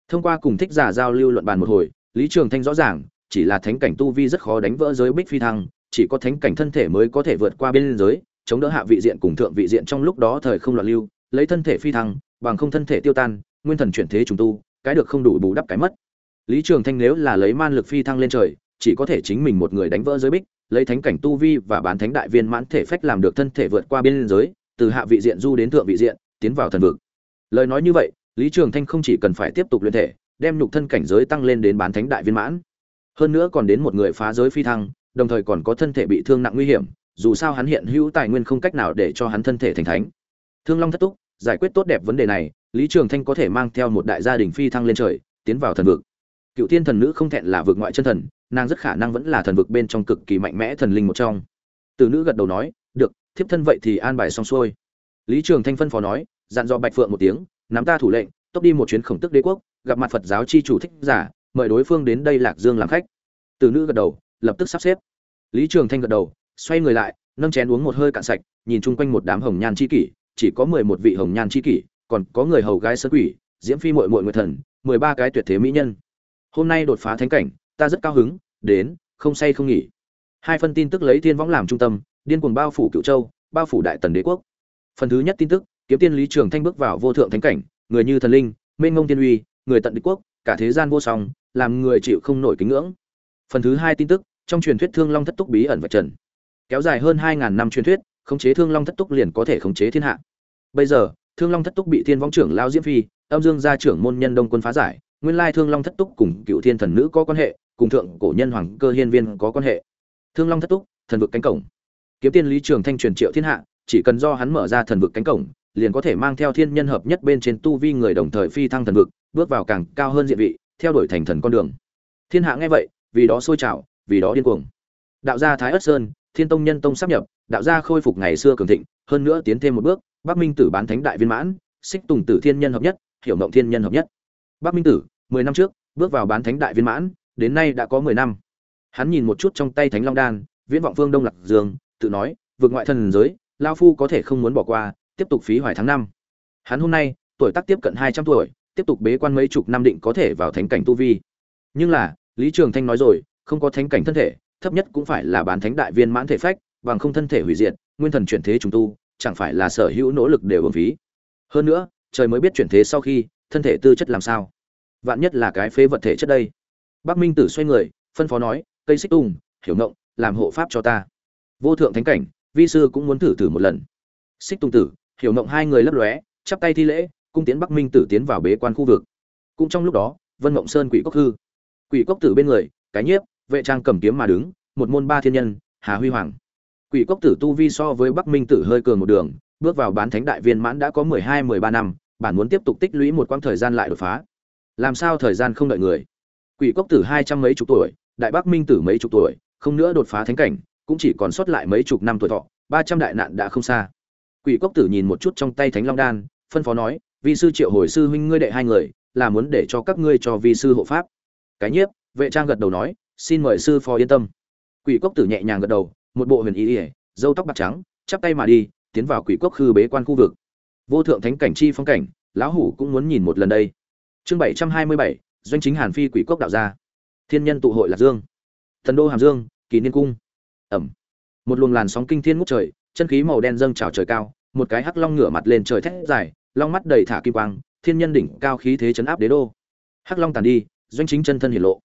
Thông qua cùng thích giả giao lưu luận bàn một hồi, lý trường thanh rõ ràng, chỉ là thánh cảnh tu vi rất khó đánh vỡ giới bích phi thăng, chỉ có thánh cảnh thân thể mới có thể vượt qua biên giới, chống đỡ hạ vị diện cùng thượng vị diện trong lúc đó thời không loạn lưu, lấy thân thể phi thăng, bằng không thân thể tiêu tan, nguyên thần chuyển thế trùng tu, cái được không đủ bù đắp cái mất. Lý trường thanh nếu là lấy man lực phi thăng lên trời, chỉ có thể chính mình một người đánh vỡ giới bích lấy thánh cảnh tu vi và bán thánh đại viên mãn thể phách làm được thân thể vượt qua biên giới, từ hạ vị diện du đến thượng vị diện, tiến vào thần vực. Lời nói như vậy, lý trường thanh không chỉ cần phải tiếp tục luyện thể, đem nhục thân cảnh giới tăng lên đến bán thánh đại viên mãn. Hơn nữa còn đến một người phá giới phi thăng, đồng thời còn có thân thể bị thương nặng nguy hiểm, dù sao hắn hiện hữu tài nguyên không cách nào để cho hắn thân thể thành thánh. Thương long thất túc, giải quyết tốt đẹp vấn đề này, lý trường thanh có thể mang theo một đại gia đình phi thăng lên trời, tiến vào thần vực cựu tiên thần nữ không thẹn là vực ngoại chân thần, nàng rất khả năng vẫn là thần vực bên trong cực kỳ mạnh mẽ thần linh một trong. Từ nữ gật đầu nói, được, thiếp thân vậy thì an bài xong xuôi. Lý trường thanh phân phó nói, dặn dò bạch phượng một tiếng, nắm ta thủ lệnh, tốc đi một chuyến khổng tức đế quốc, gặp mặt phật giáo chi chủ thích giả, mời đối phương đến đây lạc dương làm khách. Từ nữ gật đầu, lập tức sắp xếp. Lý trường thanh gật đầu, xoay người lại, nâng chén uống một hơi cạn sạch, nhìn chung quanh một đám hồng nhan chi kỷ, chỉ có mười một vị hồng nhan chi kỷ, còn có người hầu gái sơ quỷ, diễm phi mội mội nguyệt thần, mười ba cái tuyệt thế mỹ nhân hôm nay đột phá thánh cảnh, ta rất cao hứng, đến, không say không nghỉ. Hai phần tin tức lấy thiên võng làm trung tâm, điên cuồng bao phủ cựu châu, bao phủ đại tần đế quốc. Phần thứ nhất tin tức, kiếm tiên lý trường thanh bước vào vô thượng thánh cảnh, người như thần linh, mênh mông tiên uy, người tận đế quốc, cả thế gian vô song, làm người chịu không nổi kính ngưỡng. Phần thứ hai tin tức, trong truyền thuyết thương long thất túc bí ẩn vật trần. Kéo dài hơn hai ngàn năm truyền thuyết, khống chế thương long thất túc liền có thể khống chế thiên hạ. Bây giờ, thương long thất túc bị thiên võng trưởng lao diễm phi, âm dương gia trưởng môn nhân đông quân phá giải nguyên lai thương long thất túc cùng cựu thiên thần nữ có quan hệ, cùng thượng cổ nhân hoàng cơ hiên viên có quan hệ. Thương long thất túc, thần vực cánh cổng. Kiếm tiên lý trường thanh truyền triệu thiên hạ, chỉ cần do hắn mở ra thần vực cánh cổng, liền có thể mang theo thiên nhân hợp nhất bên trên tu vi người đồng thời phi thăng thần vực, bước vào càng cao hơn diện vị, theo đuổi thành thần con đường. Thiên hạ nghe vậy, vì đó sôi trào, vì đó điên cuồng. Đạo gia thái ất sơn, thiên tông nhân tông sắp nhập, đạo gia khôi phục ngày xưa cường thịnh, hơn nữa tiến thêm một bước, bắc minh tử bán thánh đại viên mãn, xích tùng tử thiên nhân hợp nhất, hiểu mộng thiên nhân hợp nhất bắc minh tử, mười năm trước, bước vào bán thánh đại viên mãn, đến nay đã có mười năm. Hắn nhìn một chút trong tay thánh long đan, viễn vọng phương đông lạc dương, tự nói, vượt ngoại thần giới lao phu có thể không muốn bỏ qua, tiếp tục phí hoài tháng năm. Hắn hôm nay, tuổi tác tiếp cận hai trăm tuổi, tiếp tục bế quan mấy chục năm định có thể vào thánh cảnh tu vi. Nhưng là, lý trường thanh nói rồi, không có thánh cảnh thân thể, thấp nhất cũng phải là bán thánh đại viên mãn thể phách, bằng không thân thể hủy diệt, nguyên thần chuyển thế trùng tu, chẳng phải là sở hữu nỗ lực đều uổng phí. Hơn nữa, trời mới biết chuyển thế sau khi thân thể tư chất làm sao? Vạn nhất là cái phế vật thể chất đây. Bắc minh tử xoay người phân phó nói cây xích tùng, hiểu ngộng làm hộ pháp cho ta. Vô thượng thánh cảnh vi sư cũng muốn thử thử một lần. Xích tùng tử hiểu ngộng hai người lấp lóe chắp tay thi lễ cung tiến bắc minh tử tiến vào bế quan khu vực. Cũng trong lúc đó vân mộng sơn quỷ cốc hư. Quỷ cốc tử bên người cái nhiếp vệ trang cầm kiếm mà đứng một môn ba thiên nhân hà huy hoàng. Quỷ cốc tử tu vi so với bắc minh tử hơi cường một đường bước vào bán thánh đại viên mãn đã có mười hai mười ba năm bản muốn tiếp tục tích lũy một quãng thời gian lại đột phá. Làm sao thời gian không đợi người? Quỷ cốc tử hai trăm mấy chục tuổi, đại bắc minh tử mấy chục tuổi, không nữa đột phá thánh cảnh, cũng chỉ còn sót lại mấy chục năm tuổi thọ, ba trăm đại nạn đã không xa. Quỷ cốc tử nhìn một chút trong tay thánh long đan, phân phó nói, vi sư triệu hồi sư huynh ngươi đệ hai người, là muốn để cho các ngươi cho vi sư hộ pháp. Cái nhiếp, vệ trang gật đầu nói, xin mời sư phó yên tâm. Quỷ cốc tử nhẹ nhàng gật đầu, một bộ huyền ý ỉa dâu tóc bạc trắng, chắp tay mà đi, tiến vào quỷ cốc khư bế quan khu vực vô thượng thánh cảnh chi phong cảnh, lão hủ cũng muốn nhìn một lần đây. Chương bảy trăm hai mươi bảy, doanh chính hàn phi quỷ cốc đạo gia. Thiên nhân tụ hội lạc dương. Thần đô hàm dương, kỳ niên cung. Ẩm. Một luồng làn sóng kinh thiên ngút trời, chân khí màu đen dâng trào trời cao, một cái hắc long ngửa mặt lên trời thét dài, long mắt đầy thả kim quang, thiên nhân đỉnh cao khí thế chấn áp đế đô. Hắc long tàn đi, doanh chính chân thân hiển lộ.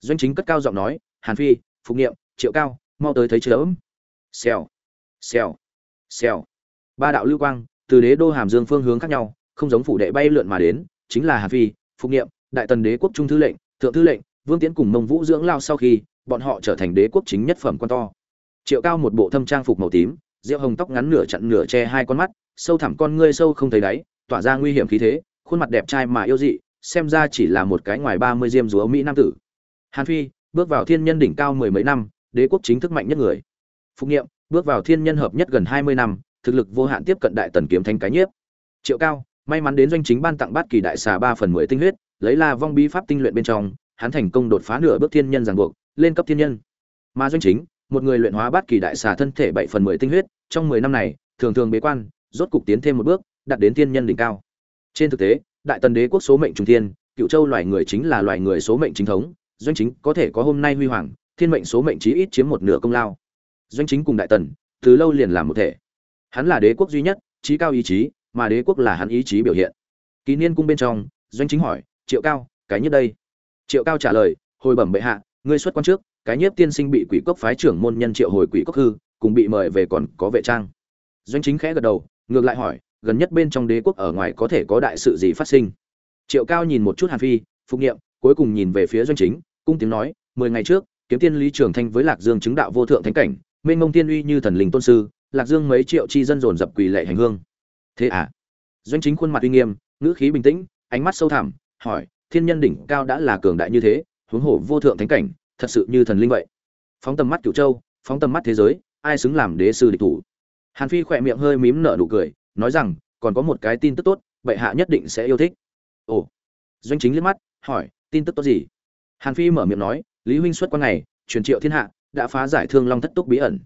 Doanh chính cất cao giọng nói, hàn phi, phục nghiệm triệu cao, mau tới thấy chớm xèo. Xèo. Xèo. Ba đạo lưu quang từ đế đô hàm dương phương hướng khác nhau, không giống phủ đệ bay lượn mà đến, chính là hàn phi, phục nghiệm đại tần đế quốc trung thư lệnh, thượng thư lệnh, vương tiến cùng mông vũ dưỡng lao sau khi, bọn họ trở thành đế quốc chính nhất phẩm quan to. Triệu cao một bộ thâm trang phục màu tím, rượu hồng tóc ngắn nửa chặn nửa che hai con mắt, sâu thẳm con ngươi sâu không thấy đáy, tỏa ra nguy hiểm khí thế, khuôn mặt đẹp trai mà yêu dị, xem ra chỉ là một cái ngoài ba mươi diêm rúa mỹ nam tử. Hàn phi, bước vào thiên nhân đỉnh cao mười mấy năm, đế quốc chính thức mạnh nhất người. Phục nghiệm bước vào thiên nhân hợp nhất gần hai mươi năm thực lực vô hạn tiếp cận đại tần kiếm thánh cái nhiếp. Triệu cao, may mắn đến doanh chính ban tặng bát kỳ đại xà ba phần mười tinh huyết, lấy la vong bí pháp tinh luyện bên trong, hắn thành công đột phá nửa bước thiên nhân ràng buộc, lên cấp thiên nhân. Mà doanh chính, một người luyện hóa bát kỳ đại xà thân thể bảy phần mười tinh huyết, trong mười năm này, thường thường bế quan, rốt cục tiến thêm một bước, đạt đến thiên nhân đỉnh cao. Trên thực tế, đại tần đế quốc số mệnh trung thiên, cựu châu loài người chính là loài người số mệnh chính thống, doanh chính có thể có hôm nay huy hoàng, thiên mệnh số mệnh chí ít chiếm một nửa công lao. Doanh chính cùng đại tần, từ lâu liền làm một thể hắn là đế quốc duy nhất trí cao ý chí, mà đế quốc là hắn ý chí biểu hiện. Ký niên cung bên trong, doanh chính hỏi, triệu cao, cái nhất đây? Triệu cao trả lời, hồi bẩm bệ hạ, ngươi xuất quan trước, cái nhiếp tiên sinh bị quỷ cốc phái trưởng môn nhân triệu hồi quỷ cốc hư, cùng bị mời về còn có vệ trang. Doanh chính khẽ gật đầu, ngược lại hỏi, gần nhất bên trong đế quốc ở ngoài có thể có đại sự gì phát sinh? Triệu cao nhìn một chút hàn phi, phục nghiệm, cuối cùng nhìn về phía doanh chính, cung tiếng nói, mười ngày trước, kiếm tiên lý trường thanh với lạc dương chứng đạo vô thượng thánh cảnh, mênh mông tiên uy như thần linh tôn sư lạc dương mấy triệu chi dân dồn dập quỳ lệ hành hương. Thế à? Doanh chính khuôn mặt uy nghiêm, ngữ khí bình tĩnh, ánh mắt sâu thẳm, hỏi, thiên nhân đỉnh cao đã là cường đại như thế, huống hồ vô thượng thánh cảnh, thật sự như thần linh vậy. Phóng tầm mắt cửu châu, phóng tầm mắt thế giới, ai xứng làm đế sư địch thủ? Hàn phi khỏe miệng hơi mím nở nụ cười, nói rằng, còn có một cái tin tức tốt, bệ hạ nhất định sẽ yêu thích. Ồ. Doanh chính liếc mắt, hỏi, tin tức tốt gì? Hàn phi mở miệng nói, lý huynh xuất quan này, truyền triệu thiên hạ, đã phá giải thương long thất túc bí ẩn.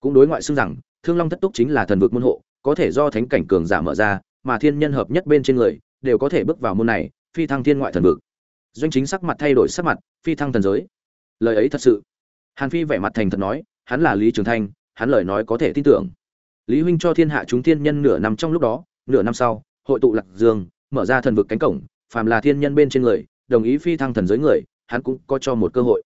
Cũng đối ngoại xưng rằng thương long thất túc chính là thần vực môn hộ, có thể do thánh cảnh cường giả mở ra, mà thiên nhân hợp nhất bên trên người, đều có thể bước vào môn này, phi thăng thiên ngoại thần vực. Doanh chính sắc mặt thay đổi sắc mặt, phi thăng thần giới. Lời ấy thật sự. Hàn phi vẻ mặt thành thật nói, hắn là lý trường thanh, hắn lời nói có thể tin tưởng. Lý huynh cho thiên hạ chúng thiên nhân nửa năm trong lúc đó, nửa năm sau, hội tụ lạc dương, mở ra thần vực cánh cổng, phàm là thiên nhân bên trên người, đồng ý phi thăng thần giới người, hắn cũng có cho một cơ hội.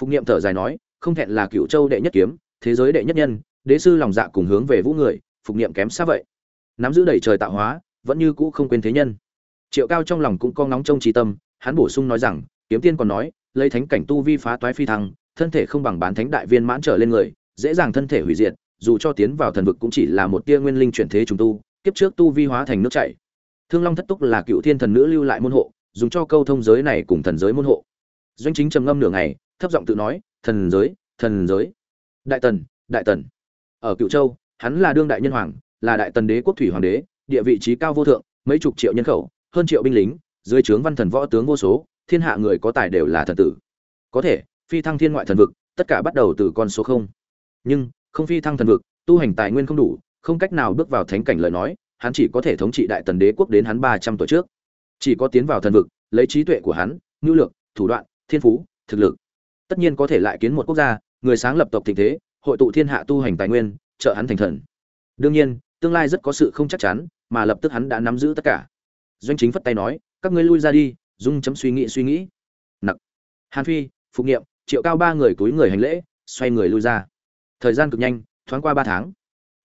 Phục niệm thở dài nói, không thẹn là cựu châu đệ nhất kiếm, thế giới đệ nhất nhân đế sư lòng dạ cùng hướng về vũ người, phục niệm kém xa vậy. Nắm giữ đầy trời tạo hóa, vẫn như cũ không quên thế nhân. Triệu cao trong lòng cũng có nóng trong trí tâm, hắn bổ sung nói rằng, kiếm tiên còn nói, lấy thánh cảnh tu vi phá toái phi thăng, thân thể không bằng bán thánh đại viên mãn trở lên người, dễ dàng thân thể hủy diệt, dù cho tiến vào thần vực cũng chỉ là một tia nguyên linh chuyển thế trùng tu, kiếp trước tu vi hóa thành nước chảy. Thương long thất túc là cựu thiên thần nữ lưu lại môn hộ, dùng cho câu thông giới này cùng thần giới môn hộ. Doanh chính trầm ngâm nửa ngày, thấp giọng tự nói, thần giới thần giới. Đại tần đại tần ở cựu châu, hắn là đương đại nhân hoàng, là đại tần đế quốc thủy hoàng đế, địa vị trí cao vô thượng, mấy chục triệu nhân khẩu, hơn triệu binh lính, dưới trướng văn thần võ tướng vô số, thiên hạ người có tài đều là thần tử. Có thể, phi thăng thiên ngoại thần vực, tất cả bắt đầu từ con số không. Nhưng, không phi thăng thần vực, tu hành tài nguyên không đủ, không cách nào bước vào thánh cảnh lời nói, hắn chỉ có thể thống trị đại tần đế quốc đến hắn ba trăm tuổi trước. Chỉ có tiến vào thần vực, lấy trí tuệ của hắn ngữ lược, thủ đoạn, thiên phú, thực lực. Tất nhiên có thể lại kiến một quốc gia, người sáng lập tộc tình thế hội tụ thiên hạ tu hành tài nguyên, trợ hắn thành thần. Đương nhiên, tương lai rất có sự không chắc chắn, mà lập tức hắn đã nắm giữ tất cả. Doanh chính phất tay nói, các ngươi lui ra đi, dung chấm suy nghĩ suy nghĩ. Nặc. Hàn phi, phục nghiệm triệu cao ba người túi người hành lễ, xoay người lui ra. Thời gian cực nhanh, thoáng qua ba tháng.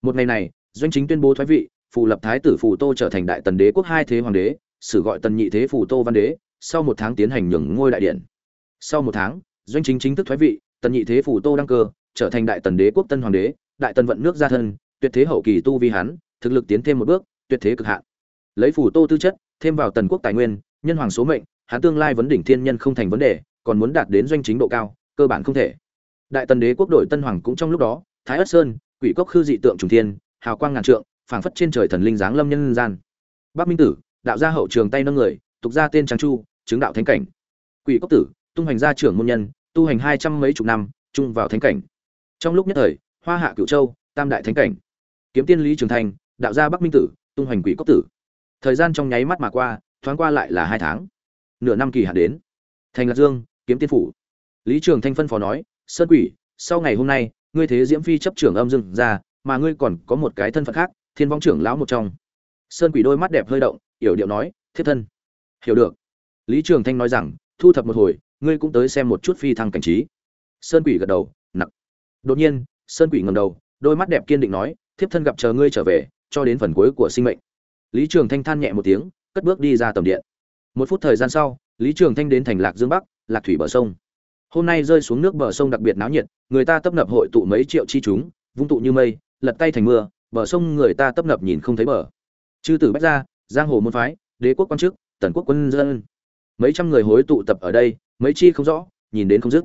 Một ngày này, doanh chính tuyên bố thoái vị, phù lập thái tử phù tô trở thành đại tần đế quốc hai thế hoàng đế, sử gọi tần nhị thế phù tô văn đế, sau một tháng tiến hành nhường ngôi đại điện. Sau một tháng, doanh chính chính thức thoái vị, tần nhị thế phù tô đăng cơ trở thành đại tần đế quốc tân hoàng đế, đại tần vận nước gia thân, tuyệt thế hậu kỳ tu vi hán thực lực tiến thêm một bước, tuyệt thế cực hạn. Lấy phủ tô tư chất, thêm vào tần quốc tài nguyên, nhân hoàng số mệnh, hắn tương lai vấn đỉnh thiên nhân không thành vấn đề, còn muốn đạt đến doanh chính độ cao, cơ bản không thể. Đại tần đế quốc đội tân hoàng cũng trong lúc đó, thái ất sơn, quỷ cốc khư dị tượng trùng thiên, hào quang ngàn trượng, phảng phất trên trời thần linh giáng lâm nhân gian. Bắc minh tử, đạo gia hậu trường tay nâng người, tục ra tên trang chu, chứng đạo thánh cảnh. Quỷ cốc tử, tung hành gia trưởng môn nhân, tu hành hai trăm mấy chục năm, chung vào thánh cảnh trong lúc nhất thời, hoa hạ cửu châu, tam đại thánh cảnh, kiếm tiên lý trường thành, đạo gia bắc minh tử, tung hoành quỷ cốc tử. Thời gian trong nháy mắt mà qua, thoáng qua lại là hai tháng. Nửa năm kỳ hạn đến. Thành lạc dương, kiếm tiên phủ. Lý trường thanh phân phó nói, sơn quỷ, sau ngày hôm nay, ngươi thế diễm phi chấp trưởng âm dương ra mà ngươi còn có một cái thân phận khác, thiên vong trưởng lão một trong. Sơn quỷ đôi mắt đẹp hơi động, yểu điệu nói thiết thân. Hiểu được. Lý trường thanh nói rằng, thu thập một hồi, ngươi cũng tới xem một chút phi thăng cảnh trí. Sơn quỷ gật đầu đột nhiên, sơn quỷ ngầm đầu, đôi mắt đẹp kiên định nói, thiếp thân gặp chờ ngươi trở về, cho đến phần cuối của sinh mệnh. Lý trường thanh than nhẹ một tiếng, cất bước đi ra tầm điện. Một phút thời gian sau, lý trường thanh đến thành lạc dương bắc, lạc thủy bờ sông. Hôm nay rơi xuống nước bờ sông đặc biệt náo nhiệt, người ta tấp nập hội tụ mấy triệu chi chúng, vung tụ như mây, lật tay thành mưa, bờ sông người ta tấp nập nhìn không thấy bờ. Chư tử bách gia, giang hồ môn phái, đế quốc quan chức, tần quốc quân dân. Mấy trăm người hối tụ tập ở đây, mấy chi không rõ, nhìn đến không dứt.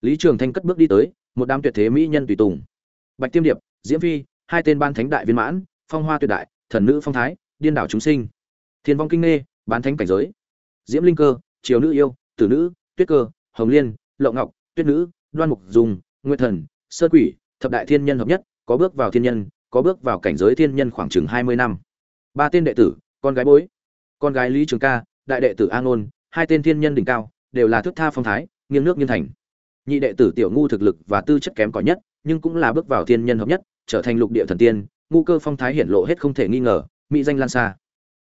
Lý trường thanh cất bước đi tới một đám tuyệt thế mỹ nhân tùy tùng. Bạch tiêm điệp, diễm phi, hai tên ban thánh đại viên mãn, phong hoa tuyệt đại, thần nữ phong thái, điên đảo chúng sinh. Thiên vong kinh nghê, bán thánh cảnh giới. Diễm linh cơ, triều nữ yêu, tử nữ, tuyết cơ, hồng liên lộng ngọc, tuyết nữ, đoan mục dùng, nguyệt thần, sơ quỷ, thập đại thiên nhân hợp nhất, có bước vào thiên nhân, có bước vào cảnh giới thiên nhân khoảng chừng hai mươi năm. Ba tên đệ tử, con gái bối, con gái lý trường ca, đại đệ tử an ôn hai tên thiên nhân đỉnh cao, đều là thước tha phong thái, nghiêng nước nghiêng thành nhị đệ tử tiểu ngu thực lực và tư chất kém cỏi nhất nhưng cũng là bước vào thiên nhân hợp nhất trở thành lục địa thần tiên ngu cơ phong thái hiển lộ hết không thể nghi ngờ mỹ danh lan xa.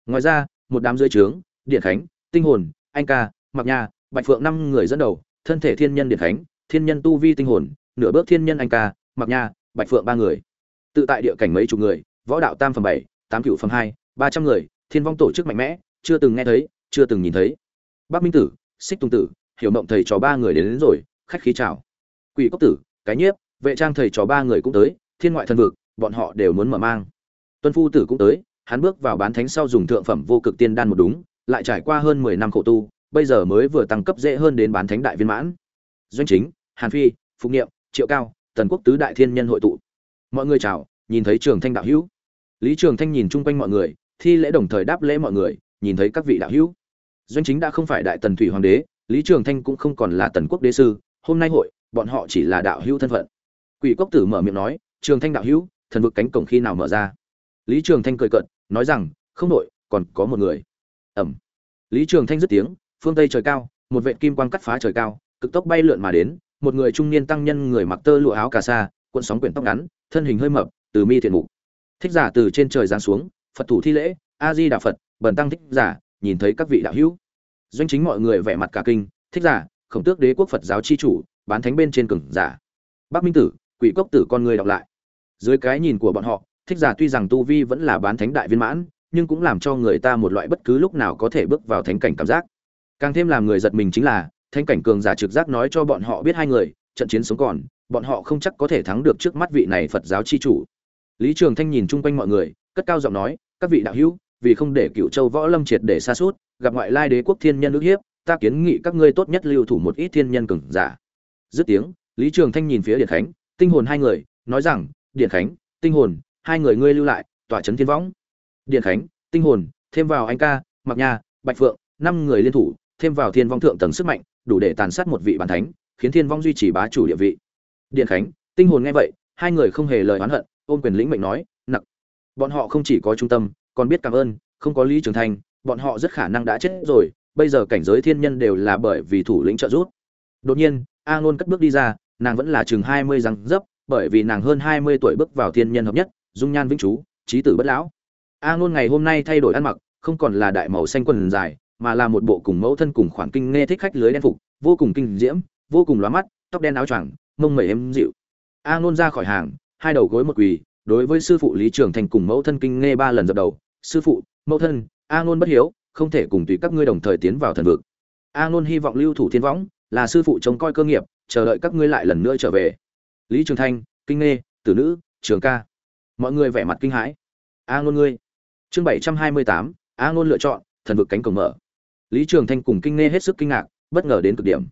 Ngoài ra một đám dưới trướng điện khánh tinh hồn anh ca mặc nha bạch phượng năm người dẫn đầu thân thể thiên nhân điện khánh thiên nhân tu vi tinh hồn nửa bước thiên nhân anh ca mặc nha bạch phượng ba người. Tự tại địa cảnh mấy chục người võ đạo tam phần bảy tám cựu phần hai ba trăm người thiên vong tổ chức mạnh mẽ chưa từng nghe thấy chưa từng nhìn thấy. Bác minh tử xích tùng tử hiểu mộng thầy trò ba người đến, đến rồi khách khí chào. Quỷ cốc tử, cái nhiếp, vệ trang thầy trò ba người cũng tới, thiên ngoại thần vực, bọn họ đều muốn mở mang. Tuân phu tử cũng tới, hắn bước vào bán thánh sau dùng thượng phẩm vô cực tiên đan một đúng, lại trải qua hơn mười năm khổ tu, bây giờ mới vừa tăng cấp dễ hơn đến bán thánh đại viên mãn. Doanh chính, hàn phi, phục nghiệm triệu cao, tần quốc tứ đại thiên nhân hội tụ. Mọi người chào, nhìn thấy trường thanh đạo hữu. Lý trường thanh nhìn chung quanh mọi người, thi lễ đồng thời đáp lễ mọi người, nhìn thấy các vị đạo hữu. Doanh chính đã không phải đại tần thủy hoàng đế, lý trường thanh cũng không còn là tần quốc đế sư hôm nay hội, bọn họ chỉ là đạo hữu thân phận. Quỷ cốc tử mở miệng nói, trường thanh đạo hữu, thần vực cánh cổng khi nào mở ra? Lý trường thanh cười cận nói rằng, không đội, còn có một người. Ẩm. Lý trường thanh dứt tiếng, phương tây trời cao, một vệ kim quang cắt phá trời cao, cực tốc bay lượn mà đến, một người trung niên tăng nhân người mặc tơ lụa áo cà sa, cuộn sóng quyển tóc ngắn, thân hình hơi mập, từ mi thiện mục. Thích giả từ trên trời giáng xuống, phật thủ thi lễ, a di đà phật, bần tăng thích giả, nhìn thấy các vị đạo hữu. Doanh chính mọi người vẻ mặt cả kinh, thích giả khổng tước đế quốc phật giáo chi chủ, bán thánh bên trên cường giả. Bắc minh tử, quỷ cốc tử con người đọc lại. Dưới cái nhìn của bọn họ, thích giả tuy rằng tu vi vẫn là bán thánh đại viên mãn, nhưng cũng làm cho người ta một loại bất cứ lúc nào có thể bước vào thánh cảnh cảm giác. Càng thêm làm người giật mình chính là, thánh cảnh cường giả trực giác nói cho bọn họ biết hai người, trận chiến sống còn, bọn họ không chắc có thể thắng được trước mắt vị này phật giáo chi chủ. Lý trường thanh nhìn chung quanh mọi người, cất cao giọng nói, các vị đạo hữu, vì không để cựu châu võ lâm triệt để xa suốt gặp ngoại lai đế quốc thiên nhân ước hiếp ta kiến nghị các ngươi tốt nhất lưu thủ một ít thiên nhân cường giả. Dứt tiếng lý trường thanh nhìn phía điện khánh tinh hồn hai người nói rằng điện khánh tinh hồn hai người ngươi lưu lại tỏa trấn thiên võng. Điện khánh tinh hồn thêm vào anh ca mặc nha bạch phượng năm người liên thủ thêm vào thiên vong thượng tầng sức mạnh đủ để tàn sát một vị bản thánh khiến thiên vong duy trì bá chủ địa vị. Điện khánh tinh hồn nghe vậy hai người không hề lời oán hận ôm quyền lĩnh mệnh nói nặng bọn họ không chỉ có trung tâm còn biết cảm ơn không có lý trường Thanh, bọn họ rất khả năng đã chết rồi bây giờ cảnh giới thiên nhân đều là bởi vì thủ lĩnh trợ giúp. Đột nhiên, a ngôn cất bước đi ra, nàng vẫn là chừng hai mươi răng dấp, bởi vì nàng hơn hai mươi tuổi bước vào thiên nhân hợp nhất, dung nhan vĩnh chú, trí tử bất lão. A ngôn ngày hôm nay thay đổi ăn mặc, không còn là đại màu xanh quần dài, mà là một bộ cùng mẫu thân cùng khoản kinh nghe thích khách lưới đen phục, vô cùng kinh diễm, vô cùng lóa mắt, tóc đen áo choàng, mông mẩy êm dịu. A ngôn ra khỏi hàng, hai đầu gối một quỳ, đối với sư phụ lý trường thành cùng mẫu thân kinh nghe ba lần dập đầu. Sư phụ, mẫu thân, a ngôn bất hiếu không thể cùng tùy các ngươi đồng thời tiến vào thần vực. A ngôn hy vọng lưu thủ thiên võng, là sư phụ trông coi cơ nghiệp, chờ đợi các ngươi lại lần nữa trở về. Lý trường thanh, kinh nghê, tử nữ, trường ca. Mọi người vẻ mặt kinh hãi. A ngôn ngươi. Chương bảy trăm hai mươi tám a ngôn lựa chọn, thần vực cánh cổng mở. Lý trường thanh cùng kinh nghê hết sức kinh ngạc, bất ngờ đến cực điểm.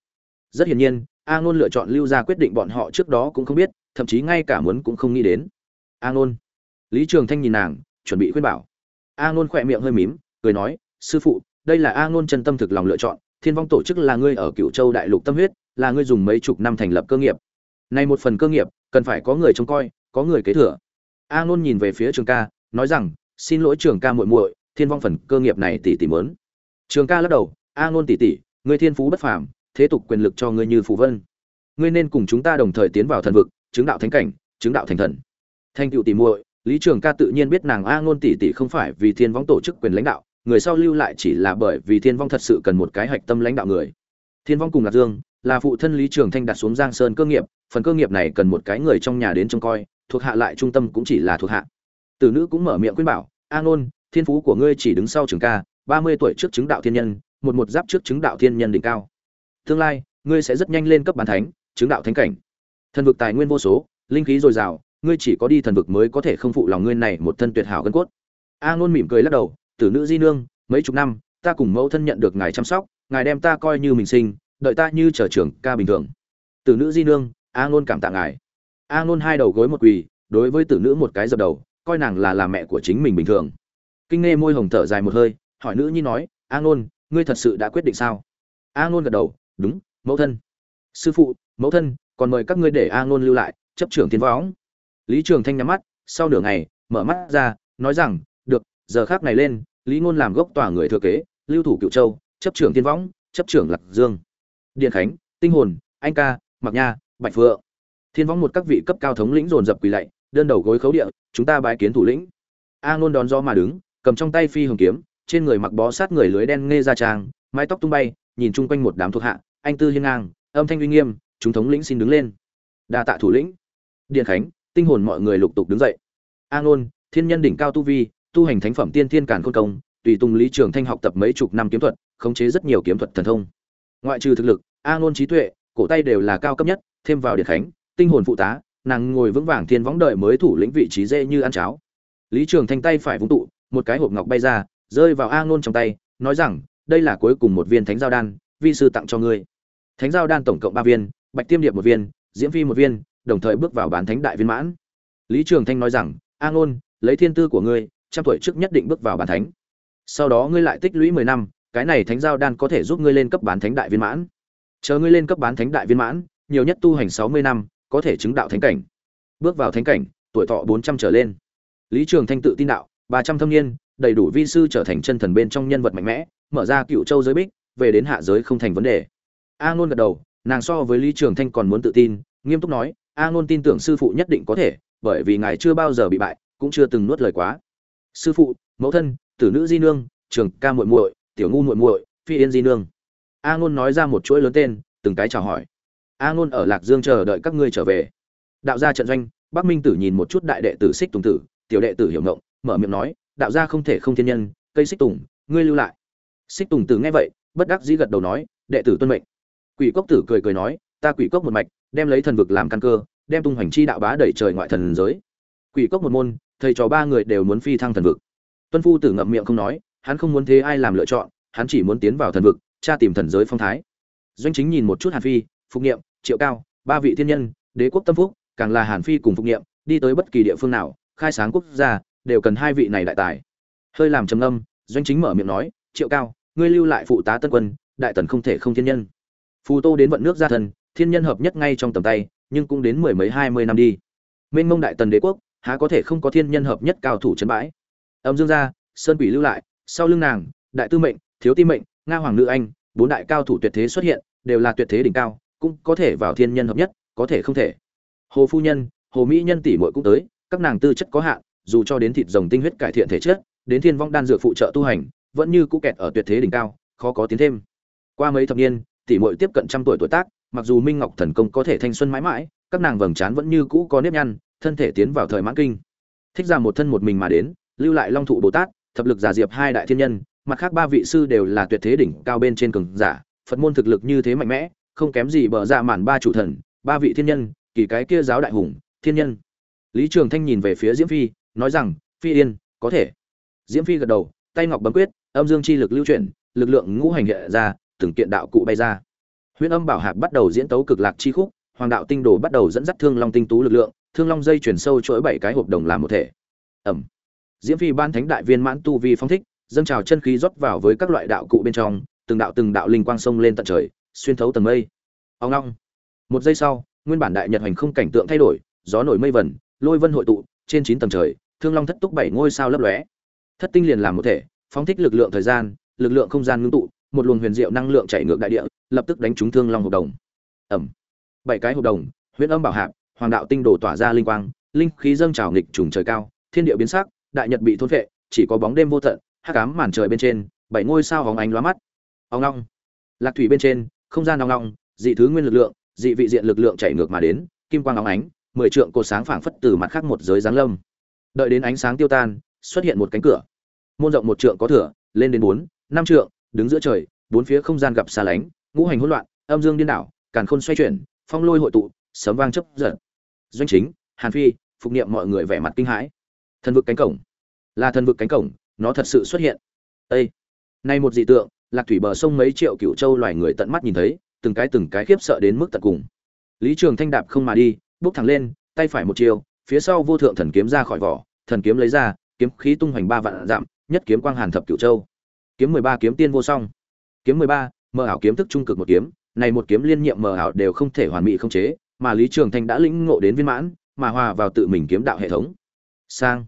Rất hiển nhiên a ngôn lựa chọn lưu ra quyết định bọn họ trước đó cũng không biết, thậm chí ngay cả muốn cũng không nghĩ đến. A ngôn lý trường thanh nhìn nàng, chuẩn bị khuyên bảo. A ngôn khỏe miệng hơi mím, cười nói sư phụ, đây là a ngôn chân tâm thực lòng lựa chọn, thiên vong tổ chức là ngươi ở cựu châu đại lục tâm huyết, là ngươi dùng mấy chục năm thành lập cơ nghiệp. Này một phần cơ nghiệp, cần phải có người trông coi, có người kế thừa. A ngôn nhìn về phía trường ca, nói rằng, xin lỗi trường ca muội muội, thiên vong phần cơ nghiệp này tỷ tỷ mớn. Trường ca lắc đầu, a ngôn tỷ tỷ, ngươi thiên phú bất phàm, thế tục quyền lực cho ngươi như phù vân. Ngươi nên cùng chúng ta đồng thời tiến vào thần vực, chứng đạo thánh cảnh, chứng đạo thành thần. Thanh tựu tỷ muội, lý trường ca tự nhiên biết nàng a ngôn tỷ tỷ không phải vì thiên vong tổ chức quyền lãnh đạo người sau lưu lại chỉ là bởi vì thiên vong thật sự cần một cái hạch tâm lãnh đạo người. Thiên vong cùng lạc dương là phụ thân lý trường thanh đặt xuống giang sơn cơ nghiệp, phần cơ nghiệp này cần một cái người trong nhà đến trông coi, thuộc hạ lại trung tâm cũng chỉ là thuộc hạ. Từ nữ cũng mở miệng khuyên bảo, a ngôn thiên phú của ngươi chỉ đứng sau trường ca, ba mươi tuổi trước chứng đạo thiên nhân, một một giáp trước chứng đạo thiên nhân đỉnh cao. Tương lai, ngươi sẽ rất nhanh lên cấp bàn thánh, chứng đạo thánh cảnh. Thần vực tài nguyên vô số, linh khí dồi dào, ngươi chỉ có đi thần vực mới có thể không phụ lòng ngươi này một thân tuyệt hảo gân cốt. A ngôn mỉm cười lắc đầu tử nữ di nương, mấy chục năm, ta cùng mẫu thân nhận được ngài chăm sóc, ngài đem ta coi như mình sinh, đợi ta như trở trưởng ca bình thường. Tử nữ di nương, a ngôn cảm tạ ngài. A ngôn hai đầu gối một quỳ, đối với tử nữ một cái dập đầu, coi nàng là là mẹ của chính mình bình thường. Kinh nghe môi hồng thở dài một hơi, hỏi nữ nhi nói, a ngôn, ngươi thật sự đã quyết định sao? A ngôn gật đầu, đúng, mẫu thân. Sư phụ, mẫu thân, còn mời các ngươi để a ngôn lưu lại, chấp trưởng tiến võng. Lý trường thanh nhắm mắt, sau nửa ngày, mở mắt ra, nói rằng giờ khác này lên, lý ngôn làm gốc tòa người thừa kế, lưu thủ cựu châu, chấp trưởng tiên võng, chấp trưởng lạc dương. Điện khánh, tinh hồn, anh ca mặc nha, bạch phượng. Thiên võng một các vị cấp cao thống lĩnh dồn dập quỳ lạy, đơn đầu gối khấu địa, chúng ta bái kiến thủ lĩnh. A ngôn đón do mà đứng, cầm trong tay phi hồng kiếm, trên người mặc bó sát người lưới đen nghe ra trang, mái tóc tung bay, nhìn chung quanh một đám thuộc hạ, anh tư hiên ngang, âm thanh uy nghiêm, chúng thống lĩnh xin đứng lên. Đa tạ thủ lĩnh. Điện khánh, tinh hồn mọi người lục tục đứng dậy. A ngôn, thiên nhân đỉnh cao tu vi tu hành thánh phẩm tiên thiên càn khôn công, tùy tùng lý trường thanh học tập mấy chục năm kiếm thuật, khống chế rất nhiều kiếm thuật thần thông. Ngoại trừ thực lực, a ngôn trí tuệ, cổ tay đều là cao cấp nhất, thêm vào điện khánh, tinh hồn phụ tá, nàng ngồi vững vàng thiên võng đợi mới thủ lĩnh vị trí dễ như ăn cháo. Lý trường thanh tay phải vung tụ, một cái hộp ngọc bay ra, rơi vào a ngôn trong tay, nói rằng, đây là cuối cùng một viên thánh giao đan, vi sư tặng cho ngươi. Thánh giao đan tổng cộng ba viên, bạch tiêm điệp một viên, diễm phi một viên, đồng thời bước vào bán thánh đại viên mãn. Lý trường thanh nói rằng, a ngôn lấy thiên tư của ngươi trăm tuổi trước nhất định bước vào bản thánh. Sau đó ngươi lại tích lũy mười năm, cái này thánh giao đan có thể giúp ngươi lên cấp bán thánh đại viên mãn. Chờ ngươi lên cấp bán thánh đại viên mãn, nhiều nhất tu hành sáu mươi năm, có thể chứng đạo thánh cảnh. Bước vào thánh cảnh, tuổi thọ bốn trăm trở lên. Lý trường thanh tự tin đạo, ba trăm thâm niên, đầy đủ vi sư trở thành chân thần bên trong nhân vật mạnh mẽ, mở ra cựu châu giới bích, về đến hạ giới không thành vấn đề. A ngôn gật đầu, nàng so với lý trường thanh còn muốn tự tin, nghiêm túc nói, a ngôn tin tưởng sư phụ nhất định có thể, bởi vì ngài chưa bao giờ bị bại, cũng chưa từng nuốt lời quá sư phụ, mẫu thân, tử nữ di nương, trường ca muội muội, tiểu ngu muội muội, phi yên di nương. A ngôn nói ra một chuỗi lớn tên, từng cái chào hỏi. A ngôn ở lạc dương chờ đợi các ngươi trở về. Đạo gia trận doanh, bắc minh tử nhìn một chút đại đệ tử xích tùng tử, tiểu đệ tử hiểu ngộng, mở miệng nói, đạo gia không thể không thiên nhân, cây xích tùng, ngươi lưu lại. Xích tùng tử nghe vậy, bất đắc dĩ gật đầu nói, đệ tử tuân mệnh. Quỷ cốc tử cười cười nói, ta quỷ cốc một mạch, đem lấy thần vực làm căn cơ, đem tung hoành chi đạo bá đẩy trời ngoại thần giới. Quỷ cốc một môn thầy trò ba người đều muốn phi thăng thần vực. Tuân phu tử ngậm miệng không nói, hắn không muốn thế ai làm lựa chọn, hắn chỉ muốn tiến vào thần vực, tra tìm thần giới phong thái. Doanh chính nhìn một chút hàn phi, phục nghiệm triệu cao, ba vị thiên nhân, đế quốc tâm phúc, càng là hàn phi cùng phục nghiệm đi tới bất kỳ địa phương nào, khai sáng quốc gia, đều cần hai vị này đại tài. Hơi làm trầm âm doanh chính mở miệng nói, triệu cao, ngươi lưu lại phụ tá tân quân, đại tần không thể không thiên nhân. Phù tô đến vận nước ra thần, thiên nhân hợp nhất ngay trong tầm tay, nhưng cũng đến mười mấy hai mươi năm đi. Mênh mông đại tần đế quốc há có thể không có thiên nhân hợp nhất cao thủ trấn bãi. Âm dương gia, sơn quỷ lưu lại, sau lưng nàng, đại tư mệnh, thiếu ti mệnh, nga hoàng nữ anh, bốn đại cao thủ tuyệt thế xuất hiện, đều là tuyệt thế đỉnh cao, cũng có thể vào thiên nhân hợp nhất, có thể không thể. Hồ phu nhân, hồ mỹ nhân tỷ muội cũng tới, các nàng tư chất có hạn, dù cho đến thịt rồng tinh huyết cải thiện thể chất, đến thiên vong đan dược phụ trợ tu hành, vẫn như cũ kẹt ở tuyệt thế đỉnh cao, khó có tiến thêm. Qua mấy thập niên, tỷ muội tiếp cận trăm tuổi tuổi tác, mặc dù minh ngọc thần công có thể thanh xuân mãi mãi, các nàng vầng trán vẫn như cũ có nếp nhăn thân thể tiến vào thời mãn kinh. Thích ra một thân một mình mà đến, lưu lại long thụ bồ tát, thập lực giả diệp hai đại thiên nhân, mặt khác ba vị sư đều là tuyệt thế đỉnh cao bên trên cường giả, phật môn thực lực như thế mạnh mẽ, không kém gì bờ dạ ra màn ba chủ thần, ba vị thiên nhân, kỳ cái kia giáo đại hùng, thiên nhân. Lý trường thanh nhìn về phía diễm phi, nói rằng, phi yên, có thể. Diễm phi gật đầu, tay ngọc bấm quyết, âm dương chi lực lưu chuyển, lực lượng ngũ hành hệ ra, từng kiện đạo cụ bay ra. Huyễn âm bảo hạc bắt đầu diễn tấu cực lạc chi khúc, hoàng đạo tinh đồ bắt đầu dẫn dắt thương long tinh tú lực lượng thương long dây chuyển sâu chuỗi bảy cái hộp đồng làm một thể. Ẩm. Diễm phi ban thánh đại viên mãn tu vi phong thích, dâng trào chân khí rót vào với các loại đạo cụ bên trong, từng đạo từng đạo linh quang sông lên tận trời, xuyên thấu tầng mây. Ông long. Một giây sau, nguyên bản đại nhật hành không cảnh tượng thay đổi, gió nổi mây vẩn, lôi vân hội tụ, trên chín tầng trời, thương long thất túc bảy ngôi sao lấp lóe. Thất tinh liền làm một thể, phóng thích lực lượng thời gian, lực lượng không gian ngưng tụ, một luồng huyền diệu năng lượng chảy ngược đại địa, lập tức đánh trúng thương long hộp đồng. Ẩm. Bảy cái hộp đồng, huyễn âm bảo hạp hoàng đạo tinh đồ tỏa ra linh quang, linh khí dâng trào nghịch trùng trời cao, thiên địa biến sắc, đại nhật bị thôn vệ chỉ có bóng đêm vô tận, hắc ám màn trời bên trên, bảy ngôi sao hóng ánh lóa mắt. Ong long lạc thủy bên trên, không gian ong long dị thứ nguyên lực lượng, dị vị diện lực lượng chảy ngược mà đến, kim quang óng ánh, mười trượng cột sáng phảng phất từ mặt khác một giới giáng lâm. Đợi đến ánh sáng tiêu tan, xuất hiện một cánh cửa. Môn rộng một trượng có thửa, lên đến bốn, năm trượng, đứng giữa trời, bốn phía không gian gặp xa lánh, ngũ hành hỗn loạn, âm dương điên đảo, càn khôn xoay chuyển, phong lôi hội tụ, sấm vang chớp giật doanh chính, hàn phi, phục niệm mọi người vẻ mặt kinh hãi. Thần vực cánh cổng. Là thần vực cánh cổng, nó thật sự xuất hiện. Â nay một dị tượng, lạc thủy bờ sông mấy triệu cựu châu loài người tận mắt nhìn thấy, từng cái từng cái khiếp sợ đến mức tận cùng. Lý trường thanh đạp không mà đi, bước thẳng lên, tay phải một chiều phía sau vô thượng thần kiếm ra khỏi vỏ, thần kiếm lấy ra, kiếm khí tung hoành ba vạn dặm, nhất kiếm quang hàn thập cửu châu. Kiếm mười ba kiếm tiên vô song. Kiếm mười ba mờ ảo kiếm thức trung cực một kiếm, này một kiếm liên nhiệm mờ ảo đều không thể hoàn mỹ không chế mà lý trường thanh đã lĩnh ngộ đến viên mãn, mà hòa vào tự mình kiếm đạo hệ thống. Sang.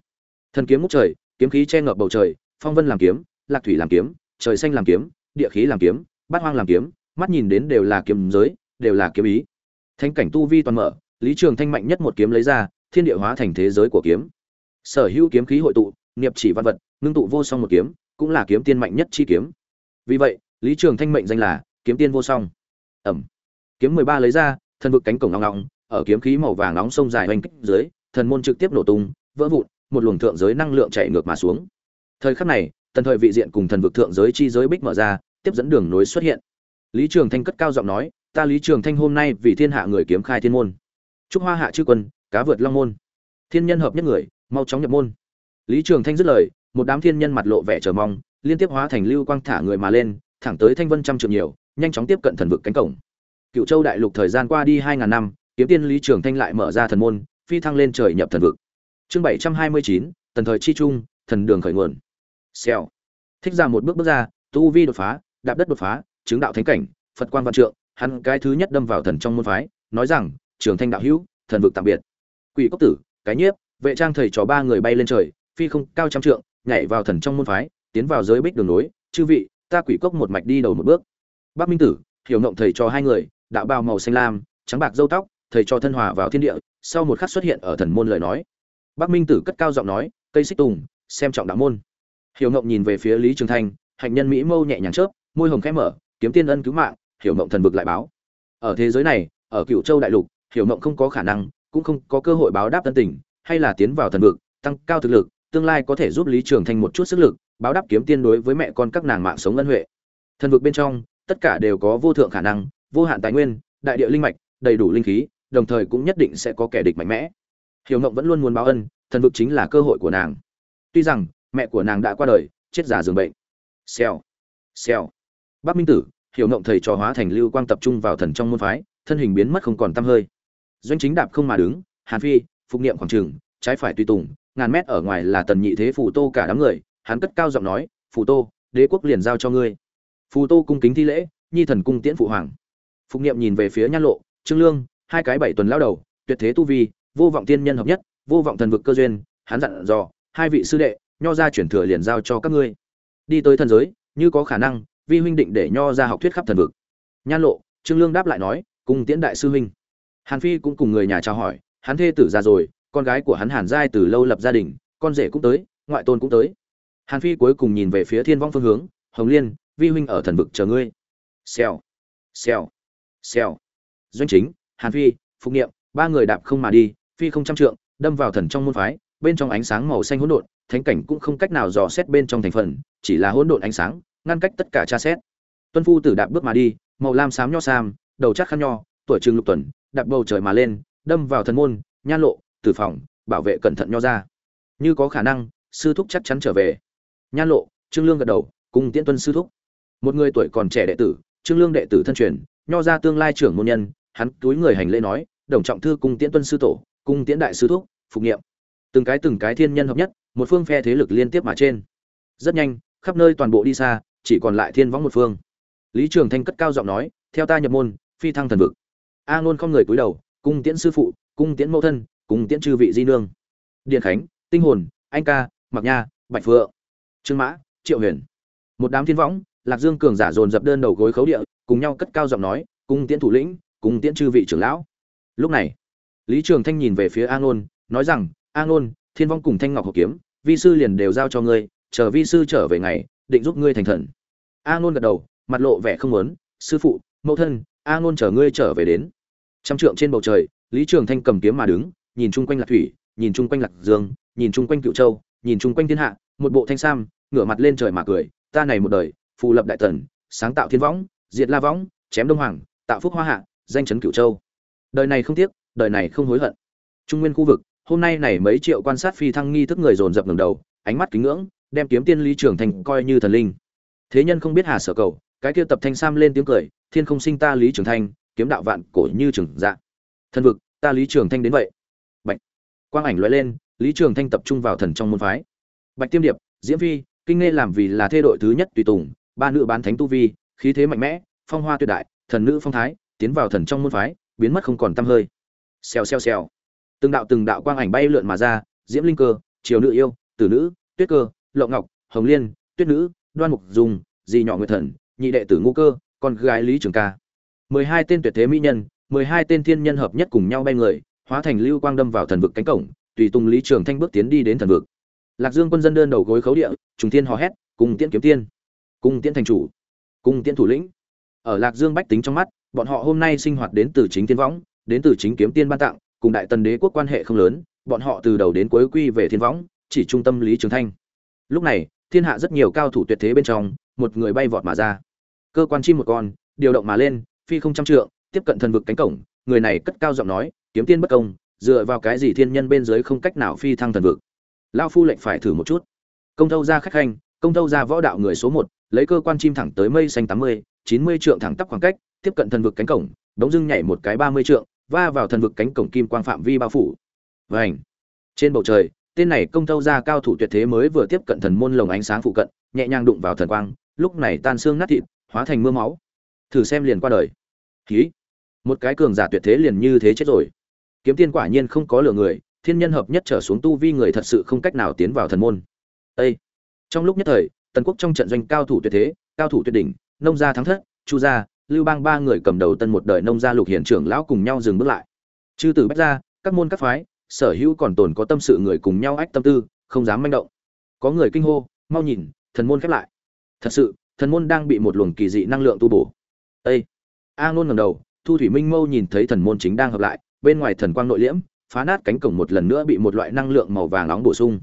Thần kiếm ngút trời, kiếm khí che ngập bầu trời, phong vân làm kiếm, lạc thủy làm kiếm, trời xanh làm kiếm, địa khí làm kiếm, bát hoang làm kiếm, mắt nhìn đến đều là kiếm giới, đều là kiếm ý. Thánh cảnh tu vi toàn mở, lý trường thanh mạnh nhất một kiếm lấy ra, thiên địa hóa thành thế giới của kiếm. Sở hữu kiếm khí hội tụ, nghiệp chỉ văn vật, ngưng tụ vô song một kiếm, cũng là kiếm tiên mạnh nhất chi kiếm. Vì vậy, lý trường thanh mệnh danh là kiếm tiên vô song. Ẩm. Kiếm mười ba lấy ra thần vực cánh cổng nóng nóng ở kiếm khí màu vàng nóng sông dài oanh kích dưới, thần môn trực tiếp nổ tung, vỡ vụn, một luồng thượng giới năng lượng chạy ngược mà xuống. Thời khắc này, tần thời vị diện cùng thần vực thượng giới chi giới bích mở ra, tiếp dẫn đường nối xuất hiện. Lý trường thanh cất cao giọng nói, ta lý trường thanh hôm nay vì thiên hạ người kiếm khai thiên môn. Trúc hoa hạ chư quân, cá vượt long môn. Thiên nhân hợp nhất người, mau chóng nhập môn. Lý trường thanh dứt lời, một đám thiên nhân mặt lộ vẻ chờ mong, liên tiếp hóa thành lưu quang thả người mà lên, thẳng tới thanh vân trăm trượng nhiều, nhanh chóng tiếp cận thần vực cánh cổng cựu châu đại lục thời gian qua đi hai ngàn năm, kiếm tiên lý trường thanh lại mở ra thần môn, phi thăng lên trời nhập thần vực. Chương bảy trăm hai mươi chín, tần thời chi trung, thần đường khởi nguồn. Xèo. Thích ra một bước bước ra, tu vi đột phá, đạp đất đột phá, chứng đạo thánh cảnh, phật quan văn trượng, hắn cái thứ nhất đâm vào thần trong môn phái, nói rằng, trường thanh đạo hữu, thần vực tạm biệt. Quỷ cốc tử, cái nhiếp, vệ trang thầy trò ba người bay lên trời, phi không cao trăm trượng, nhảy vào thần trong môn phái, tiến vào giới bích đường nối, chư vị, ta quỷ cốc một mạch đi đầu một bước. Bắc minh tử, hiểu ngộng thầy trò hai người đạo bào màu xanh lam, trắng bạc dâu tóc, thầy cho thân hòa vào thiên địa, sau một khắc xuất hiện ở thần môn lời nói. Bắc minh tử cất cao giọng nói, cây xích tùng, xem trọng đạo môn. Hiểu ngộng nhìn về phía lý trường thanh, hạnh nhân mỹ mâu nhẹ nhàng chớp, môi hồng khẽ mở, kiếm tiên ân cứu mạng, hiểu ngộng thần vực lại báo. Ở thế giới này, ở cựu châu đại lục, hiểu ngộng không có khả năng, cũng không có cơ hội báo đáp tân tình, hay là tiến vào thần vực, tăng cao thực lực, tương lai có thể giúp lý trường thanh một chút sức lực, báo đáp kiếm tiên đối với mẹ con các nàng mạng sống ân huệ. Thần vực bên trong, tất cả đều có vô thượng khả năng vô hạn tài nguyên, đại địa linh mạch, đầy đủ linh khí, đồng thời cũng nhất định sẽ có kẻ địch mạnh mẽ. Hiểu mộng vẫn luôn muốn báo ân, thần vực chính là cơ hội của nàng. Tuy rằng, mẹ của nàng đã qua đời, chết giả giường bệnh. Xèo xèo. Bác minh tử, hiểu ngộng thầy trò hóa thành lưu quang tập trung vào thần trong môn phái, thân hình biến mất không còn tăm hơi. Doanh chính đạp không mà đứng, hàn phi, phục niệm khoảng trường, trái phải tùy tùng, ngàn mét ở ngoài là tần nhị thế phù tô cả đám người, hắn cất cao giọng nói, phù tô, đế quốc liền giao cho ngươi. Phù tô cung kính thi lễ, nhi thần cung tiễn phụ hoàng phục niệm nhìn về phía nhan lộ, trương lương, hai cái bảy tuần lao đầu, tuyệt thế tu vi, vô vọng tiên nhân hợp nhất, vô vọng thần vực cơ duyên, hắn dặn dò, hai vị sư đệ, nho ra chuyển thừa liền giao cho các ngươi. Đi tới thần giới, như có khả năng, vi huynh định để nho ra học thuyết khắp thần vực. Nhan lộ, trương lương đáp lại nói, cùng tiễn đại sư huynh. Hàn phi cũng cùng người nhà chào hỏi, hắn thê tử già rồi, con gái của hắn hàn giai từ lâu lập gia đình, con rể cũng tới, ngoại tôn cũng tới. Hàn phi cuối cùng nhìn về phía thiên vong phương hướng, hồng liên, vi huynh ở thần vực chờ ngươi. Xèo xèo xèo. Doanh chính, hàn phi, phục niệm, ba người đạp không mà đi, phi không trăm trượng, đâm vào thần trong môn phái, bên trong ánh sáng màu xanh hỗn độn, thánh cảnh cũng không cách nào dò xét bên trong thành phần, chỉ là hỗn độn ánh sáng, ngăn cách tất cả tra xét. Tuân phu tử đạp bước mà đi, màu lam xám nho sam, đầu chắc khăn nho, tuổi trường lục tuần, đạp bầu trời mà lên, đâm vào thần môn nhan lộ, tử phòng, bảo vệ cẩn thận nho ra. Như có khả năng, sư thúc chắc chắn trở về. Nhan lộ, trương lương gật đầu, cùng tiễn tuân sư thúc. Một người tuổi còn trẻ đệ tử, trương lương đệ tử thân truyền nho ra tương lai trưởng môn nhân, hắn túi người hành lễ nói, đồng trọng thư cung tiễn tuân sư tổ, cung tiễn đại sư thúc, phục nghiệm. Từng cái từng cái thiên nhân hợp nhất, một phương phe thế lực liên tiếp mà trên. Rất nhanh, khắp nơi toàn bộ đi xa, chỉ còn lại thiên võng một phương. Lý trường thanh cất cao giọng nói, theo ta nhập môn, phi thăng thần vực. A ngôn không người cúi đầu, cung tiễn sư phụ, cung tiễn mẫu thân, cung tiễn chư vị di nương. Điện khánh, tinh hồn, anh ca mặc nha, bạch phượng, trương mã, triệu huyền. Một đám thiên võng lạc dương cường giả dồn dập đơn đầu gối khấu địa, cùng nhau cất cao giọng nói, cung tiễn thủ lĩnh, cung tiễn chư vị trưởng lão. Lúc này, lý trường thanh nhìn về phía a ôn nói rằng, a ôn thiên vong cùng thanh ngọc hộp kiếm, vi sư liền đều giao cho ngươi, chờ vi sư trở về ngày, định giúp ngươi thành thần. A ôn gật đầu, mặt lộ vẻ không lớn sư phụ, mẫu thân, a ôn chờ ngươi trở về đến. Trăm trượng trên bầu trời, lý trường thanh cầm kiếm mà đứng, nhìn chung quanh lạc thủy, nhìn chung quanh lạc dương, nhìn chung quanh cựu châu, nhìn chung quanh thiên hạ, một bộ thanh sam, ngửa mặt lên trời mà cười, ta này một đời phù lập đại tần sáng tạo thiên võng, diệt la võng, chém đông hoàng, tạo phúc hoa hạ, danh chấn cửu châu. Đời này không tiếc, đời này không hối hận. Trung nguyên khu vực, hôm nay này mấy triệu quan sát phi thăng nghi thức người dồn dập ngẩng đầu, ánh mắt kính ngưỡng, đem kiếm tiên lý trường thành coi như thần linh. Thế nhân không biết hà sở cầu, cái kia tập thanh sam lên tiếng cười, thiên không sinh ta lý trường thanh kiếm đạo vạn cổ như trường dạ. Thần vực, ta lý trường thanh đến vậy. Bạch. Quang ảnh lóe lên, lý trường thanh tập trung vào thần trong môn phái. Bạch tiêm điệp, diễm phi, kinh nghe làm vì là thê đội thứ nhất tùy tùng ba nữ bán thánh tu vi, khí thế mạnh mẽ, phong hoa tuyệt đại, thần nữ phong thái, tiến vào thần trong môn phái, biến mất không còn tăm hơi. Xèo xèo xèo. Từng đạo từng đạo quang ảnh bay lượn mà ra, diễm linh cơ, triều nữ yêu, tử nữ, tuyết cơ, lộng ngọc, hồng liên, tuyết nữ, đoan mục dùng dì nhỏ nguyệt thần, nhị đệ tử ngũ cơ, con gái lý trường ca. Mười hai tên tuyệt thế mỹ nhân, mười hai tên thiên nhân hợp nhất cùng nhau bay người, hóa thành lưu quang đâm vào thần vực cánh cổng, tùy tùng lý trường thanh bước tiến đi đến thần vực. Lạc dương quân dân đơn đầu gối khấu địa, trùng thiên hò hét, cùng tiễn kiếm tiên cung tiễn thành chủ. Cung tiễn thủ lĩnh. Ở lạc dương bách tính trong mắt, bọn họ hôm nay sinh hoạt đến từ chính thiên võng, đến từ chính kiếm tiên ban tặng, cùng đại tần đế quốc quan hệ không lớn, bọn họ từ đầu đến cuối quy về thiên võng, chỉ trung tâm lý trường thanh. Lúc này, thiên hạ rất nhiều cao thủ tuyệt thế bên trong, một người bay vọt mà ra. Cơ quan chim một con, điều động mà lên, phi không trăm trượng, tiếp cận thần vực cánh cổng, người này cất cao giọng nói, kiếm tiên bất công, dựa vào cái gì thiên nhân bên dưới không cách nào phi thăng thần vực? Lao phu lệnh phải thử một chút. Công thâu ra khách khanh, công thâu ra võ đạo người số một lấy cơ quan chim thẳng tới mây xanh tám mươi, chín mươi trượng thẳng tắp khoảng cách, tiếp cận thần vực cánh cổng, đống dưng nhảy một cái ba mươi trượng, va vào thần vực cánh cổng kim quang phạm vi bao phủ. Vảnh trên bầu trời, tên này công thâu ra cao thủ tuyệt thế mới vừa tiếp cận thần môn lồng ánh sáng phụ cận, nhẹ nhàng đụng vào thần quang, lúc này tan xương nát thịt, hóa thành mưa máu. Thử xem liền qua đời. Khí một cái cường giả tuyệt thế liền như thế chết rồi. Kiếm tiên quả nhiên không có lừa người, thiên nhân hợp nhất trở xuống tu vi người thật sự không cách nào tiến vào thần môn. Ê! trong lúc nhất thời tần quốc trong trận doanh cao thủ tuyệt thế, cao thủ tuyệt đỉnh, nông gia thắng thất, chu gia, lưu bang ba người cầm đầu tân một đời nông gia lục hiển trưởng lão cùng nhau dừng bước lại. Chư tử bách gia, các môn các phái, sở hữu còn tồn có tâm sự người cùng nhau ách tâm tư, không dám manh động. Có người kinh hô, mau nhìn, thần môn khép lại. Thật sự, thần môn đang bị một luồng kỳ dị năng lượng tu bổ. Ê! a ngôn ngẩng đầu, thu thủy minh mâu nhìn thấy thần môn chính đang hợp lại, bên ngoài thần quang nội liễm, phá nát cánh cổng một lần nữa bị một loại năng lượng màu vàng nóng bổ sung.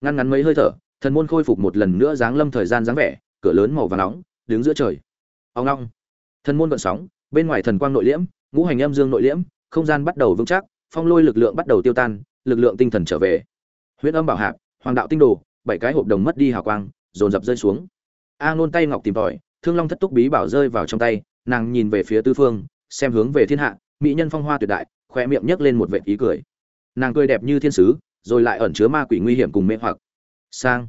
Ngăn ngắn mấy hơi thở thần môn khôi phục một lần nữa dáng lâm thời gian dáng vẻ, cửa lớn màu vàng nóng, đứng giữa trời. Ông long thần môn vận sóng, bên ngoài thần quang nội liễm, ngũ hành âm dương nội liễm, không gian bắt đầu vững chắc, phong lôi lực lượng bắt đầu tiêu tan, lực lượng tinh thần trở về. Huyễn âm bảo hạc hoàng đạo tinh đồ, bảy cái hộp đồng mất đi hào quang, dồn dập rơi xuống. A nôn tay ngọc tìm tòi, thương long thất túc bí bảo rơi vào trong tay, nàng nhìn về phía tư phương, xem hướng về thiên hạ, mỹ nhân phong hoa tuyệt đại khoe miệng nhấc lên một vệt ý cười. Nàng cười đẹp như thiên sứ, rồi lại ẩn chứa ma quỷ nguy hiểm cùng mê hoặc sang.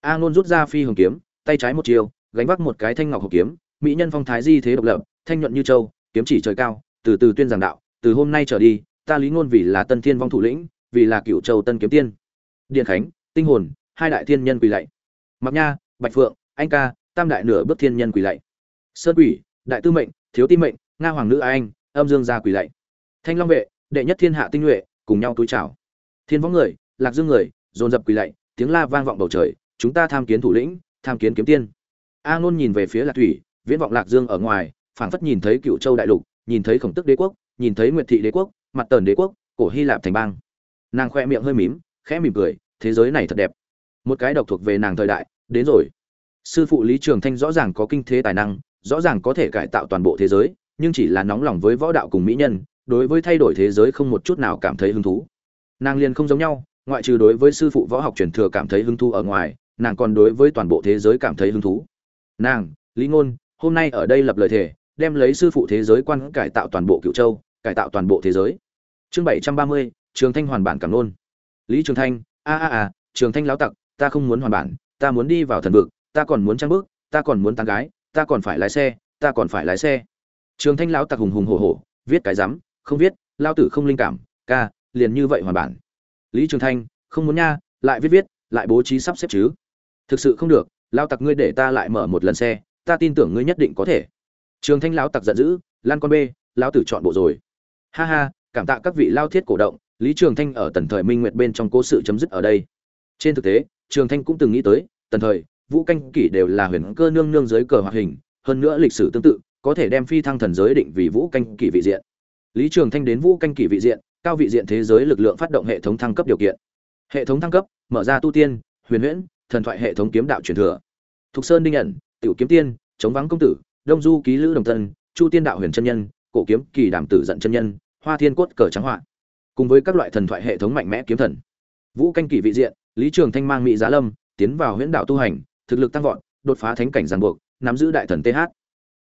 A ngôn rút ra phi hồng kiếm, tay trái một chiều, gánh vác một cái thanh ngọc hộp kiếm, mỹ nhân phong thái di thế độc lập, thanh nhuận như châu, kiếm chỉ trời cao, từ từ tuyên giảng đạo, từ hôm nay trở đi, ta lý ngôn vì là tân thiên vong thủ lĩnh, vì là cựu châu tân kiếm tiên. Điện khánh, tinh hồn, hai đại thiên nhân quỳ lạy. Mặc nha, bạch phượng, anh ca, tam đại nửa bước thiên nhân quỳ lạy. Sơn quỷ, đại tư mệnh, thiếu ti mệnh, nga hoàng nữ anh, âm dương gia quỳ lạy. Thanh long vệ, đệ nhất thiên hạ tinh nhuệ, cùng nhau túi chào. Thiên võng người, lạc dương người, dồn dập quỳ lạy tiếng la vang vọng bầu trời, chúng ta tham kiến thủ lĩnh, tham kiến kiếm tiên. A ngôn nhìn về phía lạc thủy, viễn vọng lạc dương ở ngoài, phảng phất nhìn thấy cựu châu đại lục, nhìn thấy khổng tức đế quốc, nhìn thấy nguyệt thị đế quốc, mặt tần đế quốc, cổ hy lạp thành bang. Nàng khoe miệng hơi mím, khẽ mỉm cười, thế giới này thật đẹp. Một cái độc thuộc về nàng thời đại, đến rồi. Sư phụ lý trường thanh rõ ràng có kinh thế tài năng, rõ ràng có thể cải tạo toàn bộ thế giới, nhưng chỉ là nóng lòng với võ đạo cùng mỹ nhân, đối với thay đổi thế giới không một chút nào cảm thấy hứng thú. Nàng liền không giống nhau ngoại trừ đối với sư phụ võ học truyền thừa cảm thấy hứng thú ở ngoài, nàng còn đối với toàn bộ thế giới cảm thấy hứng thú. Nàng, lý ngôn, hôm nay ở đây lập lời thề, đem lấy sư phụ thế giới quan cải tạo toàn bộ cựu châu, cải tạo toàn bộ thế giới. Chương bảy trăm ba mươi, trường thanh hoàn bản cảm nôn lý trường thanh, a a a, trường thanh lão tặc, ta không muốn hoàn bản, ta muốn đi vào thần vực, ta còn muốn trang bước, ta còn muốn tán gái, ta còn phải lái xe, ta còn phải lái xe. Trường thanh lão tặc hùng hùng hổ hổ, viết cái rắm, không viết lao tử không linh cảm, ca, liền như vậy hoàn bản lý trường thanh, không muốn nha, lại viết viết, lại bố trí sắp xếp chứ. Thực sự không được lao tặc ngươi để ta lại mở một lần xe, ta tin tưởng ngươi nhất định có thể. Trường thanh lão tặc giận dữ, lan con b lão tử chọn bộ rồi. Ha ha, cảm tạ các vị lao thiết cổ động, lý trường thanh ở tần thời minh nguyệt bên trong cố sự chấm dứt ở đây. Trên thực tế, trường thanh cũng từng nghĩ tới, tần thời, vũ canh kỷ đều là huyền cơ nương nương dưới cờ hoạt hình, hơn nữa lịch sử tương tự, có thể đem phi thăng thần giới định vì vũ canh kỷ vị diện. Lý trường thanh đến vũ canh kỷ vị diện cao vị diện thế giới lực lượng phát động hệ thống thăng cấp điều kiện. Hệ thống thăng cấp, mở ra tu tiên, huyền huyễn, thần thoại hệ thống kiếm đạo truyền thừa. Thục sơn đinh ẩn, tiểu kiếm tiên, chống vắng công tử, đông du ký lữ đồng tân, chu tiên đạo huyền chân nhân, cổ kiếm kỳ đảm tử giận chân nhân, hoa thiên cốt cờ trắng họa. Cùng với các loại thần thoại hệ thống mạnh mẽ kiếm thần. Vũ canh kỳ vị diện, lý trường thanh mang mỹ giá lâm, tiến vào huyễn đạo tu hành, thực lực tăng vọt, đột phá thánh cảnh giang buộc, nắm giữ đại thần th